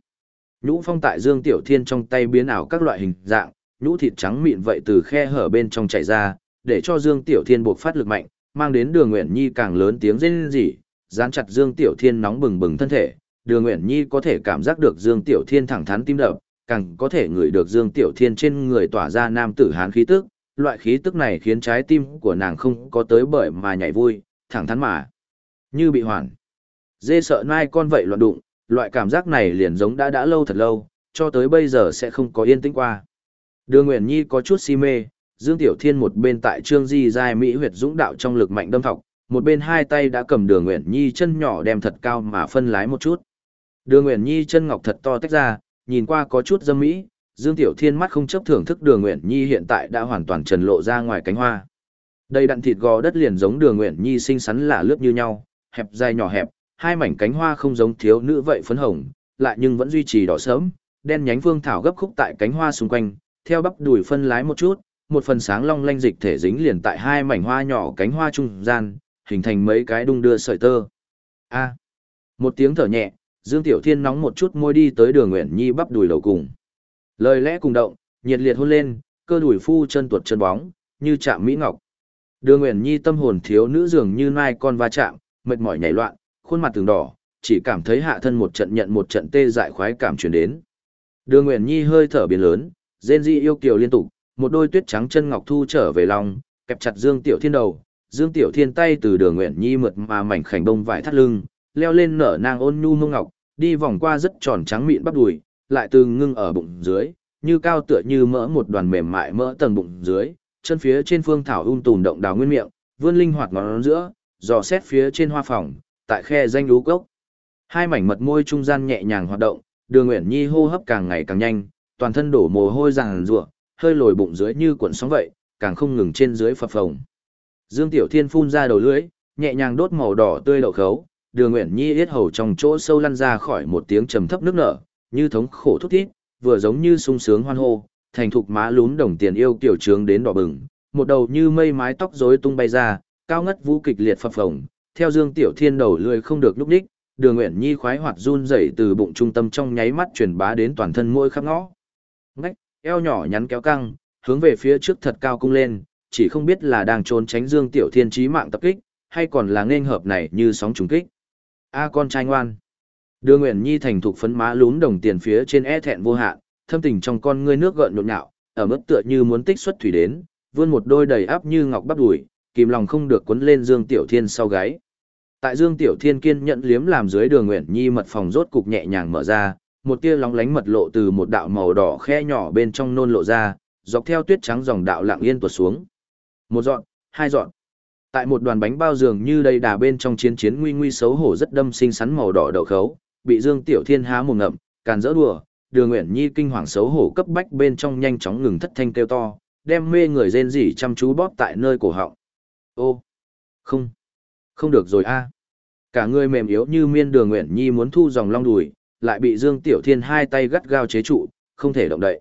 Nhũ phong tại Dương Tiểu Thiên trong tay biến ảo các loại hình dạng, nhũ thịt trắng mịn vậy từ khe hở bên trong chảy ra, để cho Dương Tiểu Thiên buộc phát lực mạnh, mang đến Đường Uyển Nhi càng lớn tiếng rên rỉ, dán chặt Dương Tiểu Thiên nóng bừng bừng thân thể. Đường Uyển Nhi có thể cảm giác được Dương Tiểu Thiên thẳng thắn tim đập, càng có thể ngửi được Dương Tiểu Thiên trên người tỏa ra nam tử hán khí tức, loại khí tức này khiến trái tim của nàng không có tới bởi mà nhảy vui, thẳng thắn mà. Như bị hoàn. Dê sợ nai con vậy loạn đụng, loại cảm giác này liền giống đã đã lâu thật lâu, cho tới bây giờ sẽ không có yên tĩnh qua. Đường Nguyễn Nhi có chút si mê, Dương Tiểu Thiên một bên tại Trương Di dài Mỹ huyệt dũng đạo trong lực mạnh đâm thọc, một bên hai tay đã cầm Đường Nguyễn Nhi chân nhỏ đem thật cao mà phân lái một chút. Đường Nguyễn Nhi chân ngọc thật to tách ra, nhìn qua có chút dâm mỹ, Dương Tiểu Thiên mắt không chấp thưởng thức Đường Nguyện Nhi hiện tại đã hoàn toàn trần lộ ra ngoài cánh hoa. Đây đặn thịt gò đất liền giống Đường Nguyện Nhi xinh xắn là lướt như nhau, hẹp dài nhỏ hẹp, hai mảnh cánh hoa không giống thiếu nữ vậy phấn hồng, lại nhưng vẫn duy trì đỏ sớm, đen nhánh vương thảo gấp khúc tại cánh hoa xung quanh, theo bắp đùi phân lái một chút, một phần sáng long lanh dịch thể dính liền tại hai mảnh hoa nhỏ cánh hoa trung gian, hình thành mấy cái đung đưa sợi tơ. A. một tiếng thở nhẹ, Dương Tiểu Thiên nóng một chút môi đi tới Đường Nguyễn Nhi bắp đùi đầu cùng. Lời lẽ cùng động, nhiệt liệt hôn lên, cơ đùi phu chân tuột chân bóng, như chạm mỹ ngọc. Đường Nguyễn Nhi tâm hồn thiếu nữ dường như nai con va chạm, mệt mỏi nhảy loạn, khuôn mặt từng đỏ, chỉ cảm thấy hạ thân một trận nhận một trận tê dại khoái cảm truyền đến. Đường Nguyễn Nhi hơi thở biến lớn, rên rỉ yêu kiều liên tục, một đôi tuyết trắng chân ngọc thu trở về lòng, kẹp chặt Dương Tiểu Thiên đầu, Dương Tiểu Thiên tay từ Đường Nguyễn Nhi mượt mà mảnh khảnh đông vải thắt lưng, leo lên nở nang ôn nhu mông ngọc, đi vòng qua rất tròn trắng mịn bắp đùi, lại từ ngưng ở bụng dưới, như cao tựa như mỡ một đoàn mềm mại mỡ tầng bụng dưới, chân phía trên phương thảo ung tùm động đào nguyên miệng, vươn linh hoạt ngón giữa, dò xét phía trên hoa phòng, tại khe danh lú cốc. Hai mảnh mật môi trung gian nhẹ nhàng hoạt động, Đường Uyển Nhi hô hấp càng ngày càng nhanh, toàn thân đổ mồ hôi ràng rủa, hơi lồi bụng dưới như cuộn sóng vậy, càng không ngừng trên dưới phập phồng. Dương Tiểu Thiên phun ra đầu lưỡi, nhẹ nhàng đốt màu đỏ tươi đậu khấu, Đường Uyển Nhi yết hầu trong chỗ sâu lăn ra khỏi một tiếng trầm thấp nước nở, như thống khổ thút thít, vừa giống như sung sướng hoan hô, thành thục má lún đồng tiền yêu kiểu trướng đến đỏ bừng, một đầu như mây mái tóc rối tung bay ra, cao ngất vũ kịch liệt phập phồng, theo Dương Tiểu Thiên đầu lười không được lúc đích, Đường Uyển Nhi khoái hoạt run rẩy từ bụng trung tâm trong nháy mắt truyền bá đến toàn thân mỗi khắp ngõ. Ngách, eo nhỏ nhắn kéo căng, hướng về phía trước thật cao cung lên, chỉ không biết là đang trốn tránh Dương Tiểu Thiên trí mạng tập kích, hay còn là nên hợp này như sóng trùng kích. A con trai ngoan. Đường Nguyễn Nhi thành thục phấn má lún đồng tiền phía trên e thẹn vô hạn, thâm tình trong con ngươi nước gợn nhộn nhạo, ở mức tựa như muốn tích xuất thủy đến, vươn một đôi đầy áp như ngọc bắp đùi, kìm lòng không được cuốn lên Dương Tiểu Thiên sau gáy. Tại Dương Tiểu Thiên kiên nhận liếm làm dưới đường Nguyễn Nhi mật phòng rốt cục nhẹ nhàng mở ra, một tia lóng lánh mật lộ từ một đạo màu đỏ khe nhỏ bên trong nôn lộ ra, dọc theo tuyết trắng dòng đạo lặng yên tuột xuống. Một dọn, hai dọn. Tại một đoàn bánh bao dường như đầy đà bên trong chiến chiến nguy nguy xấu hổ rất đâm xinh xắn màu đỏ đậu khấu, bị Dương Tiểu Thiên há mồm ngậm, càn dỡ đùa, Đường Uyển Nhi kinh hoàng xấu hổ cấp bách bên trong nhanh chóng ngừng thất thanh kêu to, đem mê người rên rỉ chăm chú bóp tại nơi cổ họng. Ô, không, không được rồi a. Cả người mềm yếu như miên Đường Uyển Nhi muốn thu dòng long đùi, lại bị Dương Tiểu Thiên hai tay gắt gao chế trụ, không thể động đậy.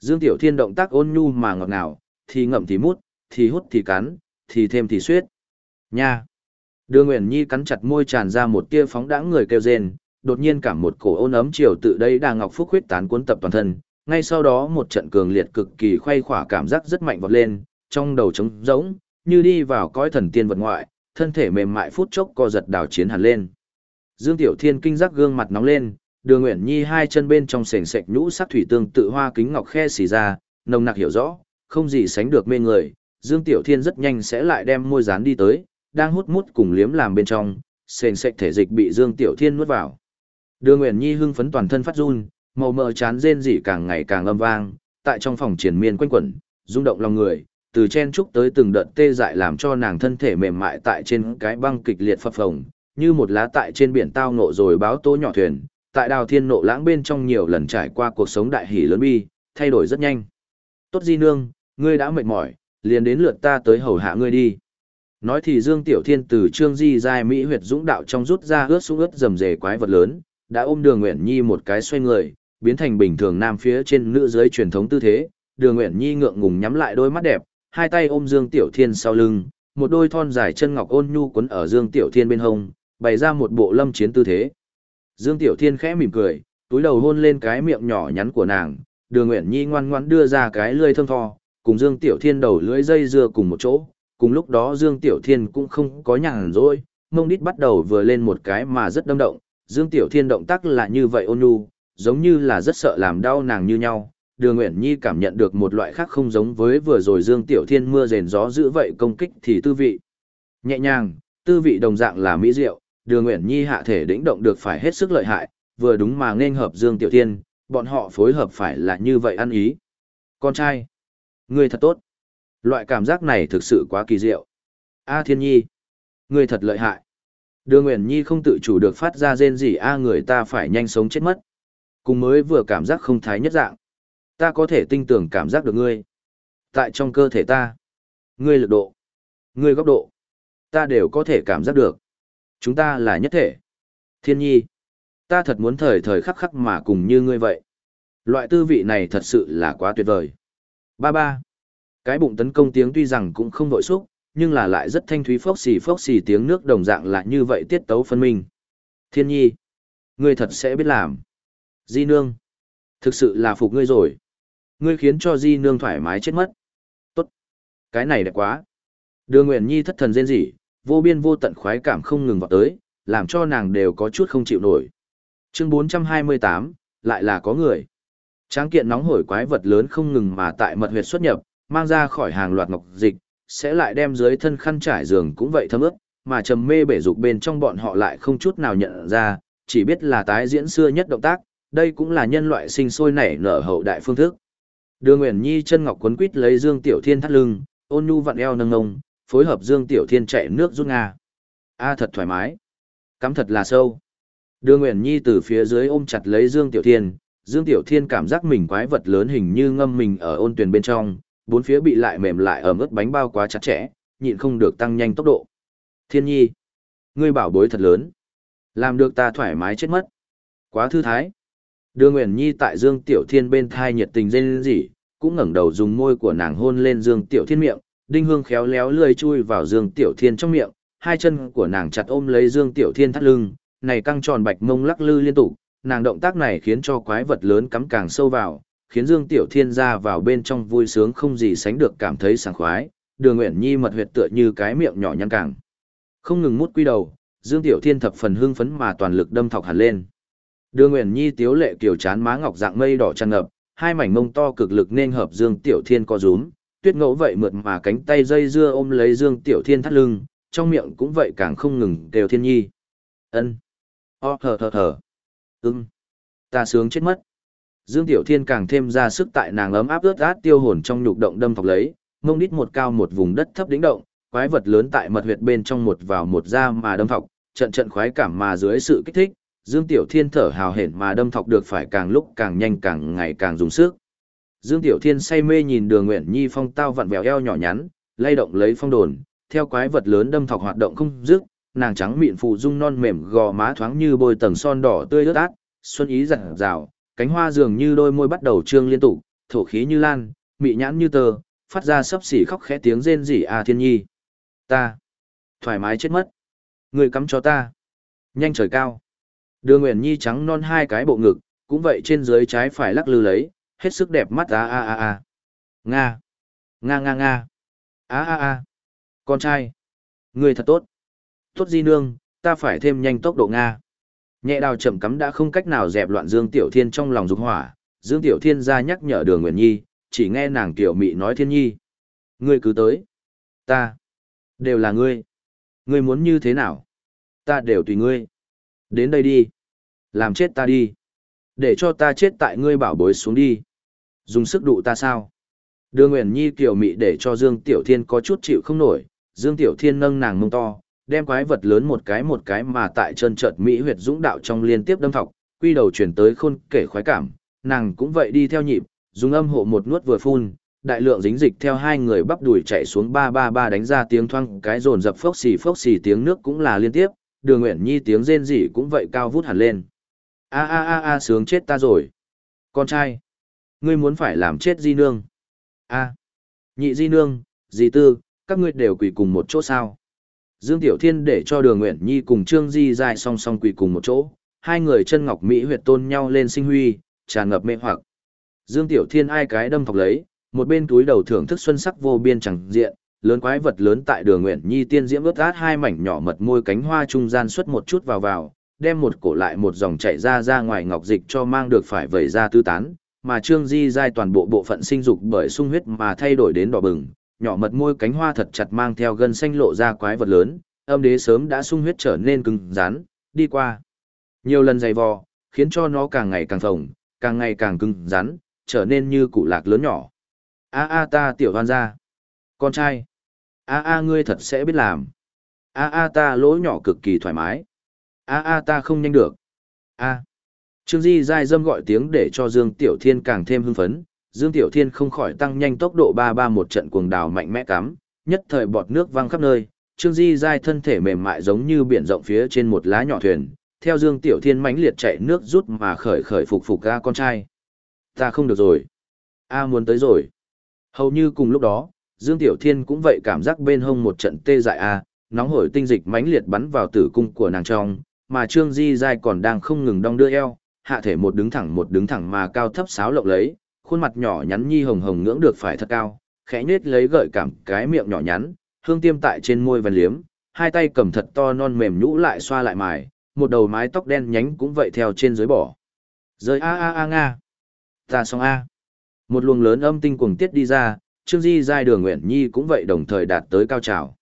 Dương Tiểu Thiên động tác ôn nhu mà ngọt ngào, thì ngậm thì mút, thì hút thì cắn, thì thêm thì suyết. Nha. Đường Nguyễn Nhi cắn chặt môi tràn ra một tia phóng đãng người kêu rên, đột nhiên cảm một cổ ôn ấm chiều tự đây đà ngọc phúc huyết tán cuốn tập toàn thân, ngay sau đó một trận cường liệt cực kỳ khoay khỏa cảm giác rất mạnh vọt lên, trong đầu trống rỗng, như đi vào cõi thần tiên vật ngoại, thân thể mềm mại phút chốc co giật đảo chiến hẳn lên. Dương Tiểu Thiên kinh giác gương mặt nóng lên, Đường Uyển Nhi hai chân bên trong sền sệt nhũ sắc thủy tương tự hoa kính ngọc khe xì ra, nồng nặc hiểu rõ, không gì sánh được mê người. Dương Tiểu Thiên rất nhanh sẽ lại đem môi dán đi tới, đang hút mút cùng liếm làm bên trong, sền sệt thể dịch bị Dương Tiểu Thiên nuốt vào. Đưa Nguyễn Nhi hưng phấn toàn thân phát run, màu mờ chán rên rỉ càng ngày càng âm vang, tại trong phòng triển miên quanh quẩn, rung động lòng người, từ chen trúc tới từng đợt tê dại làm cho nàng thân thể mềm mại tại trên cái băng kịch liệt phập phồng, như một lá tại trên biển tao ngộ rồi báo tố nhỏ thuyền, tại đào thiên nộ lãng bên trong nhiều lần trải qua cuộc sống đại hỷ lớn bi, thay đổi rất nhanh. Tốt di nương, ngươi đã mệt mỏi, liền đến lượt ta tới hầu hạ ngươi đi. Nói thì Dương Tiểu Thiên từ trương di giai Mỹ huyệt dũng đạo trong rút ra ướt xuống ướt dầm dề quái vật lớn, đã ôm đường Nguyễn Nhi một cái xoay người, biến thành bình thường nam phía trên nữ dưới truyền thống tư thế, đường Nguyễn Nhi ngượng ngùng nhắm lại đôi mắt đẹp, hai tay ôm Dương Tiểu Thiên sau lưng, một đôi thon dài chân ngọc ôn nhu quấn ở Dương Tiểu Thiên bên hông, bày ra một bộ lâm chiến tư thế. Dương Tiểu Thiên khẽ mỉm cười, túi đầu hôn lên cái miệng nhỏ nhắn của nàng, Đường Uyển Nhi ngoan ngoãn đưa ra cái lưỡi thơm tho, cùng Dương Tiểu Thiên đầu lưỡi dây dưa cùng một chỗ. Cùng lúc đó Dương Tiểu Thiên cũng không có nhàn rỗi, mông đít bắt đầu vừa lên một cái mà rất đâm động. Dương Tiểu Thiên động tác là như vậy ôn nhu, giống như là rất sợ làm đau nàng như nhau. Đường Uyển Nhi cảm nhận được một loại khác không giống với vừa rồi Dương Tiểu Thiên mưa rền gió giữ vậy công kích thì tư vị. Nhẹ nhàng, tư vị đồng dạng là mỹ diệu, đường uyển Nhi hạ thể đĩnh động được phải hết sức lợi hại, vừa đúng mà nên hợp Dương Tiểu Thiên, bọn họ phối hợp phải là như vậy ăn ý. Con trai, ngươi thật tốt. Loại cảm giác này thực sự quá kỳ diệu. A Thiên Nhi, ngươi thật lợi hại. Đường Nguyễn Nhi không tự chủ được phát ra rên gì a người ta phải nhanh sống chết mất. Cùng mới vừa cảm giác không thái nhất dạng. Ta có thể tinh tưởng cảm giác được ngươi. Tại trong cơ thể ta, ngươi lực độ, ngươi góc độ, ta đều có thể cảm giác được. Chúng ta là nhất thể. Thiên nhi, ta thật muốn thời thời khắc khắc mà cùng như ngươi vậy. Loại tư vị này thật sự là quá tuyệt vời. Ba ba. Cái bụng tấn công tiếng tuy rằng cũng không vội xúc, nhưng là lại rất thanh thúy phốc xì phốc xì tiếng nước đồng dạng là như vậy tiết tấu phân minh. Thiên nhi, ngươi thật sẽ biết làm. Di nương, thực sự là phục ngươi rồi. Ngươi khiến cho di nương thoải mái chết mất. Tốt. Cái này đẹp quá. Đưa Nguyện Nhi thất thần rên rỉ, vô biên vô tận khoái cảm không ngừng vào tới, làm cho nàng đều có chút không chịu nổi. Chương 428, lại là có người. Tráng kiện nóng hổi quái vật lớn không ngừng mà tại mật huyệt xuất nhập, mang ra khỏi hàng loạt ngọc dịch, sẽ lại đem dưới thân khăn trải giường cũng vậy thấm ướt, mà trầm mê bể dục bên trong bọn họ lại không chút nào nhận ra, chỉ biết là tái diễn xưa nhất động tác, đây cũng là nhân loại sinh sôi nảy nở hậu đại phương thức. đưa Nguyễn Nhi chân ngọc quấn quít lấy Dương Tiểu Thiên thắt lưng, ôn nhu vặn eo nâng ngông, phối hợp Dương Tiểu Thiên chạy nước rút Nga. A thật thoải mái. Cắm thật là sâu. Đưa Nguyễn Nhi từ phía dưới ôm chặt lấy Dương Tiểu Thiên, Dương Tiểu Thiên cảm giác mình quái vật lớn hình như ngâm mình ở ôn tuyền bên trong, bốn phía bị lại mềm lại ở mức bánh bao quá chặt chẽ, nhịn không được tăng nhanh tốc độ. Thiên Nhi, ngươi bảo bối thật lớn. Làm được ta thoải mái chết mất. Quá thư thái. Đưa Nguyễn Nhi tại Dương Tiểu Thiên bên thai nhiệt tình dên gì, cũng ngẩng đầu dùng môi của nàng hôn lên Dương Tiểu Thiên miệng, đinh hương khéo léo lười chui vào Dương Tiểu Thiên trong miệng, hai chân của nàng chặt ôm lấy Dương Tiểu Thiên thắt lưng, này căng tròn bạch mông lắc lư liên tục, nàng động tác này khiến cho quái vật lớn cắm càng sâu vào, khiến Dương Tiểu Thiên ra vào bên trong vui sướng không gì sánh được cảm thấy sảng khoái, Đường Uyển Nhi mật huyệt tựa như cái miệng nhỏ nhăn càng. Không ngừng mút quy đầu, Dương Tiểu Thiên thập phần hưng phấn mà toàn lực đâm thọc hẳn lên. Đường Uyển Nhi tiếu lệ kiều chán má ngọc dạng mây đỏ tràn ngập, hai mảnh mông to cực lực nên hợp Dương Tiểu Thiên co rúm, tuyết ngẫu vậy mượt mà cánh tay dây dưa ôm lấy Dương Tiểu Thiên thắt lưng, trong miệng cũng vậy càng không ngừng đều thiên nhi. ân o thở thở thở ưng ta sướng chết mất. Dương Tiểu Thiên càng thêm ra sức tại nàng ấm áp ướt át tiêu hồn trong nhục động đâm thọc lấy, mông đít một cao một vùng đất thấp đỉnh động, quái vật lớn tại mật huyệt bên trong một vào một ra mà đâm thọc, trận trận khoái cảm mà dưới sự kích thích, Dương Tiểu Thiên thở hào hển mà đâm thọc được phải càng lúc càng nhanh càng ngày càng dùng sức. Dương Tiểu Thiên say mê nhìn Đường Nguyện Nhi phong tao vặn vẹo eo nhỏ nhắn, lay động lấy phong đồn, theo quái vật lớn đâm thọc hoạt động không dứt, nàng trắng mịn phụ dung non mềm gò má thoáng như bôi tầng son đỏ tươi ướt át, xuân ý rạng rào, cánh hoa dường như đôi môi bắt đầu trương liên tục, thổ khí như lan, mị nhãn như tơ, phát ra sấp xỉ khóc khẽ tiếng rên rỉ a thiên nhi. Ta, thoải mái chết mất. Người cắm cho ta. Nhanh trời cao. Đưa Nguyễn Nhi trắng non hai cái bộ ngực, cũng vậy trên dưới trái phải lắc lư lấy, hết sức đẹp mắt a a a a. Nga. Nga nga nga. A a a. Con trai. Người thật tốt. Tốt di nương, ta phải thêm nhanh tốc độ Nga. Nhẹ đào chậm cắm đã không cách nào dẹp loạn Dương Tiểu Thiên trong lòng dục hỏa, Dương Tiểu Thiên ra nhắc nhở đường Nguyễn Nhi, chỉ nghe nàng Tiểu Mị nói Thiên Nhi. Ngươi cứ tới. Ta. Đều là ngươi. Ngươi muốn như thế nào? Ta đều tùy ngươi. Đến đây đi. Làm chết ta đi. Để cho ta chết tại ngươi bảo bối xuống đi. Dùng sức đụ ta sao? Đưa Nguyễn Nhi Tiểu Mị để cho Dương Tiểu Thiên có chút chịu không nổi. Dương Tiểu Thiên nâng nàng mông to, đem quái vật lớn một cái một cái mà tại chân trợt Mỹ huyệt dũng đạo trong liên tiếp đâm thọc, quy đầu chuyển tới khôn kể khoái cảm, nàng cũng vậy đi theo nhịp, dùng âm hộ một nuốt vừa phun, đại lượng dính dịch theo hai người bắp đùi chạy xuống ba ba ba đánh ra tiếng thoang cái rồn dập phốc xì phốc xì tiếng nước cũng là liên tiếp, đường nguyện nhi tiếng rên rỉ cũng vậy cao vút hẳn lên. A a a a sướng chết ta rồi. Con trai, ngươi muốn phải làm chết di nương. A, nhị di nương, di tư, các ngươi đều quỳ cùng một chỗ sao. Dương Tiểu Thiên để cho Đường Nguyện Nhi cùng Trương Di dài song song quỳ cùng một chỗ, hai người chân ngọc mỹ huyệt tôn nhau lên sinh huy, tràn ngập mê hoặc. Dương Tiểu Thiên ai cái đâm thọc lấy, một bên túi đầu thưởng thức xuân sắc vô biên chẳng diện, lớn quái vật lớn tại Đường Nguyện Nhi tiên diễm ướt át hai mảnh nhỏ mật môi cánh hoa trung gian xuất một chút vào vào, đem một cổ lại một dòng chảy ra ra ngoài ngọc dịch cho mang được phải vẩy ra tư tán, mà Trương Di dài toàn bộ bộ phận sinh dục bởi sung huyết mà thay đổi đến đỏ bừng, nhỏ mật môi cánh hoa thật chặt mang theo gân xanh lộ ra quái vật lớn, âm đế sớm đã sung huyết trở nên cứng rắn, đi qua. Nhiều lần dày vò, khiến cho nó càng ngày càng phồng, càng ngày càng cứng rắn, trở nên như cụ lạc lớn nhỏ. A a ta tiểu hoan gia. Con trai. A a ngươi thật sẽ biết làm. A a ta lỗ nhỏ cực kỳ thoải mái. A a ta không nhanh được. A. Trương Di dai dâm gọi tiếng để cho Dương Tiểu Thiên càng thêm hưng phấn, Dương Tiểu Thiên không khỏi tăng nhanh tốc độ ba ba một trận cuồng đào mạnh mẽ cắm, nhất thời bọt nước văng khắp nơi, Trương Di Giai thân thể mềm mại giống như biển rộng phía trên một lá nhỏ thuyền, theo Dương Tiểu Thiên mãnh liệt chạy nước rút mà khởi khởi phục phục ga con trai. Ta không được rồi. A muốn tới rồi. Hầu như cùng lúc đó, Dương Tiểu Thiên cũng vậy cảm giác bên hông một trận tê dại A, nóng hổi tinh dịch mãnh liệt bắn vào tử cung của nàng trong, mà Trương Di Giai còn đang không ngừng đong đưa eo, hạ thể một đứng thẳng một đứng thẳng mà cao thấp sáo lộng lấy, khuôn mặt nhỏ nhắn nhi hồng hồng ngưỡng được phải thật cao, khẽ nhếch lấy gợi cảm cái miệng nhỏ nhắn, hương tiêm tại trên môi vần liếm, hai tay cầm thật to non mềm nhũ lại xoa lại mài, một đầu mái tóc đen nhánh cũng vậy theo trên dưới bỏ. Rơi a a a nga. Ta xong a. Một luồng lớn âm tinh cuồng tiết đi ra, Trương Di giai đường Nguyện Nhi cũng vậy đồng thời đạt tới cao trào.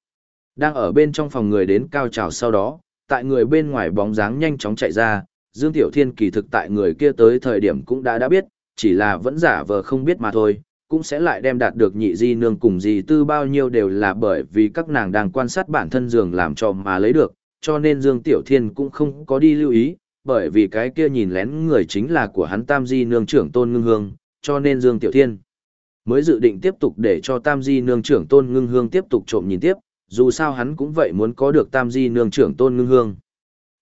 Đang ở bên trong phòng người đến cao trào sau đó, tại người bên ngoài bóng dáng nhanh chóng chạy ra, Dương Tiểu Thiên kỳ thực tại người kia tới thời điểm cũng đã đã biết, chỉ là vẫn giả vờ không biết mà thôi, cũng sẽ lại đem đạt được nhị di nương cùng di tư bao nhiêu đều là bởi vì các nàng đang quan sát bản thân giường làm cho mà lấy được, cho nên Dương Tiểu Thiên cũng không có đi lưu ý, bởi vì cái kia nhìn lén người chính là của hắn Tam Di nương trưởng Tôn Ngưng Hương, cho nên Dương Tiểu Thiên mới dự định tiếp tục để cho Tam Di nương trưởng Tôn Ngưng Hương tiếp tục trộm nhìn tiếp, dù sao hắn cũng vậy muốn có được Tam Di nương trưởng Tôn Ngưng Hương.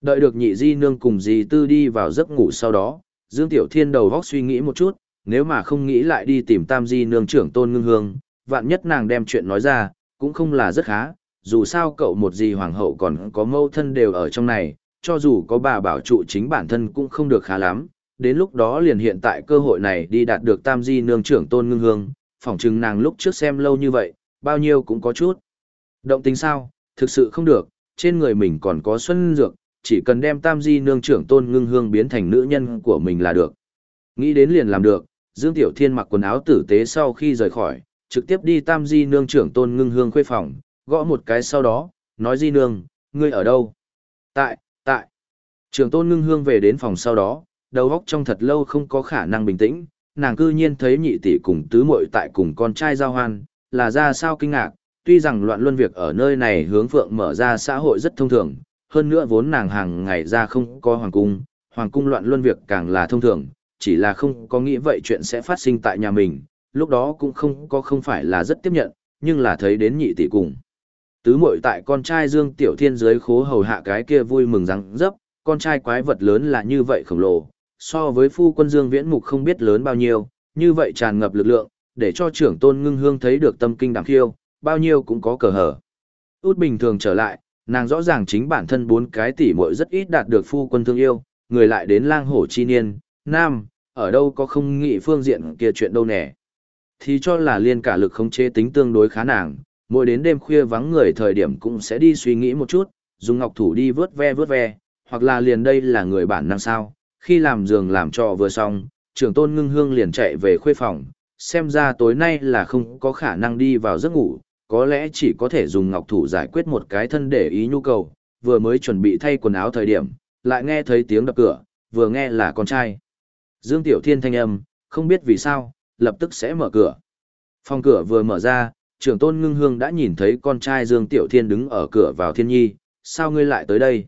Đợi được nhị di nương cùng di tư đi vào giấc ngủ sau đó, Dương Tiểu Thiên đầu góc suy nghĩ một chút, nếu mà không nghĩ lại đi tìm tam di nương trưởng tôn ngưng hương, vạn nhất nàng đem chuyện nói ra, cũng không là rất khá, dù sao cậu một gì hoàng hậu còn có mâu thân đều ở trong này, cho dù có bà bảo trụ chính bản thân cũng không được khá lắm, đến lúc đó liền hiện tại cơ hội này đi đạt được tam di nương trưởng tôn ngưng hương, phỏng chừng nàng lúc trước xem lâu như vậy, bao nhiêu cũng có chút. Động tính sao, thực sự không được, trên người mình còn có xuân dược, chỉ cần đem tam di nương trưởng tôn ngưng hương biến thành nữ nhân của mình là được. Nghĩ đến liền làm được, Dương Tiểu Thiên mặc quần áo tử tế sau khi rời khỏi, trực tiếp đi Tam Di Nương trưởng tôn ngưng hương khuê phòng, gõ một cái sau đó, nói Di Nương, ngươi ở đâu? Tại, tại. Trưởng tôn ngưng hương về đến phòng sau đó, đầu óc trong thật lâu không có khả năng bình tĩnh, nàng cư nhiên thấy nhị tỷ cùng tứ muội tại cùng con trai giao hoan, là ra sao kinh ngạc, tuy rằng loạn luân việc ở nơi này hướng phượng mở ra xã hội rất thông thường, hơn nữa vốn nàng hàng ngày ra không có hoàng cung, hoàng cung loạn luân việc càng là thông thường, chỉ là không có nghĩ vậy chuyện sẽ phát sinh tại nhà mình, lúc đó cũng không có không phải là rất tiếp nhận, nhưng là thấy đến nhị tỷ cùng. Tứ muội tại con trai Dương Tiểu Thiên dưới khố hầu hạ cái kia vui mừng răng dấp, con trai quái vật lớn là như vậy khổng lồ, so với phu quân Dương Viễn Mục không biết lớn bao nhiêu, như vậy tràn ngập lực lượng, để cho trưởng tôn ngưng hương thấy được tâm kinh đảm khiêu, bao nhiêu cũng có cờ hở. Út bình thường trở lại, nàng rõ ràng chính bản thân bốn cái tỷ muội rất ít đạt được phu quân thương yêu, người lại đến lang hổ chi niên, nam, ở đâu có không nghĩ phương diện kia chuyện đâu nè. Thì cho là liên cả lực không chế tính tương đối khá nàng, mỗi đến đêm khuya vắng người thời điểm cũng sẽ đi suy nghĩ một chút, dùng ngọc thủ đi vớt ve vớt ve, hoặc là liền đây là người bản năng sao, khi làm giường làm trò vừa xong, trưởng tôn ngưng hương liền chạy về khuê phòng, xem ra tối nay là không có khả năng đi vào giấc ngủ, có lẽ chỉ có thể dùng ngọc thủ giải quyết một cái thân để ý nhu cầu, vừa mới chuẩn bị thay quần áo thời điểm, lại nghe thấy tiếng đập cửa, vừa nghe là con trai. Dương Tiểu Thiên thanh âm, không biết vì sao, lập tức sẽ mở cửa. Phòng cửa vừa mở ra, trưởng tôn ngưng hương đã nhìn thấy con trai Dương Tiểu Thiên đứng ở cửa vào thiên nhi, sao ngươi lại tới đây?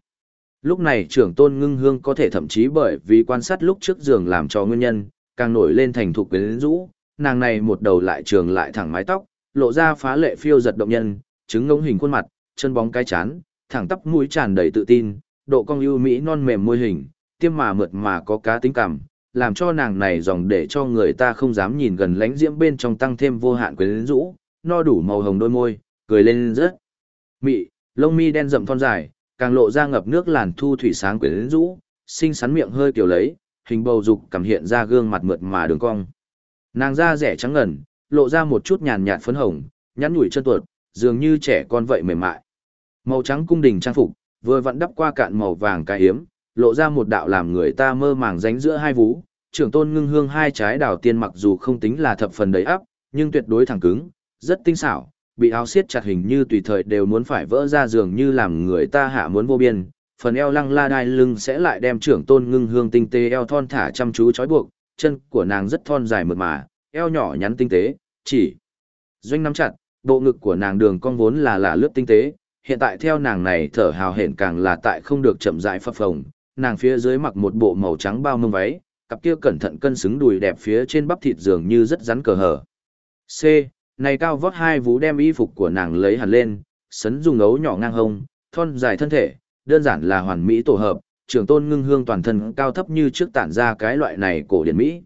Lúc này trưởng tôn ngưng hương có thể thậm chí bởi vì quan sát lúc trước giường làm cho nguyên nhân, càng nổi lên thành thục quyến rũ, nàng này một đầu lại trường lại thẳng mái tóc, lộ ra phá lệ phiêu giật động nhân, trứng ngông hình khuôn mặt, chân bóng cái chán, thẳng tắp mũi tràn đầy tự tin, độ cong ưu mỹ non mềm môi hình, tiêm mà mượt mà có cá tính cảm, làm cho nàng này dòng để cho người ta không dám nhìn gần lánh diễm bên trong tăng thêm vô hạn quyến rũ, no đủ màu hồng đôi môi, cười lên rất mị, lông mi đen rậm thon dài, càng lộ ra ngập nước làn thu thủy sáng quyến rũ, xinh xắn miệng hơi kiểu lấy, hình bầu dục cảm hiện ra gương mặt mượt mà đường cong. Nàng da rẻ trắng ngần, lộ ra một chút nhàn nhạt phấn hồng, nhắn nhủi chân tuột, dường như trẻ con vậy mềm mại. Màu trắng cung đình trang phục, vừa vặn đắp qua cạn màu vàng cái hiếm, lộ ra một đạo làm người ta mơ màng ránh giữa hai vú. Trưởng tôn ngưng hương hai trái đào tiên mặc dù không tính là thập phần đầy áp, nhưng tuyệt đối thẳng cứng, rất tinh xảo, bị áo siết chặt hình như tùy thời đều muốn phải vỡ ra giường như làm người ta hạ muốn vô biên. Phần eo lăng la đai lưng sẽ lại đem trưởng tôn ngưng hương tinh tế eo thon thả chăm chú trói buộc, chân của nàng rất thon dài mượt mà, eo nhỏ nhắn tinh tế, chỉ doanh nắm chặt, bộ ngực của nàng đường cong vốn là lạ lướt tinh tế, hiện tại theo nàng này thở hào hển càng là tại không được chậm rãi phập phồng, nàng phía dưới mặc một bộ màu trắng bao mông váy, cặp kia cẩn thận cân xứng đùi đẹp phía trên bắp thịt dường như rất rắn cờ hở. C, này cao vót hai vú đem y phục của nàng lấy hẳn lên, sấn dùng ấu nhỏ ngang hông, thon dài thân thể, đơn giản là hoàn mỹ tổ hợp, trường tôn ngưng hương toàn thân cao thấp như trước tản ra cái loại này cổ điển mỹ.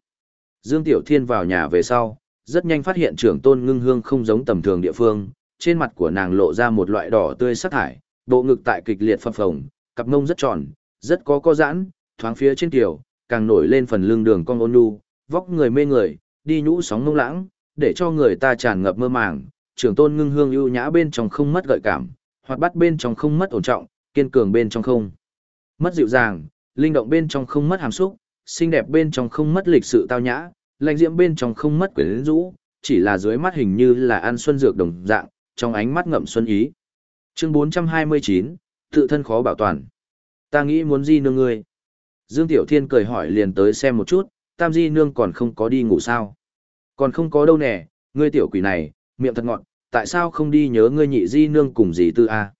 Dương Tiểu Thiên vào nhà về sau, rất nhanh phát hiện trưởng tôn ngưng hương không giống tầm thường địa phương, trên mặt của nàng lộ ra một loại đỏ tươi sắc thải, bộ ngực tại kịch liệt phập phồng, cặp mông rất tròn, rất có co giãn, thoáng phía trên tiểu, càng nổi lên phần lưng đường cong ôn nhu, vóc người mê người, đi nhũ sóng mông lãng, để cho người ta tràn ngập mơ màng, trưởng tôn ngưng hương ưu nhã bên trong không mất gợi cảm, hoạt bát bên trong không mất ổn trọng, kiên cường bên trong không mất dịu dàng, linh động bên trong không mất hàm xúc, xinh đẹp bên trong không mất lịch sự tao nhã, lạnh diễm bên trong không mất quyến rũ, chỉ là dưới mắt hình như là ăn xuân dược đồng dạng, trong ánh mắt ngậm xuân ý. Chương 429, tự thân khó bảo toàn. Ta nghĩ muốn di nương ngươi. Dương Tiểu Thiên cười hỏi liền tới xem một chút, tam di nương còn không có đi ngủ sao. Còn không có đâu nè, ngươi tiểu quỷ này, miệng thật ngọn, tại sao không đi nhớ ngươi nhị di nương cùng gì tư a?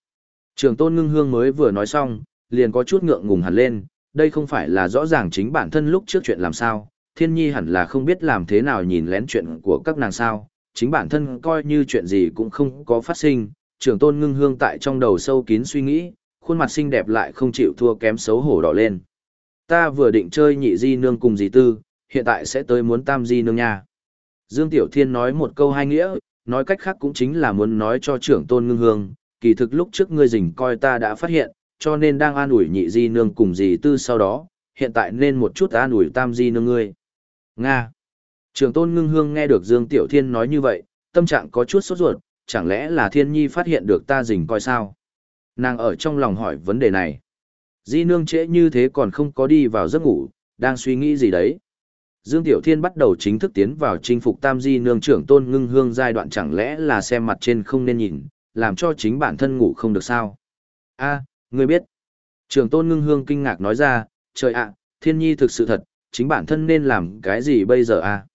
Trường tôn ngưng hương mới vừa nói xong, liền có chút ngượng ngùng hẳn lên, đây không phải là rõ ràng chính bản thân lúc trước chuyện làm sao, thiên nhi hẳn là không biết làm thế nào nhìn lén chuyện của các nàng sao, chính bản thân coi như chuyện gì cũng không có phát sinh, trưởng tôn ngưng hương tại trong đầu sâu kín suy nghĩ, khuôn mặt xinh đẹp lại không chịu thua kém xấu hổ đỏ lên. Ta vừa định chơi nhị di nương cùng dì tư, hiện tại sẽ tới muốn tam di nương nha. Dương Tiểu Thiên nói một câu hai nghĩa, nói cách khác cũng chính là muốn nói cho trưởng tôn ngưng hương, kỳ thực lúc trước ngươi rình coi ta đã phát hiện, cho nên đang an ủi nhị di nương cùng dì tư sau đó, hiện tại nên một chút an ủi tam di nương ngươi. Nga. Trường tôn ngưng hương nghe được Dương Tiểu Thiên nói như vậy, tâm trạng có chút sốt ruột, chẳng lẽ là Thiên Nhi phát hiện được ta rình coi sao? Nàng ở trong lòng hỏi vấn đề này. Di nương trễ như thế còn không có đi vào giấc ngủ, đang suy nghĩ gì đấy? Dương Tiểu Thiên bắt đầu chính thức tiến vào chinh phục Tam Di nương trưởng tôn ngưng hương giai đoạn chẳng lẽ là xem mặt trên không nên nhìn, làm cho chính bản thân ngủ không được sao? a ngươi biết. Trưởng tôn ngưng hương kinh ngạc nói ra, trời ạ, Thiên Nhi thực sự thật, chính bản thân nên làm cái gì bây giờ à?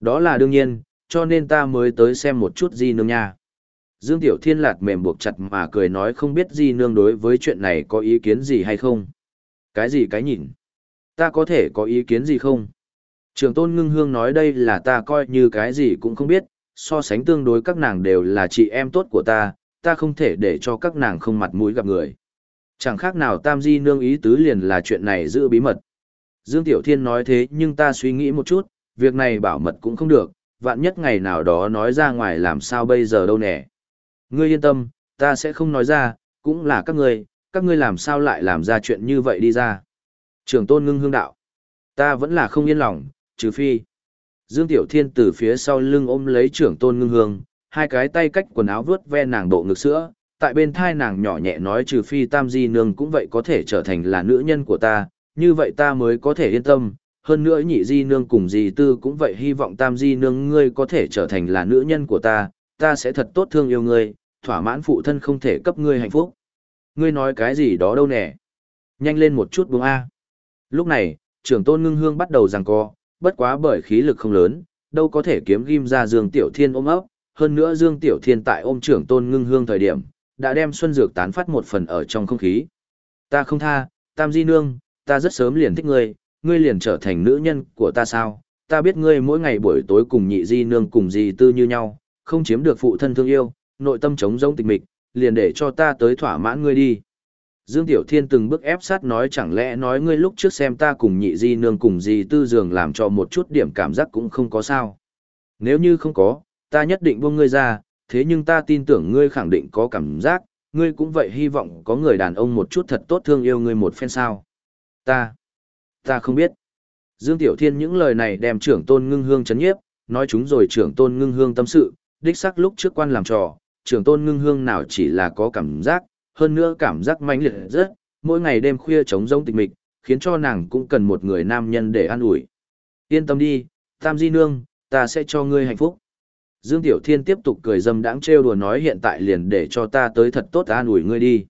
Đó là đương nhiên, cho nên ta mới tới xem một chút di nương nha. Dương Tiểu Thiên lạt mềm buộc chặt mà cười nói không biết di nương đối với chuyện này có ý kiến gì hay không. Cái gì cái nhìn? Ta có thể có ý kiến gì không? Trường tôn ngưng hương nói đây là ta coi như cái gì cũng không biết, so sánh tương đối các nàng đều là chị em tốt của ta, ta không thể để cho các nàng không mặt mũi gặp người. Chẳng khác nào tam di nương ý tứ liền là chuyện này giữ bí mật. Dương Tiểu Thiên nói thế nhưng ta suy nghĩ một chút, việc này bảo mật cũng không được, vạn nhất ngày nào đó nói ra ngoài làm sao bây giờ đâu nè. Ngươi yên tâm, ta sẽ không nói ra, cũng là các ngươi, các ngươi làm sao lại làm ra chuyện như vậy đi ra. Trường tôn ngưng hương đạo. Ta vẫn là không yên lòng, trừ phi. Dương Tiểu Thiên từ phía sau lưng ôm lấy trưởng tôn ngưng hương, hai cái tay cách quần áo vướt ve nàng độ ngực sữa, tại bên thai nàng nhỏ nhẹ nói trừ phi tam di nương cũng vậy có thể trở thành là nữ nhân của ta, như vậy ta mới có thể yên tâm. Hơn nữa nhị di nương cùng di tư cũng vậy hy vọng tam di nương ngươi có thể trở thành là nữ nhân của ta, ta sẽ thật tốt thương yêu ngươi, thỏa mãn phụ thân không thể cấp ngươi hạnh phúc. Ngươi nói cái gì đó đâu nè. Nhanh lên một chút buông A. Lúc này, trưởng tôn ngưng hương bắt đầu giằng co, bất quá bởi khí lực không lớn, đâu có thể kiếm ghim ra Dương Tiểu Thiên ôm ấp, hơn nữa Dương Tiểu Thiên tại ôm trưởng tôn ngưng hương thời điểm, đã đem xuân dược tán phát một phần ở trong không khí. Ta không tha, Tam Di Nương, ta rất sớm liền thích ngươi, ngươi liền trở thành nữ nhân của ta sao, ta biết ngươi mỗi ngày buổi tối cùng nhị Di Nương cùng Di Tư như nhau, không chiếm được phụ thân thương yêu, nội tâm trống rỗng tịch mịch, liền để cho ta tới thỏa mãn ngươi đi. Dương Tiểu Thiên từng bước ép sát nói chẳng lẽ nói ngươi lúc trước xem ta cùng nhị di nương cùng di tư giường làm cho một chút điểm cảm giác cũng không có sao. Nếu như không có, ta nhất định buông ngươi ra, thế nhưng ta tin tưởng ngươi khẳng định có cảm giác, ngươi cũng vậy hy vọng có người đàn ông một chút thật tốt thương yêu ngươi một phen sao. Ta, ta không biết. Dương Tiểu Thiên những lời này đem trưởng tôn ngưng hương chấn nhiếp, nói chúng rồi trưởng tôn ngưng hương tâm sự, đích xác lúc trước quan làm trò, trưởng tôn ngưng hương nào chỉ là có cảm giác, hơn nữa cảm giác mãnh liệt rất, mỗi ngày đêm khuya trống rỗng tịch mịch, khiến cho nàng cũng cần một người nam nhân để an ủi. Yên tâm đi, Tam Di Nương, ta sẽ cho ngươi hạnh phúc. Dương Tiểu Thiên tiếp tục cười dâm đãng trêu đùa nói hiện tại liền để cho ta tới thật tốt an ủi ngươi đi.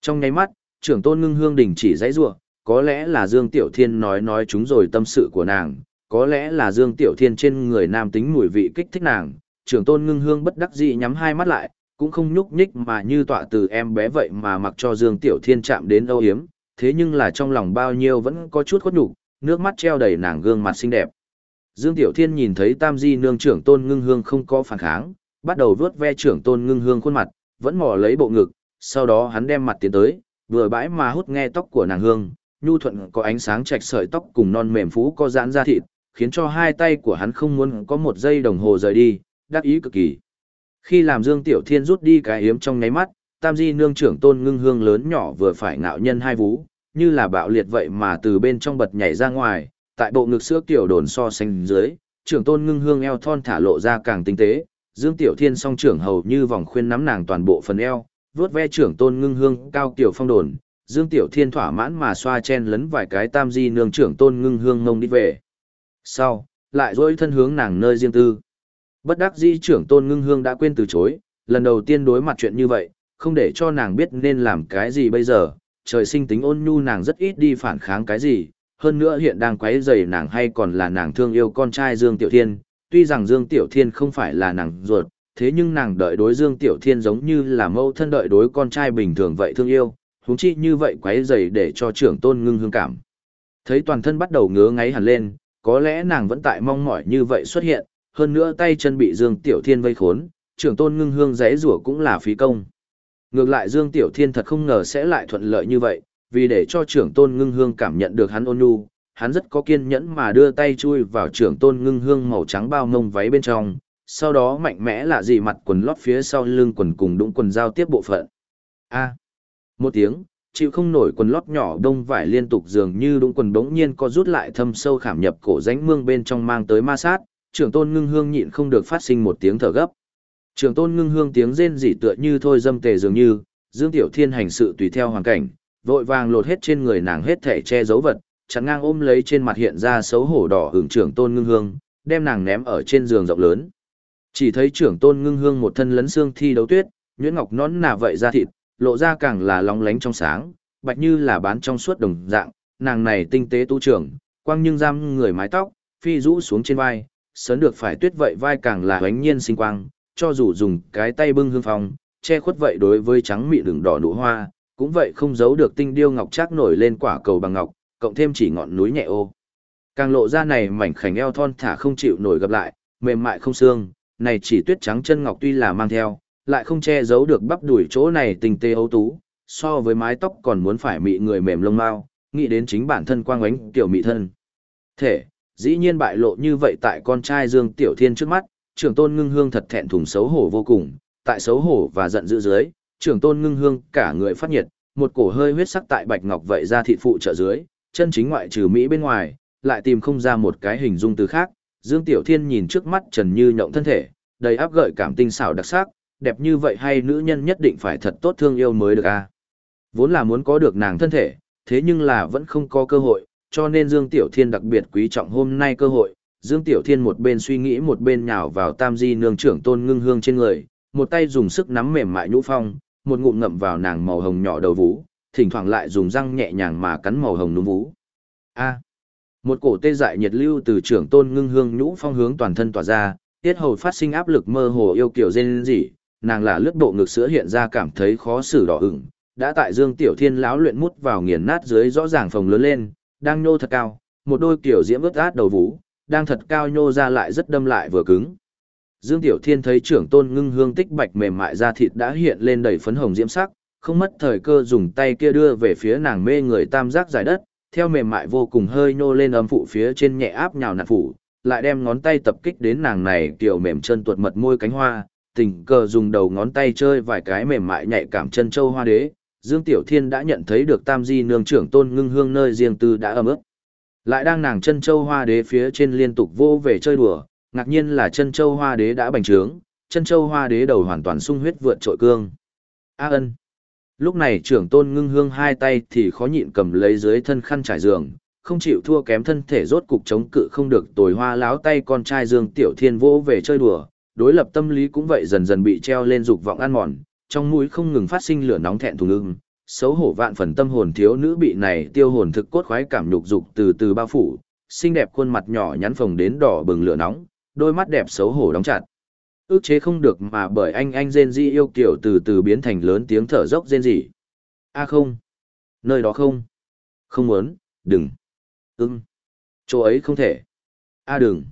Trong nháy mắt, trưởng tôn ngưng hương đình chỉ dãy ruộng, có lẽ là Dương Tiểu Thiên nói nói chúng rồi tâm sự của nàng, có lẽ là Dương Tiểu Thiên trên người nam tính mùi vị kích thích nàng, trưởng tôn ngưng hương bất đắc dĩ nhắm hai mắt lại, cũng không nhúc nhích mà như tọa từ em bé vậy mà mặc cho Dương Tiểu Thiên chạm đến âu hiếm, thế nhưng là trong lòng bao nhiêu vẫn có chút khuất nhục, nước mắt treo đầy nàng gương mặt xinh đẹp. Dương Tiểu Thiên nhìn thấy Tam Di nương trưởng tôn ngưng hương không có phản kháng, bắt đầu vuốt ve trưởng tôn ngưng hương khuôn mặt, vẫn mò lấy bộ ngực, sau đó hắn đem mặt tiến tới, vừa bãi mà hút nghe tóc của nàng hương, nhu thuận có ánh sáng trạch sợi tóc cùng non mềm phú có giãn ra thịt, khiến cho hai tay của hắn không muốn có một giây đồng hồ rời đi, đắc ý cực kỳ. Khi làm Dương Tiểu Thiên rút đi cái hiếm trong nháy mắt, Tam Di nương trưởng tôn ngưng hương lớn nhỏ vừa phải ngạo nhân hai vú, như là bạo liệt vậy mà từ bên trong bật nhảy ra ngoài, tại bộ ngực sữa tiểu đồn so sánh dưới, trưởng tôn ngưng hương eo thon thả lộ ra càng tinh tế, Dương Tiểu Thiên song trưởng hầu như vòng khuyên nắm nàng toàn bộ phần eo, vuốt ve trưởng tôn ngưng hương cao kiểu phong đồn, Dương Tiểu Thiên thỏa mãn mà xoa chen lấn vài cái Tam Di nương trưởng tôn ngưng hương ngông đi về. Sau, lại dỗi thân hướng nàng nơi riêng tư. Bất đắc dĩ trưởng tôn ngưng hương đã quên từ chối, lần đầu tiên đối mặt chuyện như vậy, không để cho nàng biết nên làm cái gì bây giờ, trời sinh tính ôn nhu nàng rất ít đi phản kháng cái gì, hơn nữa hiện đang quấy rầy nàng hay còn là nàng thương yêu con trai Dương Tiểu Thiên, tuy rằng Dương Tiểu Thiên không phải là nàng ruột, thế nhưng nàng đợi đối Dương Tiểu Thiên giống như là mâu thân đợi đối con trai bình thường vậy thương yêu, huống chi như vậy quấy rầy để cho trưởng tôn ngưng hương cảm. Thấy toàn thân bắt đầu ngứa ngáy hẳn lên, có lẽ nàng vẫn tại mong mỏi như vậy xuất hiện, hơn nữa tay chân bị Dương Tiểu Thiên vây khốn, trưởng tôn ngưng hương rẽ rủa cũng là phí công. Ngược lại Dương Tiểu Thiên thật không ngờ sẽ lại thuận lợi như vậy, vì để cho trưởng tôn ngưng hương cảm nhận được hắn ôn nhu, hắn rất có kiên nhẫn mà đưa tay chui vào trưởng tôn ngưng hương màu trắng bao mông váy bên trong, sau đó mạnh mẽ lạ gì mặt quần lót phía sau lưng quần cùng đũng quần giao tiếp bộ phận. A. một tiếng, chịu không nổi quần lót nhỏ đông vải liên tục dường như đũng quần bỗng nhiên có rút lại thâm sâu khảm nhập cổ rãnh mương bên trong mang tới ma sát, trưởng tôn ngưng hương nhịn không được phát sinh một tiếng thở gấp. Trưởng tôn ngưng hương tiếng rên rỉ tựa như thôi dâm tề dường như, Dương Tiểu Thiên hành sự tùy theo hoàn cảnh, vội vàng lột hết trên người nàng hết thể che giấu vật, chắn ngang ôm lấy trên mặt hiện ra xấu hổ đỏ hưởng trưởng tôn ngưng hương, đem nàng ném ở trên giường rộng lớn. Chỉ thấy trưởng tôn ngưng hương một thân lấn xương thi đấu tuyết, nhuyễn ngọc nón nà vậy ra thịt, lộ ra càng là lóng lánh trong sáng, bạch như là bán trong suốt đồng dạng, nàng này tinh tế tu trưởng, quang nhưng giam người mái tóc, phi rũ xuống trên vai, sớn được phải tuyết vậy vai càng là hoánh nhiên sinh quang, cho dù dùng cái tay bưng hương phong, che khuất vậy đối với trắng mị đường đỏ nụ hoa, cũng vậy không giấu được tinh điêu ngọc chắc nổi lên quả cầu bằng ngọc, cộng thêm chỉ ngọn núi nhẹ ô. Càng lộ ra này mảnh khảnh eo thon thả không chịu nổi gặp lại, mềm mại không xương, này chỉ tuyết trắng chân ngọc tuy là mang theo, lại không che giấu được bắp đuổi chỗ này tình tê ấu tú, so với mái tóc còn muốn phải mị người mềm lông mao, nghĩ đến chính bản thân quang ánh tiểu mị thân. Thể, dĩ nhiên bại lộ như vậy tại con trai Dương Tiểu Thiên trước mắt, trưởng tôn ngưng hương thật thẹn thùng xấu hổ vô cùng, tại xấu hổ và giận dữ dưới, trưởng tôn ngưng hương cả người phát nhiệt, một cổ hơi huyết sắc tại bạch ngọc vậy ra thịt phụ trợ dưới, chân chính ngoại trừ Mỹ bên ngoài, lại tìm không ra một cái hình dung từ khác. Dương Tiểu Thiên nhìn trước mắt Trần Như nhộng thân thể, đầy áp gợi cảm tinh xảo đặc sắc, đẹp như vậy hay nữ nhân nhất định phải thật tốt thương yêu mới được a. Vốn là muốn có được nàng thân thể, thế nhưng là vẫn không có cơ hội, cho nên Dương Tiểu Thiên đặc biệt quý trọng hôm nay cơ hội. Dương Tiểu Thiên một bên suy nghĩ một bên nhào vào tam di nương trưởng tôn ngưng hương trên người, một tay dùng sức nắm mềm mại nhũ phong, một ngụm ngậm vào nàng màu hồng nhỏ đầu vú, thỉnh thoảng lại dùng răng nhẹ nhàng mà cắn màu hồng núm vú. A. một cổ tê dại nhiệt lưu từ trưởng tôn ngưng hương nhũ phong hướng toàn thân tỏa ra, tiết hầu phát sinh áp lực mơ hồ yêu kiểu rên rỉ, nàng là lướt bộ ngực sữa hiện ra cảm thấy khó xử đỏ ửng, đã tại Dương Tiểu Thiên lão luyện mút vào nghiền nát dưới rõ ràng phồng lớn lên, đang nhô thật cao, một đôi kiểu diễm ướt át đầu vú, đang thật cao nhô ra lại rất đâm lại vừa cứng. Dương Tiểu Thiên thấy trưởng tôn ngưng hương tích bạch mềm mại da thịt đã hiện lên đầy phấn hồng diễm sắc, không mất thời cơ dùng tay kia đưa về phía nàng mê người tam giác giải đất, theo mềm mại vô cùng hơi nhô lên âm phụ phía trên nhẹ áp nhào nặn phủ, lại đem ngón tay tập kích đến nàng này kiểu mềm chân tuột mật môi cánh hoa, tình cờ dùng đầu ngón tay chơi vài cái mềm mại nhạy cảm chân châu hoa đế. Dương Tiểu Thiên đã nhận thấy được Tam Di nương trưởng tôn ngưng hương nơi riêng tư đã ấm ướt. Lại đang nàng chân châu hoa đế phía trên liên tục vô về chơi đùa, ngạc nhiên là chân châu hoa đế đã bành trướng, chân châu hoa đế đầu hoàn toàn sung huyết vượt trội cương. A ân. Lúc này trưởng tôn ngưng hương hai tay thì khó nhịn cầm lấy dưới thân khăn trải giường, không chịu thua kém thân thể rốt cục chống cự không được tồi hoa láo tay con trai Dương Tiểu Thiên vỗ về chơi đùa, đối lập tâm lý cũng vậy dần dần bị treo lên dục vọng ăn mòn, trong mũi không ngừng phát sinh lửa nóng thẹn thùng ưng, xấu hổ vạn phần tâm hồn thiếu nữ bị này tiêu hồn thực cốt khoái cảm nhục dục từ từ bao phủ, xinh đẹp khuôn mặt nhỏ nhắn phồng đến đỏ bừng lửa nóng, đôi mắt đẹp xấu hổ đóng chặt. Ước chế không được mà bởi anh anh rên di yêu kiểu từ từ biến thành lớn tiếng thở dốc rên rỉ. A không. Nơi đó không. Không muốn, đừng. Ưng. Chỗ ấy không thể. A đừng.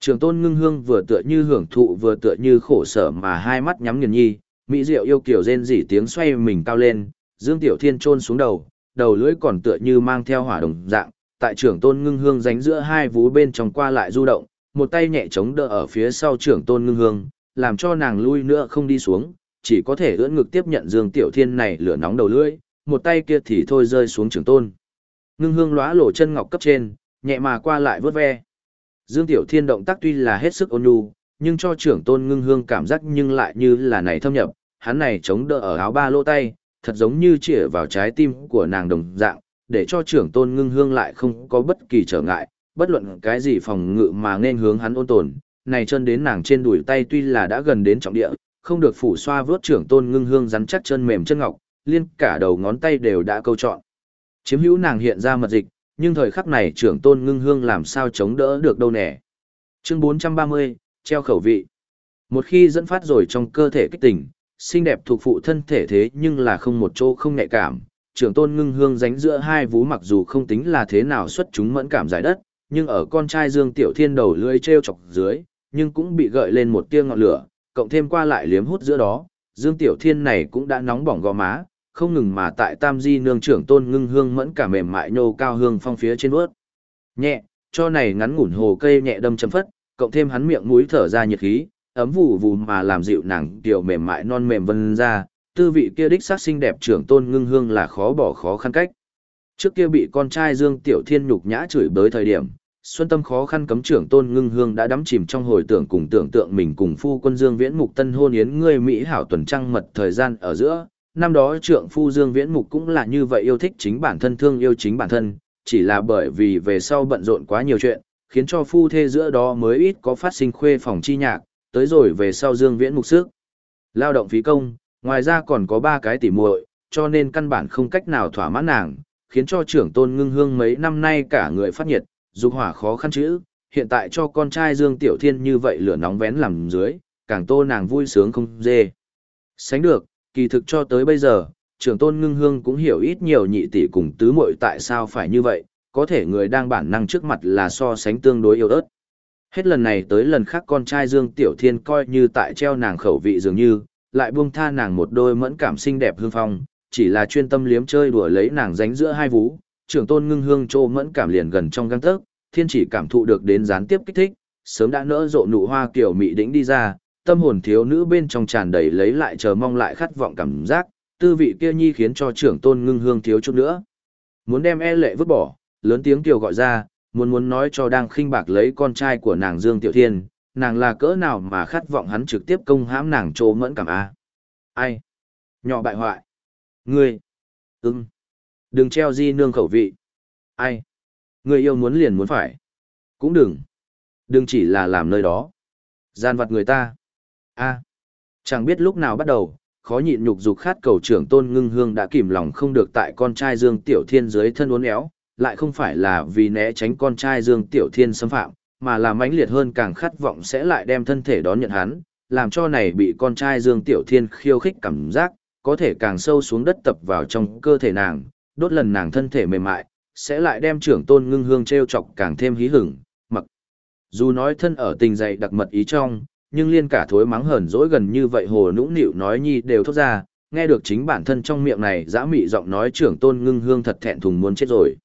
Trường tôn ngưng hương vừa tựa như hưởng thụ vừa tựa như khổ sở mà hai mắt nhắm nghiền nhi, mỹ diệu yêu kiểu rên rỉ tiếng xoay mình cao lên, dương tiểu thiên trôn xuống đầu, đầu lưỡi còn tựa như mang theo hỏa đồng dạng, tại trưởng tôn ngưng hương ránh giữa hai vú bên trong qua lại du động, một tay nhẹ chống đỡ ở phía sau trưởng tôn ngưng hương, làm cho nàng lui nữa không đi xuống, chỉ có thể ưỡn ngực tiếp nhận dương tiểu thiên này lửa nóng đầu lưỡi, một tay kia thì thôi rơi xuống trưởng tôn. Ngưng hương lóa lổ chân ngọc cấp trên, nhẹ mà qua lại vớt ve. Dương Tiểu Thiên động tác tuy là hết sức ôn nhu, nhưng cho trưởng tôn ngưng hương cảm giác nhưng lại như là này thâm nhập, hắn này chống đỡ ở áo ba lỗ tay, thật giống như chĩa vào trái tim của nàng đồng dạng, để cho trưởng tôn ngưng hương lại không có bất kỳ trở ngại, bất luận cái gì phòng ngự mà nên hướng hắn ôn tồn, này chân đến nàng trên đùi tay tuy là đã gần đến trọng địa, không được phủ xoa vớt trưởng tôn ngưng hương rắn chắc chân mềm chân ngọc, liên cả đầu ngón tay đều đã câu chọn. Chiếm hữu nàng hiện ra mật dịch, nhưng thời khắc này trưởng tôn ngưng hương làm sao chống đỡ được đâu nè. Chương 430, treo khẩu vị. Một khi dẫn phát rồi trong cơ thể kích tỉnh, xinh đẹp thuộc phụ thân thể thế nhưng là không một chỗ không nhạy cảm. Trưởng tôn ngưng hương ránh giữa hai vú mặc dù không tính là thế nào xuất chúng mẫn cảm giải đất, nhưng ở con trai Dương Tiểu Thiên đầu lưỡi treo chọc dưới, nhưng cũng bị gợi lên một tia ngọn lửa, cộng thêm qua lại liếm hút giữa đó, Dương Tiểu Thiên này cũng đã nóng bỏng gò má, không ngừng mà tại tam di nương trưởng tôn ngưng hương mẫn cả mềm mại nhô cao hương phong phía trên bước. Nhẹ, cho này ngắn ngủn hồ cây nhẹ đâm chấm phất, cộng thêm hắn miệng mũi thở ra nhiệt khí, ấm vụ vụ mà làm dịu nàng tiểu mềm mại non mềm vân ra, tư vị kia đích sắc xinh đẹp trưởng tôn ngưng hương là khó bỏ khó khăn cách. Trước kia bị con trai Dương Tiểu Thiên nhục nhã chửi bới thời điểm, Xuân Tâm khó khăn cấm trưởng tôn ngưng hương đã đắm chìm trong hồi tưởng cùng tưởng tượng mình cùng phu quân Dương Viễn Mục Tân hôn yến ngươi Mỹ hảo tuần trăng mật thời gian ở giữa, năm đó trượng phu Dương Viễn Mục cũng là như vậy yêu thích chính bản thân thương yêu chính bản thân, chỉ là bởi vì về sau bận rộn quá nhiều chuyện, khiến cho phu thê giữa đó mới ít có phát sinh khuê phòng chi nhạc, tới rồi về sau Dương Viễn Mục sức. Lao động phí công, ngoài ra còn có ba cái tỉ muội, cho nên căn bản không cách nào thỏa mãn nàng, khiến cho trưởng tôn ngưng hương mấy năm nay cả người phát nhiệt, dục hỏa khó khăn chữ, hiện tại cho con trai Dương Tiểu Thiên như vậy lửa nóng vén làm dưới, càng tô nàng vui sướng không dê. Sánh được, kỳ thực cho tới bây giờ, trưởng tôn ngưng hương cũng hiểu ít nhiều nhị tỷ cùng tứ muội tại sao phải như vậy, có thể người đang bản năng trước mặt là so sánh tương đối yếu ớt. Hết lần này tới lần khác con trai Dương Tiểu Thiên coi như tại treo nàng khẩu vị dường như, lại buông tha nàng một đôi mẫn cảm xinh đẹp hương phong, chỉ là chuyên tâm liếm chơi đùa lấy nàng dánh giữa hai vú, trưởng tôn ngưng hương trô mẫn cảm liền gần trong găng tấc, thiên chỉ cảm thụ được đến gián tiếp kích thích, sớm đã nỡ rộ nụ hoa kiểu mị đĩnh đi ra, tâm hồn thiếu nữ bên trong tràn đầy lấy lại chờ mong lại khát vọng cảm giác, tư vị kia nhi khiến cho trưởng tôn ngưng hương thiếu chút nữa. Muốn đem e lệ vứt bỏ, lớn tiếng kiều gọi ra, muốn muốn nói cho đang khinh bạc lấy con trai của nàng Dương Tiểu Thiên, nàng là cỡ nào mà khát vọng hắn trực tiếp công hãm nàng trô mẫn cảm a Ai? Nhỏ bại hoại. Ngươi. Ưng. Đừng treo di nương khẩu vị. Ai? người yêu muốn liền muốn phải. Cũng đừng. Đừng chỉ là làm nơi đó. Gian vặt người ta. a Chẳng biết lúc nào bắt đầu, khó nhịn nhục dục khát cầu trưởng tôn ngưng hương đã kìm lòng không được tại con trai Dương Tiểu Thiên dưới thân uốn éo, lại không phải là vì né tránh con trai Dương Tiểu Thiên xâm phạm, mà là mãnh liệt hơn càng khát vọng sẽ lại đem thân thể đón nhận hắn, làm cho này bị con trai Dương Tiểu Thiên khiêu khích cảm giác, có thể càng sâu xuống đất tập vào trong cơ thể nàng, đốt lần nàng thân thể mềm mại, sẽ lại đem trưởng tôn ngưng hương treo chọc càng thêm hí hửng, mặc. Dù nói thân ở tình dày đặc mật ý trong, nhưng liên cả thối mắng hờn dỗi gần như vậy hồ nũng nịu nói nhi đều thốt ra, nghe được chính bản thân trong miệng này dã mị giọng nói trưởng tôn ngưng hương thật thẹn thùng muốn chết rồi.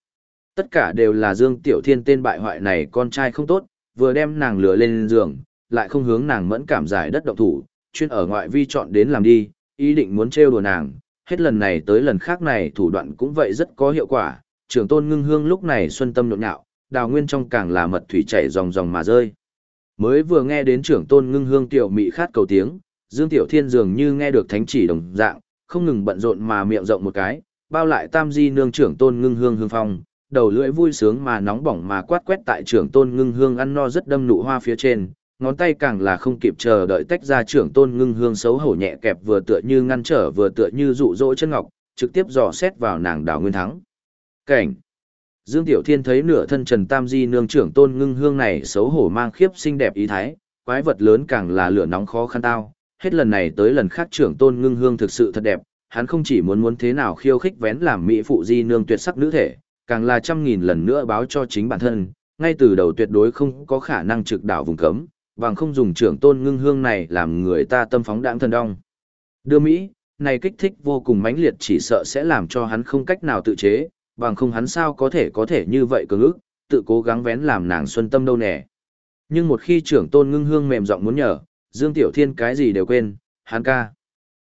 Tất cả đều là Dương Tiểu Thiên tên bại hoại này con trai không tốt, vừa đem nàng lừa lên giường, lại không hướng nàng mẫn cảm giải đất động thủ, chuyên ở ngoại vi chọn đến làm đi, ý định muốn trêu đùa nàng, hết lần này tới lần khác này thủ đoạn cũng vậy rất có hiệu quả, trưởng tôn ngưng hương lúc này xuân tâm nhộn nhạo, đào nguyên trong càng là mật thủy chảy ròng ròng mà rơi. Mới vừa nghe đến trưởng tôn ngưng hương tiểu mị khát cầu tiếng, Dương Tiểu Thiên dường như nghe được thánh chỉ đồng dạng, không ngừng bận rộn mà miệng rộng một cái, bao lại tam di nương trưởng tôn ngưng hương hương phong, đầu lưỡi vui sướng mà nóng bỏng mà quát quét tại trưởng tôn ngưng hương ăn no rất đâm nụ hoa phía trên, ngón tay càng là không kịp chờ đợi tách ra trưởng tôn ngưng hương xấu hổ nhẹ kẹp vừa tựa như ngăn trở vừa tựa như dụ dỗ chân ngọc, trực tiếp dò xét vào nàng đào nguyên thắng. Cảnh! Dương Tiểu Thiên thấy nửa thân Trần Tam Di nương trưởng tôn ngưng hương này xấu hổ mang khiếp xinh đẹp ý thái, quái vật lớn càng là lửa nóng khó khăn tao, hết lần này tới lần khác trưởng tôn ngưng hương thực sự thật đẹp, hắn không chỉ muốn muốn thế nào khiêu khích vén làm mỹ phụ di nương tuyệt sắc nữ thể, càng là trăm nghìn lần nữa báo cho chính bản thân, ngay từ đầu tuyệt đối không có khả năng trực đảo vùng cấm, bằng không dùng trưởng tôn ngưng hương này làm người ta tâm phóng đãng thần đong. Đưa Mỹ, này kích thích vô cùng mãnh liệt chỉ sợ sẽ làm cho hắn không cách nào tự chế, bằng không hắn sao có thể có thể như vậy cường ức, tự cố gắng vén làm nàng xuân tâm đâu nè. Nhưng một khi trưởng tôn ngưng hương mềm giọng muốn nhở Dương Tiểu Thiên cái gì đều quên, hắn ca.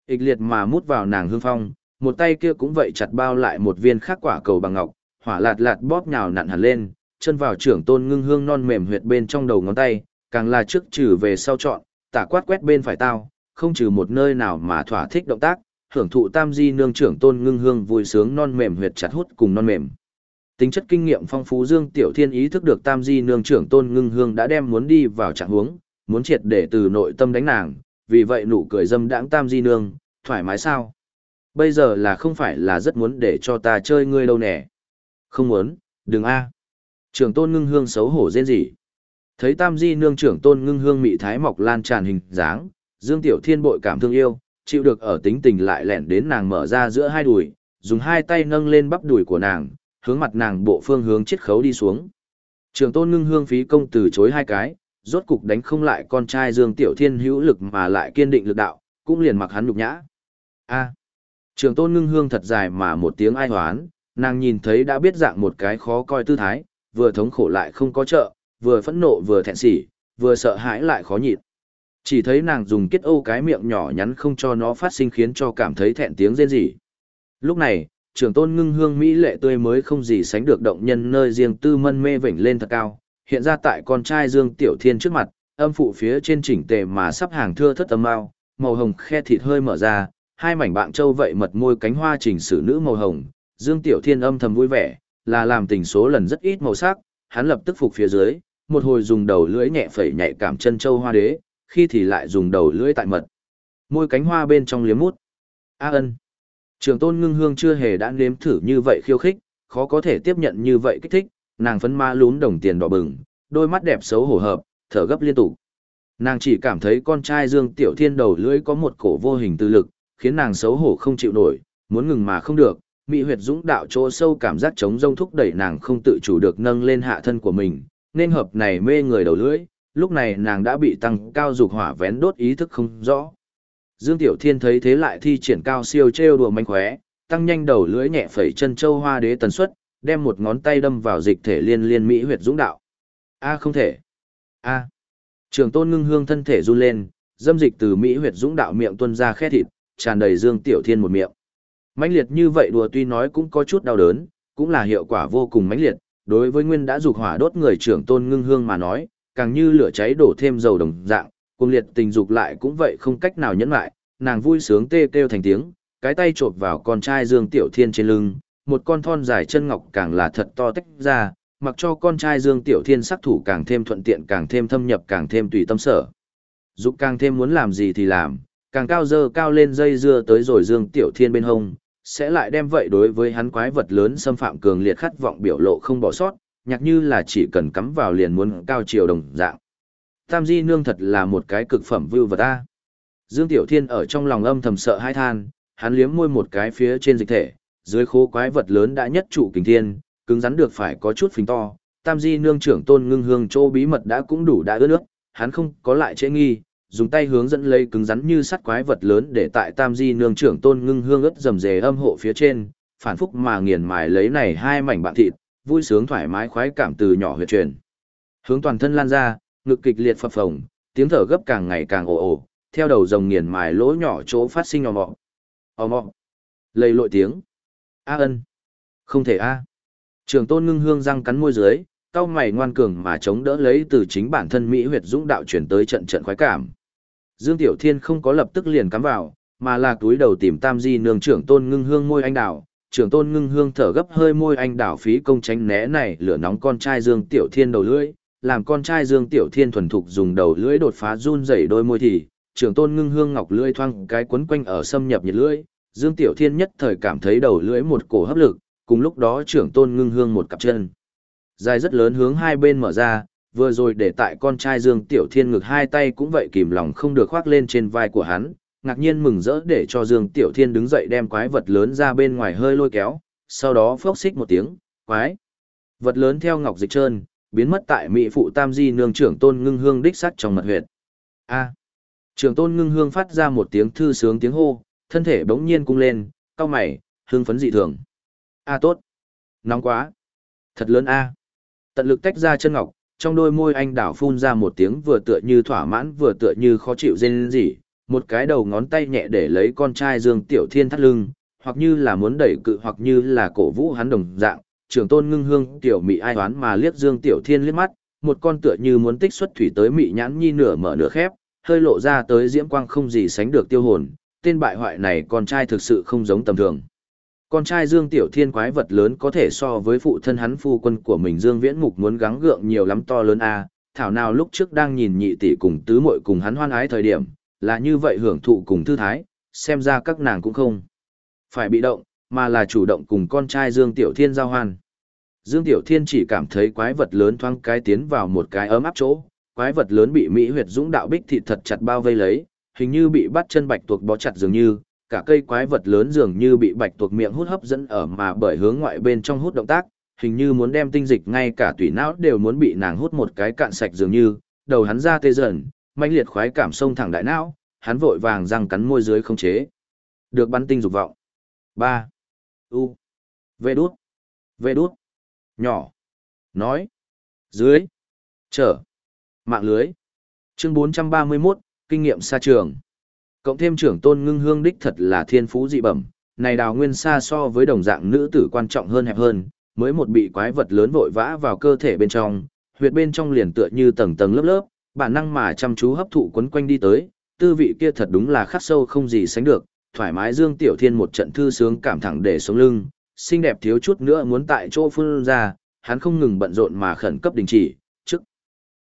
Ích liệt mà mút vào nàng hương phong, một tay kia cũng vậy chặt bao lại một viên khắc quả cầu bằng ngọc, hỏa lạt lạt bóp nhào nặn hẳn lên, chân vào trưởng tôn ngưng hương non mềm huyệt bên trong đầu ngón tay, càng là trước trừ về sau chọn, tả quát quét bên phải tao, không trừ một nơi nào mà thỏa thích động tác, hưởng thụ tam di nương trưởng tôn ngưng hương vui sướng non mềm huyệt chặt hút cùng non mềm. Tính chất kinh nghiệm phong phú Dương Tiểu Thiên ý thức được tam di nương trưởng tôn ngưng hương đã đem muốn đi vào trạng huống, muốn triệt để từ nội tâm đánh nàng, vì vậy nụ cười dâm đãng tam di nương, thoải mái sao? Bây giờ là không phải là rất muốn để cho ta chơi ngươi đâu nè. Không muốn, đừng a. Trưởng tôn ngưng hương xấu hổ rên rỉ. Thấy tam di nương trưởng tôn ngưng hương mị thái mọc lan tràn hình dáng, Dương Tiểu Thiên bội cảm thương yêu, chịu được ở tính tình lại lẻn đến nàng mở ra giữa hai đùi, dùng hai tay nâng lên bắp đùi của nàng, hướng mặt nàng bộ phương hướng chiết khấu đi xuống. Trường tôn ngưng hương phí công từ chối hai cái, rốt cục đánh không lại con trai Dương Tiểu Thiên hữu lực mà lại kiên định lực đạo, cũng liền mặc hắn nhục nhã. A. Trường tôn ngưng hương thật dài mà một tiếng ai hoán, nàng nhìn thấy đã biết dạng một cái khó coi tư thái, vừa thống khổ lại không có trợ, vừa phẫn nộ vừa thẹn sỉ, vừa sợ hãi lại khó nhịn. Chỉ thấy nàng dùng kết ô cái miệng nhỏ nhắn không cho nó phát sinh khiến cho cảm thấy thẹn tiếng rên rỉ. Lúc này, trưởng tôn ngưng hương Mỹ lệ tươi mới không gì sánh được động nhân nơi riêng tư mân mê vểnh lên thật cao, hiện ra tại con trai Dương Tiểu Thiên trước mặt, âm phụ phía trên chỉnh tề mà sắp hàng thưa thất âm ao, màu hồng khe thịt hơi mở ra, hai mảnh bạn châu vậy mật môi cánh hoa chỉnh sử nữ màu hồng, Dương Tiểu Thiên âm thầm vui vẻ, là làm tình số lần rất ít màu sắc, hắn lập tức phục phía dưới, một hồi dùng đầu lưỡi nhẹ phẩy nhạy cảm chân châu hoa đế, khi thì lại dùng đầu lưỡi tại mật. Môi cánh hoa bên trong liếm mút. A ân. Trường tôn ngưng hương chưa hề đã nếm thử như vậy khiêu khích, khó có thể tiếp nhận như vậy kích thích, nàng phấn ma lún đồng tiền đỏ bừng, đôi mắt đẹp xấu hổ hợp, thở gấp liên tục. Nàng chỉ cảm thấy con trai Dương Tiểu Thiên đầu lưỡi có một cổ vô hình tư lực, khiến nàng xấu hổ không chịu nổi, muốn ngừng mà không được, Mỹ huyệt dũng đạo chỗ sâu cảm giác chống rông thúc đẩy nàng không tự chủ được nâng lên hạ thân của mình, nên hợp này mê người đầu lưỡi, lúc này nàng đã bị tăng cao dục hỏa vén đốt ý thức không rõ. Dương Tiểu Thiên thấy thế lại thi triển cao siêu trêu đùa manh khóe, tăng nhanh đầu lưỡi nhẹ phẩy chân châu hoa đế tần suất, đem một ngón tay đâm vào dịch thể liên liên mỹ huyệt dũng đạo. A không thể. A. Trường Tôn Ngưng Hương thân thể run lên, dâm dịch từ mỹ huyệt dũng đạo miệng tuôn ra khe thịt, tràn đầy Dương Tiểu Thiên một miệng. Mãnh liệt như vậy đùa tuy nói cũng có chút đau đớn, cũng là hiệu quả vô cùng mãnh liệt, đối với nguyên đã dục hỏa đốt người trưởng Tôn Ngưng Hương mà nói, càng như lửa cháy đổ thêm dầu đồng dạng, cuồng liệt tình dục lại cũng vậy không cách nào nhẫn lại, nàng vui sướng tê kêu thành tiếng, cái tay chộp vào con trai Dương Tiểu Thiên trên lưng, một con thon dài chân ngọc càng là thật to tách ra, mặc cho con trai Dương Tiểu Thiên sắc thủ càng thêm thuận tiện càng thêm thâm nhập càng thêm tùy tâm sở. Dục càng thêm muốn làm gì thì làm, càng cao dơ cao lên dây dưa tới rồi Dương Tiểu Thiên bên hông, sẽ lại đem vậy đối với hắn quái vật lớn xâm phạm cường liệt khát vọng biểu lộ không bỏ sót, nhạc như là chỉ cần cắm vào liền muốn cao chiều đồng dạng. Tam Di Nương thật là một cái cực phẩm vưu vật ta. Dương Tiểu Thiên ở trong lòng âm thầm sợ hai than, hắn liếm môi một cái phía trên dịch thể, dưới khố quái vật lớn đã nhất trụ kình thiên, cứng rắn được phải có chút phình to. Tam Di Nương trưởng tôn ngưng hương chỗ bí mật đã cũng đủ đã ướt nước, hắn không có lại chế nghi, dùng tay hướng dẫn lấy cứng rắn như sắt quái vật lớn để tại Tam Di Nương trưởng tôn ngưng hương ướt dầm dề âm hộ phía trên, phản phúc mà nghiền mài lấy này hai mảnh bạn thịt, vui sướng thoải mái khoái cảm từ nhỏ huyệt truyền. Hướng toàn thân lan ra, ngực kịch liệt phập phồng, tiếng thở gấp càng ngày càng ồ ồ, theo đầu rồng nghiền mài lỗ nhỏ chỗ phát sinh ò mọ. Ò mọ. Lầy lội tiếng. A ân. Không thể a. Trường tôn ngưng hương răng cắn môi dưới, cau mày ngoan cường mà chống đỡ lấy từ chính bản thân Mỹ huyệt dũng đạo chuyển tới trận trận khoái cảm. Dương Tiểu Thiên không có lập tức liền cắm vào, mà là túi đầu tìm tam di nương trưởng tôn ngưng hương môi anh đào, trưởng tôn ngưng hương thở gấp hơi môi anh đảo phí công tránh né này lửa nóng con trai Dương Tiểu Thiên đầu lưỡi, làm con trai Dương Tiểu Thiên thuần thục dùng đầu lưỡi đột phá run rẩy đôi môi thì, trưởng tôn ngưng hương ngọc lưỡi thoang cái quấn quanh ở xâm nhập nhiệt lưỡi, Dương Tiểu Thiên nhất thời cảm thấy đầu lưỡi một cổ hấp lực, cùng lúc đó trưởng tôn ngưng hương một cặp chân. Dài rất lớn hướng hai bên mở ra, vừa rồi để tại con trai Dương Tiểu Thiên ngực hai tay cũng vậy kìm lòng không được khoác lên trên vai của hắn, ngạc nhiên mừng rỡ để cho Dương Tiểu Thiên đứng dậy đem quái vật lớn ra bên ngoài hơi lôi kéo, sau đó phốc xích một tiếng, quái. Vật lớn theo ngọc dịch trơn, biến mất tại mỹ phụ tam di nương trưởng tôn ngưng hương đích sắt trong mật huyệt. A. Trưởng tôn ngưng hương phát ra một tiếng thư sướng tiếng hô, thân thể bỗng nhiên cung lên, cao mày, hương phấn dị thường. A tốt. Nóng quá. Thật lớn A. Tận lực tách ra chân ngọc, trong đôi môi anh đảo phun ra một tiếng vừa tựa như thỏa mãn vừa tựa như khó chịu rên rỉ, một cái đầu ngón tay nhẹ để lấy con trai Dương Tiểu Thiên thắt lưng, hoặc như là muốn đẩy cự hoặc như là cổ vũ hắn đồng dạng, trưởng tôn ngưng hương tiểu mị ai toán mà liếc Dương Tiểu Thiên liếc mắt, một con tựa như muốn tích xuất thủy tới mị nhãn nhi nửa mở nửa khép, hơi lộ ra tới diễm quang không gì sánh được tiêu hồn, tên bại hoại này con trai thực sự không giống tầm thường. Con trai Dương Tiểu Thiên quái vật lớn có thể so với phụ thân hắn phu quân của mình Dương Viễn Mục muốn gắng gượng nhiều lắm to lớn a, thảo nào lúc trước đang nhìn nhị tỷ cùng tứ muội cùng hắn hoan ái thời điểm, là như vậy hưởng thụ cùng thư thái, xem ra các nàng cũng không phải bị động, mà là chủ động cùng con trai Dương Tiểu Thiên giao hoan. Dương Tiểu Thiên chỉ cảm thấy quái vật lớn thoáng cái tiến vào một cái ấm áp chỗ, quái vật lớn bị Mỹ huyệt dũng đạo bích thịt thật chặt bao vây lấy, hình như bị bắt chân bạch tuộc bó chặt dường như, cả cây quái vật lớn dường như bị bạch tuộc miệng hút hấp dẫn ở mà bởi hướng ngoại bên trong hút động tác, hình như muốn đem tinh dịch ngay cả tủy não đều muốn bị nàng hút một cái cạn sạch dường như, đầu hắn ra tê dần, mãnh liệt khoái cảm sông thẳng đại não, hắn vội vàng răng cắn môi dưới không chế. Được bắn tinh dục vọng. 3. U. Vê đút. Vê đút. Nhỏ. Nói. Dưới. Trở. Mạng lưới. Chương 431, kinh nghiệm xa trường. Cộng thêm trưởng tôn ngưng hương đích thật là thiên phú dị bẩm, này đào nguyên xa so với đồng dạng nữ tử quan trọng hơn hẹp hơn, mới một bị quái vật lớn vội vã vào cơ thể bên trong, huyệt bên trong liền tựa như tầng tầng lớp lớp, bản năng mà chăm chú hấp thụ quấn quanh đi tới, tư vị kia thật đúng là khắc sâu không gì sánh được, thoải mái Dương Tiểu Thiên một trận thư sướng cảm thẳng để sống lưng, xinh đẹp thiếu chút nữa muốn tại chỗ phun ra, hắn không ngừng bận rộn mà khẩn cấp đình chỉ, trước.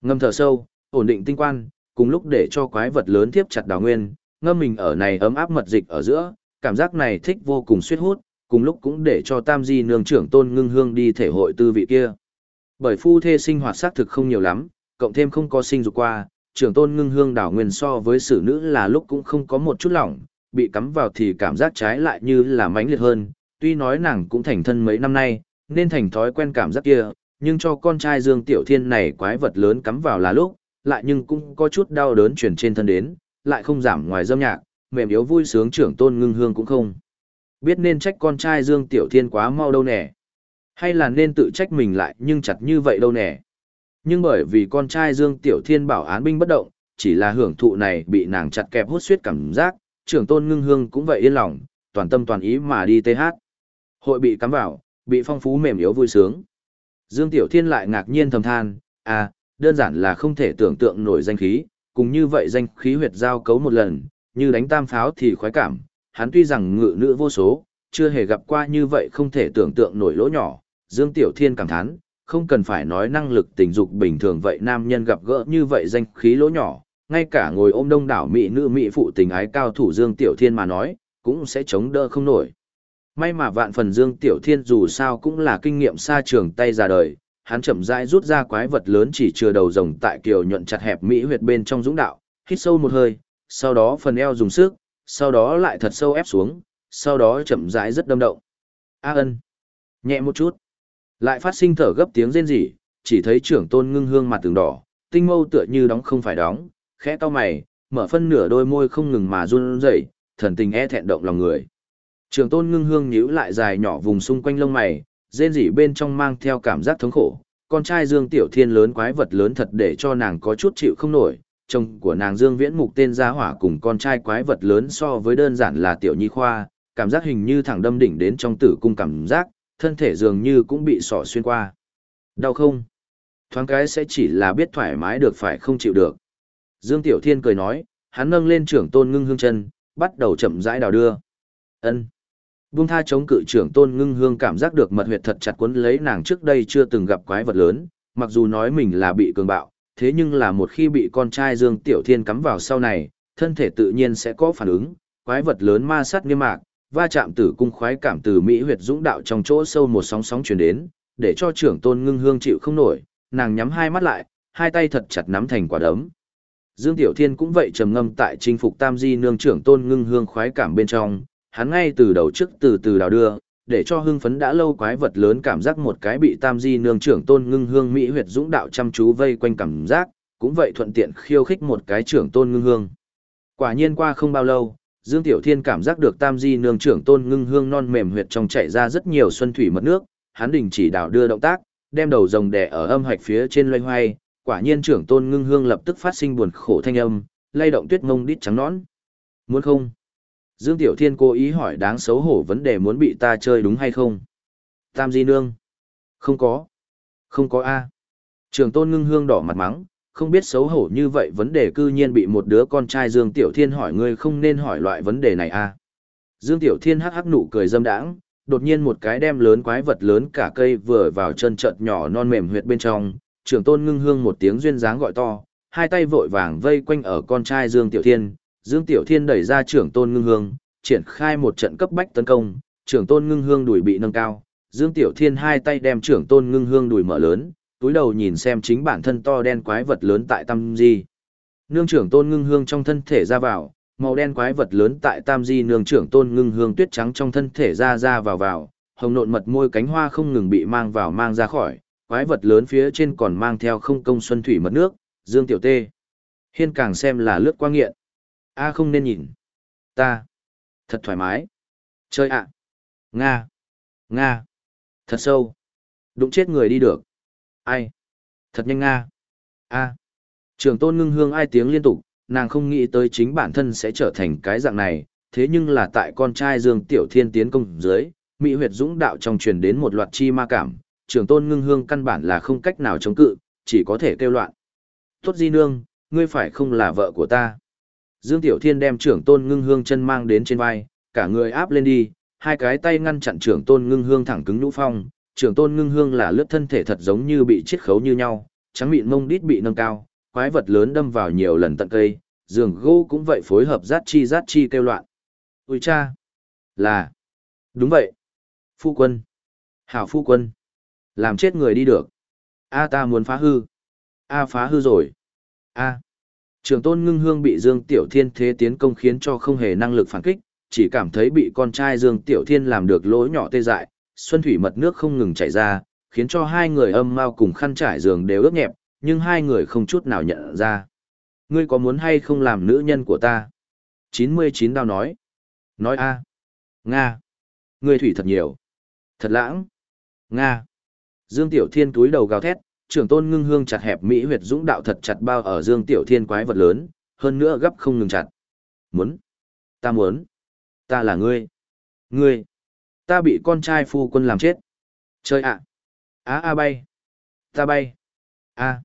Ngâm thở sâu, ổn định tinh quan, cùng lúc để cho quái vật lớn tiếp chặt đào nguyên, ngâm mình ở này ấm áp mật dịch ở giữa, cảm giác này thích vô cùng suyết hút, cùng lúc cũng để cho Tam Di nương trưởng tôn ngưng hương đi thể hội tư vị kia. Bởi phu thê sinh hoạt xác thực không nhiều lắm, cộng thêm không có sinh dục qua, trưởng tôn ngưng hương đảo nguyên so với xử nữ là lúc cũng không có một chút lỏng, bị cắm vào thì cảm giác trái lại như là mãnh liệt hơn, tuy nói nàng cũng thành thân mấy năm nay, nên thành thói quen cảm giác kia, nhưng cho con trai Dương Tiểu Thiên này quái vật lớn cắm vào là lúc, lại nhưng cũng có chút đau đớn chuyển trên thân đến, lại không giảm ngoài dâm nhạc, mềm yếu vui sướng trưởng tôn ngưng hương cũng không. Biết nên trách con trai Dương Tiểu Thiên quá mau đâu nè. Hay là nên tự trách mình lại nhưng chặt như vậy đâu nè. Nhưng bởi vì con trai Dương Tiểu Thiên bảo án binh bất động, chỉ là hưởng thụ này bị nàng chặt kẹp hút suyết cảm giác, trưởng tôn ngưng hương cũng vậy yên lòng, toàn tâm toàn ý mà đi tê hát. Hội bị cắm vào, bị phong phú mềm yếu vui sướng. Dương Tiểu Thiên lại ngạc nhiên thầm than, à, đơn giản là không thể tưởng tượng nổi danh khí, cùng như vậy danh khí huyệt giao cấu một lần, như đánh tam pháo thì khoái cảm, hắn tuy rằng ngự nữ vô số, chưa hề gặp qua như vậy không thể tưởng tượng nổi lỗ nhỏ, Dương Tiểu Thiên cảm thán, không cần phải nói năng lực tình dục bình thường vậy nam nhân gặp gỡ như vậy danh khí lỗ nhỏ, ngay cả ngồi ôm đông đảo mỹ nữ mỹ phụ tình ái cao thủ Dương Tiểu Thiên mà nói, cũng sẽ chống đỡ không nổi. May mà vạn phần Dương Tiểu Thiên dù sao cũng là kinh nghiệm xa trường tay ra đời, hắn chậm rãi rút ra quái vật lớn chỉ chừa đầu rồng tại kiều nhuận chặt hẹp mỹ huyệt bên trong dũng đạo, hít sâu một hơi, sau đó phần eo dùng sức, sau đó lại thật sâu ép xuống, sau đó chậm rãi rất đâm động. A ân, nhẹ một chút, lại phát sinh thở gấp tiếng rên rỉ, chỉ thấy trưởng tôn ngưng hương mặt từng đỏ, tinh mâu tựa như đóng không phải đóng, khẽ to mày, mở phân nửa đôi môi không ngừng mà run rẩy, thần tình e thẹn động lòng người. Trường tôn ngưng hương nhíu lại dài nhỏ vùng xung quanh lông mày, rên rỉ bên trong mang theo cảm giác thống khổ. Con trai Dương Tiểu Thiên lớn quái vật lớn thật để cho nàng có chút chịu không nổi. Chồng của nàng Dương Viễn Mục tên gia hỏa cùng con trai quái vật lớn so với đơn giản là Tiểu Nhi Khoa, cảm giác hình như thẳng đâm đỉnh đến trong tử cung cảm giác, thân thể dường như cũng bị sỏ xuyên qua. Đau không? Thoáng cái sẽ chỉ là biết thoải mái được phải không chịu được. Dương Tiểu Thiên cười nói, hắn nâng lên trưởng tôn ngưng hương chân, bắt đầu chậm rãi đào đưa. Ân. Buông tha chống cự trưởng tôn ngưng hương cảm giác được mật huyệt thật chặt cuốn lấy nàng trước đây chưa từng gặp quái vật lớn, mặc dù nói mình là bị cường bạo, thế nhưng là một khi bị con trai Dương Tiểu Thiên cắm vào sau này, thân thể tự nhiên sẽ có phản ứng, quái vật lớn ma sát nghiêm mạc, va chạm tử cung khoái cảm từ Mỹ huyệt dũng đạo trong chỗ sâu một sóng sóng truyền đến, để cho trưởng tôn ngưng hương chịu không nổi, nàng nhắm hai mắt lại, hai tay thật chặt nắm thành quả đấm. Dương Tiểu Thiên cũng vậy trầm ngâm tại chinh phục Tam Di nương trưởng tôn ngưng hương khoái cảm bên trong, hắn ngay từ đầu trước từ từ đào đưa, để cho hưng phấn đã lâu quái vật lớn cảm giác một cái bị Tam Di nương trưởng tôn ngưng hương mỹ huyệt dũng đạo chăm chú vây quanh cảm giác, cũng vậy thuận tiện khiêu khích một cái trưởng tôn ngưng hương. Quả nhiên qua không bao lâu, Dương Tiểu Thiên cảm giác được Tam Di nương trưởng tôn ngưng hương non mềm huyệt trong chảy ra rất nhiều xuân thủy mật nước, hắn đình chỉ đào đưa động tác, đem đầu rồng đè ở âm hạch phía trên loay hoay, quả nhiên trưởng tôn ngưng hương lập tức phát sinh buồn khổ thanh âm, lay động tuyết mông đít trắng nõn. Muốn không? Dương Tiểu Thiên cố ý hỏi đáng xấu hổ vấn đề muốn bị ta chơi đúng hay không? Tam Di Nương. Không có. Không có A. Trường tôn ngưng hương đỏ mặt mắng, không biết xấu hổ như vậy vấn đề cư nhiên bị một đứa con trai Dương Tiểu Thiên hỏi ngươi không nên hỏi loại vấn đề này A. Dương Tiểu Thiên hắc hắc nụ cười dâm đãng, đột nhiên một cái đem lớn quái vật lớn cả cây vừa vào chân chợt nhỏ non mềm huyệt bên trong, trưởng tôn ngưng hương một tiếng duyên dáng gọi to, hai tay vội vàng vây quanh ở con trai Dương Tiểu Thiên, Dương Tiểu Thiên đẩy ra trưởng tôn ngưng hương, triển khai một trận cấp bách tấn công, trưởng tôn ngưng hương đuổi bị nâng cao, Dương Tiểu Thiên hai tay đem trưởng tôn ngưng hương đuổi mở lớn, túi đầu nhìn xem chính bản thân to đen quái vật lớn tại Tam Di. Nương trưởng tôn ngưng hương trong thân thể ra vào, màu đen quái vật lớn tại Tam Di nương trưởng tôn ngưng hương tuyết trắng trong thân thể ra ra vào vào, hồng nộn mật môi cánh hoa không ngừng bị mang vào mang ra khỏi, quái vật lớn phía trên còn mang theo không công xuân thủy mật nước, Dương Tiểu Tê. Hiên càng xem là lướt qua nghiện. A không nên nhìn. Ta. Thật thoải mái. Chơi ạ. Nga. Nga. Thật sâu. Đụng chết người đi được. Ai. Thật nhanh Nga. A. Trường tôn ngưng hương ai tiếng liên tục, nàng không nghĩ tới chính bản thân sẽ trở thành cái dạng này, thế nhưng là tại con trai Dương Tiểu Thiên tiến công dưới, Mỹ huyệt dũng đạo trong truyền đến một loạt chi ma cảm, trường tôn ngưng hương căn bản là không cách nào chống cự, chỉ có thể kêu loạn. Tốt di nương, ngươi phải không là vợ của ta. Dương Tiểu Thiên đem trưởng tôn ngưng hương chân mang đến trên vai, cả người áp lên đi, hai cái tay ngăn chặn trưởng tôn ngưng hương thẳng cứng nhũ phong, trưởng tôn ngưng hương là lướt thân thể thật giống như bị chiết khấu như nhau, trắng mịn mông đít bị nâng cao, quái vật lớn đâm vào nhiều lần tận cây, giường gỗ cũng vậy phối hợp rát chi rát chi kêu loạn. Ui cha! Là! Đúng vậy! Phu quân! Hảo phu quân! Làm chết người đi được! A ta muốn phá hư! A phá hư rồi! A! Trường tôn ngưng hương bị Dương Tiểu Thiên thế tiến công khiến cho không hề năng lực phản kích, chỉ cảm thấy bị con trai Dương Tiểu Thiên làm được lỗ nhỏ tê dại, xuân thủy mật nước không ngừng chảy ra, khiến cho hai người âm mau cùng khăn trải giường đều ướt nhẹp, nhưng hai người không chút nào nhận ra. Ngươi có muốn hay không làm nữ nhân của ta? 99 đao nói. Nói a Nga. Ngươi thủy thật nhiều. Thật lãng. Nga. Dương Tiểu Thiên túi đầu gào thét, trưởng tôn ngưng hương chặt hẹp Mỹ huyệt dũng đạo thật chặt bao ở Dương Tiểu Thiên quái vật lớn, hơn nữa gấp không ngừng chặt. Muốn. Ta muốn. Ta là ngươi. Ngươi. Ta bị con trai phu quân làm chết. Chơi ạ. Á a bay. Ta bay. A.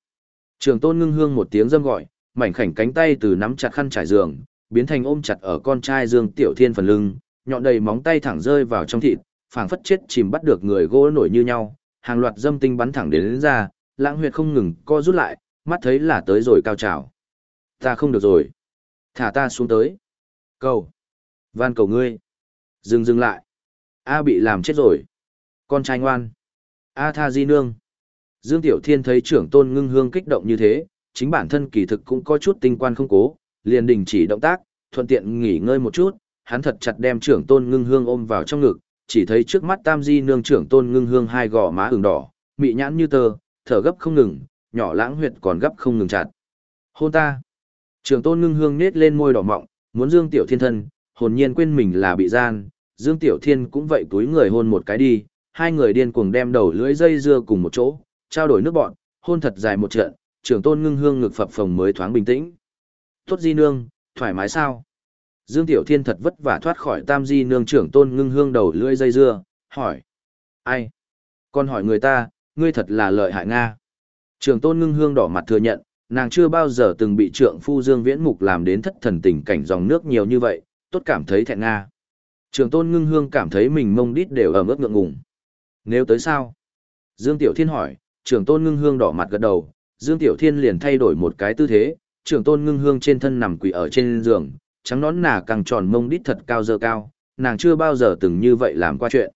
Trường tôn ngưng hương một tiếng dâm gọi, mảnh khảnh cánh tay từ nắm chặt khăn trải giường, biến thành ôm chặt ở con trai Dương Tiểu Thiên phần lưng, nhọn đầy móng tay thẳng rơi vào trong thịt, phảng phất chết chìm bắt được người gỗ nổi như nhau, hàng loạt dâm tinh bắn thẳng đến, đến ra, lãng huyệt không ngừng co rút lại, mắt thấy là tới rồi cao trào. Ta không được rồi. Thả ta xuống tới. Cầu. Van cầu ngươi. Dừng dừng lại. A bị làm chết rồi. Con trai ngoan. A tha di nương. Dương Tiểu Thiên thấy trưởng tôn ngưng hương kích động như thế, chính bản thân kỳ thực cũng có chút tinh quan không cố, liền đình chỉ động tác, thuận tiện nghỉ ngơi một chút, hắn thật chặt đem trưởng tôn ngưng hương ôm vào trong ngực, chỉ thấy trước mắt tam di nương trưởng tôn ngưng hương hai gò má ửng đỏ, mị nhãn như tờ thở gấp không ngừng, nhỏ lãng huyệt còn gấp không ngừng chặt. Hôn ta. Trưởng tôn ngưng hương nết lên môi đỏ mọng, muốn Dương Tiểu Thiên thân, hồn nhiên quên mình là bị gian, Dương Tiểu Thiên cũng vậy túi người hôn một cái đi, hai người điên cuồng đem đầu lưỡi dây dưa cùng một chỗ, trao đổi nước bọn, hôn thật dài một trận, trưởng tôn ngưng hương ngực phập phồng mới thoáng bình tĩnh. Tốt di nương, thoải mái sao? Dương Tiểu Thiên thật vất vả thoát khỏi tam di nương trưởng tôn ngưng hương đầu lưỡi dây dưa, hỏi. Ai? Con hỏi người ta, ngươi thật là lợi hại Nga. Trường tôn ngưng hương đỏ mặt thừa nhận, nàng chưa bao giờ từng bị trượng phu Dương Viễn Mục làm đến thất thần tình cảnh dòng nước nhiều như vậy, tốt cảm thấy thẹn Nga. Trường tôn ngưng hương cảm thấy mình mông đít đều ở mức ngượng ngùng. Nếu tới sao? Dương Tiểu Thiên hỏi, Trường tôn ngưng hương đỏ mặt gật đầu, Dương Tiểu Thiên liền thay đổi một cái tư thế, Trường tôn ngưng hương trên thân nằm quỳ ở trên giường, trắng nón nà càng tròn mông đít thật cao dơ cao, nàng chưa bao giờ từng như vậy làm qua chuyện.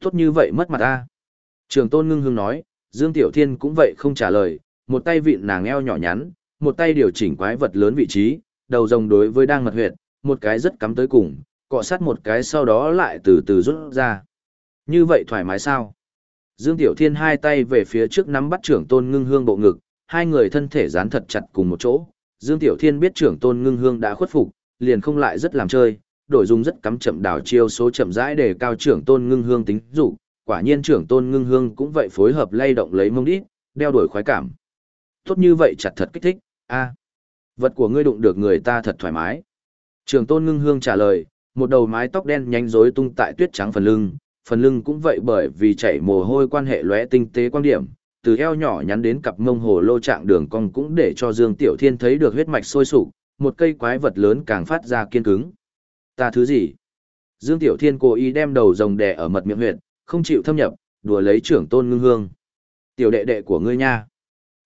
Tốt như vậy mất mặt ta. Trưởng tôn ngưng hương nói, Dương Tiểu Thiên cũng vậy không trả lời, một tay vịn nàng eo nhỏ nhắn, một tay điều chỉnh quái vật lớn vị trí, đầu rồng đối với đang mật huyệt, một cái rất cắm tới cùng, cọ sát một cái sau đó lại từ từ rút ra. Như vậy thoải mái sao? Dương Tiểu Thiên hai tay về phía trước nắm bắt trưởng tôn ngưng hương bộ ngực, hai người thân thể dán thật chặt cùng một chỗ. Dương Tiểu Thiên biết trưởng tôn ngưng hương đã khuất phục, liền không lại rất làm chơi, đổi dùng rất cắm chậm đảo chiêu số chậm rãi để cao trưởng tôn ngưng hương tính dụ, quả nhiên trưởng tôn ngưng hương cũng vậy phối hợp lay động lấy mông đít, đeo đổi khoái cảm. Tốt như vậy chặt thật kích thích, a vật của ngươi đụng được người ta thật thoải mái. Trưởng tôn ngưng hương trả lời, một đầu mái tóc đen nhanh rối tung tại tuyết trắng phần lưng, phần lưng cũng vậy bởi vì chảy mồ hôi quan hệ lóe tinh tế quan điểm, từ eo nhỏ nhắn đến cặp mông hồ lô trạng đường cong cũng để cho Dương Tiểu Thiên thấy được huyết mạch sôi sục, một cây quái vật lớn càng phát ra kiên cứng. Ta thứ gì? Dương Tiểu Thiên cố ý đem đầu rồng đè ở mật miệng huyệt, không chịu thâm nhập, đùa lấy trưởng tôn ngưng hương. Tiểu đệ đệ của ngươi nha.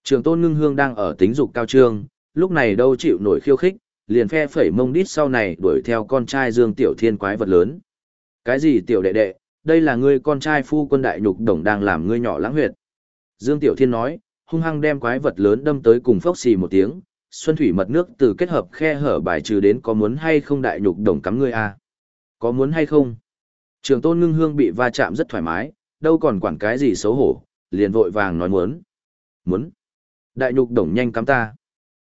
Trưởng tôn ngưng hương đang ở tính dục cao trương, lúc này đâu chịu nổi khiêu khích, liền phe phẩy mông đít sau này đuổi theo con trai Dương Tiểu Thiên quái vật lớn. Cái gì tiểu đệ đệ, đây là ngươi con trai phu quân đại nhục đồng đang làm ngươi nhỏ lãng huyệt. Dương Tiểu Thiên nói, hung hăng đem quái vật lớn đâm tới cùng phốc xì một tiếng, xuân thủy mật nước từ kết hợp khe hở bài trừ đến có muốn hay không đại nhục đồng cắm ngươi a à? Có muốn hay không? Trường tôn ngưng hương bị va chạm rất thoải mái, đâu còn quản cái gì xấu hổ, liền vội vàng nói muốn. Muốn. Đại nhục đồng nhanh cắm ta.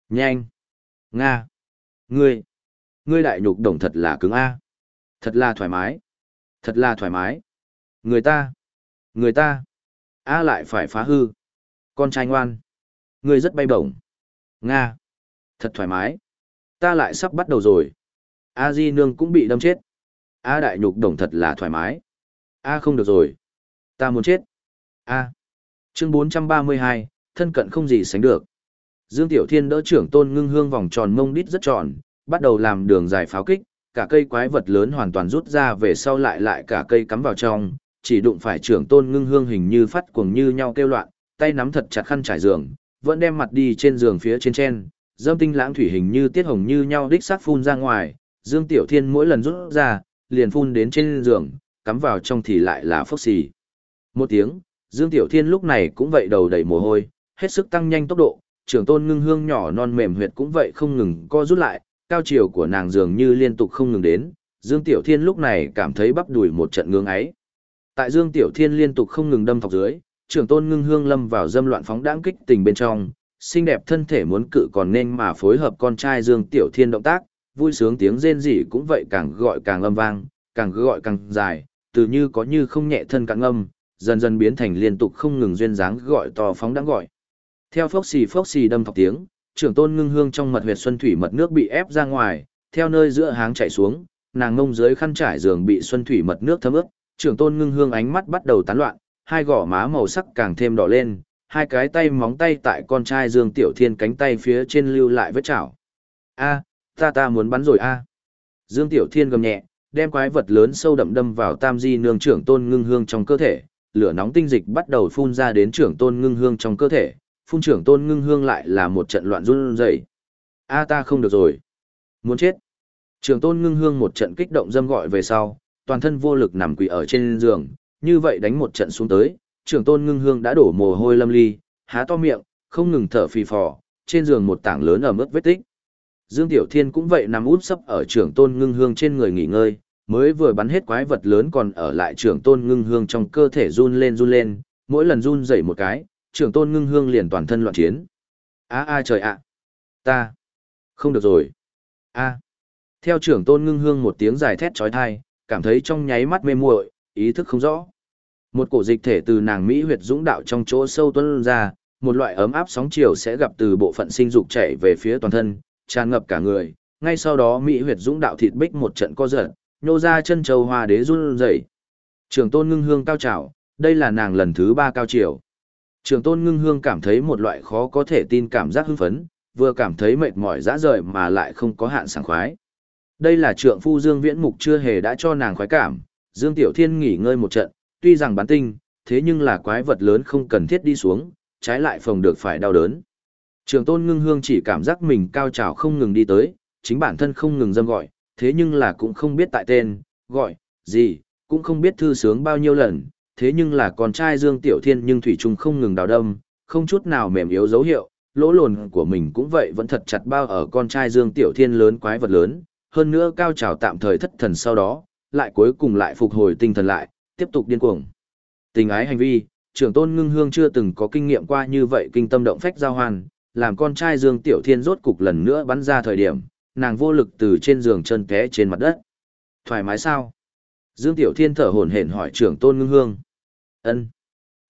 Nhanh. Nga. Ngươi. Ngươi đại nhục đồng thật là cứng a. Thật là thoải mái. Thật là thoải mái. Người ta. Người ta. A lại phải phá hư. Con trai ngoan. Ngươi rất bay bổng. Nga. Thật thoải mái. Ta lại sắp bắt đầu rồi. A Di Nương cũng bị đâm chết. A đại nhục đồng thật là thoải mái. A không được rồi. Ta muốn chết. A. Chương 432, thân cận không gì sánh được. Dương Tiểu Thiên đỡ trưởng tôn ngưng hương vòng tròn mông đít rất tròn, bắt đầu làm đường dài pháo kích, cả cây quái vật lớn hoàn toàn rút ra về sau lại lại cả cây cắm vào trong, chỉ đụng phải trưởng tôn ngưng hương hình như phát cuồng như nhau kêu loạn, tay nắm thật chặt khăn trải giường, vẫn đem mặt đi trên giường phía trên trên, dâm tinh lãng thủy hình như tiết hồng như nhau đích sát phun ra ngoài, Dương Tiểu Thiên mỗi lần rút ra, liền phun đến trên giường, cắm vào trong thì lại là phốc xì. Một tiếng, Dương Tiểu Thiên lúc này cũng vậy đầu đầy mồ hôi, hết sức tăng nhanh tốc độ, trưởng tôn ngưng hương nhỏ non mềm huyệt cũng vậy không ngừng co rút lại, cao chiều của nàng dường như liên tục không ngừng đến, Dương Tiểu Thiên lúc này cảm thấy bắp đùi một trận ngưỡng ấy. Tại Dương Tiểu Thiên liên tục không ngừng đâm thọc dưới, trưởng tôn ngưng hương lâm vào dâm loạn phóng đãng kích tình bên trong, xinh đẹp thân thể muốn cự còn nên mà phối hợp con trai Dương Tiểu Thiên động tác, vui sướng tiếng rên rỉ cũng vậy càng gọi càng âm vang, càng gọi càng dài, từ như có như không nhẹ thân càng âm, dần dần biến thành liên tục không ngừng duyên dáng gọi to phóng đãng gọi. Theo phốc xì phốc xì đâm thọc tiếng, trưởng tôn ngưng hương trong mật huyệt xuân thủy mật nước bị ép ra ngoài, theo nơi giữa háng chảy xuống, nàng ngông dưới khăn trải giường bị xuân thủy mật nước thấm ướt, trưởng tôn ngưng hương ánh mắt bắt đầu tán loạn, hai gò má màu sắc càng thêm đỏ lên, hai cái tay móng tay tại con trai Dương Tiểu Thiên cánh tay phía trên lưu lại vết chảo. A, ta ta muốn bắn rồi a. Dương Tiểu Thiên gầm nhẹ, đem quái vật lớn sâu đậm đâm vào tam di nương trưởng tôn ngưng hương trong cơ thể, lửa nóng tinh dịch bắt đầu phun ra đến trưởng tôn ngưng hương trong cơ thể, phun trưởng tôn ngưng hương lại là một trận loạn run rẩy. A ta không được rồi. Muốn chết. Trưởng tôn ngưng hương một trận kích động dâm gọi về sau, toàn thân vô lực nằm quỳ ở trên giường, như vậy đánh một trận xuống tới, trưởng tôn ngưng hương đã đổ mồ hôi lâm ly, há to miệng, không ngừng thở phì phò, trên giường một tảng lớn ở mức vết tích. Dương Tiểu Thiên cũng vậy nằm út sấp ở trưởng tôn ngưng hương trên người nghỉ ngơi, mới vừa bắn hết quái vật lớn còn ở lại trưởng tôn ngưng hương trong cơ thể run lên run lên, mỗi lần run dậy một cái, trưởng tôn ngưng hương liền toàn thân loạn chiến. a a trời ạ! Ta! Không được rồi! a Theo trưởng tôn ngưng hương một tiếng dài thét trói thai, cảm thấy trong nháy mắt mê muội, ý thức không rõ. Một cổ dịch thể từ nàng Mỹ huyệt dũng đạo trong chỗ sâu tuân ra, một loại ấm áp sóng chiều sẽ gặp từ bộ phận sinh dục chảy về phía toàn thân, tràn ngập cả người. Ngay sau đó Mỹ huyệt dũng đạo thịt bích một trận co giật, nhô ra chân châu hoa đế run rẩy. Trường tôn ngưng hương cao trào, đây là nàng lần thứ ba cao triều. Trường tôn ngưng hương cảm thấy một loại khó có thể tin cảm giác hưng phấn, vừa cảm thấy mệt mỏi dã rời mà lại không có hạn sảng khoái. Đây là trượng phu Dương Viễn Mục chưa hề đã cho nàng khoái cảm, Dương Tiểu Thiên nghỉ ngơi một trận, tuy rằng bán tinh, thế nhưng là quái vật lớn không cần thiết đi xuống, trái lại phòng được phải đau đớn. Trường tôn ngưng hương chỉ cảm giác mình cao trào không ngừng đi tới, chính bản thân không ngừng dâm gọi, thế nhưng là cũng không biết tại tên, gọi, gì, cũng không biết thư sướng bao nhiêu lần, thế nhưng là con trai Dương Tiểu Thiên nhưng Thủy Trung không ngừng đào đâm, không chút nào mềm yếu dấu hiệu, lỗ lồn của mình cũng vậy vẫn thật chặt bao ở con trai Dương Tiểu Thiên lớn quái vật lớn, hơn nữa cao trào tạm thời thất thần sau đó, lại cuối cùng lại phục hồi tinh thần lại, tiếp tục điên cuồng. Tình ái hành vi, trưởng tôn ngưng hương chưa từng có kinh nghiệm qua như vậy kinh tâm động phách giao hoàn, làm con trai Dương Tiểu Thiên rốt cục lần nữa bắn ra thời điểm, nàng vô lực từ trên giường chân té trên mặt đất. Thoải mái sao? Dương Tiểu Thiên thở hổn hển hỏi trưởng tôn ngưng hương. ân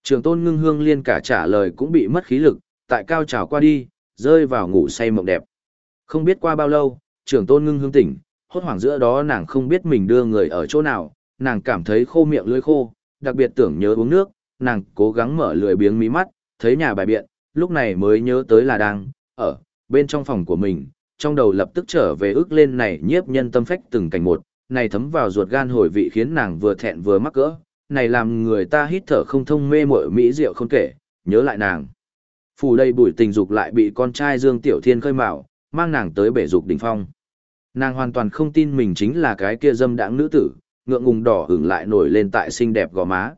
Trưởng tôn ngưng hương liên cả trả lời cũng bị mất khí lực, tại cao trào qua đi, rơi vào ngủ say mộng đẹp. Không biết qua bao lâu, trưởng tôn ngưng hương tỉnh, hốt hoảng giữa đó nàng không biết mình đưa người ở chỗ nào, nàng cảm thấy khô miệng lưỡi khô, đặc biệt tưởng nhớ uống nước, nàng cố gắng mở lười biếng mí mắt, thấy nhà bài biện, lúc này mới nhớ tới là đang, ở, bên trong phòng của mình, trong đầu lập tức trở về ước lên này nhiếp nhân tâm phách từng cảnh một, này thấm vào ruột gan hồi vị khiến nàng vừa thẹn vừa mắc cỡ, này làm người ta hít thở không thông mê mội mỹ rượu không kể, nhớ lại nàng. Phủ đây bùi tình dục lại bị con trai Dương Tiểu Thiên khơi mạo, mang nàng tới bể dục đỉnh phong. Nàng hoàn toàn không tin mình chính là cái kia dâm đãng nữ tử, ngượng ngùng đỏ hửng lại nổi lên tại xinh đẹp gò má.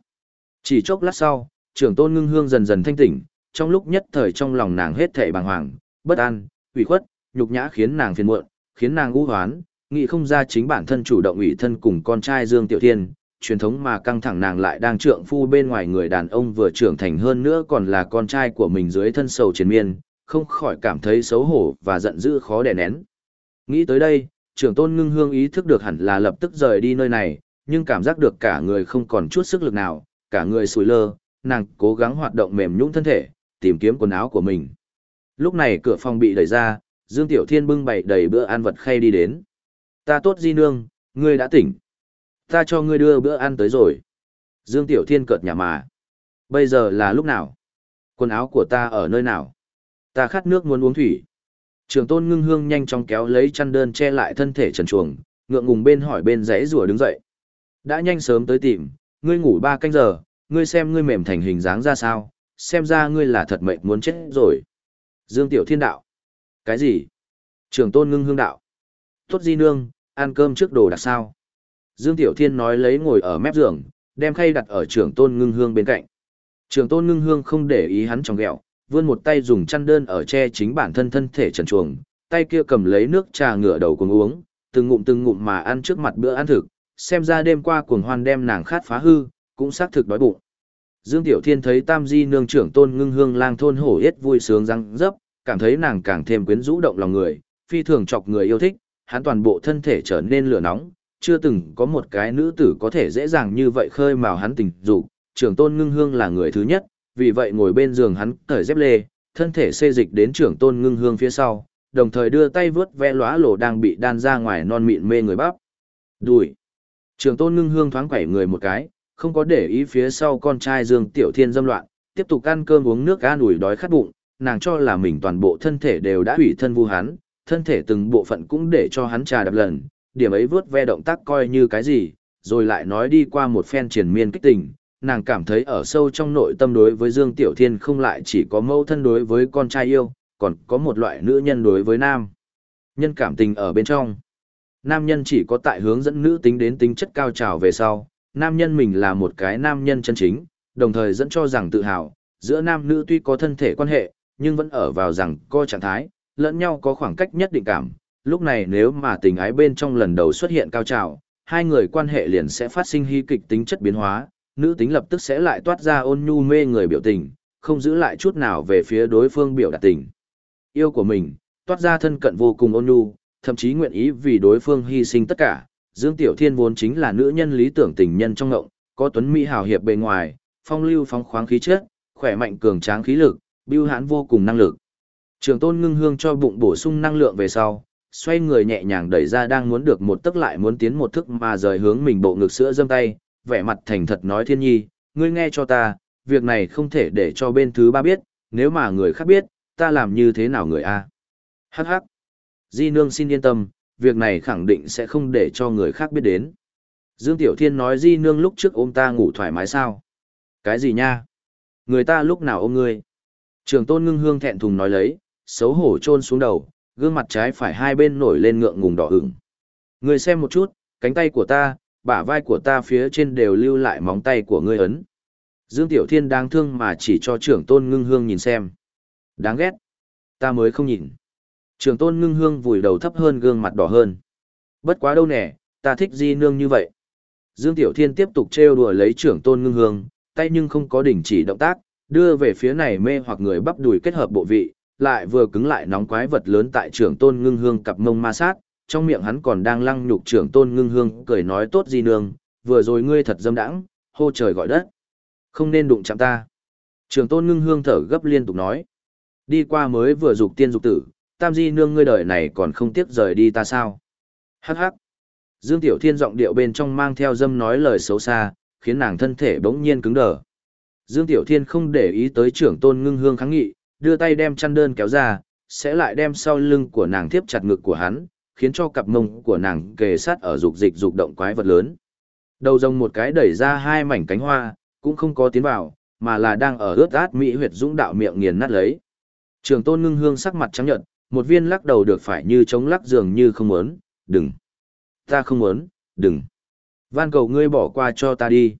Chỉ chốc lát sau, trưởng tôn ngưng hương dần dần thanh tỉnh, trong lúc nhất thời trong lòng nàng hết thảy bàng hoàng, bất an, ủy khuất, nhục nhã khiến nàng phiền muộn, khiến nàng u hoán, nghĩ không ra chính bản thân chủ động ủy thân cùng con trai Dương Tiểu Thiên, truyền thống mà căng thẳng nàng lại đang trượng phu bên ngoài người đàn ông vừa trưởng thành hơn nữa còn là con trai của mình dưới thân sầu triền miên, không khỏi cảm thấy xấu hổ và giận dữ khó đè nén. Nghĩ tới đây, trưởng tôn ngưng hương ý thức được hẳn là lập tức rời đi nơi này, nhưng cảm giác được cả người không còn chút sức lực nào, cả người sùi lơ, nàng cố gắng hoạt động mềm nhũn thân thể, tìm kiếm quần áo của mình. Lúc này cửa phòng bị đẩy ra, Dương Tiểu Thiên bưng bày đầy bữa ăn vật khay đi đến. Ta tốt di nương, ngươi đã tỉnh. Ta cho ngươi đưa bữa ăn tới rồi. Dương Tiểu Thiên cợt nhà mà. Bây giờ là lúc nào? Quần áo của ta ở nơi nào? Ta khát nước muốn uống thủy. Trường tôn ngưng hương nhanh chóng kéo lấy chăn đơn che lại thân thể trần chuồng, ngượng ngùng bên hỏi bên rẽ rùa đứng dậy. Đã nhanh sớm tới tìm, ngươi ngủ ba canh giờ, ngươi xem ngươi mềm thành hình dáng ra sao, xem ra ngươi là thật mệnh muốn chết rồi. Dương Tiểu Thiên đạo. Cái gì? Trường tôn ngưng hương đạo. Tốt di nương, ăn cơm trước đồ đặc sao. Dương Tiểu Thiên nói lấy ngồi ở mép giường, đem khay đặt ở trường tôn ngưng hương bên cạnh. Trường tôn ngưng hương không để ý hắn trong ghẹo, vươn một tay dùng chăn đơn ở che chính bản thân thân thể trần chuồng, tay kia cầm lấy nước trà ngửa đầu cùng uống, từng ngụm từng ngụm mà ăn trước mặt bữa ăn thực, xem ra đêm qua cuồng hoan đem nàng khát phá hư, cũng xác thực đói bụng. Dương Tiểu Thiên thấy Tam Di nương trưởng tôn ngưng hương lang thôn hổ yết vui sướng răng dấp, cảm thấy nàng càng thêm quyến rũ động lòng người, phi thường chọc người yêu thích, hắn toàn bộ thân thể trở nên lửa nóng, chưa từng có một cái nữ tử có thể dễ dàng như vậy khơi mào hắn tình dục, trưởng tôn ngưng hương là người thứ nhất, vì vậy ngồi bên giường hắn cởi dép lê, thân thể xê dịch đến trưởng tôn ngưng hương phía sau, đồng thời đưa tay vướt ve lóa lổ đang bị đan ra ngoài non mịn mê người bắp. Đùi. Trưởng tôn ngưng hương thoáng quẩy người một cái, không có để ý phía sau con trai Dương Tiểu Thiên dâm loạn, tiếp tục ăn cơm uống nước an ủi đói khát bụng, nàng cho là mình toàn bộ thân thể đều đã hủy thân vu hắn, thân thể từng bộ phận cũng để cho hắn trà đập lần, điểm ấy vướt ve động tác coi như cái gì, rồi lại nói đi qua một phen triền miên kích tình, nàng cảm thấy ở sâu trong nội tâm đối với Dương Tiểu Thiên không lại chỉ có mâu thân đối với con trai yêu, còn có một loại nữ nhân đối với nam. Nhân cảm tình ở bên trong. Nam nhân chỉ có tại hướng dẫn nữ tính đến tính chất cao trào về sau, nam nhân mình là một cái nam nhân chân chính, đồng thời dẫn cho rằng tự hào, giữa nam nữ tuy có thân thể quan hệ, nhưng vẫn ở vào rằng co trạng thái, lẫn nhau có khoảng cách nhất định cảm. Lúc này nếu mà tình ái bên trong lần đầu xuất hiện cao trào, hai người quan hệ liền sẽ phát sinh hy kịch tính chất biến hóa, nữ tính lập tức sẽ lại toát ra ôn nhu mê người biểu tình, không giữ lại chút nào về phía đối phương biểu đạt tình. Yêu của mình, toát ra thân cận vô cùng ôn nhu, thậm chí nguyện ý vì đối phương hy sinh tất cả. Dương Tiểu Thiên vốn chính là nữ nhân lý tưởng tình nhân trong ngộng, có tuấn mỹ hào hiệp bề ngoài, phong lưu phóng khoáng khí chất, khỏe mạnh cường tráng khí lực, biêu hãn vô cùng năng lực. Trường tôn ngưng hương cho bụng bổ sung năng lượng về sau, xoay người nhẹ nhàng đẩy ra đang muốn được một tức lại muốn tiến một thức mà rời hướng mình bộ ngực sữa dâm tay, vẻ mặt thành thật nói thiên nhi, ngươi nghe cho ta, việc này không thể để cho bên thứ ba biết, nếu mà người khác biết, ta làm như thế nào người a? Hắc hắc. Di nương xin yên tâm, việc này khẳng định sẽ không để cho người khác biết đến. Dương Tiểu Thiên nói Di nương lúc trước ôm ta ngủ thoải mái sao? Cái gì nha? Người ta lúc nào ôm ngươi? Trường tôn ngưng hương thẹn thùng nói lấy, xấu hổ trôn xuống đầu, gương mặt trái phải hai bên nổi lên ngượng ngùng đỏ ửng. Ngươi xem một chút, cánh tay của ta, bả vai của ta phía trên đều lưu lại móng tay của ngươi ấn. Dương Tiểu Thiên đáng thương mà chỉ cho trưởng tôn ngưng hương nhìn xem. Đáng ghét. Ta mới không nhìn. Trường tôn ngưng hương vùi đầu thấp hơn gương mặt đỏ hơn. Bất quá đâu nè, ta thích di nương như vậy. Dương Tiểu Thiên tiếp tục trêu đùa lấy trưởng tôn ngưng hương, tay nhưng không có đỉnh chỉ động tác, đưa về phía này mê hoặc người bắp đùi kết hợp bộ vị, lại vừa cứng lại nóng quái vật lớn tại trưởng tôn ngưng hương cặp mông ma sát, trong miệng hắn còn đang lăng nhục trưởng tôn ngưng hương cười nói tốt di nương, vừa rồi ngươi thật dâm đãng, hô trời gọi đất. Không nên đụng chạm ta. Trưởng tôn ngưng hương thở gấp liên tục nói. Đi qua mới vừa dục tiên dục tử, tam di nương ngươi đời này còn không tiếc rời đi ta sao. Hắc hắc. Dương Tiểu Thiên giọng điệu bên trong mang theo dâm nói lời xấu xa, khiến nàng thân thể bỗng nhiên cứng đờ. Dương Tiểu Thiên không để ý tới trưởng tôn ngưng hương kháng nghị, đưa tay đem chăn đơn kéo ra, sẽ lại đem sau lưng của nàng tiếp chặt ngực của hắn, khiến cho cặp mông của nàng kề sát ở dục dịch dục động quái vật lớn. Đầu rồng một cái đẩy ra hai mảnh cánh hoa, cũng không có tiến vào, mà là đang ở ướt át mỹ huyệt dũng đạo miệng nghiền nát lấy. Trường tôn ngưng hương sắc mặt trắng nhợt, một viên lắc đầu được phải như chống lắc dường như không muốn, đừng. Ta không muốn, đừng. Van cầu ngươi bỏ qua cho ta đi.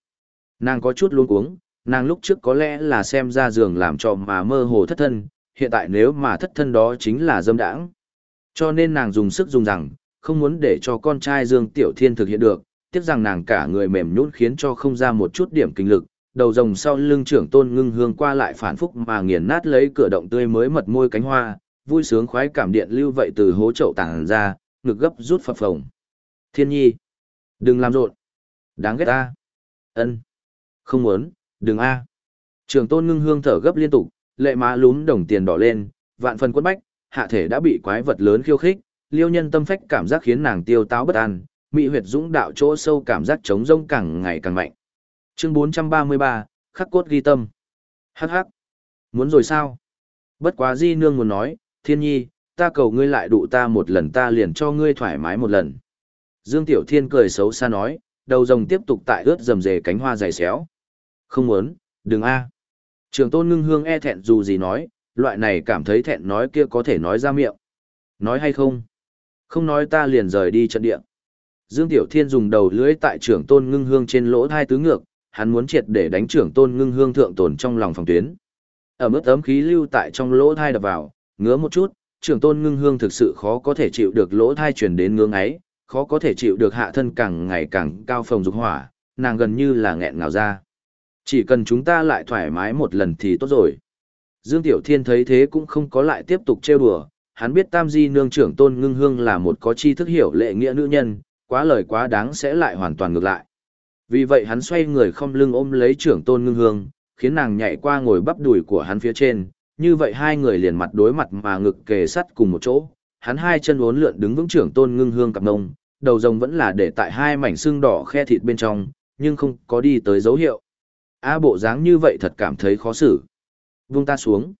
Nàng có chút luống cuống, nàng lúc trước có lẽ là xem ra giường làm cho mà mơ hồ thất thân, hiện tại nếu mà thất thân đó chính là dâm đãng. Cho nên nàng dùng sức dùng rằng, không muốn để cho con trai Dương Tiểu Thiên thực hiện được, tiếc rằng nàng cả người mềm nhũn khiến cho không ra một chút điểm kinh lực, đầu rồng sau lưng trưởng tôn ngưng hương qua lại phản phúc mà nghiền nát lấy cửa động tươi mới mật môi cánh hoa, vui sướng khoái cảm điện lưu vậy từ hố chậu tàng ra, ngực gấp rút phập phồng. Thiên nhi, đừng làm rộn, đáng ghét ta. Ân, không muốn, đừng a. trường tôn ngưng hương thở gấp liên tục, lệ má lúm đồng tiền đỏ lên, vạn phần quất bách, hạ thể đã bị quái vật lớn khiêu khích, liêu nhân tâm phách cảm giác khiến nàng tiêu táo bất an, mỹ huyệt dũng đạo chỗ sâu cảm giác trống rông càng ngày càng mạnh. Chương 433, khắc cốt ghi tâm. Hắc hắc. Muốn rồi sao? Bất quá di nương muốn nói, thiên nhi, ta cầu ngươi lại đụ ta một lần ta liền cho ngươi thoải mái một lần. Dương Tiểu Thiên cười xấu xa nói, đầu rồng tiếp tục tại ướt rầm rề cánh hoa dày xéo. Không muốn, đừng a. Trường tôn ngưng hương e thẹn dù gì nói, loại này cảm thấy thẹn nói kia có thể nói ra miệng. Nói hay không? Không nói ta liền rời đi trận địa. Dương Tiểu Thiên dùng đầu lưỡi tại trưởng tôn ngưng hương trên lỗ thai tứ ngược, hắn muốn triệt để đánh trưởng tôn ngưng hương thượng tồn trong lòng phòng tuyến. Ở mức ấm khí lưu tại trong lỗ thai đập vào, ngứa một chút, trưởng tôn ngưng hương thực sự khó có thể chịu được lỗ thai truyền đến ngưỡng ấy, khó có thể chịu được hạ thân càng ngày càng cao phồng dục hỏa, nàng gần như là nghẹn ngào ra. Chỉ cần chúng ta lại thoải mái một lần thì tốt rồi. Dương Tiểu Thiên thấy thế cũng không có lại tiếp tục trêu đùa, hắn biết Tam Di nương trưởng tôn ngưng hương là một có chi thức hiểu lệ nghĩa nữ nhân, quá lời quá đáng sẽ lại hoàn toàn ngược lại. Vì vậy hắn xoay người không lưng ôm lấy trưởng tôn ngưng hương, khiến nàng nhảy qua ngồi bắp đùi của hắn phía trên, như vậy hai người liền mặt đối mặt mà ngực kề sắt cùng một chỗ, hắn hai chân uốn lượn đứng vững trưởng tôn ngưng hương cặp nông, đầu rồng vẫn là để tại hai mảnh xương đỏ khe thịt bên trong, nhưng không có đi tới dấu hiệu. A bộ dáng như vậy thật cảm thấy khó xử. Vung ta xuống.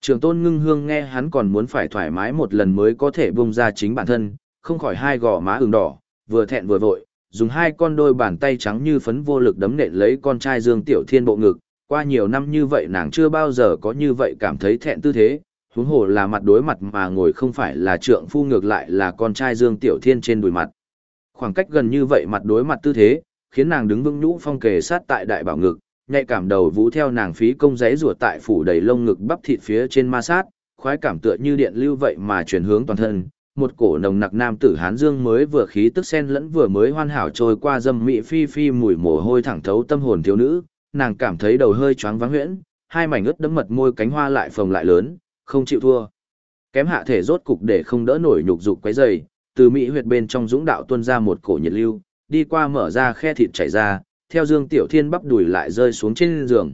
Trường tôn ngưng hương nghe hắn còn muốn phải thoải mái một lần mới có thể bung ra chính bản thân, không khỏi hai gò má ửng đỏ, vừa thẹn vừa vội, dùng hai con đôi bàn tay trắng như phấn vô lực đấm nện lấy con trai Dương Tiểu Thiên bộ ngực, qua nhiều năm như vậy nàng chưa bao giờ có như vậy cảm thấy thẹn tư thế, huống hồ là mặt đối mặt mà ngồi không phải là trượng phu ngược lại là con trai Dương Tiểu Thiên trên đùi mặt. Khoảng cách gần như vậy mặt đối mặt tư thế, khiến nàng đứng vững nhũ phong kề sát tại đại bảo ngực, nhạy cảm đầu vũ theo nàng phí công giấy ruột tại phủ đầy lông ngực bắp thịt phía trên ma sát, khoái cảm tựa như điện lưu vậy mà chuyển hướng toàn thân. Một cổ nồng nặc nam tử Hán Dương mới vừa khí tức sen lẫn vừa mới hoàn hảo trôi qua dâm mị phi phi mùi mồ hôi thẳng thấu tâm hồn thiếu nữ, nàng cảm thấy đầu hơi choáng váng huyễn, hai mảnh ướt đẫm mật môi cánh hoa lại phồng lại lớn, không chịu thua. Kém hạ thể rốt cục để không đỡ nổi nhục dục quấy dày, từ mỹ huyệt bên trong dũng đạo tuôn ra một cổ nhiệt lưu, đi qua mở ra khe thịt chảy ra, theo Dương Tiểu Thiên bắp đùi lại rơi xuống trên giường.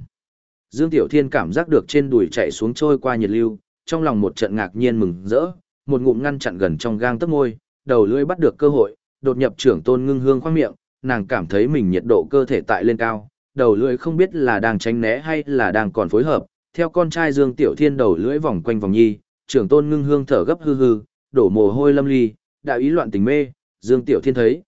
Dương Tiểu Thiên cảm giác được trên đùi chạy xuống trôi qua nhiệt lưu, trong lòng một trận ngạc nhiên mừng rỡ, một ngụm ngăn chặn gần trong gang tấc môi, đầu lưỡi bắt được cơ hội, đột nhập trưởng tôn ngưng hương khoang miệng, nàng cảm thấy mình nhiệt độ cơ thể tại lên cao, đầu lưỡi không biết là đang tránh né hay là đang còn phối hợp, theo con trai Dương Tiểu Thiên đầu lưỡi vòng quanh vòng nhi, trưởng tôn ngưng hương thở gấp hư hư, đổ mồ hôi lâm ly, đạo ý loạn tình mê, Dương Tiểu Thiên thấy.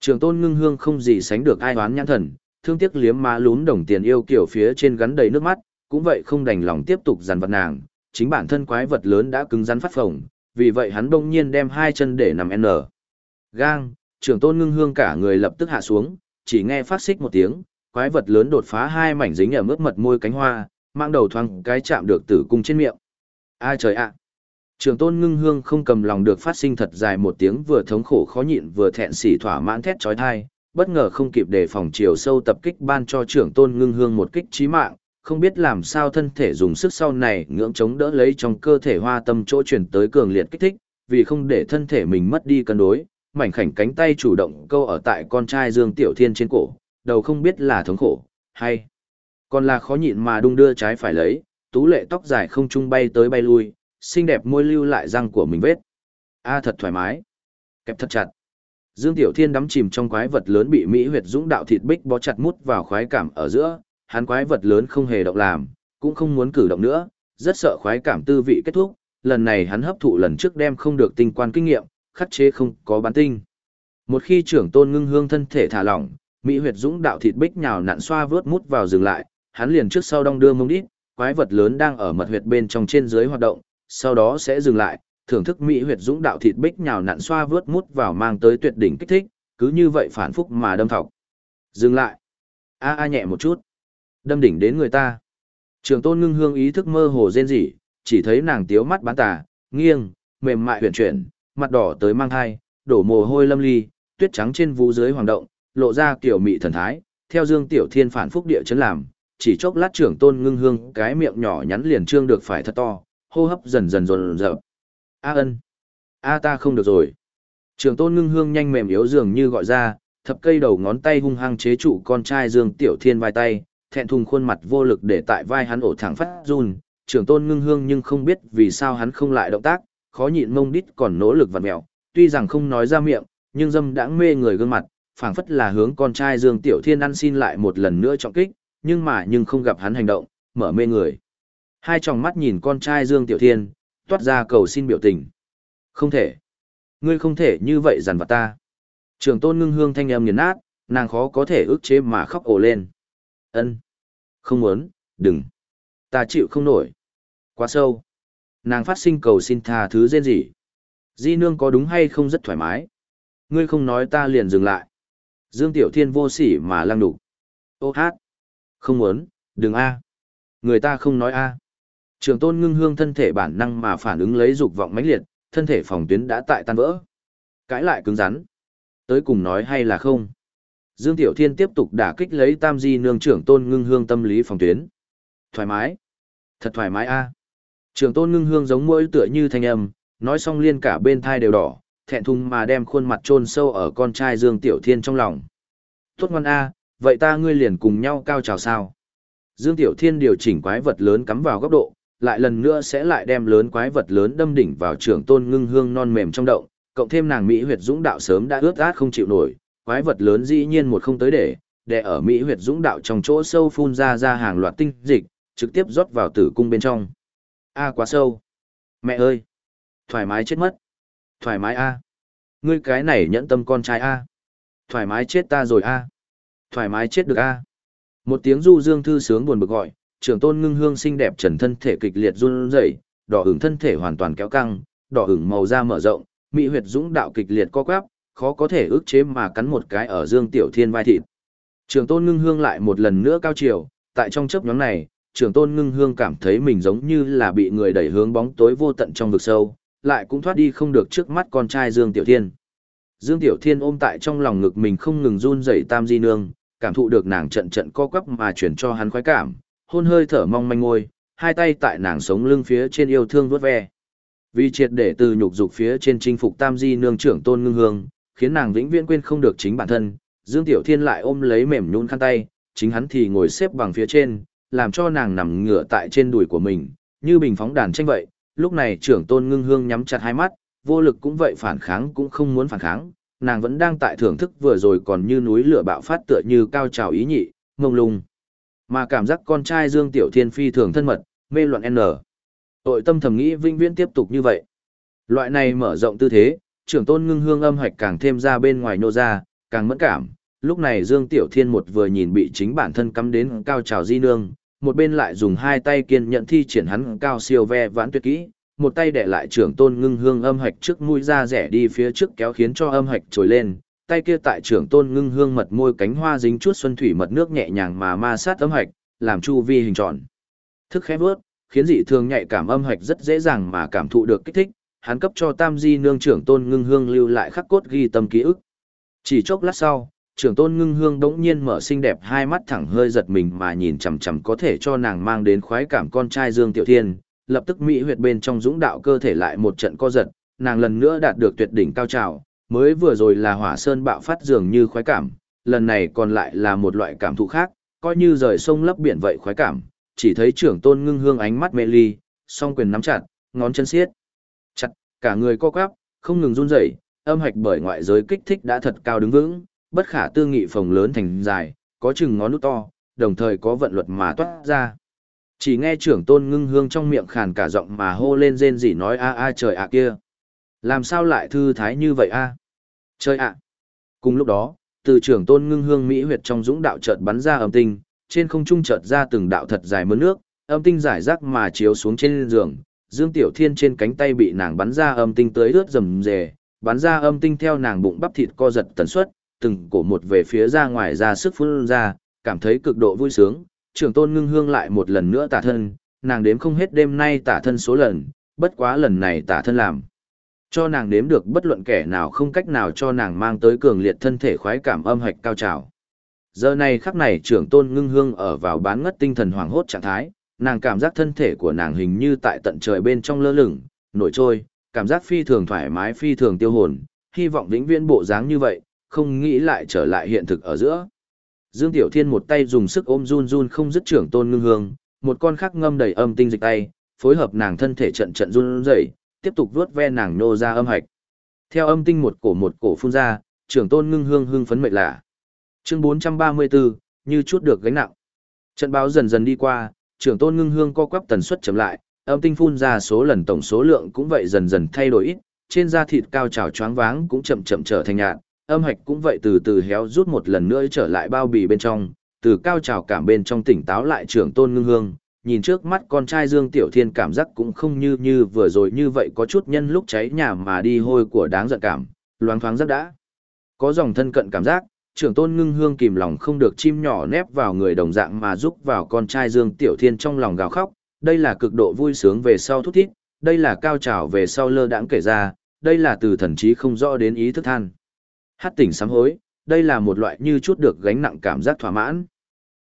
Trưởng tôn ngưng hương không gì sánh được ai đoán nhãn thần, thương tiếc liếm má lún đồng tiền yêu kiểu phía trên gắn đầy nước mắt, cũng vậy không đành lòng tiếp tục dằn vật nàng, chính bản thân quái vật lớn đã cứng rắn phát phồng, vì vậy hắn đông nhiên đem hai chân để nằm n. Gang, trưởng tôn ngưng hương cả người lập tức hạ xuống, chỉ nghe phát xích một tiếng, quái vật lớn đột phá hai mảnh dính ở mức mật môi cánh hoa, mang đầu thoáng cái chạm được tử cung trên miệng. Ai trời ạ! Trường tôn ngưng hương không cầm lòng được phát sinh thật dài một tiếng vừa thống khổ khó nhịn vừa thẹn xỉ thỏa mãn thét trói thai, bất ngờ không kịp đề phòng chiều sâu tập kích ban cho trưởng tôn ngưng hương một kích trí mạng, không biết làm sao thân thể dùng sức sau này ngưỡng chống đỡ lấy trong cơ thể hoa tâm chỗ chuyển tới cường liệt kích thích, vì không để thân thể mình mất đi cân đối, mảnh khảnh cánh tay chủ động câu ở tại con trai Dương Tiểu Thiên trên cổ, đầu không biết là thống khổ, hay còn là khó nhịn mà đung đưa trái phải lấy, tú lệ tóc dài không trung bay tới bay lui, xinh đẹp môi lưu lại răng của mình vết. A thật thoải mái. Kẹp thật chặt. Dương Tiểu Thiên đắm chìm trong quái vật lớn bị Mỹ huyệt dũng đạo thịt bích bó chặt mút vào khoái cảm ở giữa, hắn quái vật lớn không hề động làm, cũng không muốn cử động nữa, rất sợ khoái cảm tư vị kết thúc, lần này hắn hấp thụ lần trước đem không được tinh quan kinh nghiệm, khắc chế không có bán tinh. Một khi trưởng tôn ngưng hương thân thể thả lỏng, Mỹ huyệt dũng đạo thịt bích nhào nặn xoa vớt mút vào dừng lại, hắn liền trước sau đong đưa mông đít, quái vật lớn đang ở mật huyệt bên trong trên dưới hoạt động, sau đó sẽ dừng lại, thưởng thức mỹ huyệt dũng đạo thịt bích nhào nặn xoa vớt mút vào mang tới tuyệt đỉnh kích thích, cứ như vậy phản phúc mà đâm thọc. Dừng lại. A a nhẹ một chút. Đâm đỉnh đến người ta. Trường tôn ngưng hương ý thức mơ hồ rên rỉ, chỉ thấy nàng tiếu mắt bán tà, nghiêng, mềm mại huyền chuyển, mặt đỏ tới mang thai, đổ mồ hôi lâm ly, tuyết trắng trên vú dưới hoàng động, lộ ra kiểu mị thần thái, theo Dương Tiểu Thiên phản phúc địa chấn làm, chỉ chốc lát trưởng tôn ngưng hương cái miệng nhỏ nhắn liền trương được phải thật to, hô hấp dần dần dồn dập. A ân. A ta không được rồi. Trưởng tôn ngưng hương nhanh mềm yếu dường như gọi ra, thập cây đầu ngón tay hung hăng chế trụ con trai Dương Tiểu Thiên vai tay, thẹn thùng khuôn mặt vô lực để tại vai hắn ổ thẳng phát run. Trưởng tôn ngưng hương nhưng không biết vì sao hắn không lại động tác, khó nhịn mông đít còn nỗ lực vặn mẹo, tuy rằng không nói ra miệng, nhưng dâm đãng mê người gương mặt, phảng phất là hướng con trai Dương Tiểu Thiên ăn xin lại một lần nữa trọng kích, nhưng mà nhưng không gặp hắn hành động, mở mê người. Hai tròng mắt nhìn con trai Dương Tiểu Thiên, toát ra cầu xin biểu tình. Không thể. Ngươi không thể như vậy dằn vặt ta. Trường tôn ngưng hương thanh âm nghiền nát, nàng khó có thể ức chế mà khóc ồ lên. ân Không muốn, đừng. Ta chịu không nổi. Quá sâu. Nàng phát sinh cầu xin tha thứ dên gì. Di nương có đúng hay không rất thoải mái. Ngươi không nói ta liền dừng lại. Dương Tiểu Thiên vô sỉ mà lăng đục. Ô hát. Không muốn, đừng a. Người ta không nói a. Trường tôn ngưng hương thân thể bản năng mà phản ứng lấy dục vọng mãnh liệt, thân thể phòng tuyến đã tại tan vỡ. Cãi lại cứng rắn, tới cùng nói hay là không. Dương Tiểu Thiên tiếp tục đả kích lấy Tam Di nương trưởng tôn ngưng hương tâm lý phòng tuyến. Thoải mái. Thật thoải mái a. Trường tôn ngưng hương giống mỗi tựa như thanh âm, nói xong liên cả bên thai đều đỏ, thẹn thùng mà đem khuôn mặt chôn sâu ở con trai Dương Tiểu Thiên trong lòng. Tốt ngoan a, vậy ta ngươi liền cùng nhau cao trào sao. Dương Tiểu Thiên điều chỉnh quái vật lớn cắm vào góc độ, lại lần nữa sẽ lại đem lớn quái vật lớn đâm đỉnh vào trưởng tôn ngưng hương non mềm trong động, cộng thêm nàng Mỹ huyệt dũng đạo sớm đã ướt át không chịu nổi, quái vật lớn dĩ nhiên một không tới để, để ở Mỹ huyệt dũng đạo trong chỗ sâu phun ra ra hàng loạt tinh dịch, trực tiếp rót vào tử cung bên trong. A quá sâu. Mẹ ơi. Thoải mái chết mất. Thoải mái a. Ngươi cái này nhẫn tâm con trai a. Thoải mái chết ta rồi a. Thoải mái chết được a. Một tiếng du dương thư sướng buồn bực gọi, trưởng tôn ngưng hương xinh đẹp trần thân thể kịch liệt run rẩy, đỏ hửng thân thể hoàn toàn kéo căng, đỏ hửng màu da mở rộng, mỹ huyệt dũng đạo kịch liệt co quắp, khó có thể ức chế mà cắn một cái ở Dương Tiểu Thiên vai thịt. trưởng tôn ngưng hương lại một lần nữa cao chiều, tại trong chớp nhóm này, trưởng tôn ngưng hương cảm thấy mình giống như là bị người đẩy hướng bóng tối vô tận trong vực sâu, lại cũng thoát đi không được trước mắt con trai Dương Tiểu Thiên. Dương Tiểu Thiên ôm tại trong lòng ngực mình không ngừng run rẩy tam di nương, cảm thụ được nàng trận trận co quắp mà chuyển cho hắn khoái cảm, hôn hơi thở mong manh ngôi, hai tay tại nàng sống lưng phía trên yêu thương vuốt ve. Vì triệt để từ nhục dục phía trên chinh phục tam di nương trưởng tôn ngưng hương, khiến nàng vĩnh viễn quên không được chính bản thân, Dương Tiểu Thiên lại ôm lấy mềm nhún khăn tay, chính hắn thì ngồi xếp bằng phía trên, làm cho nàng nằm ngửa tại trên đùi của mình, như bình phóng đàn tranh vậy. Lúc này trưởng tôn ngưng hương nhắm chặt hai mắt, vô lực cũng vậy phản kháng cũng không muốn phản kháng, nàng vẫn đang tại thưởng thức vừa rồi còn như núi lửa bạo phát tựa như cao trào ý nhị, ngông lung. Mà cảm giác con trai Dương Tiểu Thiên phi thường thân mật, mê loạn N. Tội tâm thầm nghĩ vinh viễn tiếp tục như vậy. Loại này mở rộng tư thế, trưởng tôn ngưng hương âm hạch càng thêm ra bên ngoài nô ra, càng mẫn cảm. Lúc này Dương Tiểu Thiên một vừa nhìn bị chính bản thân cắm đến cao trào di nương, một bên lại dùng hai tay kiên nhận thi triển hắn cao siêu ve vãn tuyệt kỹ, một tay để lại trưởng tôn ngưng hương âm hạch trước mũi ra rẻ đi phía trước kéo khiến cho âm hạch trồi lên, tay kia tại trưởng tôn ngưng hương mật môi cánh hoa dính chút xuân thủy mật nước nhẹ nhàng mà ma sát âm hạch, làm chu vi hình tròn. Thức khép vớt, khiến dị thường nhạy cảm âm hạch rất dễ dàng mà cảm thụ được kích thích, hắn cấp cho tam di nương trưởng tôn ngưng hương lưu lại khắc cốt ghi tâm ký ức. Chỉ chốc lát sau, trưởng tôn ngưng hương đống nhiên mở xinh đẹp hai mắt thẳng hơi giật mình mà nhìn chằm chằm có thể cho nàng mang đến khoái cảm con trai Dương Tiểu Thiên, lập tức mỹ huyệt bên trong dũng đạo cơ thể lại một trận co giật, nàng lần nữa đạt được tuyệt đỉnh cao trào, mới vừa rồi là hỏa sơn bạo phát dường như khoái cảm, lần này còn lại là một loại cảm thụ khác, coi như rời sông lấp biển vậy khoái cảm, chỉ thấy trưởng tôn ngưng hương ánh mắt mê ly, song quyền nắm chặt, ngón chân siết. Chặt, cả người co quắp, không ngừng run rẩy, âm hạch bởi ngoại giới kích thích đã thật cao đứng vững, bất khả tư nghị phòng lớn thành dài, có chừng ngón nút to, đồng thời có vận luật mà toát ra. Chỉ nghe trưởng tôn ngưng hương trong miệng khàn cả giọng mà hô lên rên rỉ nói a a trời ạ kia. Làm sao lại thư thái như vậy a? Trời ạ. Cùng lúc đó, từ trưởng tôn ngưng hương mỹ huyệt trong dũng đạo chợt bắn ra âm tinh, trên không trung chợt ra từng đạo thật dài mưa nước, âm tinh giải rác mà chiếu xuống trên giường, Dương Tiểu Thiên trên cánh tay bị nàng bắn ra âm tinh tới ướt rầm rề, bắn ra âm tinh theo nàng bụng bắp thịt co giật tần suất, từng cổ một về phía ra ngoài ra sức phun ra, cảm thấy cực độ vui sướng. Trưởng tôn ngưng hương lại một lần nữa tả thân, nàng đếm không hết đêm nay tả thân số lần, bất quá lần này tả thân làm. Cho nàng đếm được bất luận kẻ nào không cách nào cho nàng mang tới cường liệt thân thể khoái cảm âm hạch cao trào. Giờ này khắc này trưởng tôn ngưng hương ở vào bán ngất tinh thần hoàng hốt trạng thái, nàng cảm giác thân thể của nàng hình như tại tận trời bên trong lơ lửng, nổi trôi, cảm giác phi thường thoải mái phi thường tiêu hồn, hy vọng vĩnh viễn bộ dáng như vậy, không nghĩ lại trở lại hiện thực ở giữa. Dương Tiểu Thiên một tay dùng sức ôm run run không dứt trưởng tôn ngưng hương, một con khác ngâm đầy âm tinh dịch tay, phối hợp nàng thân thể trận trận run rẩy, tiếp tục vuốt ve nàng nô ra âm hạch. Theo âm tinh một cổ một cổ phun ra, trưởng tôn ngưng hương hưng phấn mệt lạ. Chương 434, như chút được gánh nặng. Trận báo dần dần đi qua, trưởng tôn ngưng hương co quắp tần suất chậm lại, âm tinh phun ra số lần tổng số lượng cũng vậy dần dần thay đổi ít, trên da thịt cao trào choáng váng cũng chậm chậm trở thành nhạt, âm hạch cũng vậy từ từ héo rút một lần nữa trở lại bao bì bên trong, từ cao trào cảm bên trong tỉnh táo lại trưởng tôn ngưng hương, nhìn trước mắt con trai Dương Tiểu Thiên cảm giác cũng không như như vừa rồi như vậy có chút nhân lúc cháy nhà mà đi hôi của đáng giận cảm, loáng thoáng rất đã. Có dòng thân cận cảm giác, trưởng tôn ngưng hương kìm lòng không được chim nhỏ nép vào người đồng dạng mà giúp vào con trai Dương Tiểu Thiên trong lòng gào khóc, đây là cực độ vui sướng về sau thút thít, đây là cao trào về sau lơ đãng kể ra, đây là từ thần trí không rõ đến ý thức than. Hát tỉnh sám hối, đây là một loại như chút được gánh nặng cảm giác thỏa mãn.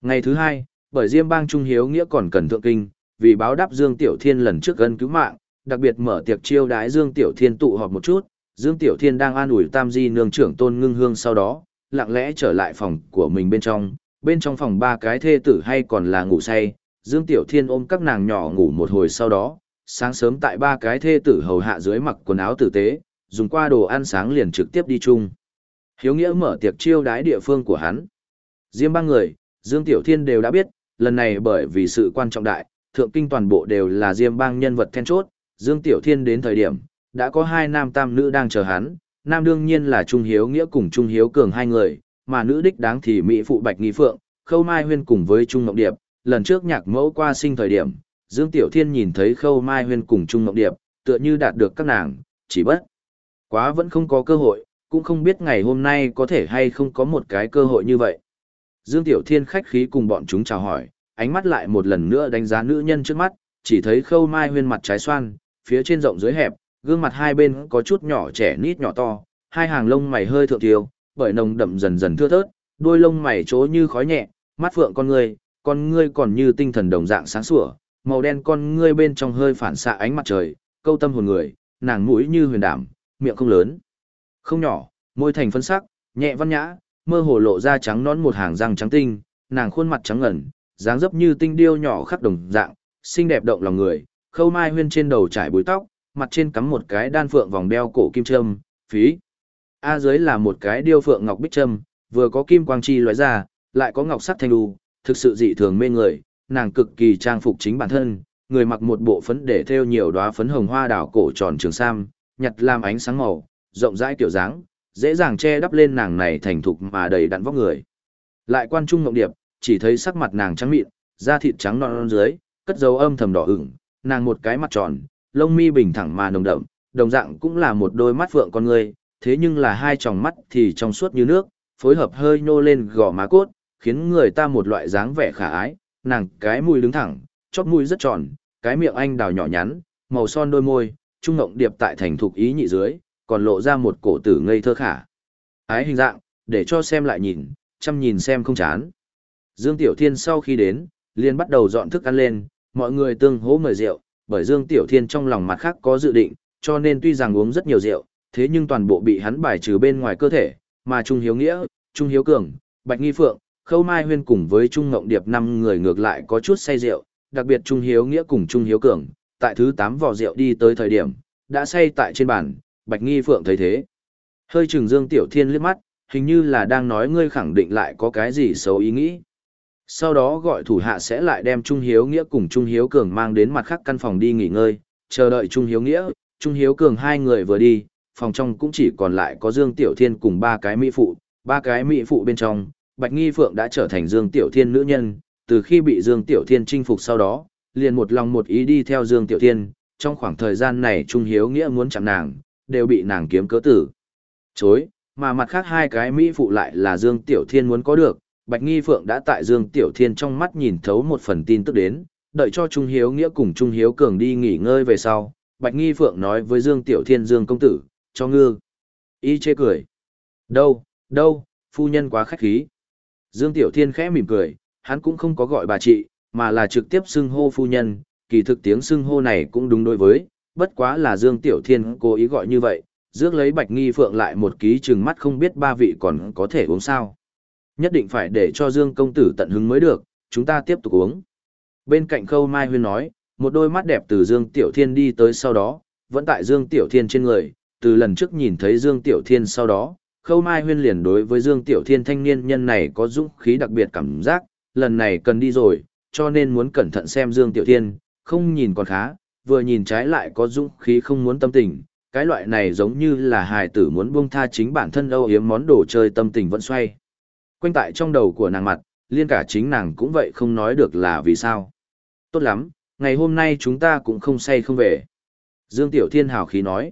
Ngày thứ hai, bởi Diêm bang Trung Hiếu Nghĩa còn cần thượng kinh, vì báo đáp Dương Tiểu Thiên lần trước gần cứu mạng, đặc biệt mở tiệc chiêu đái Dương Tiểu Thiên tụ họp một chút, Dương Tiểu Thiên đang an ủi Tam Di nương trưởng tôn ngưng hương sau đó, lặng lẽ trở lại phòng của mình bên trong, bên trong phòng ba cái thê tử hay còn là ngủ say, Dương Tiểu Thiên ôm các nàng nhỏ ngủ một hồi sau đó, sáng sớm tại ba cái thê tử hầu hạ dưới mặc quần áo tử tế, dùng qua đồ ăn sáng liền trực tiếp đi chung. Hiếu Nghĩa mở tiệc chiêu đái địa phương của hắn. Diêm ba người, Dương Tiểu Thiên đều đã biết, lần này bởi vì sự quan trọng đại, thượng kinh toàn bộ đều là Diêm bang nhân vật then chốt, Dương Tiểu Thiên đến thời điểm, đã có hai nam tam nữ đang chờ hắn, nam đương nhiên là Trung Hiếu Nghĩa cùng Trung Hiếu Cường hai người, mà nữ đích đáng thì Mỹ Phụ Bạch Nghi Phượng, Khâu Mai Huyên cùng với Trung Ngọc Điệp, lần trước nhạc mẫu qua sinh thời điểm, Dương Tiểu Thiên nhìn thấy Khâu Mai Huyên cùng Trung Ngọc Điệp, tựa như đạt được các nàng, chỉ bất. Quá vẫn không có cơ hội, cũng không biết ngày hôm nay có thể hay không có một cái cơ hội như vậy. Dương Tiểu Thiên khách khí cùng bọn chúng chào hỏi, ánh mắt lại một lần nữa đánh giá nữ nhân trước mắt, chỉ thấy Khâu Mai Huyên mặt trái xoan, phía trên rộng dưới hẹp, gương mặt hai bên có chút nhỏ trẻ nít nhỏ to, hai hàng lông mày hơi thượng tiêu, bởi nồng đậm dần dần thưa thớt, đuôi lông mày trố như khói nhẹ, mắt phượng con ngươi, con ngươi còn như tinh thần đồng dạng sáng sủa, màu đen con ngươi bên trong hơi phản xạ ánh mặt trời, câu tâm hồn người, nàng mũi như huyền đảm, miệng không lớn, không nhỏ, môi thành phân sắc, nhẹ văn nhã, mơ hồ lộ ra trắng nón một hàng răng trắng tinh, nàng khuôn mặt trắng ngần, dáng dấp như tinh điêu nhỏ khắc đồng dạng, xinh đẹp động lòng người, khâu mai huyên trên đầu trải búi tóc, mặt trên cắm một cái đan phượng vòng đeo cổ kim trâm, phí. A dưới là một cái điêu phượng ngọc bích trâm, vừa có kim quang chi lóe ra, lại có ngọc sắc thanh đu, thực sự dị thường mê người, nàng cực kỳ trang phục chính bản thân, người mặc một bộ phấn để theo nhiều đóa phấn hồng hoa đảo cổ tròn trường sam, nhặt làm ánh sáng màu, rộng rãi kiểu dáng, dễ dàng che đắp lên nàng này thành thục mà đầy đặn vóc người. Lại quan trung ngọc điệp, chỉ thấy sắc mặt nàng trắng mịn, da thịt trắng non dưới, cất dấu âm thầm đỏ ửng, nàng một cái mặt tròn, lông mi bình thẳng mà nồng đậm, đồng dạng cũng là một đôi mắt vượng con người, thế nhưng là hai tròng mắt thì trong suốt như nước, phối hợp hơi nhô lên gò má cốt, khiến người ta một loại dáng vẻ khả ái, nàng cái mũi đứng thẳng, chóp mũi rất tròn, cái miệng anh đào nhỏ nhắn, màu son đôi môi, trung ngộng điệp tại thành thục ý nhị dưới, còn lộ ra một cổ tử ngây thơ khả. Ái hình dạng, để cho xem lại nhìn, chăm nhìn xem không chán. Dương Tiểu Thiên sau khi đến, liền bắt đầu dọn thức ăn lên, mọi người tương hố mời rượu, bởi Dương Tiểu Thiên trong lòng mặt khác có dự định, cho nên tuy rằng uống rất nhiều rượu, thế nhưng toàn bộ bị hắn bài trừ bên ngoài cơ thể, mà Trung Hiếu Nghĩa, Trung Hiếu Cường, Bạch Nghi Phượng, Khâu Mai Huyên cùng với Trung Ngộng Điệp năm người ngược lại có chút say rượu, đặc biệt Trung Hiếu Nghĩa cùng Trung Hiếu Cường, tại thứ 8 vò rượu đi tới thời điểm, đã say tại trên bàn, Bạch Nghi Phượng thấy thế. Hơi trừng Dương Tiểu Thiên liếc mắt, hình như là đang nói ngươi khẳng định lại có cái gì xấu ý nghĩ. Sau đó gọi thủ hạ sẽ lại đem Trung Hiếu Nghĩa cùng Trung Hiếu Cường mang đến mặt khác căn phòng đi nghỉ ngơi, chờ đợi Trung Hiếu Nghĩa, Trung Hiếu Cường hai người vừa đi, phòng trong cũng chỉ còn lại có Dương Tiểu Thiên cùng ba cái mỹ phụ, ba cái mỹ phụ bên trong, Bạch Nghi Phượng đã trở thành Dương Tiểu Thiên nữ nhân, từ khi bị Dương Tiểu Thiên chinh phục sau đó, liền một lòng một ý đi theo Dương Tiểu Thiên, trong khoảng thời gian này Trung Hiếu Nghĩa muốn chạm nàng, đều bị nàng kiếm cớ tử. Chối, mà mặt khác hai cái Mỹ phụ lại là Dương Tiểu Thiên muốn có được, Bạch Nghi Phượng đã tại Dương Tiểu Thiên trong mắt nhìn thấu một phần tin tức đến, đợi cho Trung Hiếu Nghĩa cùng Trung Hiếu Cường đi nghỉ ngơi về sau, Bạch Nghi Phượng nói với Dương Tiểu Thiên Dương công tử, cho ngư. Y chê cười. Đâu, đâu, phu nhân quá khách khí. Dương Tiểu Thiên khẽ mỉm cười, hắn cũng không có gọi bà chị, mà là trực tiếp xưng hô phu nhân, kỳ thực tiếng xưng hô này cũng đúng đối với, bất quá là Dương Tiểu Thiên cố ý gọi như vậy, rước lấy Bạch Nghi Phượng lại một ký chừng mắt không biết ba vị còn có thể uống sao. Nhất định phải để cho Dương công tử tận hứng mới được, chúng ta tiếp tục uống. Bên cạnh Khâu Mai Huyên nói, một đôi mắt đẹp từ Dương Tiểu Thiên đi tới sau đó, vẫn tại Dương Tiểu Thiên trên người, từ lần trước nhìn thấy Dương Tiểu Thiên sau đó, Khâu Mai Huyên liền đối với Dương Tiểu Thiên thanh niên nhân này có dũng khí đặc biệt cảm giác, lần này cần đi rồi, cho nên muốn cẩn thận xem Dương Tiểu Thiên, không nhìn còn khá, vừa nhìn trái lại có dũng khí không muốn tâm tình, cái loại này giống như là hài tử muốn buông tha chính bản thân âu yếm món đồ chơi tâm tình vẫn xoay. Quanh tại trong đầu của nàng mặt, liên cả chính nàng cũng vậy không nói được là vì sao. Tốt lắm, ngày hôm nay chúng ta cũng không say không về. Dương Tiểu Thiên hào khí nói.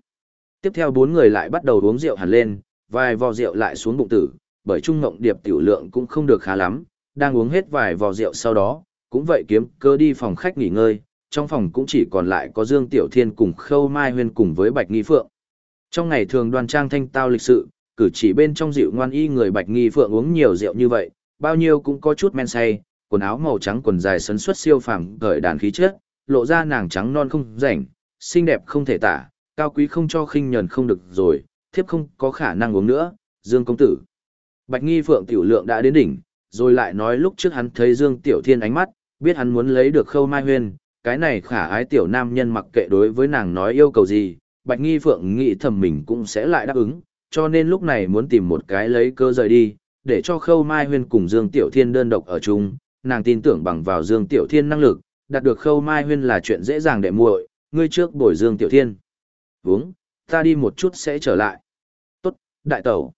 Tiếp theo bốn người lại bắt đầu uống rượu hẳn lên, vài vò rượu lại xuống bụng tử, bởi Trung Ngộng Điệp tiểu lượng cũng không được khá lắm, đang uống hết vài vò rượu sau đó, cũng vậy kiếm cơ đi phòng khách nghỉ ngơi, trong phòng cũng chỉ còn lại có Dương Tiểu Thiên cùng Khâu Mai Huyên cùng với Bạch Nghi Phượng. Trong ngày thường đoan trang thanh tao lịch sự, cử chỉ bên trong dịu ngoan y người Bạch Nghi Phượng uống nhiều rượu như vậy, bao nhiêu cũng có chút men say, quần áo màu trắng quần dài sấn xuất siêu phàm gợi đàn khí chất, lộ ra nàng trắng non không rảnh, xinh đẹp không thể tả, cao quý không cho khinh nhẫn không được rồi, thiếp không có khả năng uống nữa, Dương công tử. Bạch Nghi Phượng tiểu lượng đã đến đỉnh, rồi lại nói lúc trước hắn thấy Dương Tiểu Thiên ánh mắt, biết hắn muốn lấy được Khâu Mai Huyên, cái này khả ái tiểu nam nhân mặc kệ đối với nàng nói yêu cầu gì, Bạch Nghi Phượng nghĩ thầm mình cũng sẽ lại đáp ứng, cho nên lúc này muốn tìm một cái lấy cơ rời đi, để cho Khâu Mai Huyên cùng Dương Tiểu Thiên đơn độc ở chung, nàng tin tưởng bằng vào Dương Tiểu Thiên năng lực, đạt được Khâu Mai Huyên là chuyện dễ dàng để muội, ngươi trước bồi Dương Tiểu Thiên. Vúng, ta đi một chút sẽ trở lại. Tốt, đại tẩu.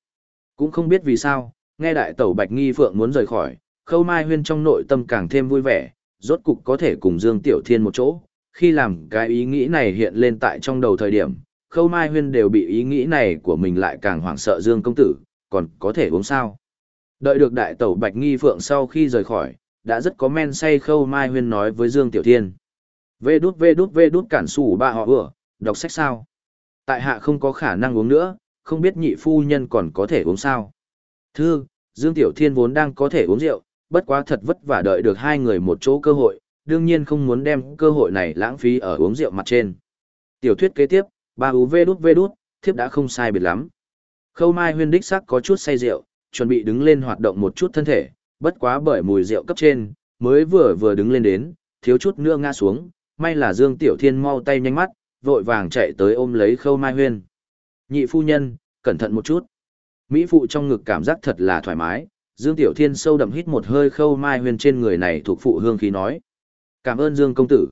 Cũng không biết vì sao, nghe đại tẩu Bạch Nghi Phượng muốn rời khỏi, Khâu Mai Huyên trong nội tâm càng thêm vui vẻ, rốt cục có thể cùng Dương Tiểu Thiên một chỗ. Khi làm cái ý nghĩ này hiện lên tại trong đầu thời điểm, Khâu Mai Huyên đều bị ý nghĩ này của mình lại càng hoảng sợ Dương công tử, còn có thể uống sao. Đợi được đại tẩu Bạch Nghi Phượng sau khi rời khỏi, đã rất có men say Khâu Mai Huyên nói với Dương Tiểu Thiên. Vê đút vê đút vê đút cản sủ ba họ vừa, đọc sách sao. Tại hạ không có khả năng uống nữa, không biết nhị phu nhân còn có thể uống sao. Thưa Dương Tiểu Thiên vốn đang có thể uống rượu, bất quá thật vất vả đợi được hai người một chỗ cơ hội, đương nhiên không muốn đem cơ hội này lãng phí ở uống rượu mặt trên. Tiểu thuyết kế tiếp, ba u vê đút vê đút, thiếp đã không sai biệt lắm. Khâu Mai huyên đích sắc có chút say rượu, chuẩn bị đứng lên hoạt động một chút thân thể, bất quá bởi mùi rượu cấp trên, mới vừa vừa đứng lên đến, thiếu chút nữa ngã xuống, may là Dương Tiểu Thiên mau tay nhanh mắt, vội vàng chạy tới ôm lấy Khâu Mai huyên. Nhị phu nhân, cẩn thận một chút. Mỹ phụ trong ngực cảm giác thật là thoải mái, Dương Tiểu Thiên sâu đậm hít một hơi khâu mai huyền trên người này thuộc phụ hương khí nói. Cảm ơn Dương công tử.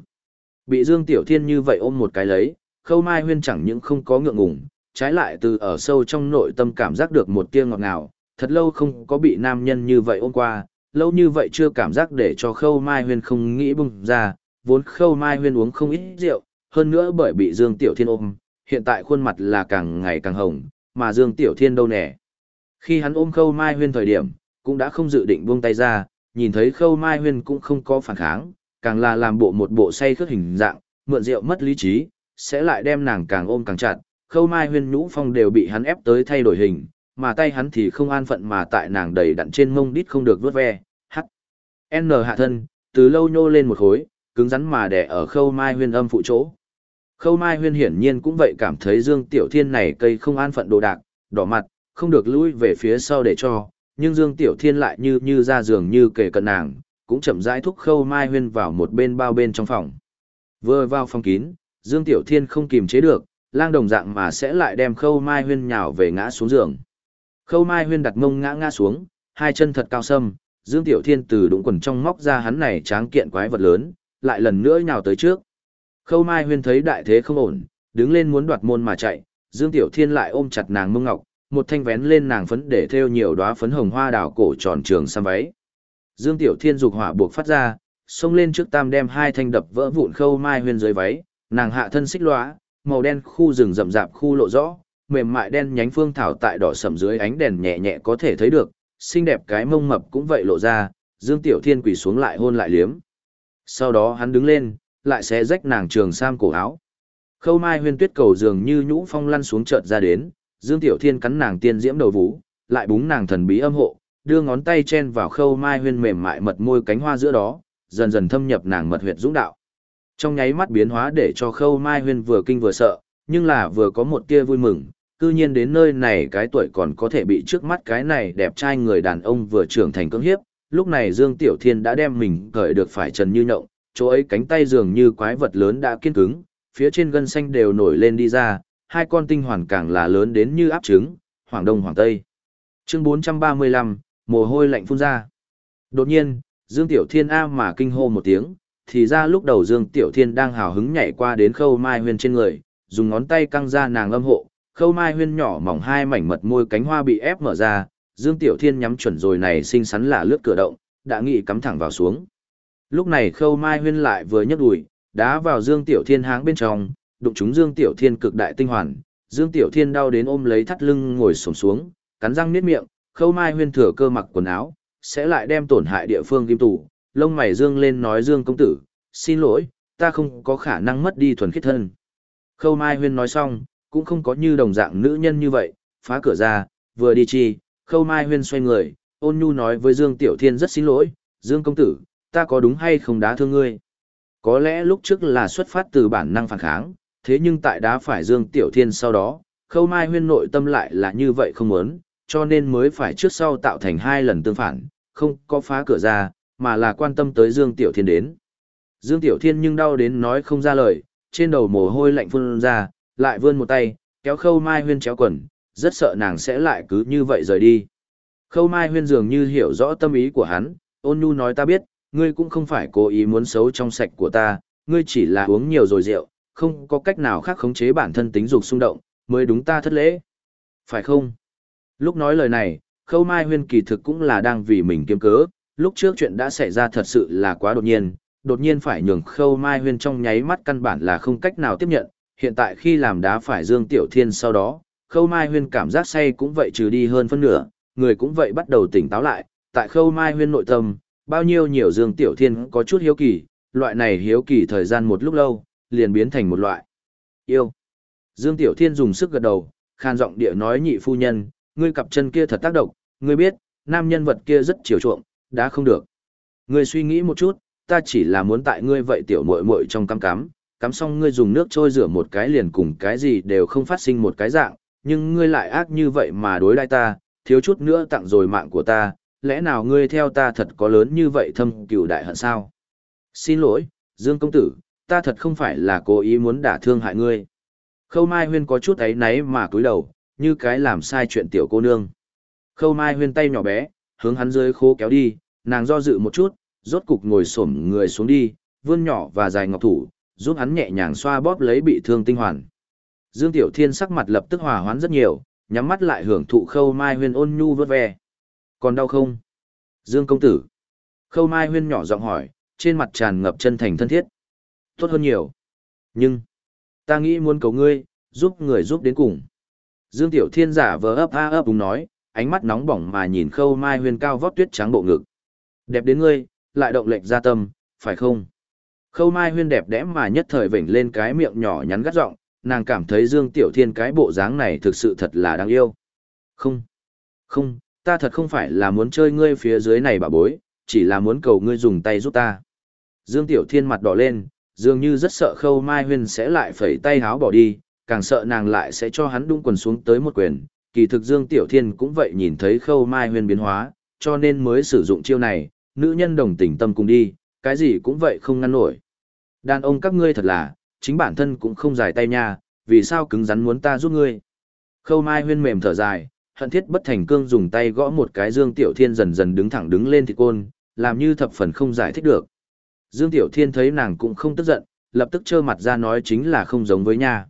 Bị Dương Tiểu Thiên như vậy ôm một cái lấy, khâu mai huyên chẳng những không có ngượng ngùng, trái lại từ ở sâu trong nội tâm cảm giác được một tia ngọt ngào, thật lâu không có bị nam nhân như vậy ôm qua, lâu như vậy chưa cảm giác để cho khâu mai huyên không nghĩ bùng ra, vốn khâu mai huyên uống không ít rượu, hơn nữa bởi bị Dương Tiểu Thiên ôm, hiện tại khuôn mặt là càng ngày càng hồng, mà Dương Tiểu Thiên đâu nè. Khi hắn ôm Khâu Mai Huyên thời điểm, cũng đã không dự định buông tay ra, nhìn thấy Khâu Mai Huyên cũng không có phản kháng, càng là làm bộ một bộ say khướt hình dạng, mượn rượu mất lý trí, sẽ lại đem nàng càng ôm càng chặt. Khâu Mai Huyên nhũ phong đều bị hắn ép tới thay đổi hình, mà tay hắn thì không an phận mà tại nàng đầy đặn trên mông đít không được vuốt ve. Hắc. N hạ thân, từ lâu nhô lên một khối, cứng rắn mà đè ở Khâu Mai Huyên âm phụ chỗ. Khâu Mai Huyên hiển nhiên cũng vậy cảm thấy Dương Tiểu Thiên này cây không an phận đồ đạc, đỏ mặt, không được lui về phía sau để cho, nhưng Dương Tiểu Thiên lại như như ra giường như kể cận nàng, cũng chậm rãi thúc Khâu Mai Huyên vào một bên bao bên trong phòng. Vừa vào phòng kín, Dương Tiểu Thiên không kìm chế được, lang đồng dạng mà sẽ lại đem Khâu Mai Huyên nhào về ngã xuống giường. Khâu Mai Huyên đặt mông ngã ngã xuống, hai chân thật cao sâm, Dương Tiểu Thiên từ đụng quần trong móc ra hắn này tráng kiện quái vật lớn, lại lần nữa nhào tới trước. Khâu Mai Huyên thấy đại thế không ổn, đứng lên muốn đoạt môn mà chạy, Dương Tiểu Thiên lại ôm chặt nàng mông ngọc, một thanh vén lên nàng phấn để thêu nhiều đóa phấn hồng hoa đào cổ tròn trường xăm váy. Dương Tiểu Thiên dục hỏa buộc phát ra, xông lên trước tam đem hai thanh đập vỡ vụn Khâu Mai Huyên dưới váy, nàng hạ thân xích lóa, màu đen khu rừng rậm rạp khu lộ rõ, mềm mại đen nhánh phương thảo tại đỏ sầm dưới ánh đèn nhẹ nhẹ có thể thấy được, xinh đẹp cái mông mập cũng vậy lộ ra, Dương Tiểu Thiên quỳ xuống lại hôn lại liếm. Sau đó hắn đứng lên, lại xé rách nàng trường sam cổ áo. Khâu Mai Huyên Tuyết cầu dường như nhũ phong lăn xuống chợt ra đến, Dương Tiểu Thiên cắn nàng tiên diễm đầu vú, lại búng nàng thần bí âm hộ, đưa ngón tay chen vào Khâu Mai Huyên mềm mại mật môi cánh hoa giữa đó, dần dần thâm nhập nàng mật huyệt dũng đạo. Trong nháy mắt biến hóa để cho Khâu Mai Huyên vừa kinh vừa sợ, nhưng là vừa có một tia vui mừng, cư nhiên đến nơi này cái tuổi còn có thể bị trước mắt cái này đẹp trai người đàn ông vừa trưởng thành cưỡng hiếp, lúc này Dương Tiểu Thiên đã đem mình cởi được phải trần như nhộng, chỗ ấy cánh tay dường như quái vật lớn đã kiên cứng, phía trên gân xanh đều nổi lên đi ra, hai con tinh hoàn càng là lớn đến như áp trứng, hoàng đông hoàng tây. Chương 435, mồ hôi lạnh phun ra. Đột nhiên, Dương Tiểu Thiên A mà kinh hô một tiếng, thì ra lúc đầu Dương Tiểu Thiên đang hào hứng nhảy qua đến khâu mai huyên trên người, dùng ngón tay căng ra nàng âm hộ, khâu mai huyên nhỏ mỏng hai mảnh mật môi cánh hoa bị ép mở ra, Dương Tiểu Thiên nhắm chuẩn rồi này xinh xắn là lướt cửa động, đã nghị cắm thẳng vào xuống. Lúc này khâu mai huyên lại vừa nhấc đùi, đá vào Dương Tiểu Thiên háng bên trong, đụng chúng Dương Tiểu Thiên cực đại tinh hoàn. Dương Tiểu Thiên đau đến ôm lấy thắt lưng ngồi xổm xuống, cắn răng niết miệng, khâu mai huyên thừa cơ mặc quần áo, sẽ lại đem tổn hại địa phương kim tủ. Lông mày Dương lên nói Dương công tử, xin lỗi, ta không có khả năng mất đi thuần khiết thân. Khâu mai huyên nói xong, cũng không có như đồng dạng nữ nhân như vậy, phá cửa ra, vừa đi chi, khâu mai huyên xoay người, ôn nhu nói với Dương Tiểu Thiên rất xin lỗi, Dương công tử, ta có đúng hay không đá thương ngươi? Có lẽ lúc trước là xuất phát từ bản năng phản kháng, thế nhưng tại đá phải Dương Tiểu Thiên sau đó, khâu mai huyên nội tâm lại là như vậy không muốn, cho nên mới phải trước sau tạo thành hai lần tương phản, không có phá cửa ra, mà là quan tâm tới Dương Tiểu Thiên đến. Dương Tiểu Thiên nhưng đau đến nói không ra lời, trên đầu mồ hôi lạnh phun ra, lại vươn một tay, kéo khâu mai huyên chéo quần, rất sợ nàng sẽ lại cứ như vậy rời đi. Khâu mai huyên dường như hiểu rõ tâm ý của hắn, ôn nhu nói ta biết, ngươi cũng không phải cố ý muốn xấu trong sạch của ta, ngươi chỉ là uống nhiều rồi rượu, không có cách nào khác khống chế bản thân tính dục xung động, mới đúng ta thất lễ. Phải không? Lúc nói lời này, khâu mai huyên kỳ thực cũng là đang vì mình kiếm cớ, lúc trước chuyện đã xảy ra thật sự là quá đột nhiên, đột nhiên phải nhường khâu mai huyên trong nháy mắt căn bản là không cách nào tiếp nhận, hiện tại khi làm đá phải dương tiểu thiên sau đó, khâu mai huyên cảm giác say cũng vậy trừ đi hơn phân nửa, người cũng vậy bắt đầu tỉnh táo lại, tại khâu mai huyên nội tâm, bao nhiêu nhiều dương tiểu thiên có chút hiếu kỳ, loại này hiếu kỳ thời gian một lúc lâu, liền biến thành một loại yêu. Dương tiểu thiên dùng sức gật đầu, khan giọng địa nói nhị phu nhân, ngươi cặp chân kia thật tác động, ngươi biết, nam nhân vật kia rất chiều chuộng, đã không được. Ngươi suy nghĩ một chút, ta chỉ là muốn tại ngươi vậy tiểu muội muội trong cắm cắm, cắm xong ngươi dùng nước trôi rửa một cái liền cùng cái gì đều không phát sinh một cái dạng, nhưng ngươi lại ác như vậy mà đối đãi ta, thiếu chút nữa tặng rồi mạng của ta, lẽ nào ngươi theo ta thật có lớn như vậy thâm cừu đại hận sao? Xin lỗi, Dương công tử, ta thật không phải là cố ý muốn đả thương hại ngươi. Khâu Mai Huyên có chút ấy náy mà cúi đầu, như cái làm sai chuyện tiểu cô nương. Khâu Mai Huyên tay nhỏ bé, hướng hắn dưới khố kéo đi, nàng do dự một chút, rốt cục ngồi xổm người xuống đi, vươn nhỏ và dài ngọc thủ, giúp hắn nhẹ nhàng xoa bóp lấy bị thương tinh hoàn. Dương Tiểu Thiên sắc mặt lập tức hòa hoãn rất nhiều, nhắm mắt lại hưởng thụ Khâu Mai Huyên ôn nhu vớt ve. Còn đau không? Dương công tử. Khâu Mai Huyên nhỏ giọng hỏi, trên mặt tràn ngập chân thành thân thiết. Tốt hơn nhiều. Nhưng, ta nghĩ muốn cầu ngươi, giúp người giúp đến cùng. Dương Tiểu Thiên giả vờ ấp a ấp đúng nói, ánh mắt nóng bỏng mà nhìn Khâu Mai Huyên cao vót tuyết trắng bộ ngực. Đẹp đến ngươi, lại động lệnh ra tâm, phải không? Khâu Mai Huyên đẹp đẽ mà nhất thời vểnh lên cái miệng nhỏ nhắn gắt giọng, nàng cảm thấy Dương Tiểu Thiên cái bộ dáng này thực sự thật là đáng yêu. Không, không, ta thật không phải là muốn chơi ngươi phía dưới này bà bối, chỉ là muốn cầu ngươi dùng tay giúp ta. Dương Tiểu Thiên mặt đỏ lên, dường như rất sợ Khâu Mai Huyên sẽ lại phẩy tay háo bỏ đi, càng sợ nàng lại sẽ cho hắn đung quần xuống tới một quyền. Kỳ thực Dương Tiểu Thiên cũng vậy nhìn thấy Khâu Mai Huyên biến hóa, cho nên mới sử dụng chiêu này, nữ nhân đồng tình tâm cùng đi, cái gì cũng vậy không ngăn nổi. Đàn ông các ngươi thật là, chính bản thân cũng không dài tay nha, vì sao cứng rắn muốn ta giúp ngươi. Khâu Mai huyên mềm thở dài, hận thiết bất thành cương dùng tay gõ một cái Dương Tiểu Thiên dần dần đứng thẳng đứng lên thì côn, làm như thập phần không giải thích được. Dương Tiểu Thiên thấy nàng cũng không tức giận, lập tức trơ mặt ra nói chính là không giống với nhà.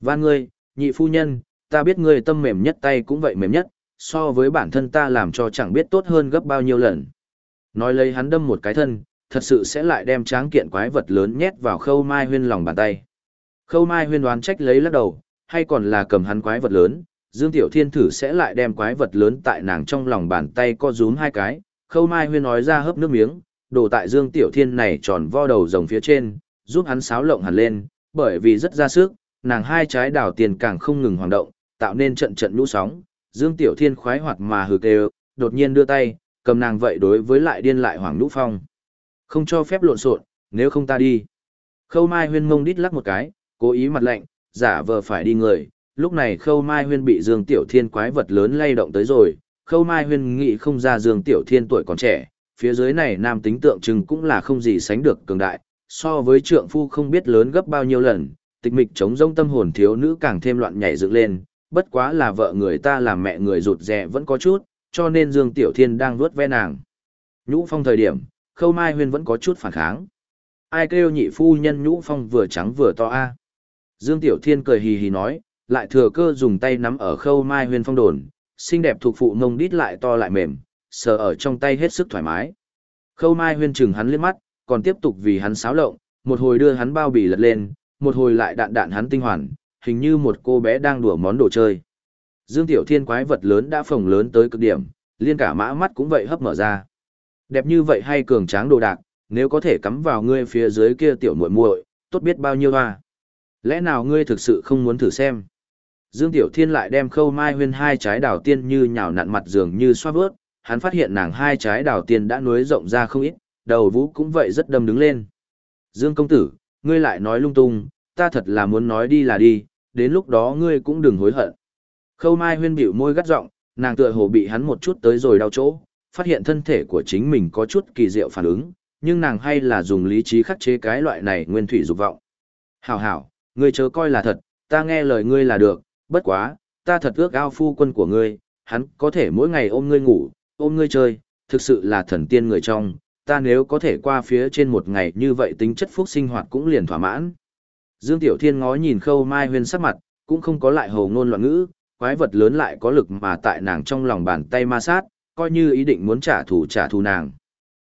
Van ngươi, nhị phu nhân, ta biết ngươi tâm mềm nhất tay cũng vậy mềm nhất, so với bản thân ta làm cho chẳng biết tốt hơn gấp bao nhiêu lần. Nói lấy hắn đâm một cái thân, thật sự sẽ lại đem tráng kiện quái vật lớn nhét vào khâu mai huyên lòng bàn tay. Khâu mai huyên đoán trách lấy lắc đầu, hay còn là cầm hắn quái vật lớn, Dương Tiểu Thiên thử sẽ lại đem quái vật lớn tại nàng trong lòng bàn tay co rúm hai cái, khâu mai huyên nói ra hớp nước miếng, đổ tại Dương Tiểu Thiên này tròn vo đầu rồng phía trên, giúp hắn sáo lộng hẳn lên, bởi vì rất ra sức, nàng hai trái đảo tiền càng không ngừng hoạt động, tạo nên trận trận lũ sóng, Dương Tiểu Thiên khoái hoạt mà hừ kêu, đột nhiên đưa tay, cầm nàng vậy đối với lại điên lại hoàng lũ phong. Không cho phép lộn xộn, nếu không ta đi. Khâu Mai Huyên mông đít lắc một cái, cố ý mặt lạnh, giả vờ phải đi người. Lúc này Khâu Mai Huyên bị Dương Tiểu Thiên quái vật lớn lay động tới rồi. Khâu Mai Huyên nghĩ không ra Dương Tiểu Thiên tuổi còn trẻ, phía dưới này nam tính tượng trưng cũng là không gì sánh được cường đại, so với trượng phu không biết lớn gấp bao nhiêu lần, tịch mịch chống rông tâm hồn thiếu nữ càng thêm loạn nhảy dựng lên, bất quá là vợ người ta làm mẹ người rụt rè vẫn có chút, cho nên Dương Tiểu Thiên đang vuốt ve nàng. Nhũ Phong thời điểm, Khâu Mai Huyên vẫn có chút phản kháng. Ai kêu nhị phu nhân Nhũ Phong vừa trắng vừa to a? Dương Tiểu Thiên cười hì hì nói, lại thừa cơ dùng tay nắm ở Khâu Mai Huyên phong đồn, xinh đẹp thuộc phụ ngông đít lại to lại mềm, sờ ở trong tay hết sức thoải mái. Khâu Mai Huyên chừng hắn liếc mắt, còn tiếp tục vì hắn xáo lộng, một hồi đưa hắn bao bì lật lên, một hồi lại đạn đạn hắn tinh hoàn, hình như một cô bé đang đùa món đồ chơi. Dương Tiểu Thiên quái vật lớn đã phồng lớn tới cực điểm, liên cả mã mắt cũng vậy hấp mở ra. Đẹp như vậy hay cường tráng đồ đạc, nếu có thể cắm vào ngươi phía dưới kia tiểu muội muội, tốt biết bao nhiêu à. Lẽ nào ngươi thực sự không muốn thử xem? Dương Tiểu Thiên lại đem khâu mai huyên hai trái đào tiên như nhào nặn mặt giường như xoa vớt, hắn phát hiện nàng hai trái đào tiên đã nuối rộng ra không ít, đầu vũ cũng vậy rất đâm đứng lên. Dương công tử, ngươi lại nói lung tung, ta thật là muốn nói đi là đi, đến lúc đó ngươi cũng đừng hối hận. Khâu mai huyên bĩu môi gắt giọng, nàng tựa hồ bị hắn một chút tới rồi đau chỗ, phát hiện thân thể của chính mình có chút kỳ diệu phản ứng, nhưng nàng hay là dùng lý trí khắc chế cái loại này nguyên thủy dục vọng. Hảo hảo, ngươi chớ coi là thật, ta nghe lời ngươi là được, bất quá, ta thật ước ao phu quân của ngươi, hắn có thể mỗi ngày ôm ngươi ngủ, ôm ngươi chơi, thực sự là thần tiên người trong, ta nếu có thể qua phía trên một ngày như vậy tính chất phúc sinh hoạt cũng liền thỏa mãn. Dương Tiểu Thiên ngó nhìn khâu mai huyên sắc mặt, cũng không có lại hồ ngôn loạn ngữ, quái vật lớn lại có lực mà tại nàng trong lòng bàn tay ma sát, coi như ý định muốn trả thù trả thù nàng.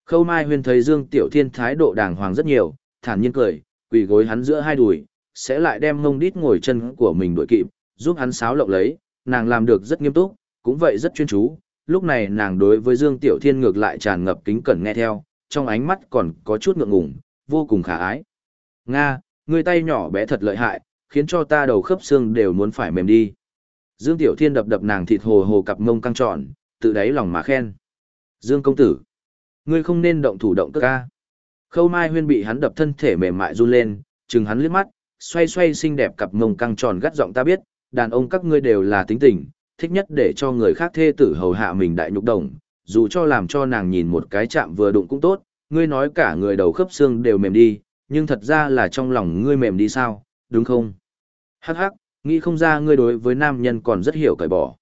Khâu mai huyên thấy Dương Tiểu Thiên thái độ đàng hoàng rất nhiều, thản nhiên cười, quỳ gối hắn giữa hai đùi, sẽ lại đem mông đít ngồi chân của mình đuổi kịp, giúp hắn sáo lộng lấy, nàng làm được rất nghiêm túc, cũng vậy rất chuyên chú. Lúc này nàng đối với Dương Tiểu Thiên ngược lại tràn ngập kính cẩn nghe theo, trong ánh mắt còn có chút ngượng ngùng, vô cùng khả ái. Nga, người tay nhỏ bé thật lợi hại, khiến cho ta đầu khớp xương đều muốn phải mềm đi. Dương Tiểu Thiên đập đập nàng thịt hồ hồ cặp ngông căng tròn, tự đáy lòng mà khen. Dương công tử, ngươi không nên động thủ động cơ ca. Khâu Mai Huyên bị hắn đập thân thể mềm mại run lên, chừng hắn liếc mắt, xoay xoay xinh đẹp cặp ngông căng tròn gắt giọng ta biết, đàn ông các ngươi đều là tính tình, thích nhất để cho người khác thê tử hầu hạ mình đại nhục đồng, dù cho làm cho nàng nhìn một cái chạm vừa đụng cũng tốt, ngươi nói cả người đầu khớp xương đều mềm đi, nhưng thật ra là trong lòng ngươi mềm đi sao, đúng không? Hắc hắc, nghĩ không ra ngươi đối với nam nhân còn rất hiểu cởi bỏ.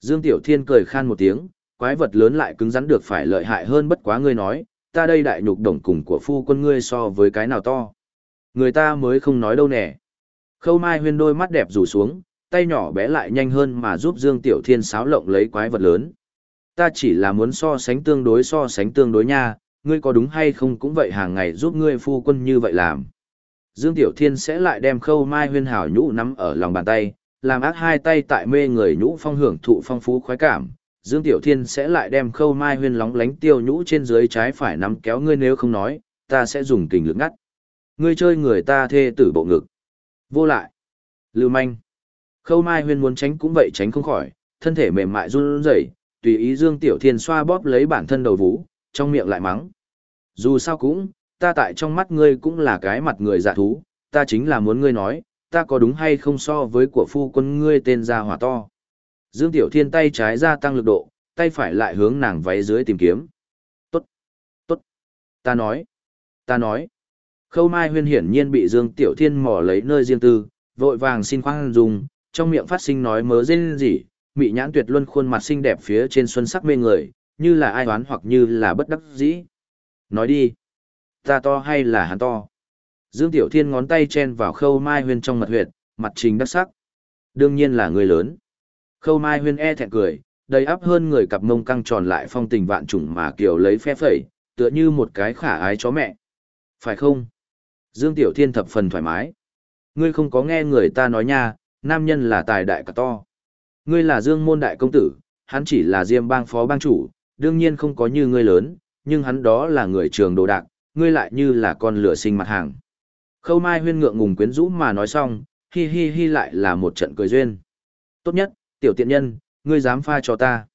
Dương Tiểu Thiên cười khan một tiếng, quái vật lớn lại cứng rắn được phải lợi hại hơn bất quá ngươi nói, ta đây đại nhục đồng cùng của phu quân ngươi so với cái nào to. Người ta mới không nói đâu nè. Khâu Mai Huyên đôi mắt đẹp rủ xuống, tay nhỏ bé lại nhanh hơn mà giúp Dương Tiểu Thiên sáo lộng lấy quái vật lớn. Ta chỉ là muốn so sánh tương đối so sánh tương đối nha, ngươi có đúng hay không cũng vậy hàng ngày giúp ngươi phu quân như vậy làm. Dương Tiểu Thiên sẽ lại đem khâu mai huyên hảo nhũ nắm ở lòng bàn tay, làm ác hai tay tại mê người nhũ phong hưởng thụ phong phú khoái cảm. Dương Tiểu Thiên sẽ lại đem khâu mai huyên lóng lánh tiêu nhũ trên dưới trái phải nắm kéo ngươi nếu không nói, ta sẽ dùng kình lực ngắt. Ngươi chơi người ta thê tử bộ ngực. Vô lại. Lưu manh. Khâu mai huyên muốn tránh cũng vậy tránh không khỏi, thân thể mềm mại run rẩy, tùy ý Dương Tiểu Thiên xoa bóp lấy bản thân đầu vũ, trong miệng lại mắng. Dù sao cũng, ta tại trong mắt ngươi cũng là cái mặt người dạ thú, ta chính là muốn ngươi nói, ta có đúng hay không so với của phu quân ngươi tên gia hỏa to. Dương Tiểu Thiên tay trái ra tăng lực độ, tay phải lại hướng nàng váy dưới tìm kiếm. Tốt, tốt, ta nói, ta nói. Khâu Mai Huyên hiển nhiên bị Dương Tiểu Thiên mò lấy nơi riêng tư, vội vàng xin khoan dung trong miệng phát sinh nói mớ rên gì, mị nhãn tuyệt luân khuôn mặt xinh đẹp phía trên xuân sắc mê người, như là ai oán hoặc như là bất đắc dĩ. Nói đi, ta to hay là hắn to? Dương Tiểu Thiên ngón tay chen vào khâu mai huyên trong mật huyệt, mặt trình đắc sắc. Đương nhiên là người lớn. Khâu mai huyên e thẹn cười, đầy áp hơn người cặp mông căng tròn lại phong tình vạn trùng mà kiểu lấy phe phẩy, tựa như một cái khả ái chó mẹ. Phải không? Dương Tiểu Thiên thập phần thoải mái. Ngươi không có nghe người ta nói nha, nam nhân là tài đại cả to. Ngươi là Dương môn đại công tử, hắn chỉ là diêm bang phó bang chủ, đương nhiên không có như ngươi lớn, nhưng hắn đó là người trường đồ đạc, ngươi lại như là con lửa sinh mặt hàng. Khâu Mai huyên ngượng ngùng quyến rũ mà nói xong, hi hi hi lại là một trận cười duyên. Tốt nhất, tiểu tiện nhân, ngươi dám pha cho ta.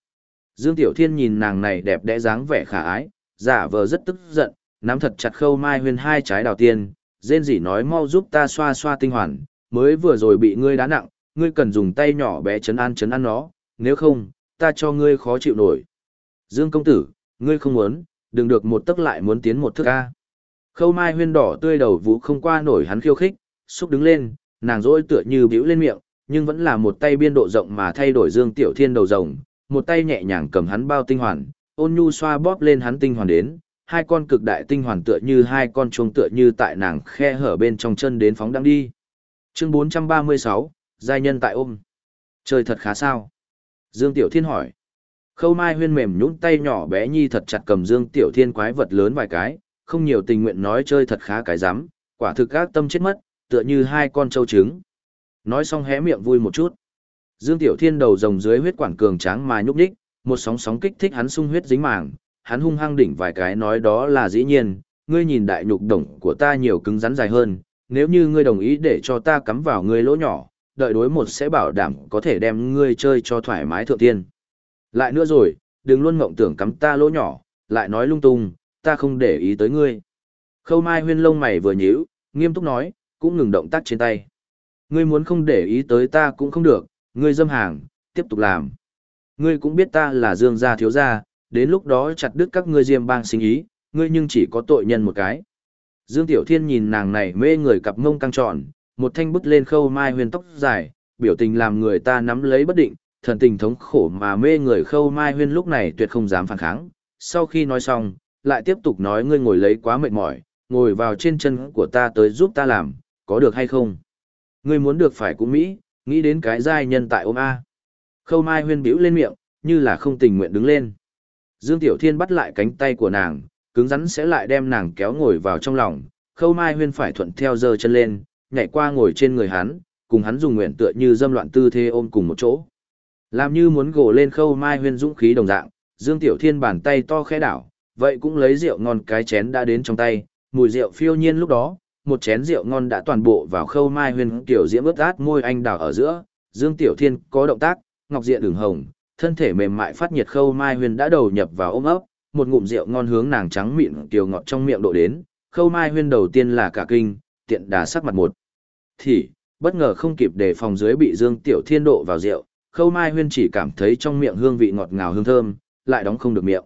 Dương Tiểu Thiên nhìn nàng này đẹp đẽ dáng vẻ khả ái, giả vờ rất tức giận, nắm thật chặt khâu Mai huyên hai trái đào tiên, rên rỉ nói mau giúp ta xoa xoa tinh hoàn, mới vừa rồi bị ngươi đá nặng, ngươi cần dùng tay nhỏ bé chấn an chấn an nó, nếu không, ta cho ngươi khó chịu nổi. Dương công tử, ngươi không muốn, đừng được một tức lại muốn tiến một thước ca. Khâu mai huyên đỏ tươi đầu vũ không qua nổi hắn khiêu khích, xúc đứng lên, nàng rỗi tựa như bĩu lên miệng, nhưng vẫn là một tay biên độ rộng mà thay đổi Dương Tiểu Thiên đầu rồng, một tay nhẹ nhàng cầm hắn bao tinh hoàn, ôn nhu xoa bóp lên hắn tinh hoàn đến, hai con cực đại tinh hoàn tựa như hai con chuông tựa như tại nàng khe hở bên trong chân đến phóng đang đi. Chương 436, giai nhân tại ôm. Chơi thật khá sao? Dương Tiểu Thiên hỏi. Khâu Mai Huyên mềm nhũn tay nhỏ bé nhi thật chặt cầm Dương Tiểu Thiên quái vật lớn vài cái, không nhiều tình nguyện nói chơi thật khá cái dám, quả thực các tâm chết mất, tựa như hai con trâu trứng. Nói xong hé miệng vui một chút. Dương Tiểu Thiên đầu rồng dưới huyết quản cường tráng mà nhúc nhích, một sóng sóng kích thích hắn sung huyết dính màng, hắn hung hăng đỉnh vài cái nói đó là dĩ nhiên, ngươi nhìn đại nhục đồng của ta nhiều cứng rắn dài hơn, nếu như ngươi đồng ý để cho ta cắm vào ngươi lỗ nhỏ, đợi đối một sẽ bảo đảm có thể đem ngươi chơi cho thoải mái thượng tiên. Lại nữa rồi, đừng luôn mộng tưởng cắm ta lỗ nhỏ, lại nói lung tung, ta không để ý tới ngươi. Khâu Mai Huyên lông mày vừa nhíu, nghiêm túc nói, cũng ngừng động tác trên tay. Ngươi muốn không để ý tới ta cũng không được, ngươi dâm hàng, tiếp tục làm. Ngươi cũng biết ta là dương gia thiếu gia, đến lúc đó chặt đứt các ngươi diêm bang sinh ý, ngươi nhưng chỉ có tội nhân một cái. Dương Tiểu Thiên nhìn nàng này mê người cặp mông căng tròn, một thanh bút lên khâu mai huyền tóc dài, biểu tình làm người ta nắm lấy bất định, thần tình thống khổ mà mê người khâu mai huyên lúc này tuyệt không dám phản kháng. Sau khi nói xong, lại tiếp tục nói ngươi ngồi lấy quá mệt mỏi, ngồi vào trên chân của ta tới giúp ta làm, có được hay không? Ngươi muốn được phải cũng Mỹ, nghĩ đến cái giai nhân tại ôm A. Khâu mai huyên bĩu lên miệng, như là không tình nguyện đứng lên. Dương Tiểu Thiên bắt lại cánh tay của nàng, cứng rắn sẽ lại đem nàng kéo ngồi vào trong lòng. Khâu mai huyên phải thuận theo giơ chân lên, nhảy qua ngồi trên người hắn, cùng hắn dùng nguyện tựa như dâm loạn tư thế ôm cùng một chỗ. Làm như muốn gồ lên khâu mai huyên dũng khí đồng dạng, Dương Tiểu Thiên bàn tay to khẽ đảo, vậy cũng lấy rượu ngon cái chén đã đến trong tay, mùi rượu phiêu nhiên lúc đó, một chén rượu ngon đã toàn bộ vào khâu mai huyên tiểu diễm ướt át môi anh đảo ở giữa, Dương Tiểu Thiên có động tác, ngọc diện đường hồng, thân thể mềm mại phát nhiệt khâu mai huyên đã đầu nhập vào ôm ấp, một ngụm rượu ngon hướng nàng trắng mịn tiểu ngọt trong miệng độ đến, khâu mai huyên đầu tiên là cả kinh, tiện đà sắc mặt một thì, bất ngờ không kịp để phòng dưới bị Dương Tiểu Thiên độ vào rượu, Khâu Mai Huyên chỉ cảm thấy trong miệng hương vị ngọt ngào hương thơm, lại đóng không được miệng.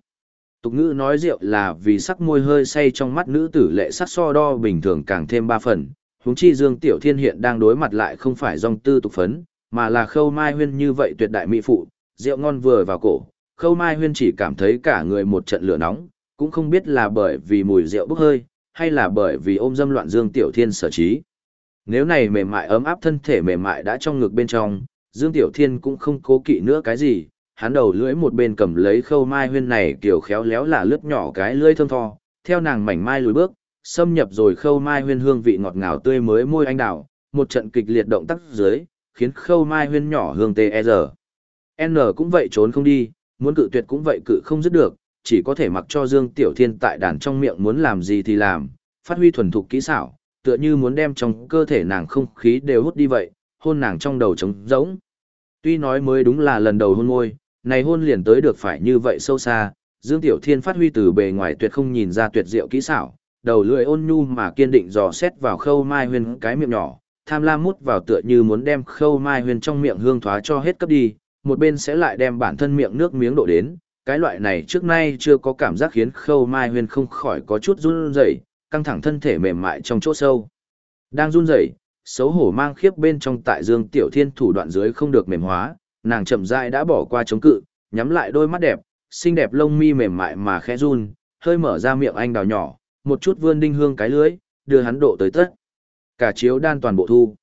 Tục ngữ nói rượu là vì sắc môi hơi say trong mắt nữ tử lệ sắc so đo bình thường càng thêm ba phần, huống chi Dương Tiểu Thiên hiện đang đối mặt lại không phải dòng tư tục phấn, mà là Khâu Mai Huyên như vậy tuyệt đại mỹ phụ, rượu ngon vừa vào cổ, Khâu Mai Huyên chỉ cảm thấy cả người một trận lửa nóng, cũng không biết là bởi vì mùi rượu bốc hơi, hay là bởi vì ôm dâm loạn Dương Tiểu Thiên sở trí. Nếu này mềm mại ấm áp thân thể mềm mại đã trong ngực bên trong, Dương Tiểu Thiên cũng không cố kỵ nữa cái gì, hắn đầu lưỡi một bên cầm lấy khâu mai huyên này kiểu khéo léo là lướt nhỏ cái lưỡi thơm tho, theo nàng mảnh mai lùi bước, xâm nhập rồi khâu mai huyên hương vị ngọt ngào tươi mới môi anh đào, một trận kịch liệt động tác dưới, khiến khâu mai huyên nhỏ hương tê e giờ. N cũng vậy trốn không đi, muốn cự tuyệt cũng vậy cự không dứt được, chỉ có thể mặc cho Dương Tiểu Thiên tại đàn trong miệng muốn làm gì thì làm, phát huy thuần thục kỹ xảo, tựa như muốn đem trong cơ thể nàng không khí đều hút đi vậy, hôn nàng trong đầu trống rỗng. Tuy nói mới đúng là lần đầu hôn môi, này hôn liền tới được phải như vậy sâu xa, Dương Tiểu Thiên phát huy từ bề ngoài tuyệt không nhìn ra tuyệt diệu kỹ xảo, đầu lưỡi ôn nhu mà kiên định dò xét vào khâu mai huyền cái miệng nhỏ, tham lam mút vào tựa như muốn đem khâu mai huyền trong miệng hương thoá cho hết cấp đi, một bên sẽ lại đem bản thân miệng nước miếng độ đến, cái loại này trước nay chưa có cảm giác khiến khâu mai huyền không khỏi có chút run rẩy, căng thẳng thân thể mềm mại trong chỗ sâu. Đang run rẩy, xấu hổ mang khiếp bên trong tại Dương Tiểu Thiên thủ đoạn dưới không được mềm hóa, nàng chậm rãi đã bỏ qua chống cự, nhắm lại đôi mắt đẹp, xinh đẹp lông mi mềm mại mà khẽ run, hơi mở ra miệng anh đào nhỏ, một chút vươn đinh hương cái lưới, đưa hắn độ tới tất. Cả chiếu đan toàn bộ thu.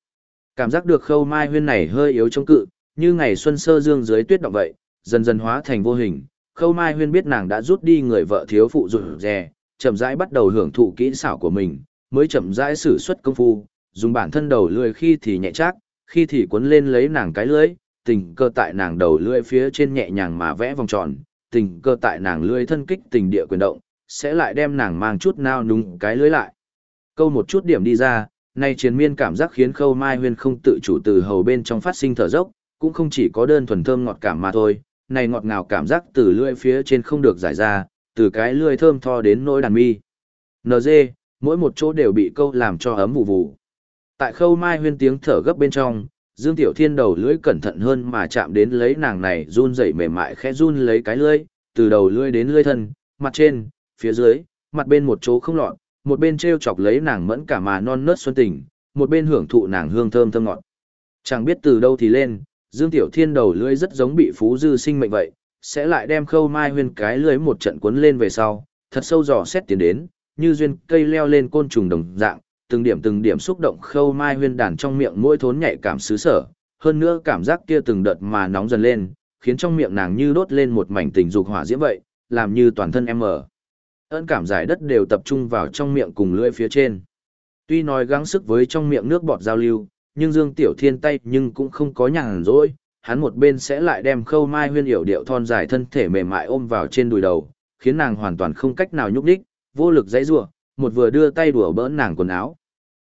Cảm giác được khâu mai huyên này hơi yếu chống cự, như ngày xuân sơ dương dưới tuyết động vậy, dần dần hóa thành vô hình. Khâu mai huyên biết nàng đã rút đi người vợ thiếu phụ rụt rè, chậm rãi bắt đầu hưởng thụ kỹ xảo của mình, mới chậm rãi sử xuất công phu, dùng bản thân đầu lưỡi khi thì nhẹ chắc, khi thì cuốn lên lấy nàng cái lưỡi, tình cơ tại nàng đầu lưỡi phía trên nhẹ nhàng mà vẽ vòng tròn, tình cơ tại nàng lưỡi thân kích tình địa quyền động, sẽ lại đem nàng mang chút nao núng cái lưỡi lại. Câu một chút điểm đi ra, nay chiến miên cảm giác khiến khâu mai huyên không tự chủ từ hầu bên trong phát sinh thở dốc, cũng không chỉ có đơn thuần thơm ngọt cảm mà thôi, này ngọt ngào cảm giác từ lưỡi phía trên không được giải ra, từ cái lưỡi thơm tho đến nỗi đàn mi. NG, mỗi một chỗ đều bị câu làm cho ấm vụ vụ. Tại khâu mai huyên tiếng thở gấp bên trong, Dương Tiểu Thiên đầu lưỡi cẩn thận hơn mà chạm đến lấy nàng này run rẩy mềm mại khẽ run lấy cái lưỡi, từ đầu lưỡi đến lưỡi thân, mặt trên, phía dưới, mặt bên một chỗ không lọt, một bên treo chọc lấy nàng mẫn cả mà non nớt xuân tình, một bên hưởng thụ nàng hương thơm thơm ngọt. Chẳng biết từ đâu thì lên, Dương Tiểu Thiên đầu lưỡi rất giống bị phú dư sinh mệnh vậy, sẽ lại đem khâu mai huyên cái lưỡi một trận cuốn lên về sau, thật sâu dò xét tiến đến, như duyên cây leo lên côn trùng đồng dạng, từng điểm từng điểm xúc động khâu mai huyên đàn trong miệng mỗi thốn nhạy cảm xứ sở, hơn nữa cảm giác kia từng đợt mà nóng dần lên, khiến trong miệng nàng như đốt lên một mảnh tình dục hỏa diễm vậy, làm như toàn thân em mở. Ơn cảm giải đất đều tập trung vào trong miệng cùng lưỡi phía trên. Tuy nói gắng sức với trong miệng nước bọt giao lưu, nhưng Dương Tiểu Thiên tay nhưng cũng không có nhàn rỗi, hắn một bên sẽ lại đem khâu mai huyên hiểu điệu thon dài thân thể mềm mại ôm vào trên đùi đầu, khiến nàng hoàn toàn không cách nào nhúc đích, vô lực dãy rủa, một vừa đưa tay đùa bỡn nàng quần áo.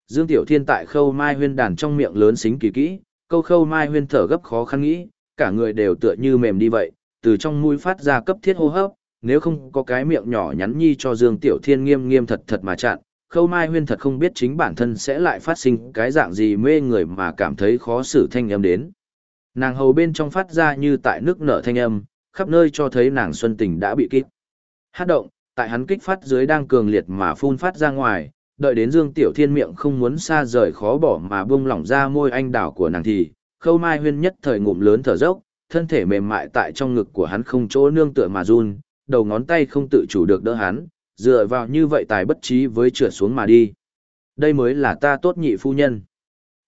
Dương Tiểu Thiên tại khâu mai huyên đàn trong miệng lớn xính kỳ kỹ, Câu khâu mai huyên thở gấp khó khăn nghĩ, cả người đều tựa như mềm đi vậy, từ trong mũi phát ra cấp thiết hô hấp, nếu không có cái miệng nhỏ nhắn nhi cho Dương Tiểu Thiên nghiêm nghiêm thật thật mà chặn, khâu mai huyên thật không biết chính bản thân sẽ lại phát sinh cái dạng gì mê người mà cảm thấy khó xử thanh âm đến. Nàng hầu bên trong phát ra như tại nước nở thanh âm, khắp nơi cho thấy nàng xuân tình đã bị kích. Hát động, tại hắn kích phát dưới đang cường liệt mà phun phát ra ngoài, đợi đến Dương Tiểu Thiên miệng không muốn xa rời khó bỏ mà buông lỏng ra môi anh đảo của nàng thì, khâu mai huyên nhất thời ngụm lớn thở dốc, thân thể mềm mại tại trong ngực của hắn không chỗ nương tựa mà run, đầu ngón tay không tự chủ được đỡ hắn, dựa vào như vậy tài bất trí với trượt xuống mà đi. Đây mới là ta tốt nhị phu nhân.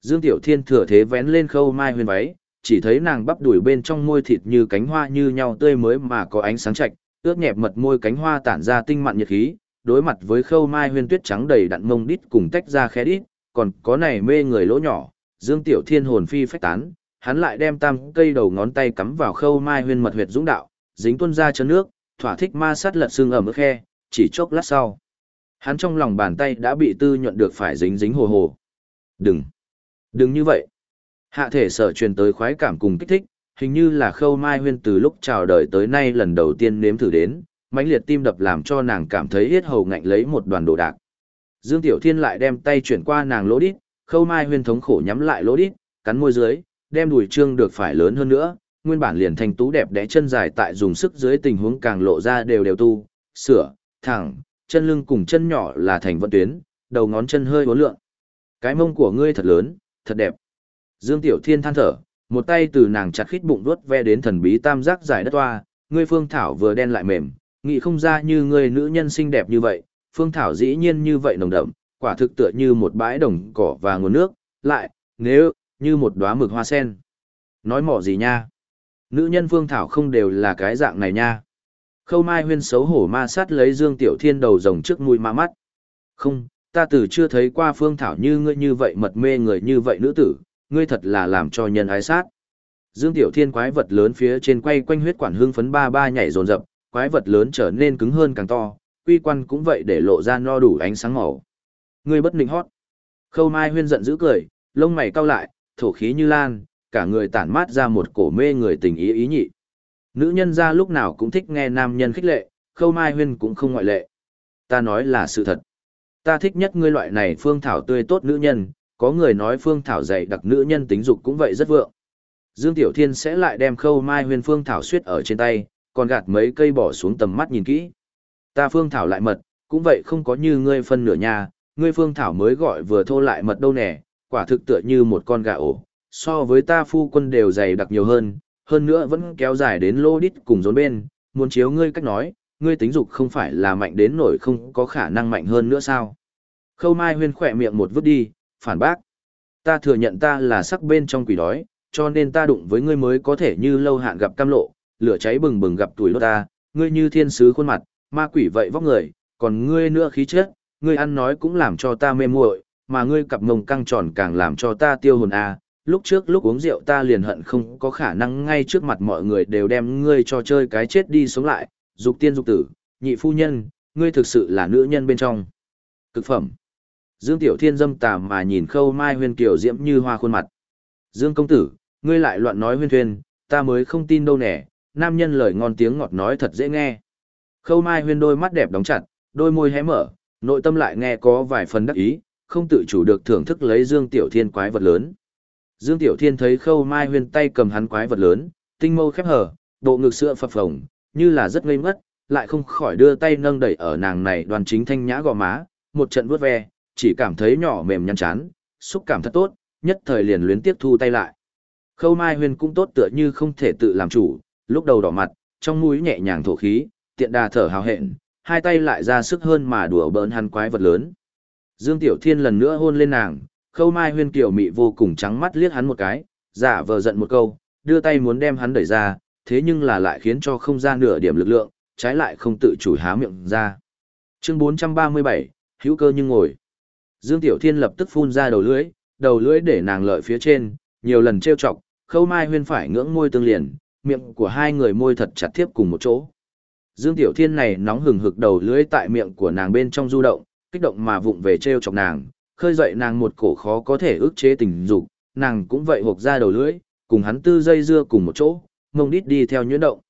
Dương Tiểu Thiên thừa thế vén lên khâu mai huyền váy, chỉ thấy nàng bắp đuổi bên trong môi thịt như cánh hoa như nhau tươi mới mà có ánh sáng chạch, ướt nhẹp mật môi cánh hoa tản ra tinh mặn nhiệt khí, đối mặt với khâu mai huyền tuyết trắng đầy đặn mông đít cùng tách ra khẽ đít, còn có này mê người lỗ nhỏ, Dương Tiểu Thiên hồn phi phách tán, hắn lại đem tam cây đầu ngón tay cắm vào khâu mai huyền mật huyệt dũng đạo, dính tuôn ra chân nước, thỏa thích ma sát lật xương ở mức khe, chỉ chốc lát sau. Hắn trong lòng bàn tay đã bị tư nhuận được phải dính dính hồ hồ. Đừng! Đừng như vậy! Hạ thể sở truyền tới khoái cảm cùng kích thích, hình như là khâu mai huyên từ lúc chào đời tới nay lần đầu tiên nếm thử đến, mãnh liệt tim đập làm cho nàng cảm thấy hết hầu ngạnh lấy một đoàn đồ đạc. Dương Tiểu Thiên lại đem tay chuyển qua nàng lỗ đít, khâu mai huyên thống khổ nhắm lại lỗ đít, cắn môi dưới, đem đùi trương được phải lớn hơn nữa, nguyên bản liền thành tú đẹp đẽ chân dài tại dùng sức dưới tình huống càng lộ ra đều đều tu, sửa, thẳng, chân lưng cùng chân nhỏ là thành vận tuyến, đầu ngón chân hơi uốn lượn. Cái mông của ngươi thật lớn, thật đẹp. Dương Tiểu Thiên than thở, một tay từ nàng chặt khít bụng vuốt ve đến thần bí tam giác dài đất toa, ngươi phương thảo vừa đen lại mềm, nghĩ không ra như ngươi nữ nhân xinh đẹp như vậy, phương thảo dĩ nhiên như vậy nồng đậm, quả thực tựa như một bãi đồng cỏ và nguồn nước, lại, nếu, như một đóa mực hoa sen. Nói mỏ gì nha? Nữ nhân phương thảo không đều là cái dạng này nha. Khâu Mai Huyên xấu hổ ma sát lấy Dương Tiểu Thiên đầu rồng trước mũi ma mắt. Không, ta từ chưa thấy qua phương thảo như ngươi như vậy mật mê người như vậy nữ tử, ngươi thật là làm cho nhân ái sát. Dương Tiểu Thiên quái vật lớn phía trên quay quanh huyết quản hương phấn ba ba nhảy rồn rập, quái vật lớn trở nên cứng hơn càng to, quy quan cũng vậy để lộ ra no đủ ánh sáng màu. Ngươi bất định hót. Khâu Mai Huyên giận dữ cười, lông mày cau lại, thổ khí như lan, cả người tản mát ra một cổ mê người tình ý ý nhị. Nữ nhân ra lúc nào cũng thích nghe nam nhân khích lệ, khâu mai huyên cũng không ngoại lệ. Ta nói là sự thật. Ta thích nhất ngươi loại này phương thảo tươi tốt nữ nhân, có người nói phương thảo dày đặc nữ nhân tính dục cũng vậy rất vượng. Dương Tiểu Thiên sẽ lại đem khâu mai huyên phương thảo suyết ở trên tay, còn gạt mấy cây bỏ xuống tầm mắt nhìn kỹ. Ta phương thảo lại mật, cũng vậy không có như ngươi phân nửa nhà, ngươi phương thảo mới gọi vừa thô lại mật đâu nè, quả thực tựa như một con gà ổ, so với ta phu quân đều dày đặc nhiều hơn, hơn nữa vẫn kéo dài đến lô đít cùng rốn bên, muốn chiếu ngươi cách nói, ngươi tính dục không phải là mạnh đến nổi không có khả năng mạnh hơn nữa sao. Khâu Mai Huyên khỏe miệng một vứt đi, phản bác. Ta thừa nhận ta là sắc bên trong quỷ đói, cho nên ta đụng với ngươi mới có thể như lâu hạn gặp cam lộ, lửa cháy bừng bừng gặp tuổi lốt ta, ngươi như thiên sứ khuôn mặt, ma quỷ vậy vóc người, còn ngươi nữa khí chất, ngươi ăn nói cũng làm cho ta mê muội, mà ngươi cặp mông căng tròn càng làm cho ta tiêu hồn a. À lúc trước lúc uống rượu ta liền hận không có khả năng ngay trước mặt mọi người đều đem ngươi cho chơi cái chết đi sống lại, dục tiên dục tử, nhị phu nhân, ngươi thực sự là nữ nhân bên trong. Cực phẩm. Dương Tiểu Thiên dâm tà mà nhìn khâu mai huyên kiều diễm như hoa khuôn mặt. Dương công tử, ngươi lại loạn nói huyên thuyên, ta mới không tin đâu nè, nam nhân lời ngon tiếng ngọt nói thật dễ nghe. Khâu mai huyên đôi mắt đẹp đóng chặt, đôi môi hé mở, nội tâm lại nghe có vài phần đắc ý, không tự chủ được thưởng thức lấy Dương Tiểu Thiên quái vật lớn. Dương Tiểu Thiên thấy Khâu Mai Huyên tay cầm hắn quái vật lớn, tinh mâu khép hở, bộ ngực sữa phập phồng, như là rất ngây ngất, lại không khỏi đưa tay nâng đẩy ở nàng này đoàn chính thanh nhã gò má, một trận vuốt ve, chỉ cảm thấy nhỏ mềm nhăn chán, xúc cảm thật tốt, nhất thời liền luyến tiếp thu tay lại. Khâu Mai Huyên cũng tốt tựa như không thể tự làm chủ, lúc đầu đỏ mặt, trong mũi nhẹ nhàng thổ khí, tiện đà thở hào hẹn, hai tay lại ra sức hơn mà đùa bỡn hắn quái vật lớn. Dương Tiểu Thiên lần nữa hôn lên nàng, khâu mai huyên kiều mị vô cùng trắng mắt liếc hắn một cái, giả vờ giận một câu, đưa tay muốn đem hắn đẩy ra, thế nhưng là lại khiến cho không ra nửa điểm lực lượng, trái lại không tự chủ há miệng ra. Chương 437, hữu cơ nhưng ngồi. Dương Tiểu Thiên lập tức phun ra đầu lưỡi, đầu lưỡi để nàng lợi phía trên, nhiều lần trêu chọc, khâu mai huyên phải ngưỡng môi tương liền, miệng của hai người môi thật chặt tiếp cùng một chỗ. Dương Tiểu Thiên này nóng hừng hực đầu lưỡi tại miệng của nàng bên trong du động, kích động mà vụng về trêu chọc nàng, khơi dậy nàng một cổ khó có thể ức chế tình dục, nàng cũng vậy hộp ra đầu lưỡi, cùng hắn tư dây dưa cùng một chỗ, mông đít đi theo nhuyễn động.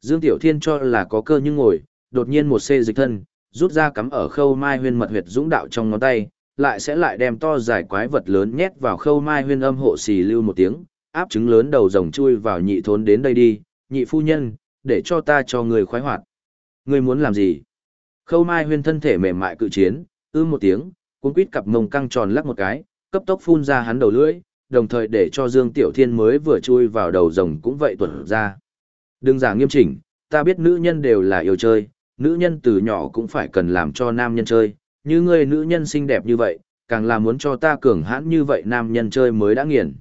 Dương Tiểu Thiên cho là có cơ nhưng ngồi, đột nhiên một xê dịch thân, rút ra cắm ở khâu mai huyên mật huyệt dũng đạo trong ngón tay, lại sẽ lại đem to dài quái vật lớn nhét vào khâu mai huyên âm hộ xì lưu một tiếng, áp trứng lớn đầu rồng chui vào nhị thốn đến đây đi, nhị phu nhân, để cho ta cho người khoái hoạt. Người muốn làm gì? Khâu mai huyên thân thể mềm mại cự chiến, ư một tiếng, cuốn quýt cặp mông căng tròn lắc một cái, cấp tốc phun ra hắn đầu lưỡi, đồng thời để cho Dương Tiểu Thiên mới vừa chui vào đầu rồng cũng vậy tuột ra. Đừng giả nghiêm chỉnh, ta biết nữ nhân đều là yêu chơi, nữ nhân từ nhỏ cũng phải cần làm cho nam nhân chơi, như ngươi nữ nhân xinh đẹp như vậy, càng là muốn cho ta cường hãn như vậy nam nhân chơi mới đã nghiền.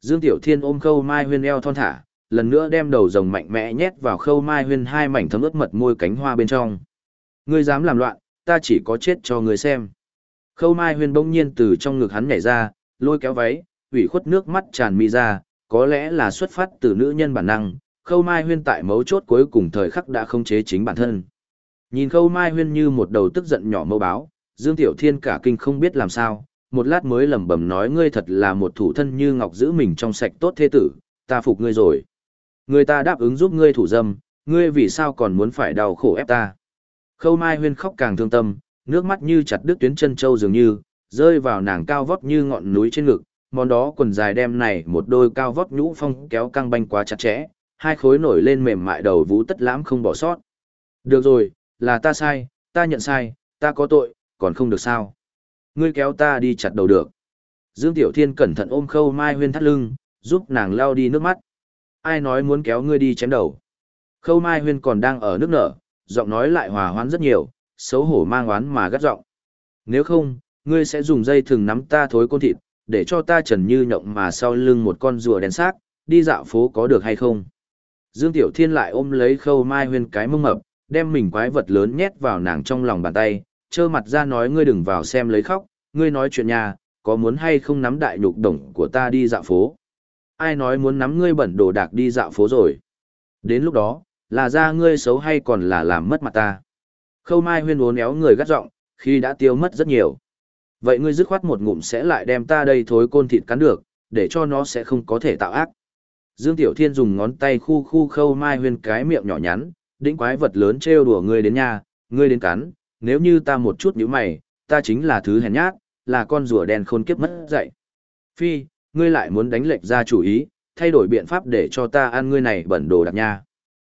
Dương Tiểu Thiên ôm khâu mai huyên eo thon thả, lần nữa đem đầu rồng mạnh mẽ nhét vào khâu mai huyên hai mảnh thấm ướt mật môi cánh hoa bên trong. Ngươi dám làm loạn, ta chỉ có chết cho ngươi xem. Khâu mai huyên bỗng nhiên từ trong ngực hắn nhảy ra, lôi kéo váy, ủy khuất nước mắt tràn mi ra, có lẽ là xuất phát từ nữ nhân bản năng, khâu mai huyên tại mấu chốt cuối cùng thời khắc đã không chế chính bản thân. Nhìn khâu mai huyên như một đầu tức giận nhỏ mâu báo, Dương Tiểu Thiên cả kinh không biết làm sao, một lát mới lẩm bẩm nói ngươi thật là một thủ thân như ngọc giữ mình trong sạch tốt thế tử, ta phục ngươi rồi. Người ta đáp ứng giúp ngươi thủ dâm, ngươi vì sao còn muốn phải đau khổ ép ta. Khâu Mai Huyên khóc càng thương tâm, nước mắt như chặt đứt tuyến chân châu dường như, rơi vào nàng cao vóc như ngọn núi trên ngực, món đó quần dài đem này một đôi cao vóc nhũ phong kéo căng banh quá chặt chẽ, hai khối nổi lên mềm mại đầu vũ tất lãm không bỏ sót. Được rồi, là ta sai, ta nhận sai, ta có tội, còn không được sao. Ngươi kéo ta đi chặt đầu được. Dương Tiểu Thiên cẩn thận ôm khâu Mai Huyên thắt lưng, giúp nàng lao đi nước mắt. Ai nói muốn kéo ngươi đi chém đầu. Khâu Mai Huyên còn đang ở nước nở, giọng nói lại hòa hoãn rất nhiều, xấu hổ mang oán mà gắt giọng. Nếu không, ngươi sẽ dùng dây thừng nắm ta thối côn thịt, để cho ta trần như nhộng mà sau lưng một con rùa đen xác, đi dạo phố có được hay không? Dương Tiểu Thiên lại ôm lấy khâu mai huyên cái mông mập, đem mình quái vật lớn nhét vào nàng trong lòng bàn tay, trơ mặt ra nói ngươi đừng vào xem lấy khóc, ngươi nói chuyện nhà, có muốn hay không nắm đại nhục đồng của ta đi dạo phố? Ai nói muốn nắm ngươi bẩn đồ đạc đi dạo phố rồi? Đến lúc đó, là ra ngươi xấu hay còn là làm mất mặt ta? Khâu mai huyên uốn éo người gắt giọng, khi đã tiêu mất rất nhiều. Vậy ngươi dứt khoát một ngụm sẽ lại đem ta đây thối côn thịt cắn được, để cho nó sẽ không có thể tạo ác. Dương Tiểu Thiên dùng ngón tay khu khu khâu mai huyên cái miệng nhỏ nhắn, đĩnh quái vật lớn trêu đùa ngươi đến nhà, ngươi đến cắn, nếu như ta một chút nhíu mày, ta chính là thứ hèn nhát, là con rùa đen khôn kiếp mất dạy. Phi, ngươi lại muốn đánh lệch ra chủ ý, thay đổi biện pháp để cho ta ăn ngươi này bẩn đồ đạc nha.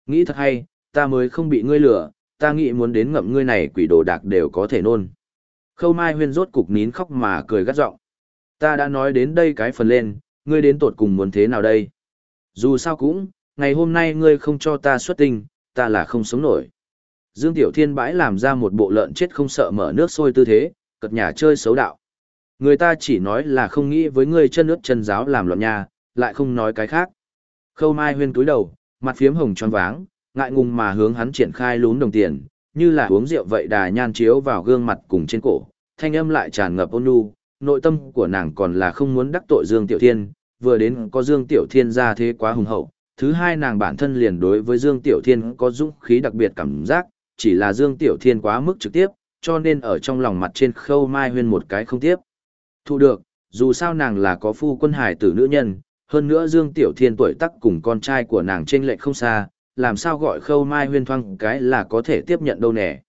Nghĩ thật hay, ta mới không bị ngươi lừa, ta nghĩ muốn đến ngậm ngươi này quỷ đồ đạc đều có thể nôn. Khâu Mai Huyên rốt cục nín khóc mà cười gắt giọng. Ta đã nói đến đây cái phần lên, ngươi đến tột cùng muốn thế nào đây? Dù sao cũng, ngày hôm nay ngươi không cho ta xuất tinh, ta là không sống nổi. Dương Tiểu Thiên bãi làm ra một bộ lợn chết không sợ mở nước sôi tư thế, cật nhà chơi xấu đạo. Người ta chỉ nói là không nghĩ với ngươi chân ướt chân giáo làm loạn nhà, lại không nói cái khác. Khâu Mai Huyên túi đầu, mặt phiếm hồng tròn váng, ngại ngùng mà hướng hắn triển khai lún đồng tiền, như là uống rượu vậy đà nhan chiếu vào gương mặt cùng trên cổ, thanh âm lại tràn ngập ôn nhu, nội tâm của nàng còn là không muốn đắc tội Dương Tiểu Thiên, vừa đến có Dương Tiểu Thiên ra thế quá hùng hậu, thứ hai nàng bản thân liền đối với Dương Tiểu Thiên có dũng khí đặc biệt cảm giác, chỉ là Dương Tiểu Thiên quá mức trực tiếp, cho nên ở trong lòng mặt trên khâu mai huyên một cái không tiếp. Thu được, dù sao nàng là có phu quân hải tử nữ nhân, hơn nữa Dương Tiểu Thiên tuổi tác cùng con trai của nàng trên lệch không xa, làm sao gọi khâu mai huyên thoang cái là có thể tiếp nhận đâu nè.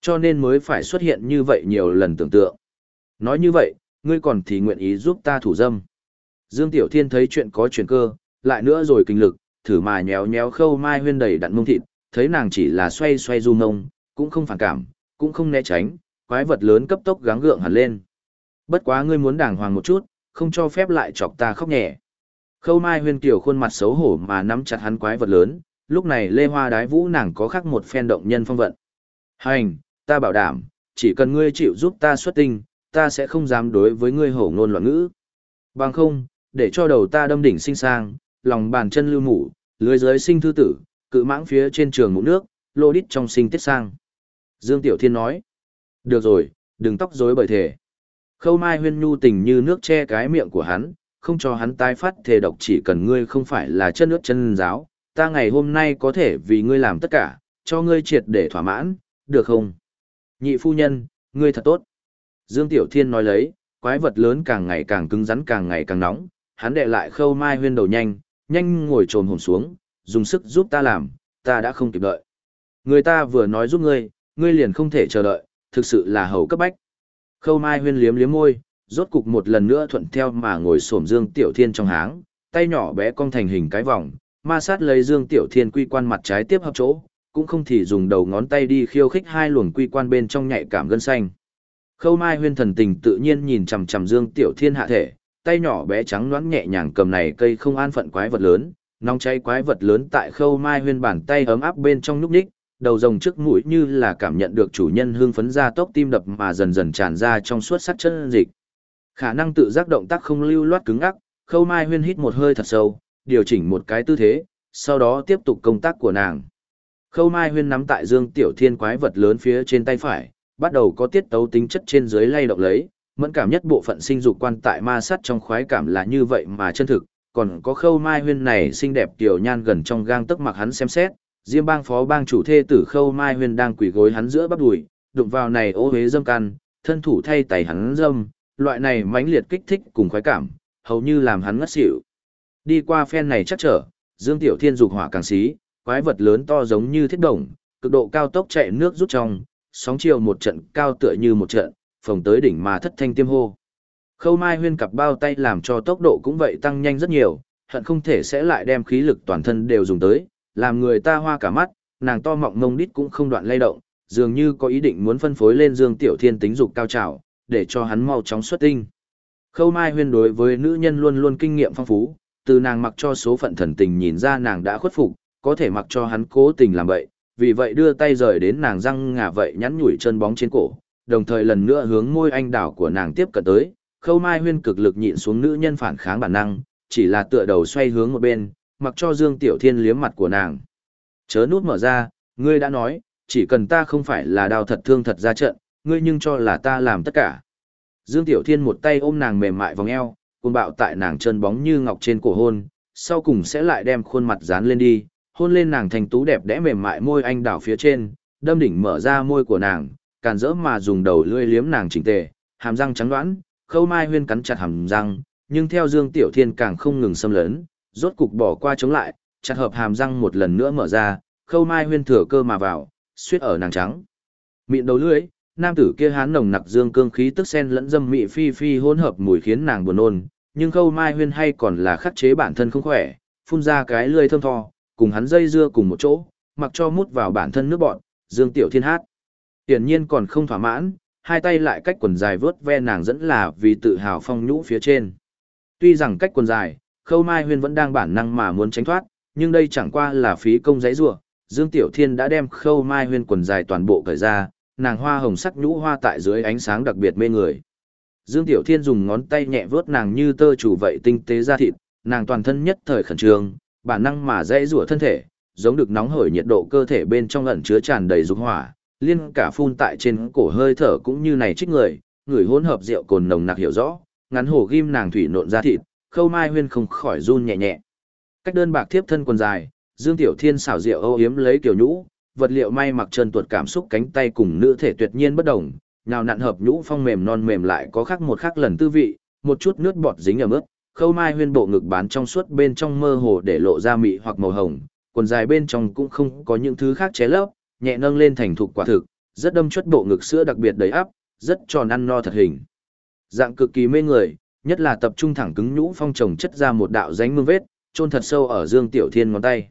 Cho nên mới phải xuất hiện như vậy nhiều lần tưởng tượng. Nói như vậy, ngươi còn thì nguyện ý giúp ta thủ dâm. Dương Tiểu Thiên thấy chuyện có chuyển cơ, lại nữa rồi kinh lực, thử mà nhéo nhéo khâu mai huyên đầy đặn mông thịt, thấy nàng chỉ là xoay xoay du mông, cũng không phản cảm, cũng không né tránh, quái vật lớn cấp tốc gắng gượng hẳn lên. Bất quá ngươi muốn đàng hoàng một chút, không cho phép lại chọc ta khóc nhẹ. Khâu mai huyên tiểu khuôn mặt xấu hổ mà nắm chặt hắn quái vật lớn, lúc này lê hoa đái vũ nàng có khác một phen động nhân phong vận. Hành, ta bảo đảm, chỉ cần ngươi chịu giúp ta xuất tinh, ta sẽ không dám đối với ngươi hổ ngôn loạn ngữ. Bằng không, để cho đầu ta đâm đỉnh sinh sang, lòng bàn chân lưu mủ, lưới giới sinh thư tử, cự mãng phía trên trường mũ nước, lô đít trong sinh tiết sang. Dương Tiểu Thiên nói, được rồi, đừng tóc rối bởi thể. Khâu Mai huyên nhu tình như nước che cái miệng của hắn, không cho hắn tái phát thề độc chỉ cần ngươi không phải là chân nước chân giáo, ta ngày hôm nay có thể vì ngươi làm tất cả, cho ngươi triệt để thỏa mãn, được không? Nhị phu nhân, ngươi thật tốt. Dương Tiểu Thiên nói lấy, quái vật lớn càng ngày càng cứng rắn càng ngày càng nóng, hắn đệ lại khâu mai huyên đầu nhanh, nhanh ngồi trồm hồn xuống, dùng sức giúp ta làm, ta đã không kịp đợi. Người ta vừa nói giúp ngươi, ngươi liền không thể chờ đợi, thực sự là hầu cấp bách. Khâu mai huyên liếm liếm môi, rốt cục một lần nữa thuận theo mà ngồi xổm Dương Tiểu Thiên trong háng, tay nhỏ bé cong thành hình cái vòng, ma sát lấy Dương Tiểu Thiên quy quan mặt trái tiếp hợp chỗ, cũng không thì dùng đầu ngón tay đi khiêu khích hai luồng quy quan bên trong nhạy cảm gân xanh. Khâu Mai Huyên thần tình tự nhiên nhìn chằm chằm Dương Tiểu Thiên hạ thể, tay nhỏ bé trắng nõn nhẹ nhàng cầm này cây không an phận quái vật lớn, nóng cháy quái vật lớn tại Khâu Mai Huyên bàn tay ấm áp bên trong nhúc nhích, đầu rồng trước mũi như là cảm nhận được chủ nhân hương phấn ra tốc tim đập mà dần dần tràn ra trong suốt sắc chân dịch. Khả năng tự giác động tác không lưu loát cứng ắc, Khâu Mai Huyên hít một hơi thật sâu, điều chỉnh một cái tư thế, sau đó tiếp tục công tác của nàng. Khâu Mai Huyên nắm tại Dương Tiểu Thiên quái vật lớn phía trên tay phải, bắt đầu có tiết tấu tính chất trên dưới lay động lấy, mẫn cảm nhất bộ phận sinh dục quan tại ma sát trong khoái cảm là như vậy mà chân thực, còn có Khâu Mai Huyên này xinh đẹp tiểu nhan gần trong gang tức mặc hắn xem xét, Diêm Bang phó bang chủ thê tử Khâu Mai Huyên đang quỳ gối hắn giữa bắp đùi, đụng vào này ô hế dâm can, thân thủ thay tay hắn dâm, loại này mãnh liệt kích thích cùng khoái cảm, hầu như làm hắn ngất xỉu. Đi qua phen này chắc trở, Dương Tiểu Thiên dục hỏa càng xí, quái vật lớn to giống như thiết đồng, cực độ cao tốc chạy nước rút trong, sóng chiều một trận cao tựa như một trận, phồng tới đỉnh mà thất thanh tiêm hô. Khâu Mai Huyên cặp bao tay làm cho tốc độ cũng vậy tăng nhanh rất nhiều, hận không thể sẽ lại đem khí lực toàn thân đều dùng tới, làm người ta hoa cả mắt, nàng to mọng ngông đít cũng không đoạn lay động, dường như có ý định muốn phân phối lên Dương Tiểu Thiên tính dục cao trào, để cho hắn mau chóng xuất tinh. Khâu Mai Huyên đối với nữ nhân luôn luôn kinh nghiệm phong phú, từ nàng mặc cho số phận thần tình nhìn ra nàng đã khuất phục, có thể mặc cho hắn cố tình làm vậy, vì vậy đưa tay rời đến nàng răng ngà vậy nhắn nhủi chân bóng trên cổ, đồng thời lần nữa hướng môi anh đảo của nàng tiếp cận tới, khâu mai huyên cực lực nhịn xuống nữ nhân phản kháng bản năng, chỉ là tựa đầu xoay hướng một bên, mặc cho Dương Tiểu Thiên liếm mặt của nàng. Chớ nút mở ra, ngươi đã nói, chỉ cần ta không phải là đào thật thương thật ra trận, ngươi nhưng cho là ta làm tất cả. Dương Tiểu Thiên một tay ôm nàng mềm mại vòng eo, cuồng bạo tại nàng chân bóng như ngọc trên cổ hôn, sau cùng sẽ lại đem khuôn mặt dán lên đi, hôn lên nàng thành tú đẹp đẽ mềm mại môi anh đảo phía trên, đâm đỉnh mở ra môi của nàng, càn rỡ mà dùng đầu lưỡi liếm nàng chỉnh tề, hàm răng trắng đoán, khâu mai huyên cắn chặt hàm răng, nhưng theo Dương Tiểu Thiên càng không ngừng xâm lấn, rốt cục bỏ qua chống lại, chặt hợp hàm răng một lần nữa mở ra, khâu mai huyên thừa cơ mà vào, suýt ở nàng trắng. Mịn đầu lưỡi, nam tử kia hán nồng nặc dương cương khí tức sen lẫn dâm mị phi phi hỗn hợp mùi khiến nàng buồn nôn, nhưng khâu mai huyên hay còn là khắc chế bản thân không khỏe, phun ra cái lưỡi thơm tho, cùng hắn dây dưa cùng một chỗ, mặc cho mút vào bản thân nước bọn, Dương Tiểu Thiên hát. Hiển nhiên còn không thỏa mãn, hai tay lại cách quần dài vớt ve nàng dẫn là vì tự hào phong nhũ phía trên. Tuy rằng cách quần dài, Khâu Mai Huyên vẫn đang bản năng mà muốn tránh thoát, nhưng đây chẳng qua là phí công giấy rủa. Dương Tiểu Thiên đã đem Khâu Mai Huyên quần dài toàn bộ cởi ra, nàng hoa hồng sắc nhũ hoa tại dưới ánh sáng đặc biệt mê người. Dương Tiểu Thiên dùng ngón tay nhẹ vớt nàng như tơ chủ vậy tinh tế ra thịt, nàng toàn thân nhất thời khẩn trương, bản năng mà dễ rủa thân thể, giống được nóng hổi nhiệt độ cơ thể bên trong ẩn chứa tràn đầy dục hỏa, liên cả phun tại trên cổ hơi thở cũng như này trích người, người hỗn hợp rượu cồn nồng nặc hiểu rõ, ngắn hổ ghim nàng thủy nộn ra thịt, khâu mai huyên không khỏi run nhẹ nhẹ. Cách đơn bạc tiếp thân quần dài, Dương Tiểu Thiên xảo rượu âu yếm lấy kiểu nhũ, vật liệu may mặc chân tuột cảm xúc cánh tay cùng nữ thể tuyệt nhiên bất đồng, nào nặn hợp nhũ phong mềm non mềm lại có khác một khác lần tư vị, một chút nước bọt dính ở mức, khâu mai huyên bộ ngực bán trong suốt bên trong mơ hồ để lộ ra mị hoặc màu hồng, quần dài bên trong cũng không có những thứ khác ché lấp, nhẹ nâng lên thành thục quả thực, rất đâm chuất bộ ngực sữa đặc biệt đầy áp, rất tròn ăn no thật hình. Dạng cực kỳ mê người, nhất là tập trung thẳng cứng nhũ phong trồng chất ra một đạo rãnh mương vết, chôn thật sâu ở Dương Tiểu Thiên ngón tay.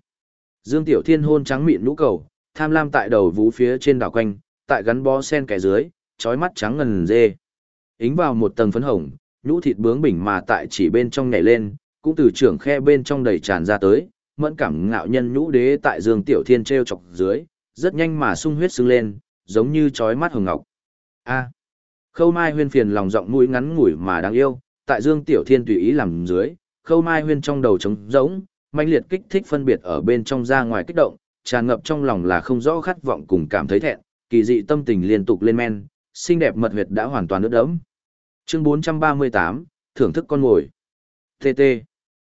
Dương Tiểu Thiên hôn trắng mịn nhũ cầu, tham lam tại đầu vú phía trên đảo quanh, tại gắn bó sen kẻ dưới, trói mắt trắng ngần dê. Ính vào một tầng phấn hồng, nhũ thịt bướng bỉnh mà tại chỉ bên trong nhảy lên, cũng từ trưởng khe bên trong đầy tràn ra tới, mẫn cảm ngạo nhân nhũ đế tại Dương Tiểu Thiên treo chọc dưới, rất nhanh mà sung huyết sưng lên, giống như chói mắt hồng ngọc. A. Khâu Mai Huyên phiền lòng giọng mũi ngắn ngủi mà đáng yêu, tại Dương Tiểu Thiên tùy ý làm dưới, Khâu Mai Huyên trong đầu trống rỗng, mãnh liệt kích thích phân biệt ở bên trong ra ngoài kích động, tràn ngập trong lòng là không rõ khát vọng cùng cảm thấy thẹn, kỳ dị tâm tình liên tục lên men, xinh đẹp mật huyệt đã hoàn toàn ướt đẫm. Chương 438, thưởng thức con ngồi. TT.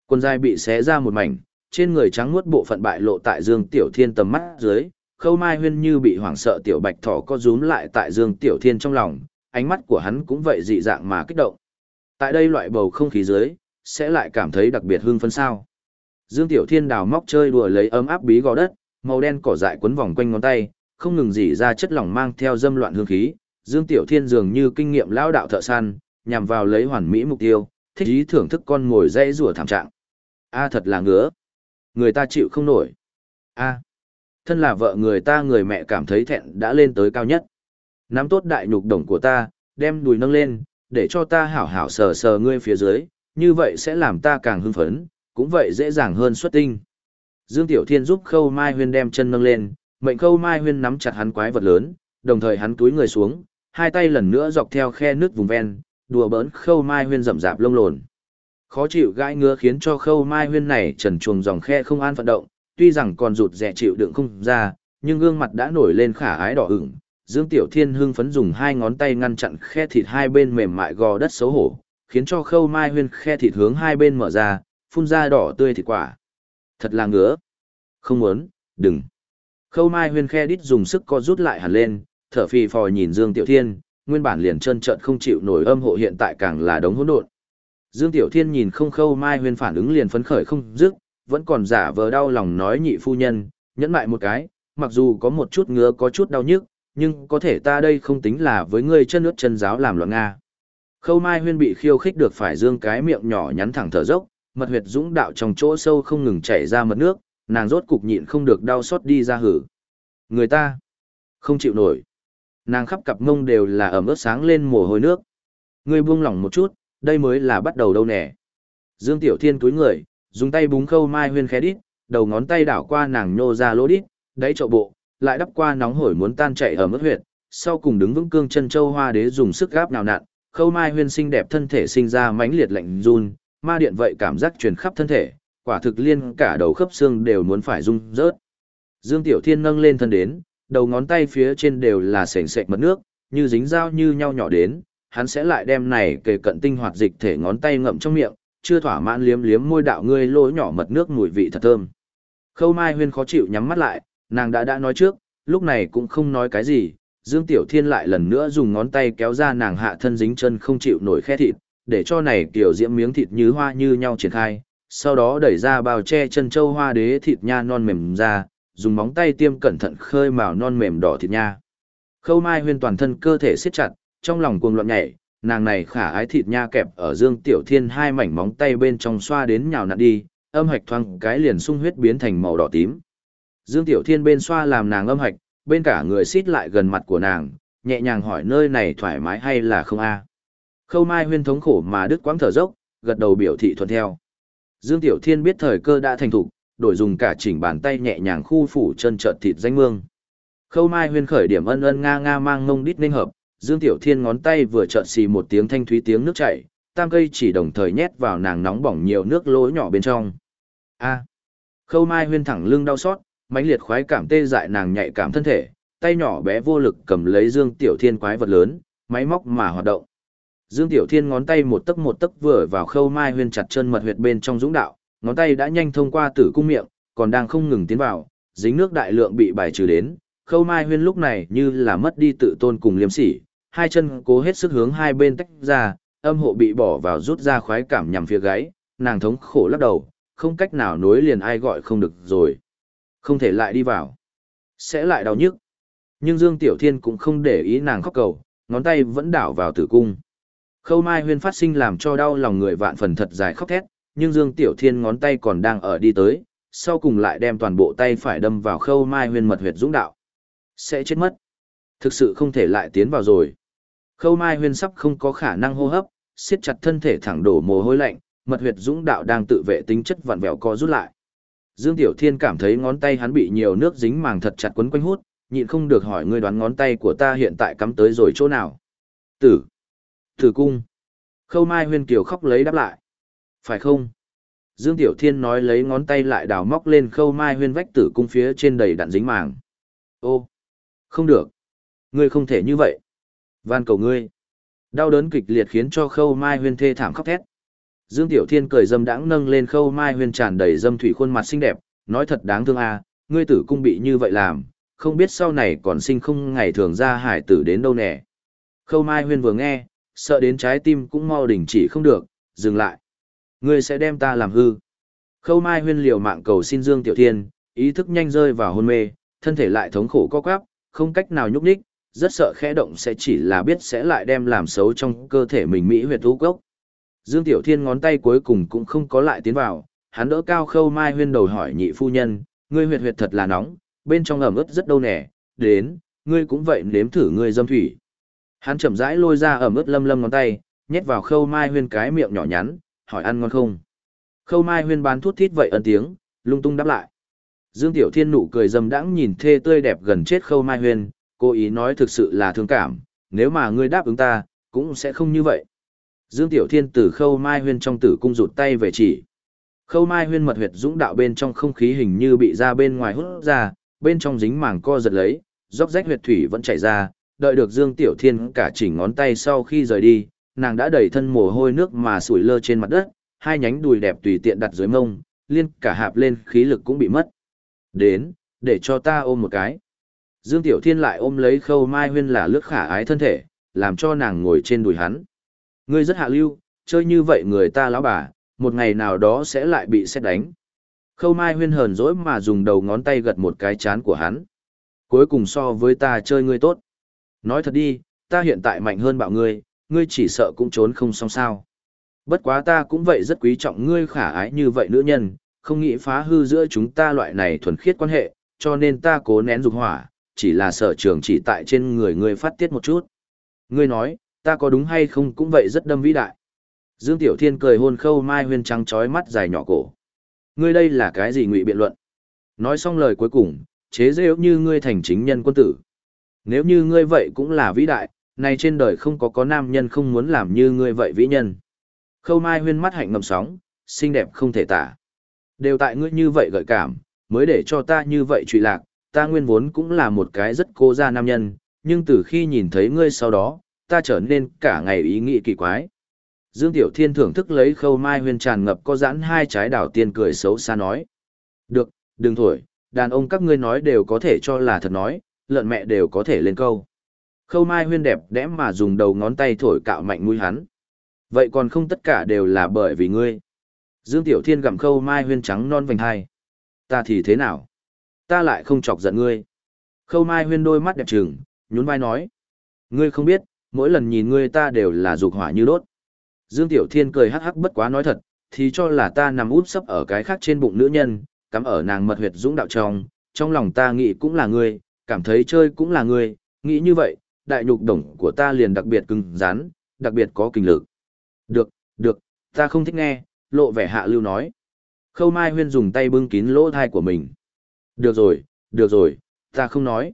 Quần dài bị xé ra một mảnh, trên người trắng muốt bộ phận bại lộ tại Dương Tiểu Thiên tầm mắt dưới, Khâu Mai Huyên như bị hoảng sợ tiểu bạch thỏ co rúm lại tại Dương Tiểu Thiên trong lòng, ánh mắt của hắn cũng vậy dị dạng mà kích động. Tại đây loại bầu không khí dưới, sẽ lại cảm thấy đặc biệt hưng phấn sao. Dương Tiểu Thiên đào móc chơi đùa lấy ấm áp bí gò đất, màu đen cỏ dại quấn vòng quanh ngón tay, không ngừng dỉ ra chất lỏng mang theo dâm loạn hương khí. Dương Tiểu Thiên dường như kinh nghiệm lão đạo thợ săn, nhằm vào lấy hoàn mỹ mục tiêu, thích ý thưởng thức con ngồi dây rùa thảm trạng. A à, thật là ngứa. Người ta chịu không nổi. A. À, thân là vợ người ta người mẹ cảm thấy thẹn đã lên tới cao nhất. Nắm tốt đại nhục đồng của ta, đem đùi nâng lên, để cho ta hảo hảo sờ sờ ngươi phía dưới, như vậy sẽ làm ta càng hưng phấn, cũng vậy dễ dàng hơn xuất tinh. Dương Tiểu Thiên giúp Khâu Mai Huyên đem chân nâng lên, mệnh Khâu Mai Huyên nắm chặt hắn quái vật lớn, đồng thời hắn túi người xuống, hai tay lần nữa dọc theo khe nước vùng ven, đùa bỡn Khâu Mai Huyên rậm rạp lông lồn. Khó chịu gãi ngứa khiến cho Khâu Mai Huyên này trần chuồng dòng khe không an vận động, tuy rằng còn rụt rẻ chịu đựng không ra, nhưng gương mặt đã nổi lên khả ái đỏ ửng. Dương Tiểu Thiên hưng phấn dùng hai ngón tay ngăn chặn khe thịt hai bên mềm mại gò đất xấu hổ, khiến cho Khâu Mai Huyên khe thịt hướng hai bên mở ra, phun ra đỏ tươi thịt quả. Thật là ngứa. Không muốn, đừng. Khâu Mai Huyên khe đít dùng sức co rút lại hẳn lên, thở phì phò nhìn Dương Tiểu Thiên, nguyên bản liền chân trợn không chịu nổi âm hộ hiện tại càng là đống hỗn độn. Dương Tiểu Thiên nhìn không Khâu Mai Huyên phản ứng liền phấn khởi không dứt, vẫn còn giả vờ đau lòng nói nhị phu nhân, nhẫn lại một cái, mặc dù có một chút ngứa có chút đau nhức, nhưng có thể ta đây không tính là với ngươi chân nước chân giáo làm loạn Nga. Khâu Mai Huyên bị khiêu khích được phải dương cái miệng nhỏ nhắn thẳng thở dốc, mật huyệt dũng đạo trong chỗ sâu không ngừng chảy ra mật nước, nàng rốt cục nhịn không được đau xót đi ra hử. Người ta không chịu nổi. Nàng khắp cặp mông đều là ẩm ướt sáng lên mồ hôi nước. Ngươi buông lỏng một chút, đây mới là bắt đầu đâu nè. Dương Tiểu Thiên túi người, dùng tay búng khâu mai huyên khé đít, đầu ngón tay đảo qua nàng nhô ra lỗ đít, đáy chậu bộ, lại đắp qua nóng hổi muốn tan chảy ở mức huyệt, sau cùng đứng vững cương chân châu hoa đế dùng sức gáp nào nặn, khâu mai huyên xinh đẹp thân thể sinh ra mãnh liệt lạnh run, ma điện vậy cảm giác truyền khắp thân thể, quả thực liên cả đầu khớp xương đều muốn phải rung rớt. Dương Tiểu Thiên nâng lên thân đến, đầu ngón tay phía trên đều là sền sệt mật nước, như dính dao như nhau nhỏ đến, hắn sẽ lại đem này kề cận tinh hoạt dịch thể ngón tay ngậm trong miệng, chưa thỏa mãn liếm liếm môi đạo ngươi lỗ nhỏ mật nước mùi vị thật thơm. Khâu Mai Huyên khó chịu nhắm mắt lại, nàng đã đã nói trước, lúc này cũng không nói cái gì, Dương Tiểu Thiên lại lần nữa dùng ngón tay kéo ra nàng hạ thân dính chân không chịu nổi khe thịt, để cho này kiểu diễm miếng thịt như hoa như nhau triển khai, sau đó đẩy ra bao che chân châu hoa đế thịt nha non mềm ra, dùng móng tay tiêm cẩn thận khơi màu non mềm đỏ thịt nha. Khâu Mai Huyên toàn thân cơ thể siết chặt, trong lòng cuồng loạn nhảy, nàng này khả ái thịt nha kẹp ở Dương Tiểu Thiên hai mảnh móng tay bên trong xoa đến nhào nặn đi, âm hạch thoang cái liền sung huyết biến thành màu đỏ tím. Dương Tiểu Thiên bên xoa làm nàng âm hạch, bên cả người xít lại gần mặt của nàng, nhẹ nhàng hỏi nơi này thoải mái hay là không a? Khâu Mai huyên thống khổ mà đứt quãng thở dốc, gật đầu biểu thị thuận theo. Dương Tiểu Thiên biết thời cơ đã thành thục, đổi dùng cả chỉnh bàn tay nhẹ nhàng khu phủ chân trợt thịt danh mương. Khâu Mai huyên khởi điểm ân ân nga nga mang ngông đít ninh hợp, Dương Tiểu Thiên ngón tay vừa trợn xì một tiếng thanh thúy tiếng nước chảy, tam cây chỉ đồng thời nhét vào nàng nóng bỏng nhiều nước lỗ nhỏ bên trong. A. Khâu Mai huyên thẳng lưng đau xót, mãnh liệt khoái cảm tê dại nàng nhạy cảm thân thể, tay nhỏ bé vô lực cầm lấy Dương Tiểu Thiên quái vật lớn, máy móc mà hoạt động. Dương Tiểu Thiên ngón tay một tấc một tấc vừa vào khâu mai huyên chặt chân mật huyệt bên trong dũng đạo, ngón tay đã nhanh thông qua tử cung miệng, còn đang không ngừng tiến vào, dính nước đại lượng bị bài trừ đến. Khâu mai huyên lúc này như là mất đi tự tôn cùng liêm sỉ, hai chân cố hết sức hướng hai bên tách ra, âm hộ bị bỏ vào rút ra khoái cảm nhằm phía gáy, nàng thống khổ lắc đầu, không cách nào nối liền ai gọi không được rồi. Không thể lại đi vào. Sẽ lại đau nhức. Nhưng Dương Tiểu Thiên cũng không để ý nàng khóc cầu, ngón tay vẫn đảo vào tử cung. Khâu Mai Huyên phát sinh làm cho đau lòng người vạn phần thật dài khóc thét, nhưng Dương Tiểu Thiên ngón tay còn đang ở đi tới, sau cùng lại đem toàn bộ tay phải đâm vào Khâu Mai Huyên mật huyệt dũng đạo. Sẽ chết mất. Thực sự không thể lại tiến vào rồi. Khâu Mai Huyên sắp không có khả năng hô hấp, siết chặt thân thể thẳng đổ mồ hôi lạnh, mật huyệt dũng đạo đang tự vệ tính chất vặn vẹo co rút lại. Dương Tiểu Thiên cảm thấy ngón tay hắn bị nhiều nước dính màng thật chặt quấn quanh hút, nhịn không được hỏi ngươi đoán ngón tay của ta hiện tại cắm tới rồi chỗ nào. Tử. Tử cung. Khâu Mai Huyên Kiều khóc lấy đáp lại. Phải không? Dương Tiểu Thiên nói lấy ngón tay lại đào móc lên khâu Mai Huyên vách tử cung phía trên đầy đạn dính màng. Ô. Không được. Ngươi không thể như vậy. Van cầu ngươi. Đau đớn kịch liệt khiến cho khâu Mai Huyên thê thảm khóc thét. Dương Tiểu Thiên cười dâm đãng nâng lên khâu Mai Huyên tràn đầy dâm thủy khuôn mặt xinh đẹp, nói thật đáng thương à, ngươi tử cung bị như vậy làm, không biết sau này còn sinh không ngày thường ra hải tử đến đâu nè. Khâu Mai Huyên vừa nghe, sợ đến trái tim cũng mau đình chỉ không được, dừng lại. Ngươi sẽ đem ta làm hư. Khâu Mai Huyên liều mạng cầu xin Dương Tiểu Thiên, ý thức nhanh rơi vào hôn mê, thân thể lại thống khổ co quắp, không cách nào nhúc nhích, rất sợ khẽ động sẽ chỉ là biết sẽ lại đem làm xấu trong cơ thể mình mỹ huyệt thú gốc. Dương Tiểu Thiên ngón tay cuối cùng cũng không có lại tiến vào, hắn đỡ cao Khâu Mai Huyên đầu hỏi nhị phu nhân, ngươi huyệt huyệt thật là nóng, bên trong ẩm ướt rất đâu nè, đến, ngươi cũng vậy nếm thử ngươi dâm thủy. Hắn chậm rãi lôi ra ẩm ướt lâm lâm ngón tay, nhét vào Khâu Mai Huyên cái miệng nhỏ nhắn, hỏi ăn ngon không. Khâu Mai Huyên bán thuốc thít vậy ân tiếng, lung tung đáp lại. Dương Tiểu Thiên nụ cười dâm đãng nhìn thê tươi đẹp gần chết Khâu Mai Huyên, cố ý nói thực sự là thương cảm, nếu mà ngươi đáp ứng ta, cũng sẽ không như vậy. Dương Tiểu Thiên từ Khâu Mai Huyên trong tử cung rụt tay về chỉ. Khâu Mai Huyên mật huyệt dũng đạo bên trong không khí hình như bị ra bên ngoài hút ra, bên trong dính màng co giật lấy, róc rách huyệt thủy vẫn chảy ra, đợi được Dương Tiểu Thiên cả chỉnh ngón tay sau khi rời đi, nàng đã đầy thân mồ hôi nước mà sủi lơ trên mặt đất, hai nhánh đùi đẹp tùy tiện đặt dưới mông, liên cả hạp lên khí lực cũng bị mất. Đến, để cho ta ôm một cái. Dương Tiểu Thiên lại ôm lấy khâu mai huyên là lướt khả ái thân thể, làm cho nàng ngồi trên đùi hắn. Ngươi rất hạ lưu, chơi như vậy người ta lão bà, một ngày nào đó sẽ lại bị xét đánh. Khâu mai huyên hờn dỗi mà dùng đầu ngón tay gật một cái chán của hắn. Cuối cùng so với ta chơi ngươi tốt. Nói thật đi, ta hiện tại mạnh hơn bạo ngươi, ngươi chỉ sợ cũng trốn không xong sao. Bất quá ta cũng vậy rất quý trọng ngươi khả ái như vậy nữ nhân, không nghĩ phá hư giữa chúng ta loại này thuần khiết quan hệ, cho nên ta cố nén dục hỏa, chỉ là sợ trường chỉ tại trên người ngươi phát tiết một chút. Ngươi nói, ta có đúng hay không cũng vậy rất đâm vĩ đại. Dương Tiểu Thiên cười hôn khâu mai huyên trắng trói mắt dài nhỏ cổ. Ngươi đây là cái gì ngụy biện luận? Nói xong lời cuối cùng, chế rêu như ngươi thành chính nhân quân tử. Nếu như ngươi vậy cũng là vĩ đại, này trên đời không có có nam nhân không muốn làm như ngươi vậy vĩ nhân. Khâu mai huyên mắt hạnh ngầm sóng, xinh đẹp không thể tả. Đều tại ngươi như vậy gợi cảm, mới để cho ta như vậy trụy lạc, ta nguyên vốn cũng là một cái rất cô gia nam nhân, nhưng từ khi nhìn thấy ngươi sau đó, ta trở nên cả ngày ý nghĩ kỳ quái. Dương Tiểu Thiên thưởng thức lấy khâu mai huyên tràn ngập có giãn hai trái đảo tiên cười xấu xa nói. Được, đừng thổi, đàn ông các ngươi nói đều có thể cho là thật nói, lợn mẹ đều có thể lên câu. Khâu mai huyên đẹp đẽ mà dùng đầu ngón tay thổi cạo mạnh mũi hắn. Vậy còn không tất cả đều là bởi vì ngươi. Dương Tiểu Thiên gặm khâu mai huyên trắng non vành hai. Ta thì thế nào? Ta lại không chọc giận ngươi. Khâu mai huyên đôi mắt đẹp trừng, nhún vai nói. Ngươi không biết, mỗi lần nhìn ngươi ta đều là dục hỏa như đốt. Dương Tiểu Thiên cười hắc hắc bất quá nói thật, thì cho là ta nằm út sấp ở cái khác trên bụng nữ nhân, cắm ở nàng mật huyệt dũng đạo trong, trong lòng ta nghĩ cũng là ngươi, cảm thấy chơi cũng là ngươi, nghĩ như vậy, đại nhục đồng của ta liền đặc biệt cứng rắn, đặc biệt có kinh lực. Được, được, ta không thích nghe, lộ vẻ hạ lưu nói. Khâu Mai Huyên dùng tay bưng kín lỗ thai của mình. Được rồi, được rồi, ta không nói.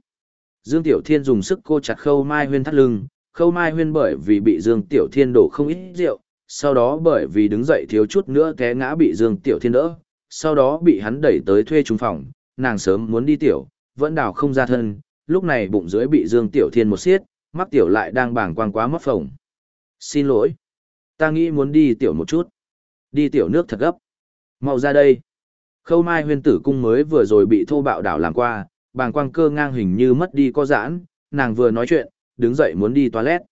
Dương Tiểu Thiên dùng sức cô chặt Khâu Mai Huyên thắt lưng, Khâu Mai Huyên bởi vì bị Dương Tiểu Thiên đổ không ít rượu, sau đó bởi vì đứng dậy thiếu chút nữa té ngã bị Dương Tiểu Thiên đỡ, sau đó bị hắn đẩy tới thuê trung phòng, nàng sớm muốn đi tiểu, vẫn đào không ra thân, lúc này bụng dưới bị Dương Tiểu Thiên một xiết, mắc tiểu lại đang Bàng quang quá mất phồng. Xin lỗi, ta nghĩ muốn đi tiểu một chút. Đi tiểu nước thật gấp. Mau ra đây. Khâu Mai Huyên Tử cung mới vừa rồi bị thô bạo đảo làm qua, bàng quang cơ ngang hình như mất đi có giãn, nàng vừa nói chuyện, đứng dậy muốn đi toilet.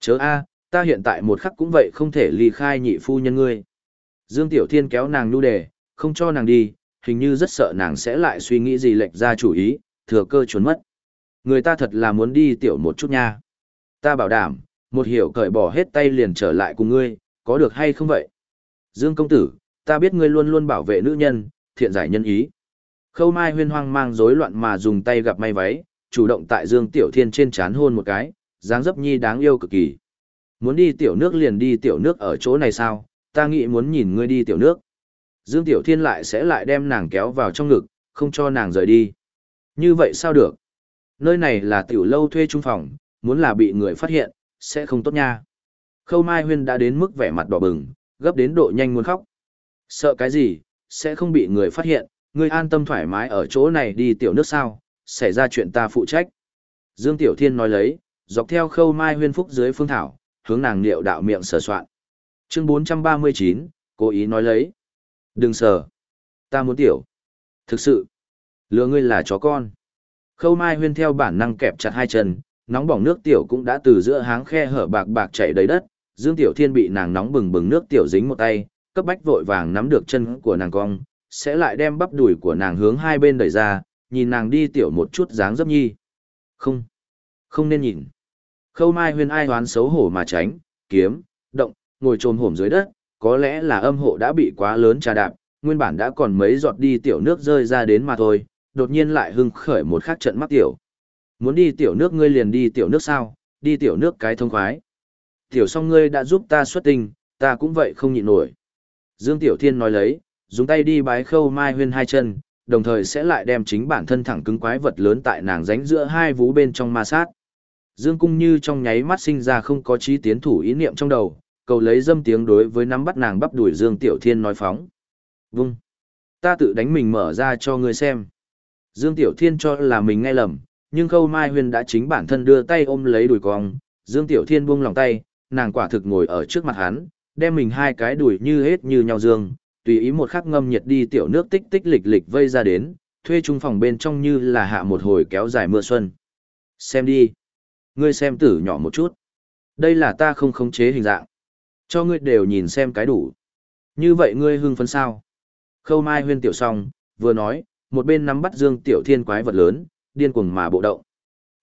Chớ a, ta hiện tại một khắc cũng vậy không thể ly khai nhị phu nhân ngươi. Dương Tiểu Thiên kéo nàng nu đề, không cho nàng đi, hình như rất sợ nàng sẽ lại suy nghĩ gì lệch ra chủ ý, thừa cơ trốn mất. Người ta thật là muốn đi tiểu một chút nha. Ta bảo đảm, một hiểu cởi bỏ hết tay liền trở lại cùng ngươi, có được hay không vậy? Dương công tử, ta biết ngươi luôn luôn bảo vệ nữ nhân, thiện giải nhân ý. Khâu Mai huyên hoang mang rối loạn mà dùng tay gặp may váy, chủ động tại Dương Tiểu Thiên trên chán hôn một cái, dáng dấp nhi đáng yêu cực kỳ. Muốn đi tiểu nước liền đi tiểu nước ở chỗ này sao, ta nghĩ muốn nhìn ngươi đi tiểu nước. Dương Tiểu Thiên lại sẽ lại đem nàng kéo vào trong ngực, không cho nàng rời đi. Như vậy sao được? Nơi này là tiểu lâu thuê trung phòng, muốn là bị người phát hiện, sẽ không tốt nha. Khâu Mai Huyên đã đến mức vẻ mặt đỏ bừng, gấp đến độ nhanh muốn khóc. Sợ cái gì, sẽ không bị người phát hiện, ngươi an tâm thoải mái ở chỗ này đi tiểu nước sao, xảy ra chuyện ta phụ trách. Dương Tiểu Thiên nói lấy, dọc theo khâu Mai Huyên Phúc dưới phương thảo, hướng nàng liệu đạo miệng sờ soạn. Chương 439, cố ý nói lấy. Đừng sờ. Ta muốn tiểu. Thực sự. Lừa ngươi là chó con. Khâu Mai Huyên theo bản năng kẹp chặt hai chân, nóng bỏng nước tiểu cũng đã từ giữa háng khe hở bạc bạc chảy đầy đất, Dương Tiểu Thiên bị nàng nóng bừng bừng nước tiểu dính một tay, cấp bách vội vàng nắm được chân của nàng cong, sẽ lại đem bắp đùi của nàng hướng hai bên đẩy ra, nhìn nàng đi tiểu một chút dáng dấp nhi. Không, không nên nhìn. Khâu Mai Huyên ai hoán xấu hổ mà tránh, kiếm, động, ngồi trồm hổm dưới đất, có lẽ là âm hộ đã bị quá lớn trà đạp, nguyên bản đã còn mấy giọt đi tiểu nước rơi ra đến mà thôi, đột nhiên lại hưng khởi một khắc trận mắc tiểu. Muốn đi tiểu nước ngươi liền đi tiểu nước sao, đi tiểu nước cái thông khoái. Tiểu song ngươi đã giúp ta xuất tinh, ta cũng vậy không nhịn nổi. Dương Tiểu Thiên nói lấy, dùng tay đi bái khâu mai huyên hai chân, đồng thời sẽ lại đem chính bản thân thẳng cứng quái vật lớn tại nàng ránh giữa hai vú bên trong ma sát. Dương Cung như trong nháy mắt sinh ra không có trí tiến thủ ý niệm trong đầu, cầu lấy dâm tiếng đối với nắm bắt nàng bắp đuổi Dương Tiểu Thiên nói phóng. Vung! Ta tự đánh mình mở ra cho ngươi xem. Dương Tiểu Thiên cho là mình nghe lầm, nhưng Khâu Mai Huyền đã chính bản thân đưa tay ôm lấy đùi cong, Dương Tiểu Thiên buông lòng tay, nàng quả thực ngồi ở trước mặt hắn, đem mình hai cái đùi như hết như nhau dương, tùy ý một khắc ngâm nhiệt đi tiểu nước tích tích lịch lịch vây ra đến, thuê trung phòng bên trong như là hạ một hồi kéo dài mưa xuân. Xem đi. Ngươi xem tử nhỏ một chút. Đây là ta không khống chế hình dạng. Cho ngươi đều nhìn xem cái đủ. Như vậy ngươi hưng phấn sao? Khâu Mai huyên tiểu xong, vừa nói, một bên nắm bắt Dương Tiểu Thiên quái vật lớn, điên cuồng mà bộ động.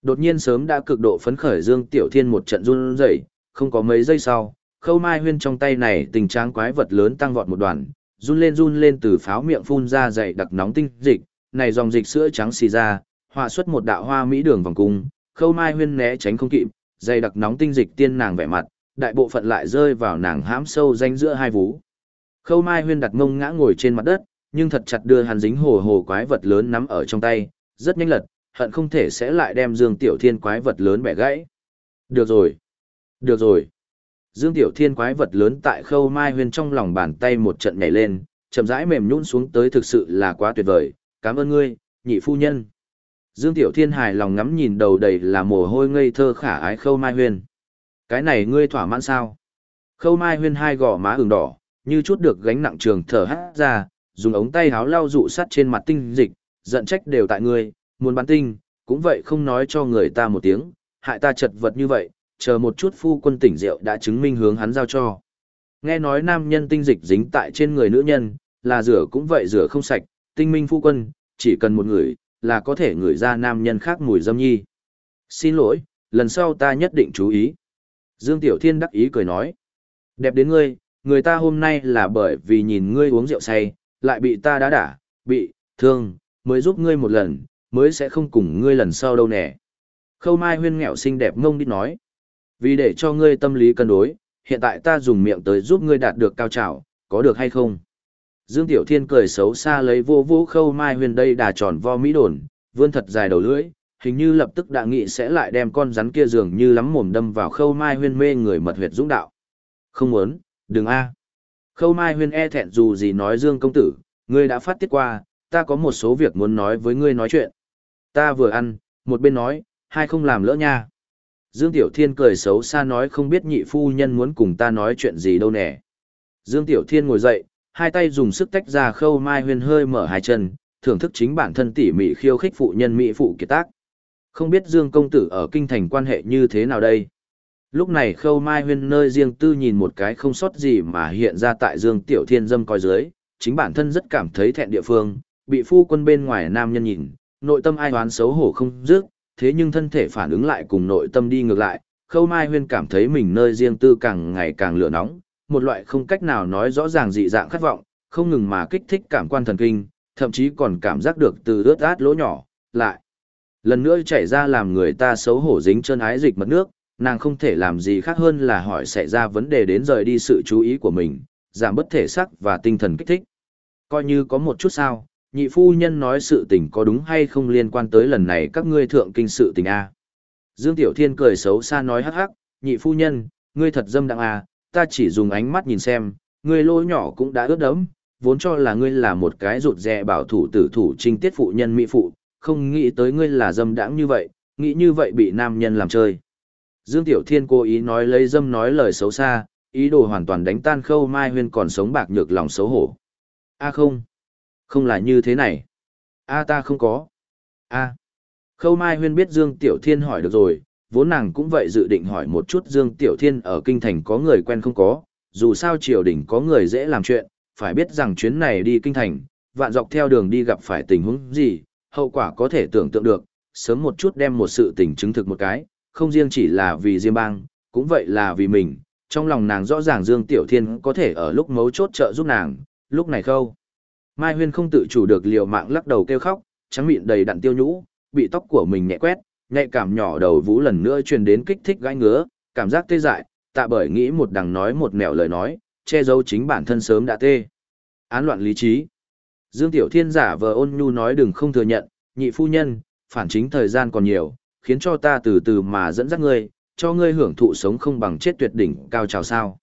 Đột nhiên sớm đã cực độ phấn khởi Dương Tiểu Thiên một trận run rẩy, không có mấy giây sau, Khâu Mai huyên trong tay này tình trạng quái vật lớn tăng vọt một đoàn, run lên run lên từ pháo miệng phun ra dày đặc nóng tinh dịch, này dòng dịch sữa trắng xì ra, hòa xuất một đạo hoa mỹ đường vòng cung, Khâu Mai huyên né tránh không kịp, dày đặc nóng tinh dịch tiên nàng vẻ mặt, đại bộ phận lại rơi vào nàng hãm sâu danh giữa hai vú. Khâu Mai Huyên đặt mông ngã ngồi trên mặt đất, nhưng thật chặt đưa hắn dính hồ hồ quái vật lớn nắm ở trong tay, rất nhanh lật, hận không thể sẽ lại đem Dương Tiểu Thiên quái vật lớn bẻ gãy. Được rồi. Được rồi. Dương Tiểu Thiên quái vật lớn tại Khâu Mai Huyên trong lòng bàn tay một trận nhảy lên, chậm rãi mềm nhũn xuống tới thực sự là quá tuyệt vời, cảm ơn ngươi, nhị phu nhân. Dương Tiểu Thiên hài lòng ngắm nhìn đầu đầy là mồ hôi ngây thơ khả ái Khâu Mai Huyên. Cái này ngươi thỏa mãn sao? Khâu Mai Huyên hai gò má ửng đỏ, như chút được gánh nặng trường thở hát ra, dùng ống tay háo lau dụ sắt trên mặt tinh dịch, giận trách đều tại ngươi, muốn bán tinh, cũng vậy không nói cho người ta một tiếng, hại ta chật vật như vậy, chờ một chút phu quân tỉnh rượu đã chứng minh hướng hắn giao cho. Nghe nói nam nhân tinh dịch dính tại trên người nữ nhân, là rửa cũng vậy rửa không sạch, tinh minh phu quân, chỉ cần một người, là có thể ngửi ra nam nhân khác mùi dâm nhi. Xin lỗi, lần sau ta nhất định chú ý. Dương Tiểu Thiên đắc ý cười nói. Đẹp đến ngươi, người ta hôm nay là bởi vì nhìn ngươi uống rượu say, lại bị ta đá đả, bị, thương, mới giúp ngươi một lần, mới sẽ không cùng ngươi lần sau đâu nè. Khâu Mai huyên nghèo xinh đẹp ngông đi nói. Vì để cho ngươi tâm lý cân đối, hiện tại ta dùng miệng tới giúp ngươi đạt được cao trào, có được hay không? Dương Tiểu Thiên cười xấu xa lấy vô vũ khâu Mai huyên đây đà tròn vo mỹ đồn, vươn thật dài đầu lưỡi, hình như lập tức đã nghị sẽ lại đem con rắn kia dường như lắm mồm đâm vào khâu Mai huyên mê người mật huyệt dũng đạo. Không muốn, đừng a. Khâu Mai huyên e thẹn dù gì nói Dương công tử, ngươi đã phát tiết qua, ta có một số việc muốn nói với ngươi nói chuyện. Ta vừa ăn, một bên nói, hai không làm lỡ nha. Dương Tiểu Thiên cười xấu xa nói không biết nhị phu nhân muốn cùng ta nói chuyện gì đâu nè. Dương Tiểu Thiên ngồi dậy, hai tay dùng sức tách ra khâu mai huyên hơi mở hai chân, thưởng thức chính bản thân tỉ mỉ khiêu khích phụ nhân mỹ phụ kiệt tác. Không biết Dương công tử ở kinh thành quan hệ như thế nào đây? Lúc này khâu mai huyên nơi riêng tư nhìn một cái không sót gì mà hiện ra tại Dương Tiểu Thiên dâm coi dưới, chính bản thân rất cảm thấy thẹn địa phương, bị phu quân bên ngoài nam nhân nhìn, nội tâm ai đoán xấu hổ không dứt, thế nhưng thân thể phản ứng lại cùng nội tâm đi ngược lại, khâu mai huyên cảm thấy mình nơi riêng tư càng ngày càng lửa nóng, một loại không cách nào nói rõ ràng dị dạng khát vọng, không ngừng mà kích thích cảm quan thần kinh, thậm chí còn cảm giác được từ ướt át lỗ nhỏ, lại. Lần nữa chảy ra làm người ta xấu hổ dính chân ái dịch mất nước, nàng không thể làm gì khác hơn là hỏi xảy ra vấn đề đến rời đi sự chú ý của mình, giảm bất thể sắc và tinh thần kích thích. Coi như có một chút sao, nhị phu nhân nói sự tình có đúng hay không liên quan tới lần này các ngươi thượng kinh sự tình A. Dương Tiểu Thiên cười xấu xa nói hắc hắc, nhị phu nhân, ngươi thật dâm đặng A, ta chỉ dùng ánh mắt nhìn xem, ngươi lỗ nhỏ cũng đã ướt đẫm, vốn cho là ngươi là một cái rụt rè bảo thủ tử thủ trinh tiết phụ nhân mỹ phụ, không nghĩ tới ngươi là dâm đãng như vậy, nghĩ như vậy bị nam nhân làm chơi. Dương Tiểu Thiên cố ý nói lấy dâm nói lời xấu xa, ý đồ hoàn toàn đánh tan khâu mai huyên còn sống bạc nhược lòng xấu hổ. A không, không là như thế này. A ta không có. A. Khâu mai huyên biết Dương Tiểu Thiên hỏi được rồi, vốn nàng cũng vậy dự định hỏi một chút Dương Tiểu Thiên ở kinh thành có người quen không có, dù sao triều đình có người dễ làm chuyện, phải biết rằng chuyến này đi kinh thành, vạn dọc theo đường đi gặp phải tình huống gì, hậu quả có thể tưởng tượng được, sớm một chút đem một sự tình chứng thực một cái, không riêng chỉ là vì Diêm Bang, cũng vậy là vì mình, trong lòng nàng rõ ràng Dương Tiểu Thiên có thể ở lúc mấu chốt trợ giúp nàng, lúc này khâu. Mai Huyên không tự chủ được liều mạng lắc đầu kêu khóc, trắng miệng đầy đặn tiêu nhũ, bị tóc của mình nhẹ quét, nhạy cảm nhỏ đầu vũ lần nữa truyền đến kích thích gãi ngứa, cảm giác tê dại, tạ bởi nghĩ một đằng nói một nẻo lời nói, che giấu chính bản thân sớm đã tê. Án loạn lý trí. Dương Tiểu Thiên giả vờ ôn nhu nói đừng không thừa nhận, nhị phu nhân, phản chính thời gian còn nhiều, khiến cho ta từ từ mà dẫn dắt ngươi, cho ngươi hưởng thụ sống không bằng chết tuyệt đỉnh cao trào sao.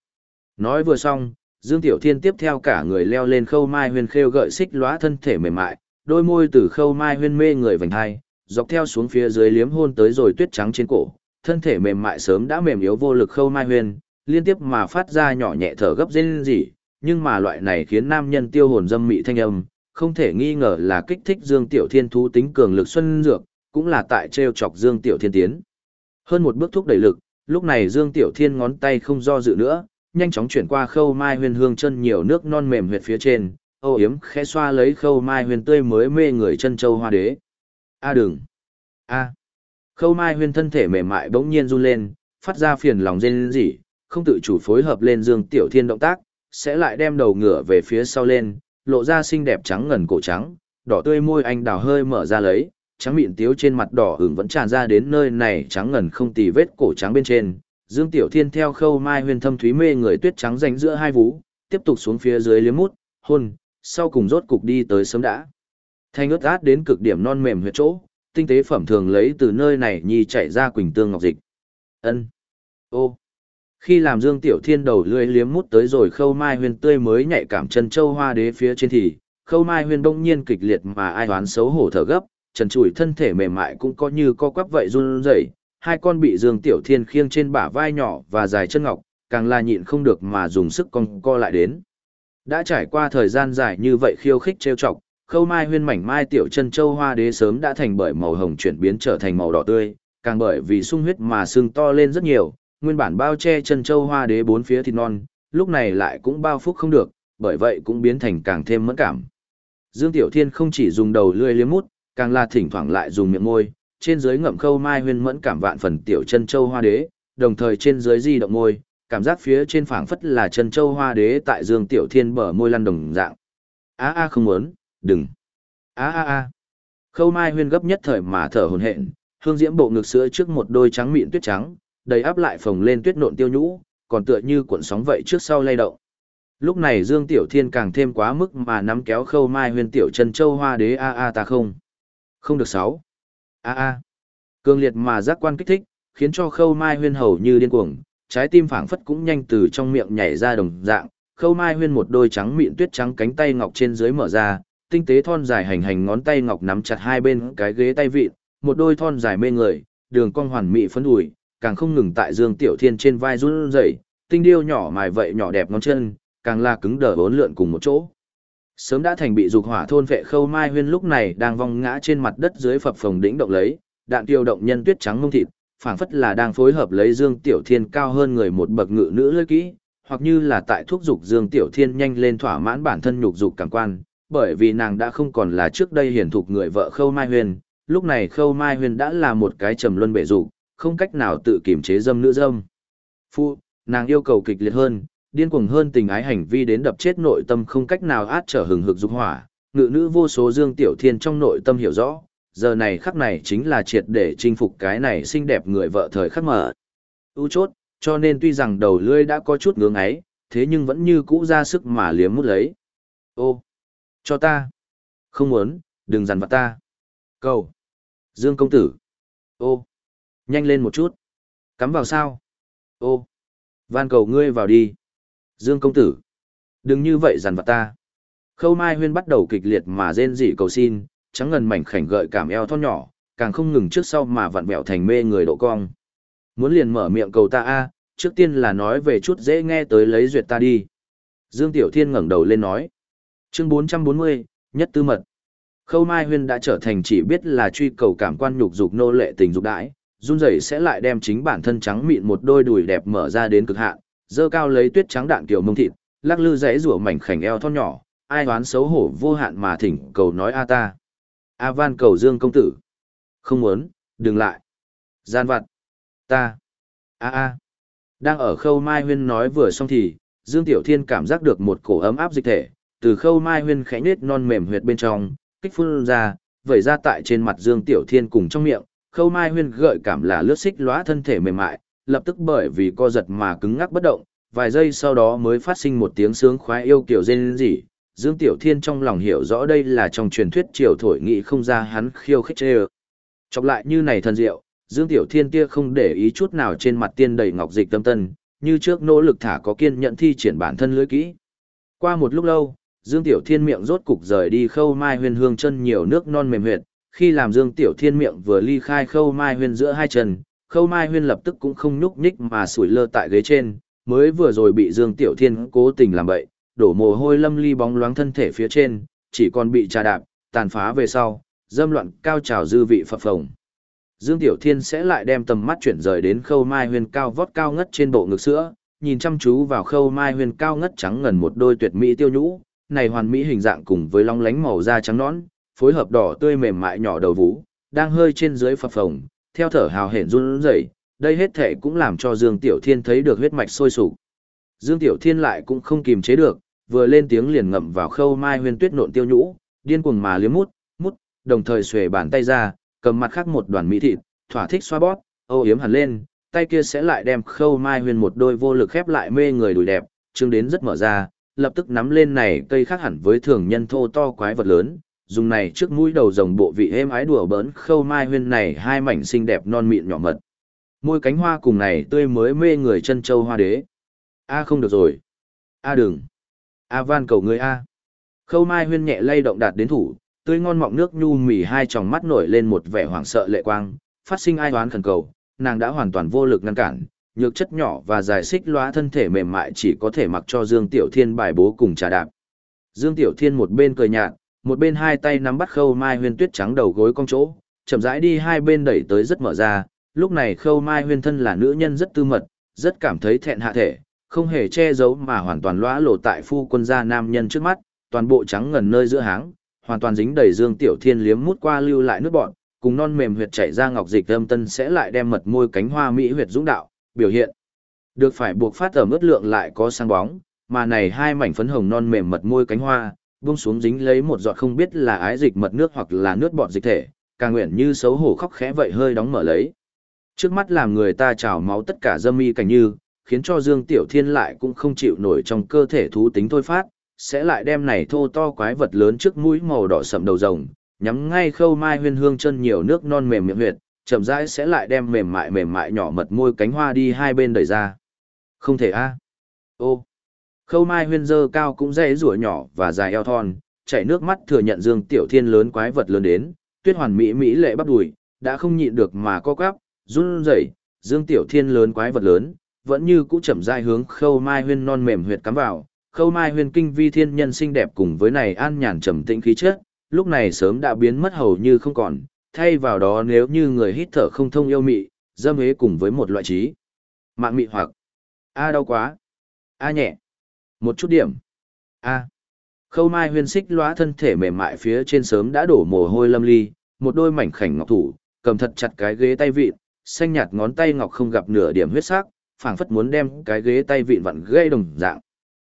Nói vừa xong, Dương Tiểu Thiên tiếp theo cả người leo lên khâu mai huyên khêu gợi xích lóa thân thể mềm mại, đôi môi từ khâu mai huyên mê người vành hai, dọc theo xuống phía dưới liếm hôn tới rồi tuyết trắng trên cổ, thân thể mềm mại sớm đã mềm yếu vô lực khâu mai huyên, liên tiếp mà phát ra nhỏ nhẹ thở gấp rên rỉ, nhưng mà loại này khiến nam nhân tiêu hồn dâm mị thanh âm, không thể nghi ngờ là kích thích Dương Tiểu Thiên thú tính cường lực xuân dược, cũng là tại treo chọc Dương Tiểu Thiên tiến. Hơn một bước thúc đẩy lực, lúc này Dương Tiểu Thiên ngón tay không do dự nữa, nhanh chóng chuyển qua khâu mai huyền hương chân nhiều nước non mềm huyệt phía trên, âu yếm khẽ xoa lấy khâu mai huyền tươi mới mê người chân châu hoa đế. A đừng! A! Khâu mai huyền thân thể mềm mại bỗng nhiên run lên, phát ra phiền lòng rên rỉ, không tự chủ phối hợp lên Dương Tiểu Thiên động tác, sẽ lại đem đầu ngửa về phía sau lên, lộ ra xinh đẹp trắng ngần cổ trắng, đỏ tươi môi anh đào hơi mở ra lấy, trắng miệng tiếu trên mặt đỏ ửng vẫn tràn ra đến nơi này trắng ngần không tì vết cổ trắng bên trên. Dương Tiểu Thiên theo khâu mai huyền thâm thúy mê người tuyết trắng ránh giữa hai vú, tiếp tục xuống phía dưới liếm mút, hôn, sau cùng rốt cục đi tới sớm đã. Thanh ướt át đến cực điểm non mềm huyệt chỗ, tinh tế phẩm thường lấy từ nơi này nhi chạy ra quỳnh tương ngọc dịch. Ân. Ô. Khi làm Dương Tiểu Thiên đầu lưỡi liếm mút tới rồi khâu mai huyền tươi mới nhạy cảm chân châu hoa đế phía trên thì, khâu mai huyền đông nhiên kịch liệt mà ai đoán xấu hổ thở gấp, trần trụi thân thể mềm mại cũng có như co quắp vậy run rẩy, hai con bị Dương Tiểu Thiên khiêng trên bả vai nhỏ và dài chân ngọc, càng là nhịn không được mà dùng sức con co lại đến. Đã trải qua thời gian dài như vậy khiêu khích trêu chọc, khâu mai huyên mảnh mai tiểu chân châu hoa đế sớm đã thành bởi màu hồng chuyển biến trở thành màu đỏ tươi, càng bởi vì sung huyết mà sưng to lên rất nhiều, nguyên bản bao che chân châu hoa đế bốn phía thịt non, lúc này lại cũng bao phúc không được, bởi vậy cũng biến thành càng thêm mẫn cảm. Dương Tiểu Thiên không chỉ dùng đầu lươi liếm mút, càng là thỉnh thoảng lại dùng miệng môi, trên dưới ngậm khâu mai huyên mẫn cảm vạn phần tiểu chân châu hoa đế, đồng thời trên dưới di động môi, cảm giác phía trên phảng phất là chân châu hoa đế tại Dương Tiểu Thiên bờ môi lăn đồng dạng. A a không muốn, đừng. A a a. Khâu mai huyên gấp nhất thời mà thở hổn hển, hương diễm bộ ngực sữa trước một đôi trắng mịn tuyết trắng, đầy áp lại phồng lên tuyết nộn tiêu nhũ, còn tựa như cuộn sóng vậy trước sau lay động. Lúc này Dương Tiểu Thiên càng thêm quá mức mà nắm kéo khâu mai huyên tiểu chân châu hoa đế a a ta không. Không được sáu. A a. Cường liệt mà giác quan kích thích, khiến cho khâu mai huyên hầu như điên cuồng, trái tim phảng phất cũng nhanh từ trong miệng nhảy ra đồng dạng. Khâu mai huyên một đôi trắng mịn tuyết trắng cánh tay ngọc trên dưới mở ra, tinh tế thon dài hành hành ngón tay ngọc nắm chặt hai bên cái ghế tay vịn, một đôi thon dài mê người, đường cong hoàn mỹ phấn ủi, càng không ngừng tại Dương Tiểu Thiên trên vai run rẩy, tinh điêu nhỏ mài vậy nhỏ đẹp ngón chân, càng là cứng đờ bốn lượn cùng một chỗ. Sớm đã thành bị dục hỏa thôn vệ khâu mai huyên lúc này đang vong ngã trên mặt đất dưới phập phồng đỉnh động lấy, đạn tiêu động nhân tuyết trắng mông thịt, phảng phất là đang phối hợp lấy Dương Tiểu Thiên cao hơn người một bậc ngự nữ lưỡi kỹ, hoặc như là tại thuốc dục Dương Tiểu Thiên nhanh lên thỏa mãn bản thân nhục dục cảm quan, bởi vì nàng đã không còn là trước đây hiển thục người vợ khâu mai huyên, lúc này khâu mai huyên đã là một cái trầm luân bể dục, không cách nào tự kiềm chế dâm nữ dâm. Phu, nàng yêu cầu kịch liệt hơn, điên cuồng hơn tình ái hành vi đến đập chết nội tâm không cách nào át trở hừng hực dục hỏa, ngự nữ vô số dương tiểu thiên trong nội tâm hiểu rõ, giờ này khắc này chính là triệt để chinh phục cái này xinh đẹp người vợ thời khắc mở. U chốt, cho nên tuy rằng đầu lưỡi đã có chút ngưỡng ấy, thế nhưng vẫn như cũ ra sức mà liếm mút lấy. Ô, cho ta. Không muốn, đừng dằn vặt ta. Cầu. Dương công tử. Ô, nhanh lên một chút. Cắm vào sao? Ô, van cầu ngươi vào đi. Dương công tử, đừng như vậy dằn vặt ta. Khâu Mai Huyên bắt đầu kịch liệt mà rên rỉ cầu xin, trắng ngần mảnh khảnh gợi cảm eo thon nhỏ, càng không ngừng trước sau mà vặn vẹo thành mê người độ cong. Muốn liền mở miệng cầu ta a, trước tiên là nói về chút dễ nghe tới lấy duyệt ta đi. Dương Tiểu Thiên ngẩng đầu lên nói. Chương 440, nhất tư mật. Khâu Mai Huyên đã trở thành chỉ biết là truy cầu cảm quan nhục dục nô lệ tình dục đãi, run rẩy sẽ lại đem chính bản thân trắng mịn một đôi đùi đẹp mở ra đến cực hạn, dơ cao lấy tuyết trắng đạn kiểu mông thịt, lắc lư rẽ rủa mảnh khảnh eo thon nhỏ, ai đoán xấu hổ vô hạn mà thỉnh cầu nói a ta. A van cầu dương công tử. Không muốn, đừng lại. Gian vặt. Ta. A a. Đang ở khâu mai huyên nói vừa xong thì, Dương Tiểu Thiên cảm giác được một cổ ấm áp dịch thể, từ khâu mai huyên khẽ nết non mềm huyệt bên trong, kích phun ra, vẩy ra tại trên mặt Dương Tiểu Thiên cùng trong miệng, khâu mai huyên gợi cảm là lướt xích lóa thân thể mềm mại, lập tức bởi vì co giật mà cứng ngắc bất động, vài giây sau đó mới phát sinh một tiếng sướng khoái yêu kiểu rên rỉ. Dương Tiểu Thiên trong lòng hiểu rõ đây là trong truyền thuyết triều thổi nghị không ra hắn khiêu khích chê Chọc lại như này thần diệu, Dương Tiểu Thiên kia không để ý chút nào trên mặt tiên đầy ngọc dịch tâm tân, như trước nỗ lực thả có kiên nhẫn thi triển bản thân lưới kỹ. Qua một lúc lâu, Dương Tiểu Thiên miệng rốt cục rời đi khâu mai huyền hương chân nhiều nước non mềm huyệt, khi làm Dương Tiểu Thiên miệng vừa ly khai khâu mai huyền giữa hai chân, khâu mai Huyên lập tức cũng không nhúc nhích mà sủi lơ tại ghế trên, mới vừa rồi bị Dương Tiểu Thiên cố tình làm bậy, đổ mồ hôi lâm ly bóng loáng thân thể phía trên, chỉ còn bị trà đạp, tàn phá về sau, dâm loạn cao trào dư vị phập phồng. Dương Tiểu Thiên sẽ lại đem tầm mắt chuyển rời đến khâu mai Huyên cao vót cao ngất trên bộ ngực sữa, nhìn chăm chú vào khâu mai Huyên cao ngất trắng ngần một đôi tuyệt mỹ tiêu nhũ, này hoàn mỹ hình dạng cùng với long lánh màu da trắng nõn, phối hợp đỏ tươi mềm mại nhỏ đầu vú, đang hơi trên dưới phập phồng, theo thở hào hển run rẩy, đây hết thể cũng làm cho Dương Tiểu Thiên thấy được huyết mạch sôi sục. Dương Tiểu Thiên lại cũng không kìm chế được, vừa lên tiếng liền ngậm vào khâu mai huyền tuyết nộn tiêu nhũ, điên cuồng mà liếm mút, mút, đồng thời xuề bàn tay ra, cầm mặt khác một đoàn mỹ thịt, thỏa thích xoa bóp, ô yếm hẳn lên, tay kia sẽ lại đem khâu mai huyền một đôi vô lực khép lại mê người đùi đẹp, trương đến rất mở ra, lập tức nắm lên này cây khác hẳn với thường nhân thô to quái vật lớn, dùng này trước mũi đầu rồng bộ vị êm ái đùa bỡn khâu mai huyên này hai mảnh xinh đẹp non mịn nhỏ mật. Môi cánh hoa cùng này tươi mới mê người chân châu hoa đế. A không được rồi. A đừng. A van cầu người A. Khâu mai huyên nhẹ lay động đạt đến thủ, tươi ngon mọng nước nhu mì hai tròng mắt nổi lên một vẻ hoảng sợ lệ quang, phát sinh ai đoán khẩn cầu, nàng đã hoàn toàn vô lực ngăn cản, nhược chất nhỏ và dài xích lóa thân thể mềm mại chỉ có thể mặc cho Dương Tiểu Thiên bài bố cùng trà đạp. Dương Tiểu Thiên một bên cười nhạt, một bên hai tay nắm bắt khâu mai huyên tuyết trắng đầu gối cong chỗ, chậm rãi đi hai bên đẩy tới rất mở ra, lúc này khâu mai huyên thân là nữ nhân rất tư mật, rất cảm thấy thẹn hạ thể, không hề che giấu mà hoàn toàn lõa lộ tại phu quân gia nam nhân trước mắt, toàn bộ trắng ngần nơi giữa háng, hoàn toàn dính đầy Dương Tiểu Thiên liếm mút qua lưu lại nước bọn, cùng non mềm huyệt chảy ra ngọc dịch âm tân sẽ lại đem mật môi cánh hoa mỹ huyệt dũng đạo, biểu hiện. Được phải buộc phát ở mức lượng lại có sang bóng, mà này hai mảnh phấn hồng non mềm mật môi cánh hoa, buông xuống dính lấy một giọt không biết là ái dịch mật nước hoặc là nước bọt dịch thể, càng nguyện như xấu hổ khóc khẽ vậy hơi đóng mở lấy. Trước mắt làm người ta trào máu tất cả dâm mi cảnh như, khiến cho Dương Tiểu Thiên lại cũng không chịu nổi trong cơ thể thú tính thôi phát, sẽ lại đem này thô to quái vật lớn trước mũi màu đỏ sậm đầu rồng, nhắm ngay khâu mai huyên hương chân nhiều nước non mềm miệng huyệt, chậm rãi sẽ lại đem mềm mại mềm mại nhỏ mật môi cánh hoa đi hai bên đẩy ra. Không thể a. Ô. Khâu mai huyên dơ cao cũng dễ rủa nhỏ và dài eo thon, chảy nước mắt thừa nhận Dương Tiểu Thiên lớn quái vật lớn đến, tuyết hoàn mỹ mỹ lệ bắt đùi, đã không nhịn được mà co quắp, run rẩy, Dương Tiểu Thiên lớn quái vật lớn, vẫn như cũ chậm rãi hướng Khâu Mai Huyên non mềm huyệt cắm vào. Khâu Mai Huyên kinh vi thiên nhân xinh đẹp cùng với này an nhàn trầm tĩnh khí chất, lúc này sớm đã biến mất hầu như không còn, thay vào đó nếu như người hít thở không thông yêu mị, dâm hế cùng với một loại trí. Mạng mị hoặc A đau quá. A nhẹ. Một chút điểm. A. Khâu mai huyên xích lóa thân thể mềm mại phía trên sớm đã đổ mồ hôi lâm ly, một đôi mảnh khảnh ngọc thủ, cầm thật chặt cái ghế tay vịn, xanh nhạt ngón tay ngọc không gặp nửa điểm huyết sắc, phảng phất muốn đem cái ghế tay vịn vặn gây đồng dạng.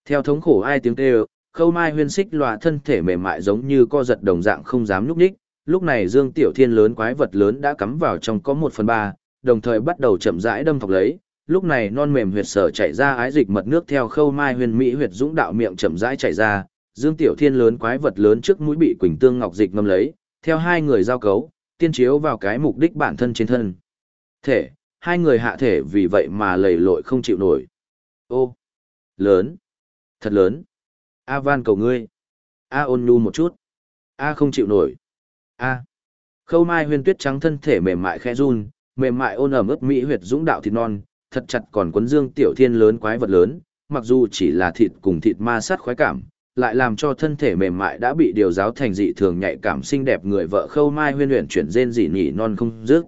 Theo thống khổ ai tiếng kêu, khâu mai huyên xích lóa thân thể mềm mại giống như co giật đồng dạng không dám nhúc nhích, lúc này Dương Tiểu Thiên lớn quái vật lớn đã cắm vào trong có một phần ba, đồng thời bắt đầu chậm rãi đâm thọc lấy. Lúc này non mềm huyệt sở chảy ra ái dịch mật nước theo khâu mai huyền mỹ huyệt dũng đạo miệng chậm rãi chảy ra, Dương Tiểu Thiên lớn quái vật lớn trước mũi bị Quỳnh Tương Ngọc dịch ngâm lấy, theo hai người giao cấu, tiên chiếu vào cái mục đích bản thân trên thân. Thể, hai người hạ thể vì vậy mà lầy lội không chịu nổi. Ô, lớn, thật lớn. A van cầu ngươi. A ôn nhu một chút. A không chịu nổi. A. Khâu Mai huyền Tuyết trắng thân thể mềm mại khẽ run, mềm mại ôn ẩm ướt mỹ huyệt dũng đạo thịt non, thật chặt còn quấn dương tiểu thiên lớn quái vật lớn, mặc dù chỉ là thịt cùng thịt ma sát khoái cảm, lại làm cho thân thể mềm mại đã bị điều giáo thành dị thường nhạy cảm xinh đẹp người vợ Khâu Mai Huyên luyện chuyển rên dị nhỉ non không dứt.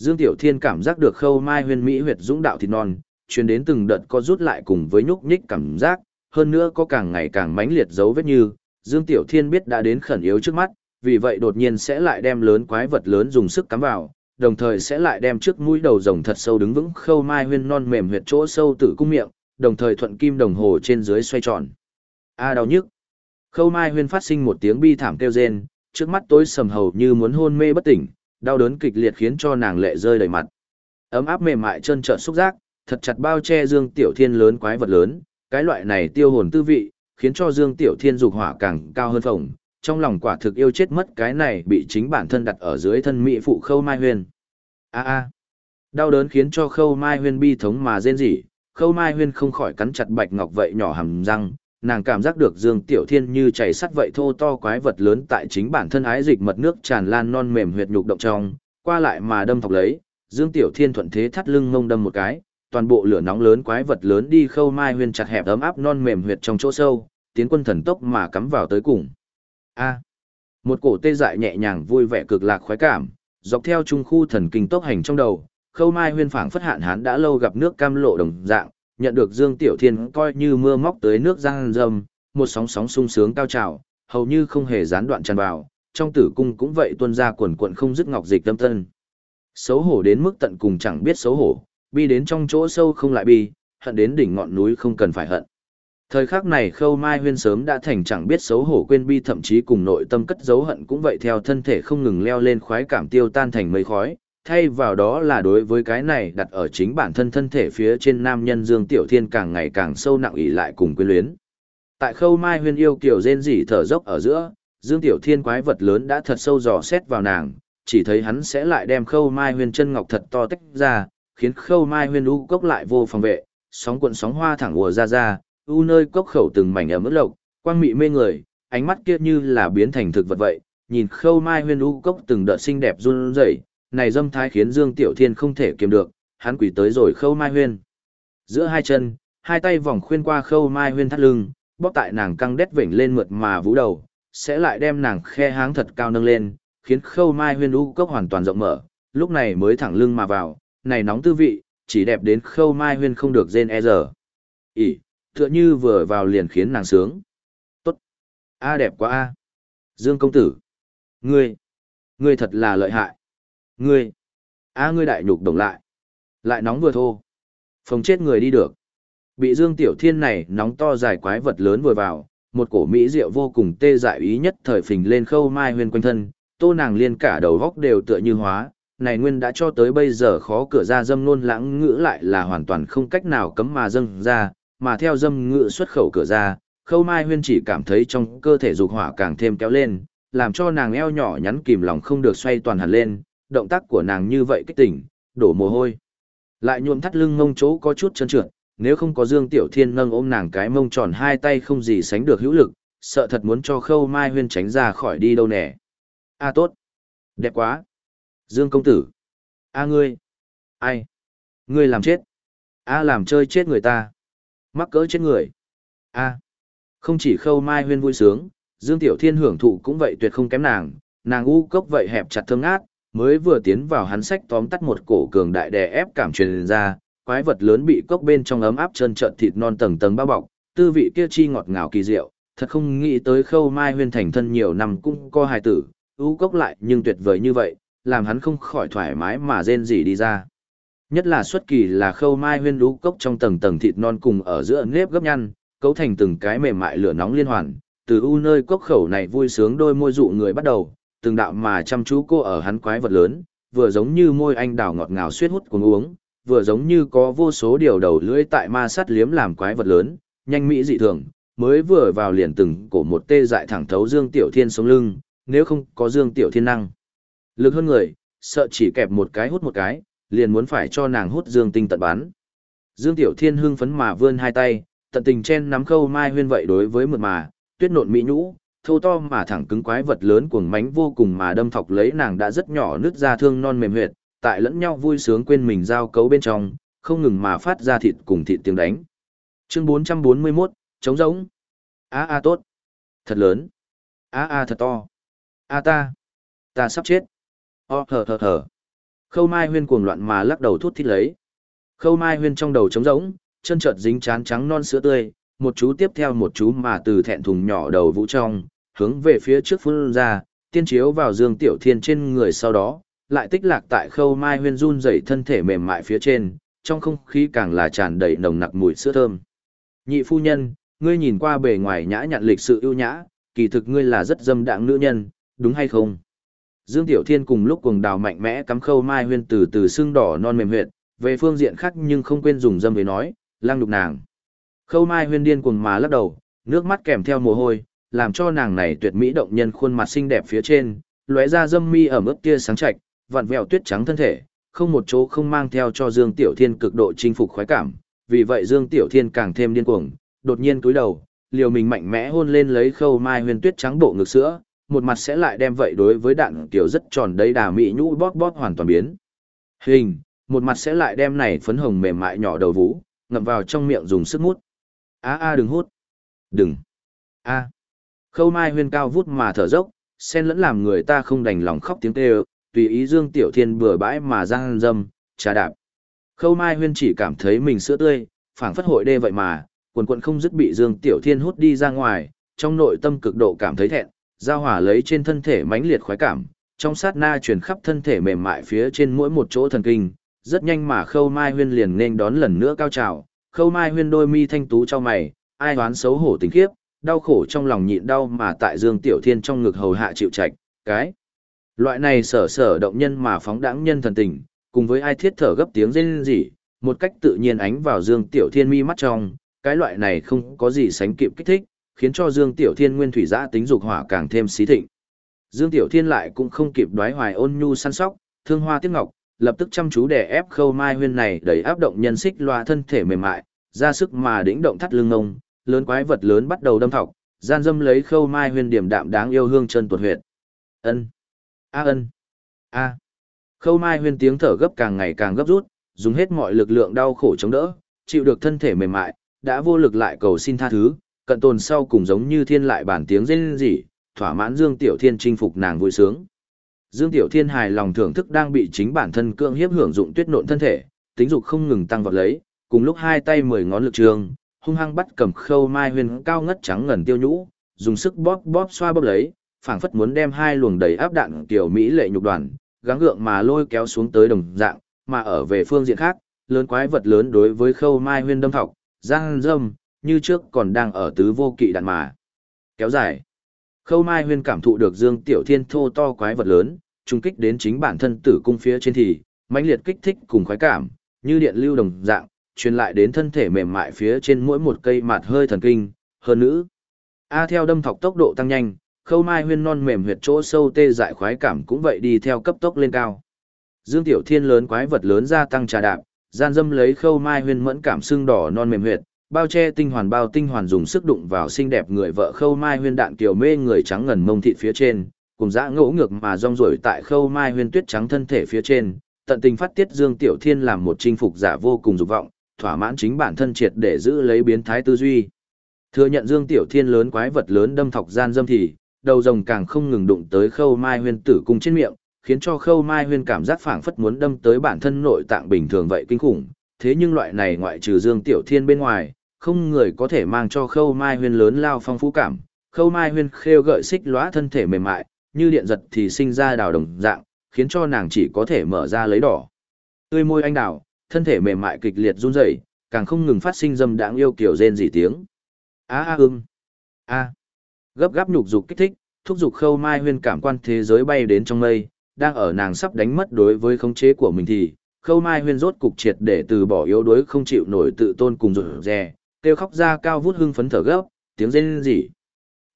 Dương Tiểu Thiên cảm giác được khâu mai huyên mỹ huyệt dũng đạo thịt non, truyền đến từng đợt có rút lại cùng với nhúc nhích cảm giác, hơn nữa có càng ngày càng mãnh liệt dấu vết như, Dương Tiểu Thiên biết đã đến khẩn yếu trước mắt, vì vậy đột nhiên sẽ lại đem lớn quái vật lớn dùng sức cắm vào, đồng thời sẽ lại đem trước mũi đầu rồng thật sâu đứng vững khâu mai huyên non mềm huyệt chỗ sâu tử cung miệng, đồng thời thuận kim đồng hồ trên dưới xoay tròn. A đau nhức. Khâu mai huyên phát sinh một tiếng bi thảm kêu rên, trước mắt tối sầm hầu như muốn hôn mê bất tỉnh, đau đớn kịch liệt khiến cho nàng lệ rơi đầy mặt. Ấm áp mềm mại chân trợn xúc giác, thật chặt bao che Dương Tiểu Thiên lớn quái vật lớn, cái loại này tiêu hồn tư vị, khiến cho Dương Tiểu Thiên dục hỏa càng cao hơn phồng, trong lòng quả thực yêu chết mất cái này bị chính bản thân đặt ở dưới thân mỹ phụ Khâu Mai Huyên. A a. Đau đớn khiến cho Khâu Mai Huyên bi thống mà rên rỉ, Khâu Mai Huyên không khỏi cắn chặt bạch ngọc vậy nhỏ hầm răng, nàng cảm giác được Dương Tiểu Thiên như chảy sắt vậy thô to quái vật lớn tại chính bản thân ái dịch mật nước tràn lan non mềm huyệt nhục động trong, qua lại mà đâm thọc lấy, Dương Tiểu Thiên thuận thế thắt lưng mông đâm một cái, toàn bộ lửa nóng lớn quái vật lớn đi khâu mai huyên chặt hẹp ấm áp non mềm huyệt trong chỗ sâu, tiến quân thần tốc mà cắm vào tới cùng. A. một cổ tê dại nhẹ nhàng vui vẻ cực lạc khoái cảm, dọc theo trung khu thần kinh tốc hành trong đầu, khâu mai huyên phảng phất hạn hán đã lâu gặp nước cam lộ đồng dạng, nhận được Dương Tiểu Thiên coi như mưa móc tới nước giang dâm, một sóng sóng sung sướng cao trào, hầu như không hề gián đoạn tràn vào, trong tử cung cũng vậy tuôn ra quần quần không dứt ngọc dịch tâm tân. Xấu hổ đến mức tận cùng chẳng biết xấu hổ, bi đến trong chỗ sâu không lại bi, hận đến đỉnh ngọn núi không cần phải hận. Thời khắc này Khâu Mai Huyên sớm đã thành chẳng biết xấu hổ quên bi thậm chí cùng nội tâm cất dấu hận cũng vậy theo thân thể không ngừng leo lên khoái cảm tiêu tan thành mây khói, thay vào đó là đối với cái này đặt ở chính bản thân thân thể phía trên nam nhân Dương Tiểu Thiên càng ngày càng sâu nặng ỉ lại cùng quyến luyến. Tại Khâu Mai Huyên yêu kiểu rên rỉ thở dốc ở giữa, Dương Tiểu Thiên quái vật lớn đã thật sâu dò xét vào nàng, chỉ thấy hắn sẽ lại đem Khâu Mai Huyên chân ngọc thật to tách ra, khiến khâu mai huyên u cốc lại vô phòng vệ, sóng cuộn sóng hoa thẳng ùa ra ra, u nơi cốc khẩu từng mảnh ấm ướt lộc, quang mị mê người, ánh mắt kia như là biến thành thực vật vậy, nhìn khâu mai huyên u cốc từng đợt xinh đẹp run rẩy, này dâm thái khiến Dương Tiểu Thiên không thể kiềm được, hắn quỳ tới rồi khâu mai huyên. Giữa hai chân, hai tay vòng khuyên qua khâu mai huyên thắt lưng, bóp tại nàng căng đét vểnh lên mượt mà vũ đầu, sẽ lại đem nàng khe háng thật cao nâng lên, khiến khâu mai huyên u cốc hoàn toàn rộng mở, lúc này mới thẳng lưng mà vào, này nóng tư vị, chỉ đẹp đến khâu mai huyên không được rên e giờ. Ý, tựa như vừa vào liền khiến nàng sướng. Tốt. A à, đẹp quá a. Dương công tử. Ngươi. Ngươi thật là lợi hại. Ngươi. A à, ngươi đại nhục đồng lại. Lại nóng vừa thô. Phòng chết người đi được. Bị Dương Tiểu Thiên này nóng to dài quái vật lớn vừa vào, một cổ mỹ rượu vô cùng tê dại ý nhất thời phình lên khâu mai huyên quanh thân, tô nàng liên cả đầu góc đều tựa như hóa, này nguyên đã cho tới bây giờ khó cửa ra dâm nôn lãng ngữ lại là hoàn toàn không cách nào cấm mà dâng ra, mà theo dâm ngự xuất khẩu cửa ra, khâu mai huyên chỉ cảm thấy trong cơ thể dục hỏa càng thêm kéo lên, làm cho nàng eo nhỏ nhắn kìm lòng không được xoay toàn hẳn lên, động tác của nàng như vậy kích tỉnh, đổ mồ hôi. Lại nhuộm thắt lưng mông chỗ có chút chân trượt, nếu không có Dương Tiểu Thiên nâng ôm nàng cái mông tròn hai tay không gì sánh được hữu lực, sợ thật muốn cho khâu mai huyên tránh ra khỏi đi đâu nè. A à, tốt. Đẹp quá. Dương công tử. A à, ngươi. Ai? Ngươi làm chết. A à, làm chơi chết người ta. Mắc cỡ chết người. A. Không chỉ khâu mai huyên vui sướng, Dương Tiểu Thiên hưởng thụ cũng vậy tuyệt không kém nàng, nàng u cốc vậy hẹp chặt thơm ngát, mới vừa tiến vào hắn sách tóm tắt một cổ cường đại đè ép cảm truyền ra, quái vật lớn bị cốc bên trong ấm áp chân trợn thịt non tầng tầng bao bọc, tư vị kia chi ngọt ngào kỳ diệu, thật không nghĩ tới khâu mai huyên thành thân nhiều năm cũng có hài tử, u cốc lại nhưng tuyệt vời như vậy, làm hắn không khỏi thoải mái mà rên rỉ đi ra. Nhất là xuất kỳ là khâu mai huyên lũ cốc trong tầng tầng thịt non cùng ở giữa nếp gấp nhăn, cấu thành từng cái mềm mại lửa nóng liên hoàn, từ u nơi cốc khẩu này vui sướng đôi môi dụ người bắt đầu, từng đạo mà chăm chú cô ở hắn quái vật lớn, vừa giống như môi anh đào ngọt ngào suýt hút cuồng uống, vừa giống như có vô số điều đầu lưỡi tại ma sát liếm làm quái vật lớn, nhanh mỹ dị thường, mới vừa vào liền từng cổ một tê dại thẳng thấu Dương Tiểu Thiên sống lưng, nếu không có Dương Tiểu Thiên năng. Lực hơn người, sợ chỉ kẹp một cái hút một cái, liền muốn phải cho nàng hút dương tinh tận bắn. Dương Tiểu Thiên hưng phấn mà vươn hai tay, tận tình chen nắm khâu mai huyên vậy đối với mượt mà, tuyết nộn mỹ nhũ, thô to mà thẳng cứng quái vật lớn cuồng mánh vô cùng mà đâm thọc lấy nàng đã rất nhỏ nứt ra thương non mềm huyệt, tại lẫn nhau vui sướng quên mình giao cấu bên trong, không ngừng mà phát ra thịt cùng thịt tiếng đánh. Chương 441, trống rỗng. A a tốt. Thật lớn. A a thật to. A ta. Ta sắp chết. O thở thở thở. Khâu Mai Huyên cuồng loạn mà lắc đầu thút thít lấy. Khâu Mai Huyên trong đầu trống rỗng, chân chợt dính chán trắng non sữa tươi, một chú tiếp theo một chú mà từ thẹn thùng nhỏ đầu vũ trong, hướng về phía trước phun ra, tiên chiếu vào Dương Tiểu Thiên trên người sau đó, lại tích lạc tại Khâu Mai Huyên run rẩy thân thể mềm mại phía trên, trong không khí càng là tràn đầy nồng nặc mùi sữa thơm. Nhị phu nhân, ngươi nhìn qua bề ngoài nhã nhặn lịch sự ưu nhã, kỳ thực ngươi là rất dâm đạng nữ nhân, đúng hay không? Dương Tiểu Thiên cùng lúc cuồng đào mạnh mẽ cắm khâu mai huyên từ từ xương đỏ non mềm huyệt, về phương diện khác nhưng không quên dùng dâm với nói, lang đục nàng. Khâu mai huyên điên cuồng mà lắc đầu, nước mắt kèm theo mồ hôi, làm cho nàng này tuyệt mỹ động nhân khuôn mặt xinh đẹp phía trên, lóe ra dâm mi ở mức tia sáng chạch, vặn vẹo tuyết trắng thân thể, không một chỗ không mang theo cho Dương Tiểu Thiên cực độ chinh phục khoái cảm, vì vậy Dương Tiểu Thiên càng thêm điên cuồng, đột nhiên cúi đầu, liều mình mạnh mẽ hôn lên lấy khâu mai Huyên tuyết trắng bộ ngực sữa, một mặt sẽ lại đem vậy đối với đạn kiểu rất tròn đầy đà mỹ nhũ bóp bóp hoàn toàn biến. Hình, một mặt sẽ lại đem này phấn hồng mềm mại nhỏ đầu vũ, ngậm vào trong miệng dùng sức mút. A a đừng hút. Đừng. A. Khâu mai huyên cao vút mà thở dốc, sen lẫn làm người ta không đành lòng khóc tiếng kêu, tùy ý Dương Tiểu Thiên bừa bãi mà giang dâm, trà đạp. Khâu mai huyên chỉ cảm thấy mình sữa tươi, phảng phất hội đê vậy mà, quần quần không dứt bị Dương Tiểu Thiên hút đi ra ngoài, trong nội tâm cực độ cảm thấy thẹn, giao hỏa lấy trên thân thể mãnh liệt khoái cảm, trong sát na truyền khắp thân thể mềm mại phía trên mỗi một chỗ thần kinh, rất nhanh mà Khâu Mai Huyên liền nên đón lần nữa cao trào, Khâu Mai Huyên đôi mi thanh tú cho mày, ai đoán xấu hổ tình khiếp, đau khổ trong lòng nhịn đau mà tại Dương Tiểu Thiên trong ngực hầu hạ chịu trạch, cái. Loại này sở sở động nhân mà phóng đãng nhân thần tình, cùng với ai thiết thở gấp tiếng rên rỉ, một cách tự nhiên ánh vào Dương Tiểu Thiên mi mắt trong, cái loại này không có gì sánh kịp kích thích, khiến cho Dương Tiểu Thiên nguyên thủy giã tính dục hỏa càng thêm xí thịnh. Dương Tiểu Thiên lại cũng không kịp đoái hoài ôn nhu săn sóc, thương hoa tiếc ngọc, lập tức chăm chú để ép khâu mai huyên này đẩy áp động nhân xích loa thân thể mềm mại, ra sức mà đĩnh động thắt lưng ông, lớn quái vật lớn bắt đầu đâm thọc, gian dâm lấy khâu mai huyên điểm đạm đáng yêu hương chân tuột huyệt. Ân, a ân, a. Khâu mai huyên tiếng thở gấp càng ngày càng gấp rút, dùng hết mọi lực lượng đau khổ chống đỡ, chịu được thân thể mềm mại, đã vô lực lại cầu xin tha thứ, cận tồn sau cùng giống như thiên lại bản tiếng rên rỉ, thỏa mãn Dương Tiểu Thiên chinh phục nàng vui sướng. Dương Tiểu Thiên hài lòng thưởng thức đang bị chính bản thân cưỡng hiếp hưởng dụng tuyết nộn thân thể, tính dục không ngừng tăng vọt lấy, cùng lúc hai tay mười ngón lực trường, hung hăng bắt cầm khâu mai huyền cao ngất trắng ngần tiêu nhũ, dùng sức bóp bóp xoa bóp lấy, phảng phất muốn đem hai luồng đầy áp đạn tiểu mỹ lệ nhục đoàn, gắng gượng mà lôi kéo xuống tới đồng dạng, mà ở về phương diện khác, lớn quái vật lớn đối với khâu mai huyên đâm thọc, giang dâm, như trước còn đang ở tứ vô kỵ đạn mà. Kéo dài. Khâu mai huyên cảm thụ được dương tiểu thiên thô to quái vật lớn, trung kích đến chính bản thân tử cung phía trên thì, mãnh liệt kích thích cùng khoái cảm, như điện lưu đồng dạng, truyền lại đến thân thể mềm mại phía trên mỗi một cây mạt hơi thần kinh, hơn nữ. A theo đâm thọc tốc độ tăng nhanh, khâu mai huyên non mềm huyệt chỗ sâu tê dại khoái cảm cũng vậy đi theo cấp tốc lên cao. Dương Tiểu Thiên lớn quái vật lớn gia tăng trà đạp, gian dâm lấy khâu mai huyên mẫn cảm xương đỏ non mềm huyệt, bao che tinh hoàn bao tinh hoàn dùng sức đụng vào xinh đẹp người vợ khâu mai huyên đạn kiều mê người trắng ngần mông thịt phía trên, cùng dã ngỗ ngược mà rong rổi tại khâu mai huyên tuyết trắng thân thể phía trên, tận tình phát tiết Dương Tiểu Thiên làm một chinh phục giả vô cùng dục vọng, thỏa mãn chính bản thân triệt để giữ lấy biến thái tư duy. Thừa nhận Dương Tiểu Thiên lớn quái vật lớn đâm thọc gian dâm thì, đầu rồng càng không ngừng đụng tới khâu mai huyên tử cung trên miệng, khiến cho khâu mai huyên cảm giác phảng phất muốn đâm tới bản thân nội tạng bình thường vậy kinh khủng. Thế nhưng loại này ngoại trừ Dương Tiểu Thiên bên ngoài, không người có thể mang cho khâu mai huyên lớn lao phong phú cảm. Khâu mai huyên khêu gợi xích lóa thân thể mềm mại, như điện giật thì sinh ra đào đồng dạng, khiến cho nàng chỉ có thể mở ra lấy đỏ. Tươi môi anh đào, thân thể mềm mại kịch liệt run rẩy, càng không ngừng phát sinh dâm đãng yêu kiểu rên rỉ tiếng. A a ưng. A. Gấp gáp nhục dục kích thích, thúc dục khâu mai huyên cảm quan thế giới bay đến trong mây, đang ở nàng sắp đánh mất đối với khống chế của mình thì, khâu mai huyên rốt cục triệt để từ bỏ yếu đuối không chịu nổi tự tôn cùng rủ rè, kêu khóc ra cao vút hưng phấn thở gấp, tiếng rên rỉ.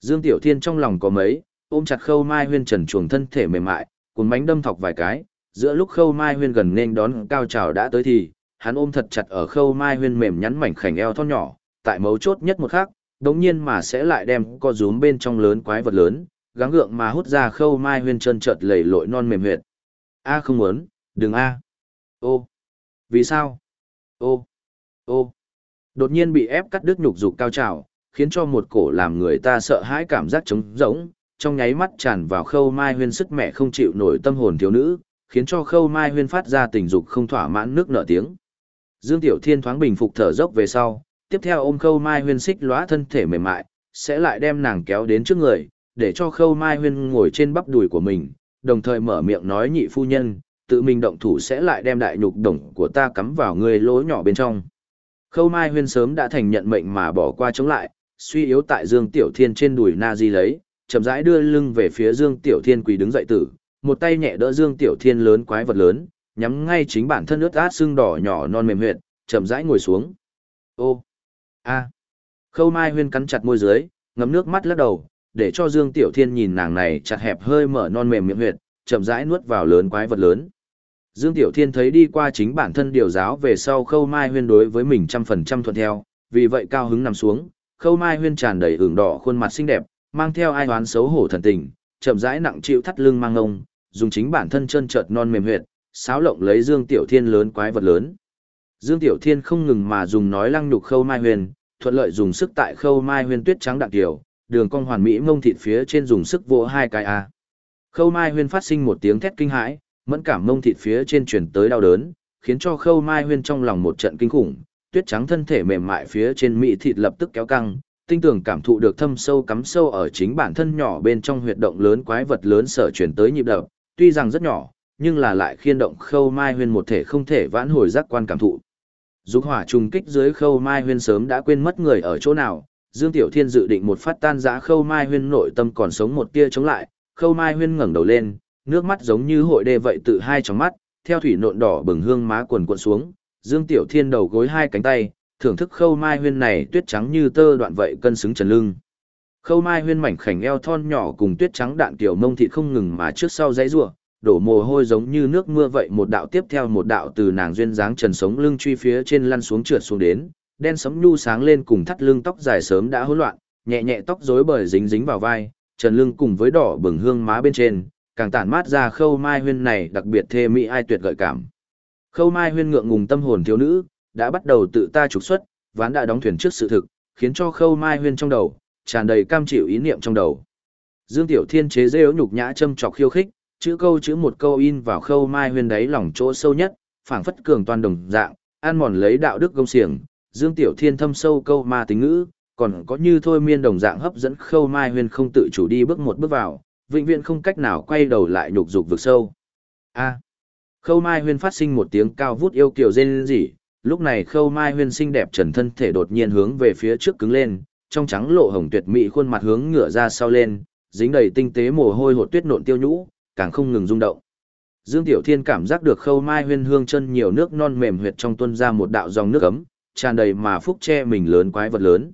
Dương Tiểu Thiên trong lòng có mấy, ôm chặt khâu mai huyên trần chuồng thân thể mềm mại, cuốn bánh đâm thọc vài cái, giữa lúc khâu mai huyên gần nên đón cao trào đã tới thì, hắn ôm thật chặt ở khâu mai huyên mềm nhắn mảnh khảnh eo thon nhỏ, tại mấu chốt nhất một khắc, đống nhiên mà sẽ lại đem co rúm bên trong lớn quái vật lớn, gắng gượng mà hút ra khâu mai huyên chân chợt lầy lội non mềm huyệt. A không muốn, đừng A. Ô. Vì sao? Ô. Ô. Đột nhiên bị ép cắt đứt nhục dục cao trào, khiến cho một cổ làm người ta sợ hãi cảm giác trống rỗng, trong nháy mắt tràn vào khâu mai huyên sức mẹ không chịu nổi tâm hồn thiếu nữ, khiến cho Khâu Mai Huyên phát ra tình dục không thỏa mãn nước nở tiếng. Dương Tiểu Thiên thoáng bình phục thở dốc về sau, tiếp theo ôm Khâu Mai Huyên xích lóa thân thể mềm mại, sẽ lại đem nàng kéo đến trước người, để cho Khâu Mai Huyên ngồi trên bắp đùi của mình, đồng thời mở miệng nói nhị phu nhân, tự mình động thủ sẽ lại đem đại nhục đồng của ta cắm vào người lỗ nhỏ bên trong. Khâu Mai Huyên sớm đã thành nhận mệnh mà bỏ qua chống lại, suy yếu tại Dương Tiểu Thiên trên đùi Na Di lấy, chậm rãi đưa lưng về phía Dương Tiểu Thiên quỳ đứng dậy tử, một tay nhẹ đỡ Dương Tiểu Thiên lớn quái vật lớn, nhắm ngay chính bản thân ướt át xương đỏ nhỏ non mềm huyệt, chậm rãi ngồi xuống. Ô, a, Khâu Mai Huyên cắn chặt môi dưới, ngấm nước mắt lắc đầu, để cho Dương Tiểu Thiên nhìn nàng này chặt hẹp hơi mở non mềm miệng huyệt, chậm rãi nuốt vào lớn quái vật lớn. Dương Tiểu Thiên thấy đi qua chính bản thân điều giáo về sau Khâu Mai Huyên đối với mình trăm phần trăm thuận theo, vì vậy cao hứng nằm xuống, Khâu Mai Huyên tràn đầy ửng đỏ khuôn mặt xinh đẹp, mang theo ai oán xấu hổ thần tình, chậm rãi nặng chịu thắt lưng mang ngông, dùng chính bản thân chân trợt non mềm huyệt, sáo lộng lấy Dương Tiểu Thiên lớn quái vật lớn. Dương Tiểu Thiên không ngừng mà dùng nói lăng nhục Khâu Mai Huyên, thuận lợi dùng sức tại Khâu Mai Huyên tuyết trắng đặng tiểu, đường cong hoàn mỹ mông thịt phía trên dùng sức vỗ hai cái a. Khâu Mai Huyên phát sinh một tiếng thét kinh hãi, mẫn cảm mông thịt phía trên truyền tới đau đớn, khiến cho Khâu Mai huyên trong lòng một trận kinh khủng, tuyết trắng thân thể mềm mại phía trên mỹ thịt lập tức kéo căng, tinh tường cảm thụ được thâm sâu cắm sâu ở chính bản thân nhỏ bên trong huyệt động lớn quái vật lớn sở truyền tới nhịp đập, tuy rằng rất nhỏ, nhưng là lại khiên động Khâu Mai huyên một thể không thể vãn hồi giác quan cảm thụ. Dục hỏa trùng kích dưới Khâu Mai huyên sớm đã quên mất người ở chỗ nào, Dương Tiểu Thiên dự định một phát tan giã Khâu Mai Huyên nội tâm còn sống một tia chống lại, Khâu Mai Huyên ngẩng đầu lên, nước mắt giống như hội đê vậy tự hai trong mắt, theo thủy nộn đỏ bừng hương má quần cuộn xuống, Dương Tiểu Thiên đầu gối hai cánh tay, thưởng thức Khâu Mai Huyên này tuyết trắng như tơ đoạn vậy cân xứng trần lưng. Khâu Mai Huyên mảnh khảnh eo thon nhỏ cùng tuyết trắng đạn tiểu mông thịt không ngừng mà trước sau dãy rủa, đổ mồ hôi giống như nước mưa vậy một đạo tiếp theo một đạo từ nàng duyên dáng trần sống lưng truy phía trên lăn xuống trượt xuống đến, đen sẫm nhu sáng lên cùng thắt lưng tóc dài sớm đã hỗn loạn, nhẹ nhẹ tóc rối bời dính dính vào vai, trần lưng cùng với đỏ bừng hương má bên trên, càng tản mát ra khâu mai huyên này đặc biệt thê mỹ ai tuyệt gợi cảm. Khâu mai huyên ngượng ngùng tâm hồn thiếu nữ, đã bắt đầu tự ta trục xuất, ván đã đóng thuyền trước sự thực, khiến cho khâu mai huyên trong đầu, tràn đầy cam chịu ý niệm trong đầu. Dương Tiểu Thiên chế rêu nhục nhã châm chọc khiêu khích, chữ câu chữ một câu in vào khâu mai huyên đáy lòng chỗ sâu nhất, phảng phất cường toàn đồng dạng, an mòn lấy đạo đức công xiềng, Dương Tiểu Thiên thâm sâu câu ma tính ngữ, còn có như thôi miên đồng dạng hấp dẫn khâu mai huyên không tự chủ đi bước một bước vào, vĩnh viễn không cách nào quay đầu lại nhục dục vực sâu. A. Khâu mai huyên phát sinh một tiếng cao vút yêu kiều rên rỉ, lúc này khâu mai huyên xinh đẹp trần thân thể đột nhiên hướng về phía trước cứng lên, trong trắng lộ hồng tuyệt mỹ khuôn mặt hướng ngửa ra sau lên, dính đầy tinh tế mồ hôi hột tuyết nộn tiêu nhũ, càng không ngừng rung động. Dương Tiểu Thiên cảm giác được khâu mai huyên hương chân nhiều nước non mềm huyệt trong tuân ra một đạo dòng nước ấm, tràn đầy mà phúc che mình lớn quái vật lớn.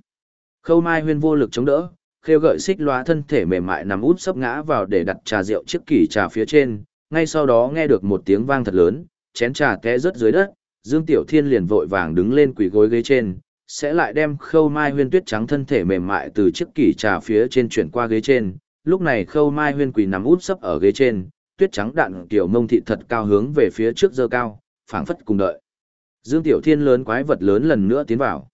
Khâu Mai Huyên vô lực chống đỡ, khêu gợi xích loa thân thể mềm mại nằm út sấp ngã vào để đặt trà rượu chiếc kỷ trà phía trên, ngay sau đó nghe được một tiếng vang thật lớn, chén trà té rớt dưới đất, Dương Tiểu Thiên liền vội vàng đứng lên quỳ gối ghế trên, sẽ lại đem Khâu Mai Huyên tuyết trắng thân thể mềm mại từ chiếc kỷ trà phía trên chuyển qua ghế trên. Lúc này Khâu Mai Huyên quỳ nằm út sấp ở ghế trên, tuyết trắng đạn tiểu mông thị thật cao hướng về phía trước dơ cao, phảng phất cùng đợi. Dương Tiểu Thiên lớn quái vật lớn lần nữa tiến vào.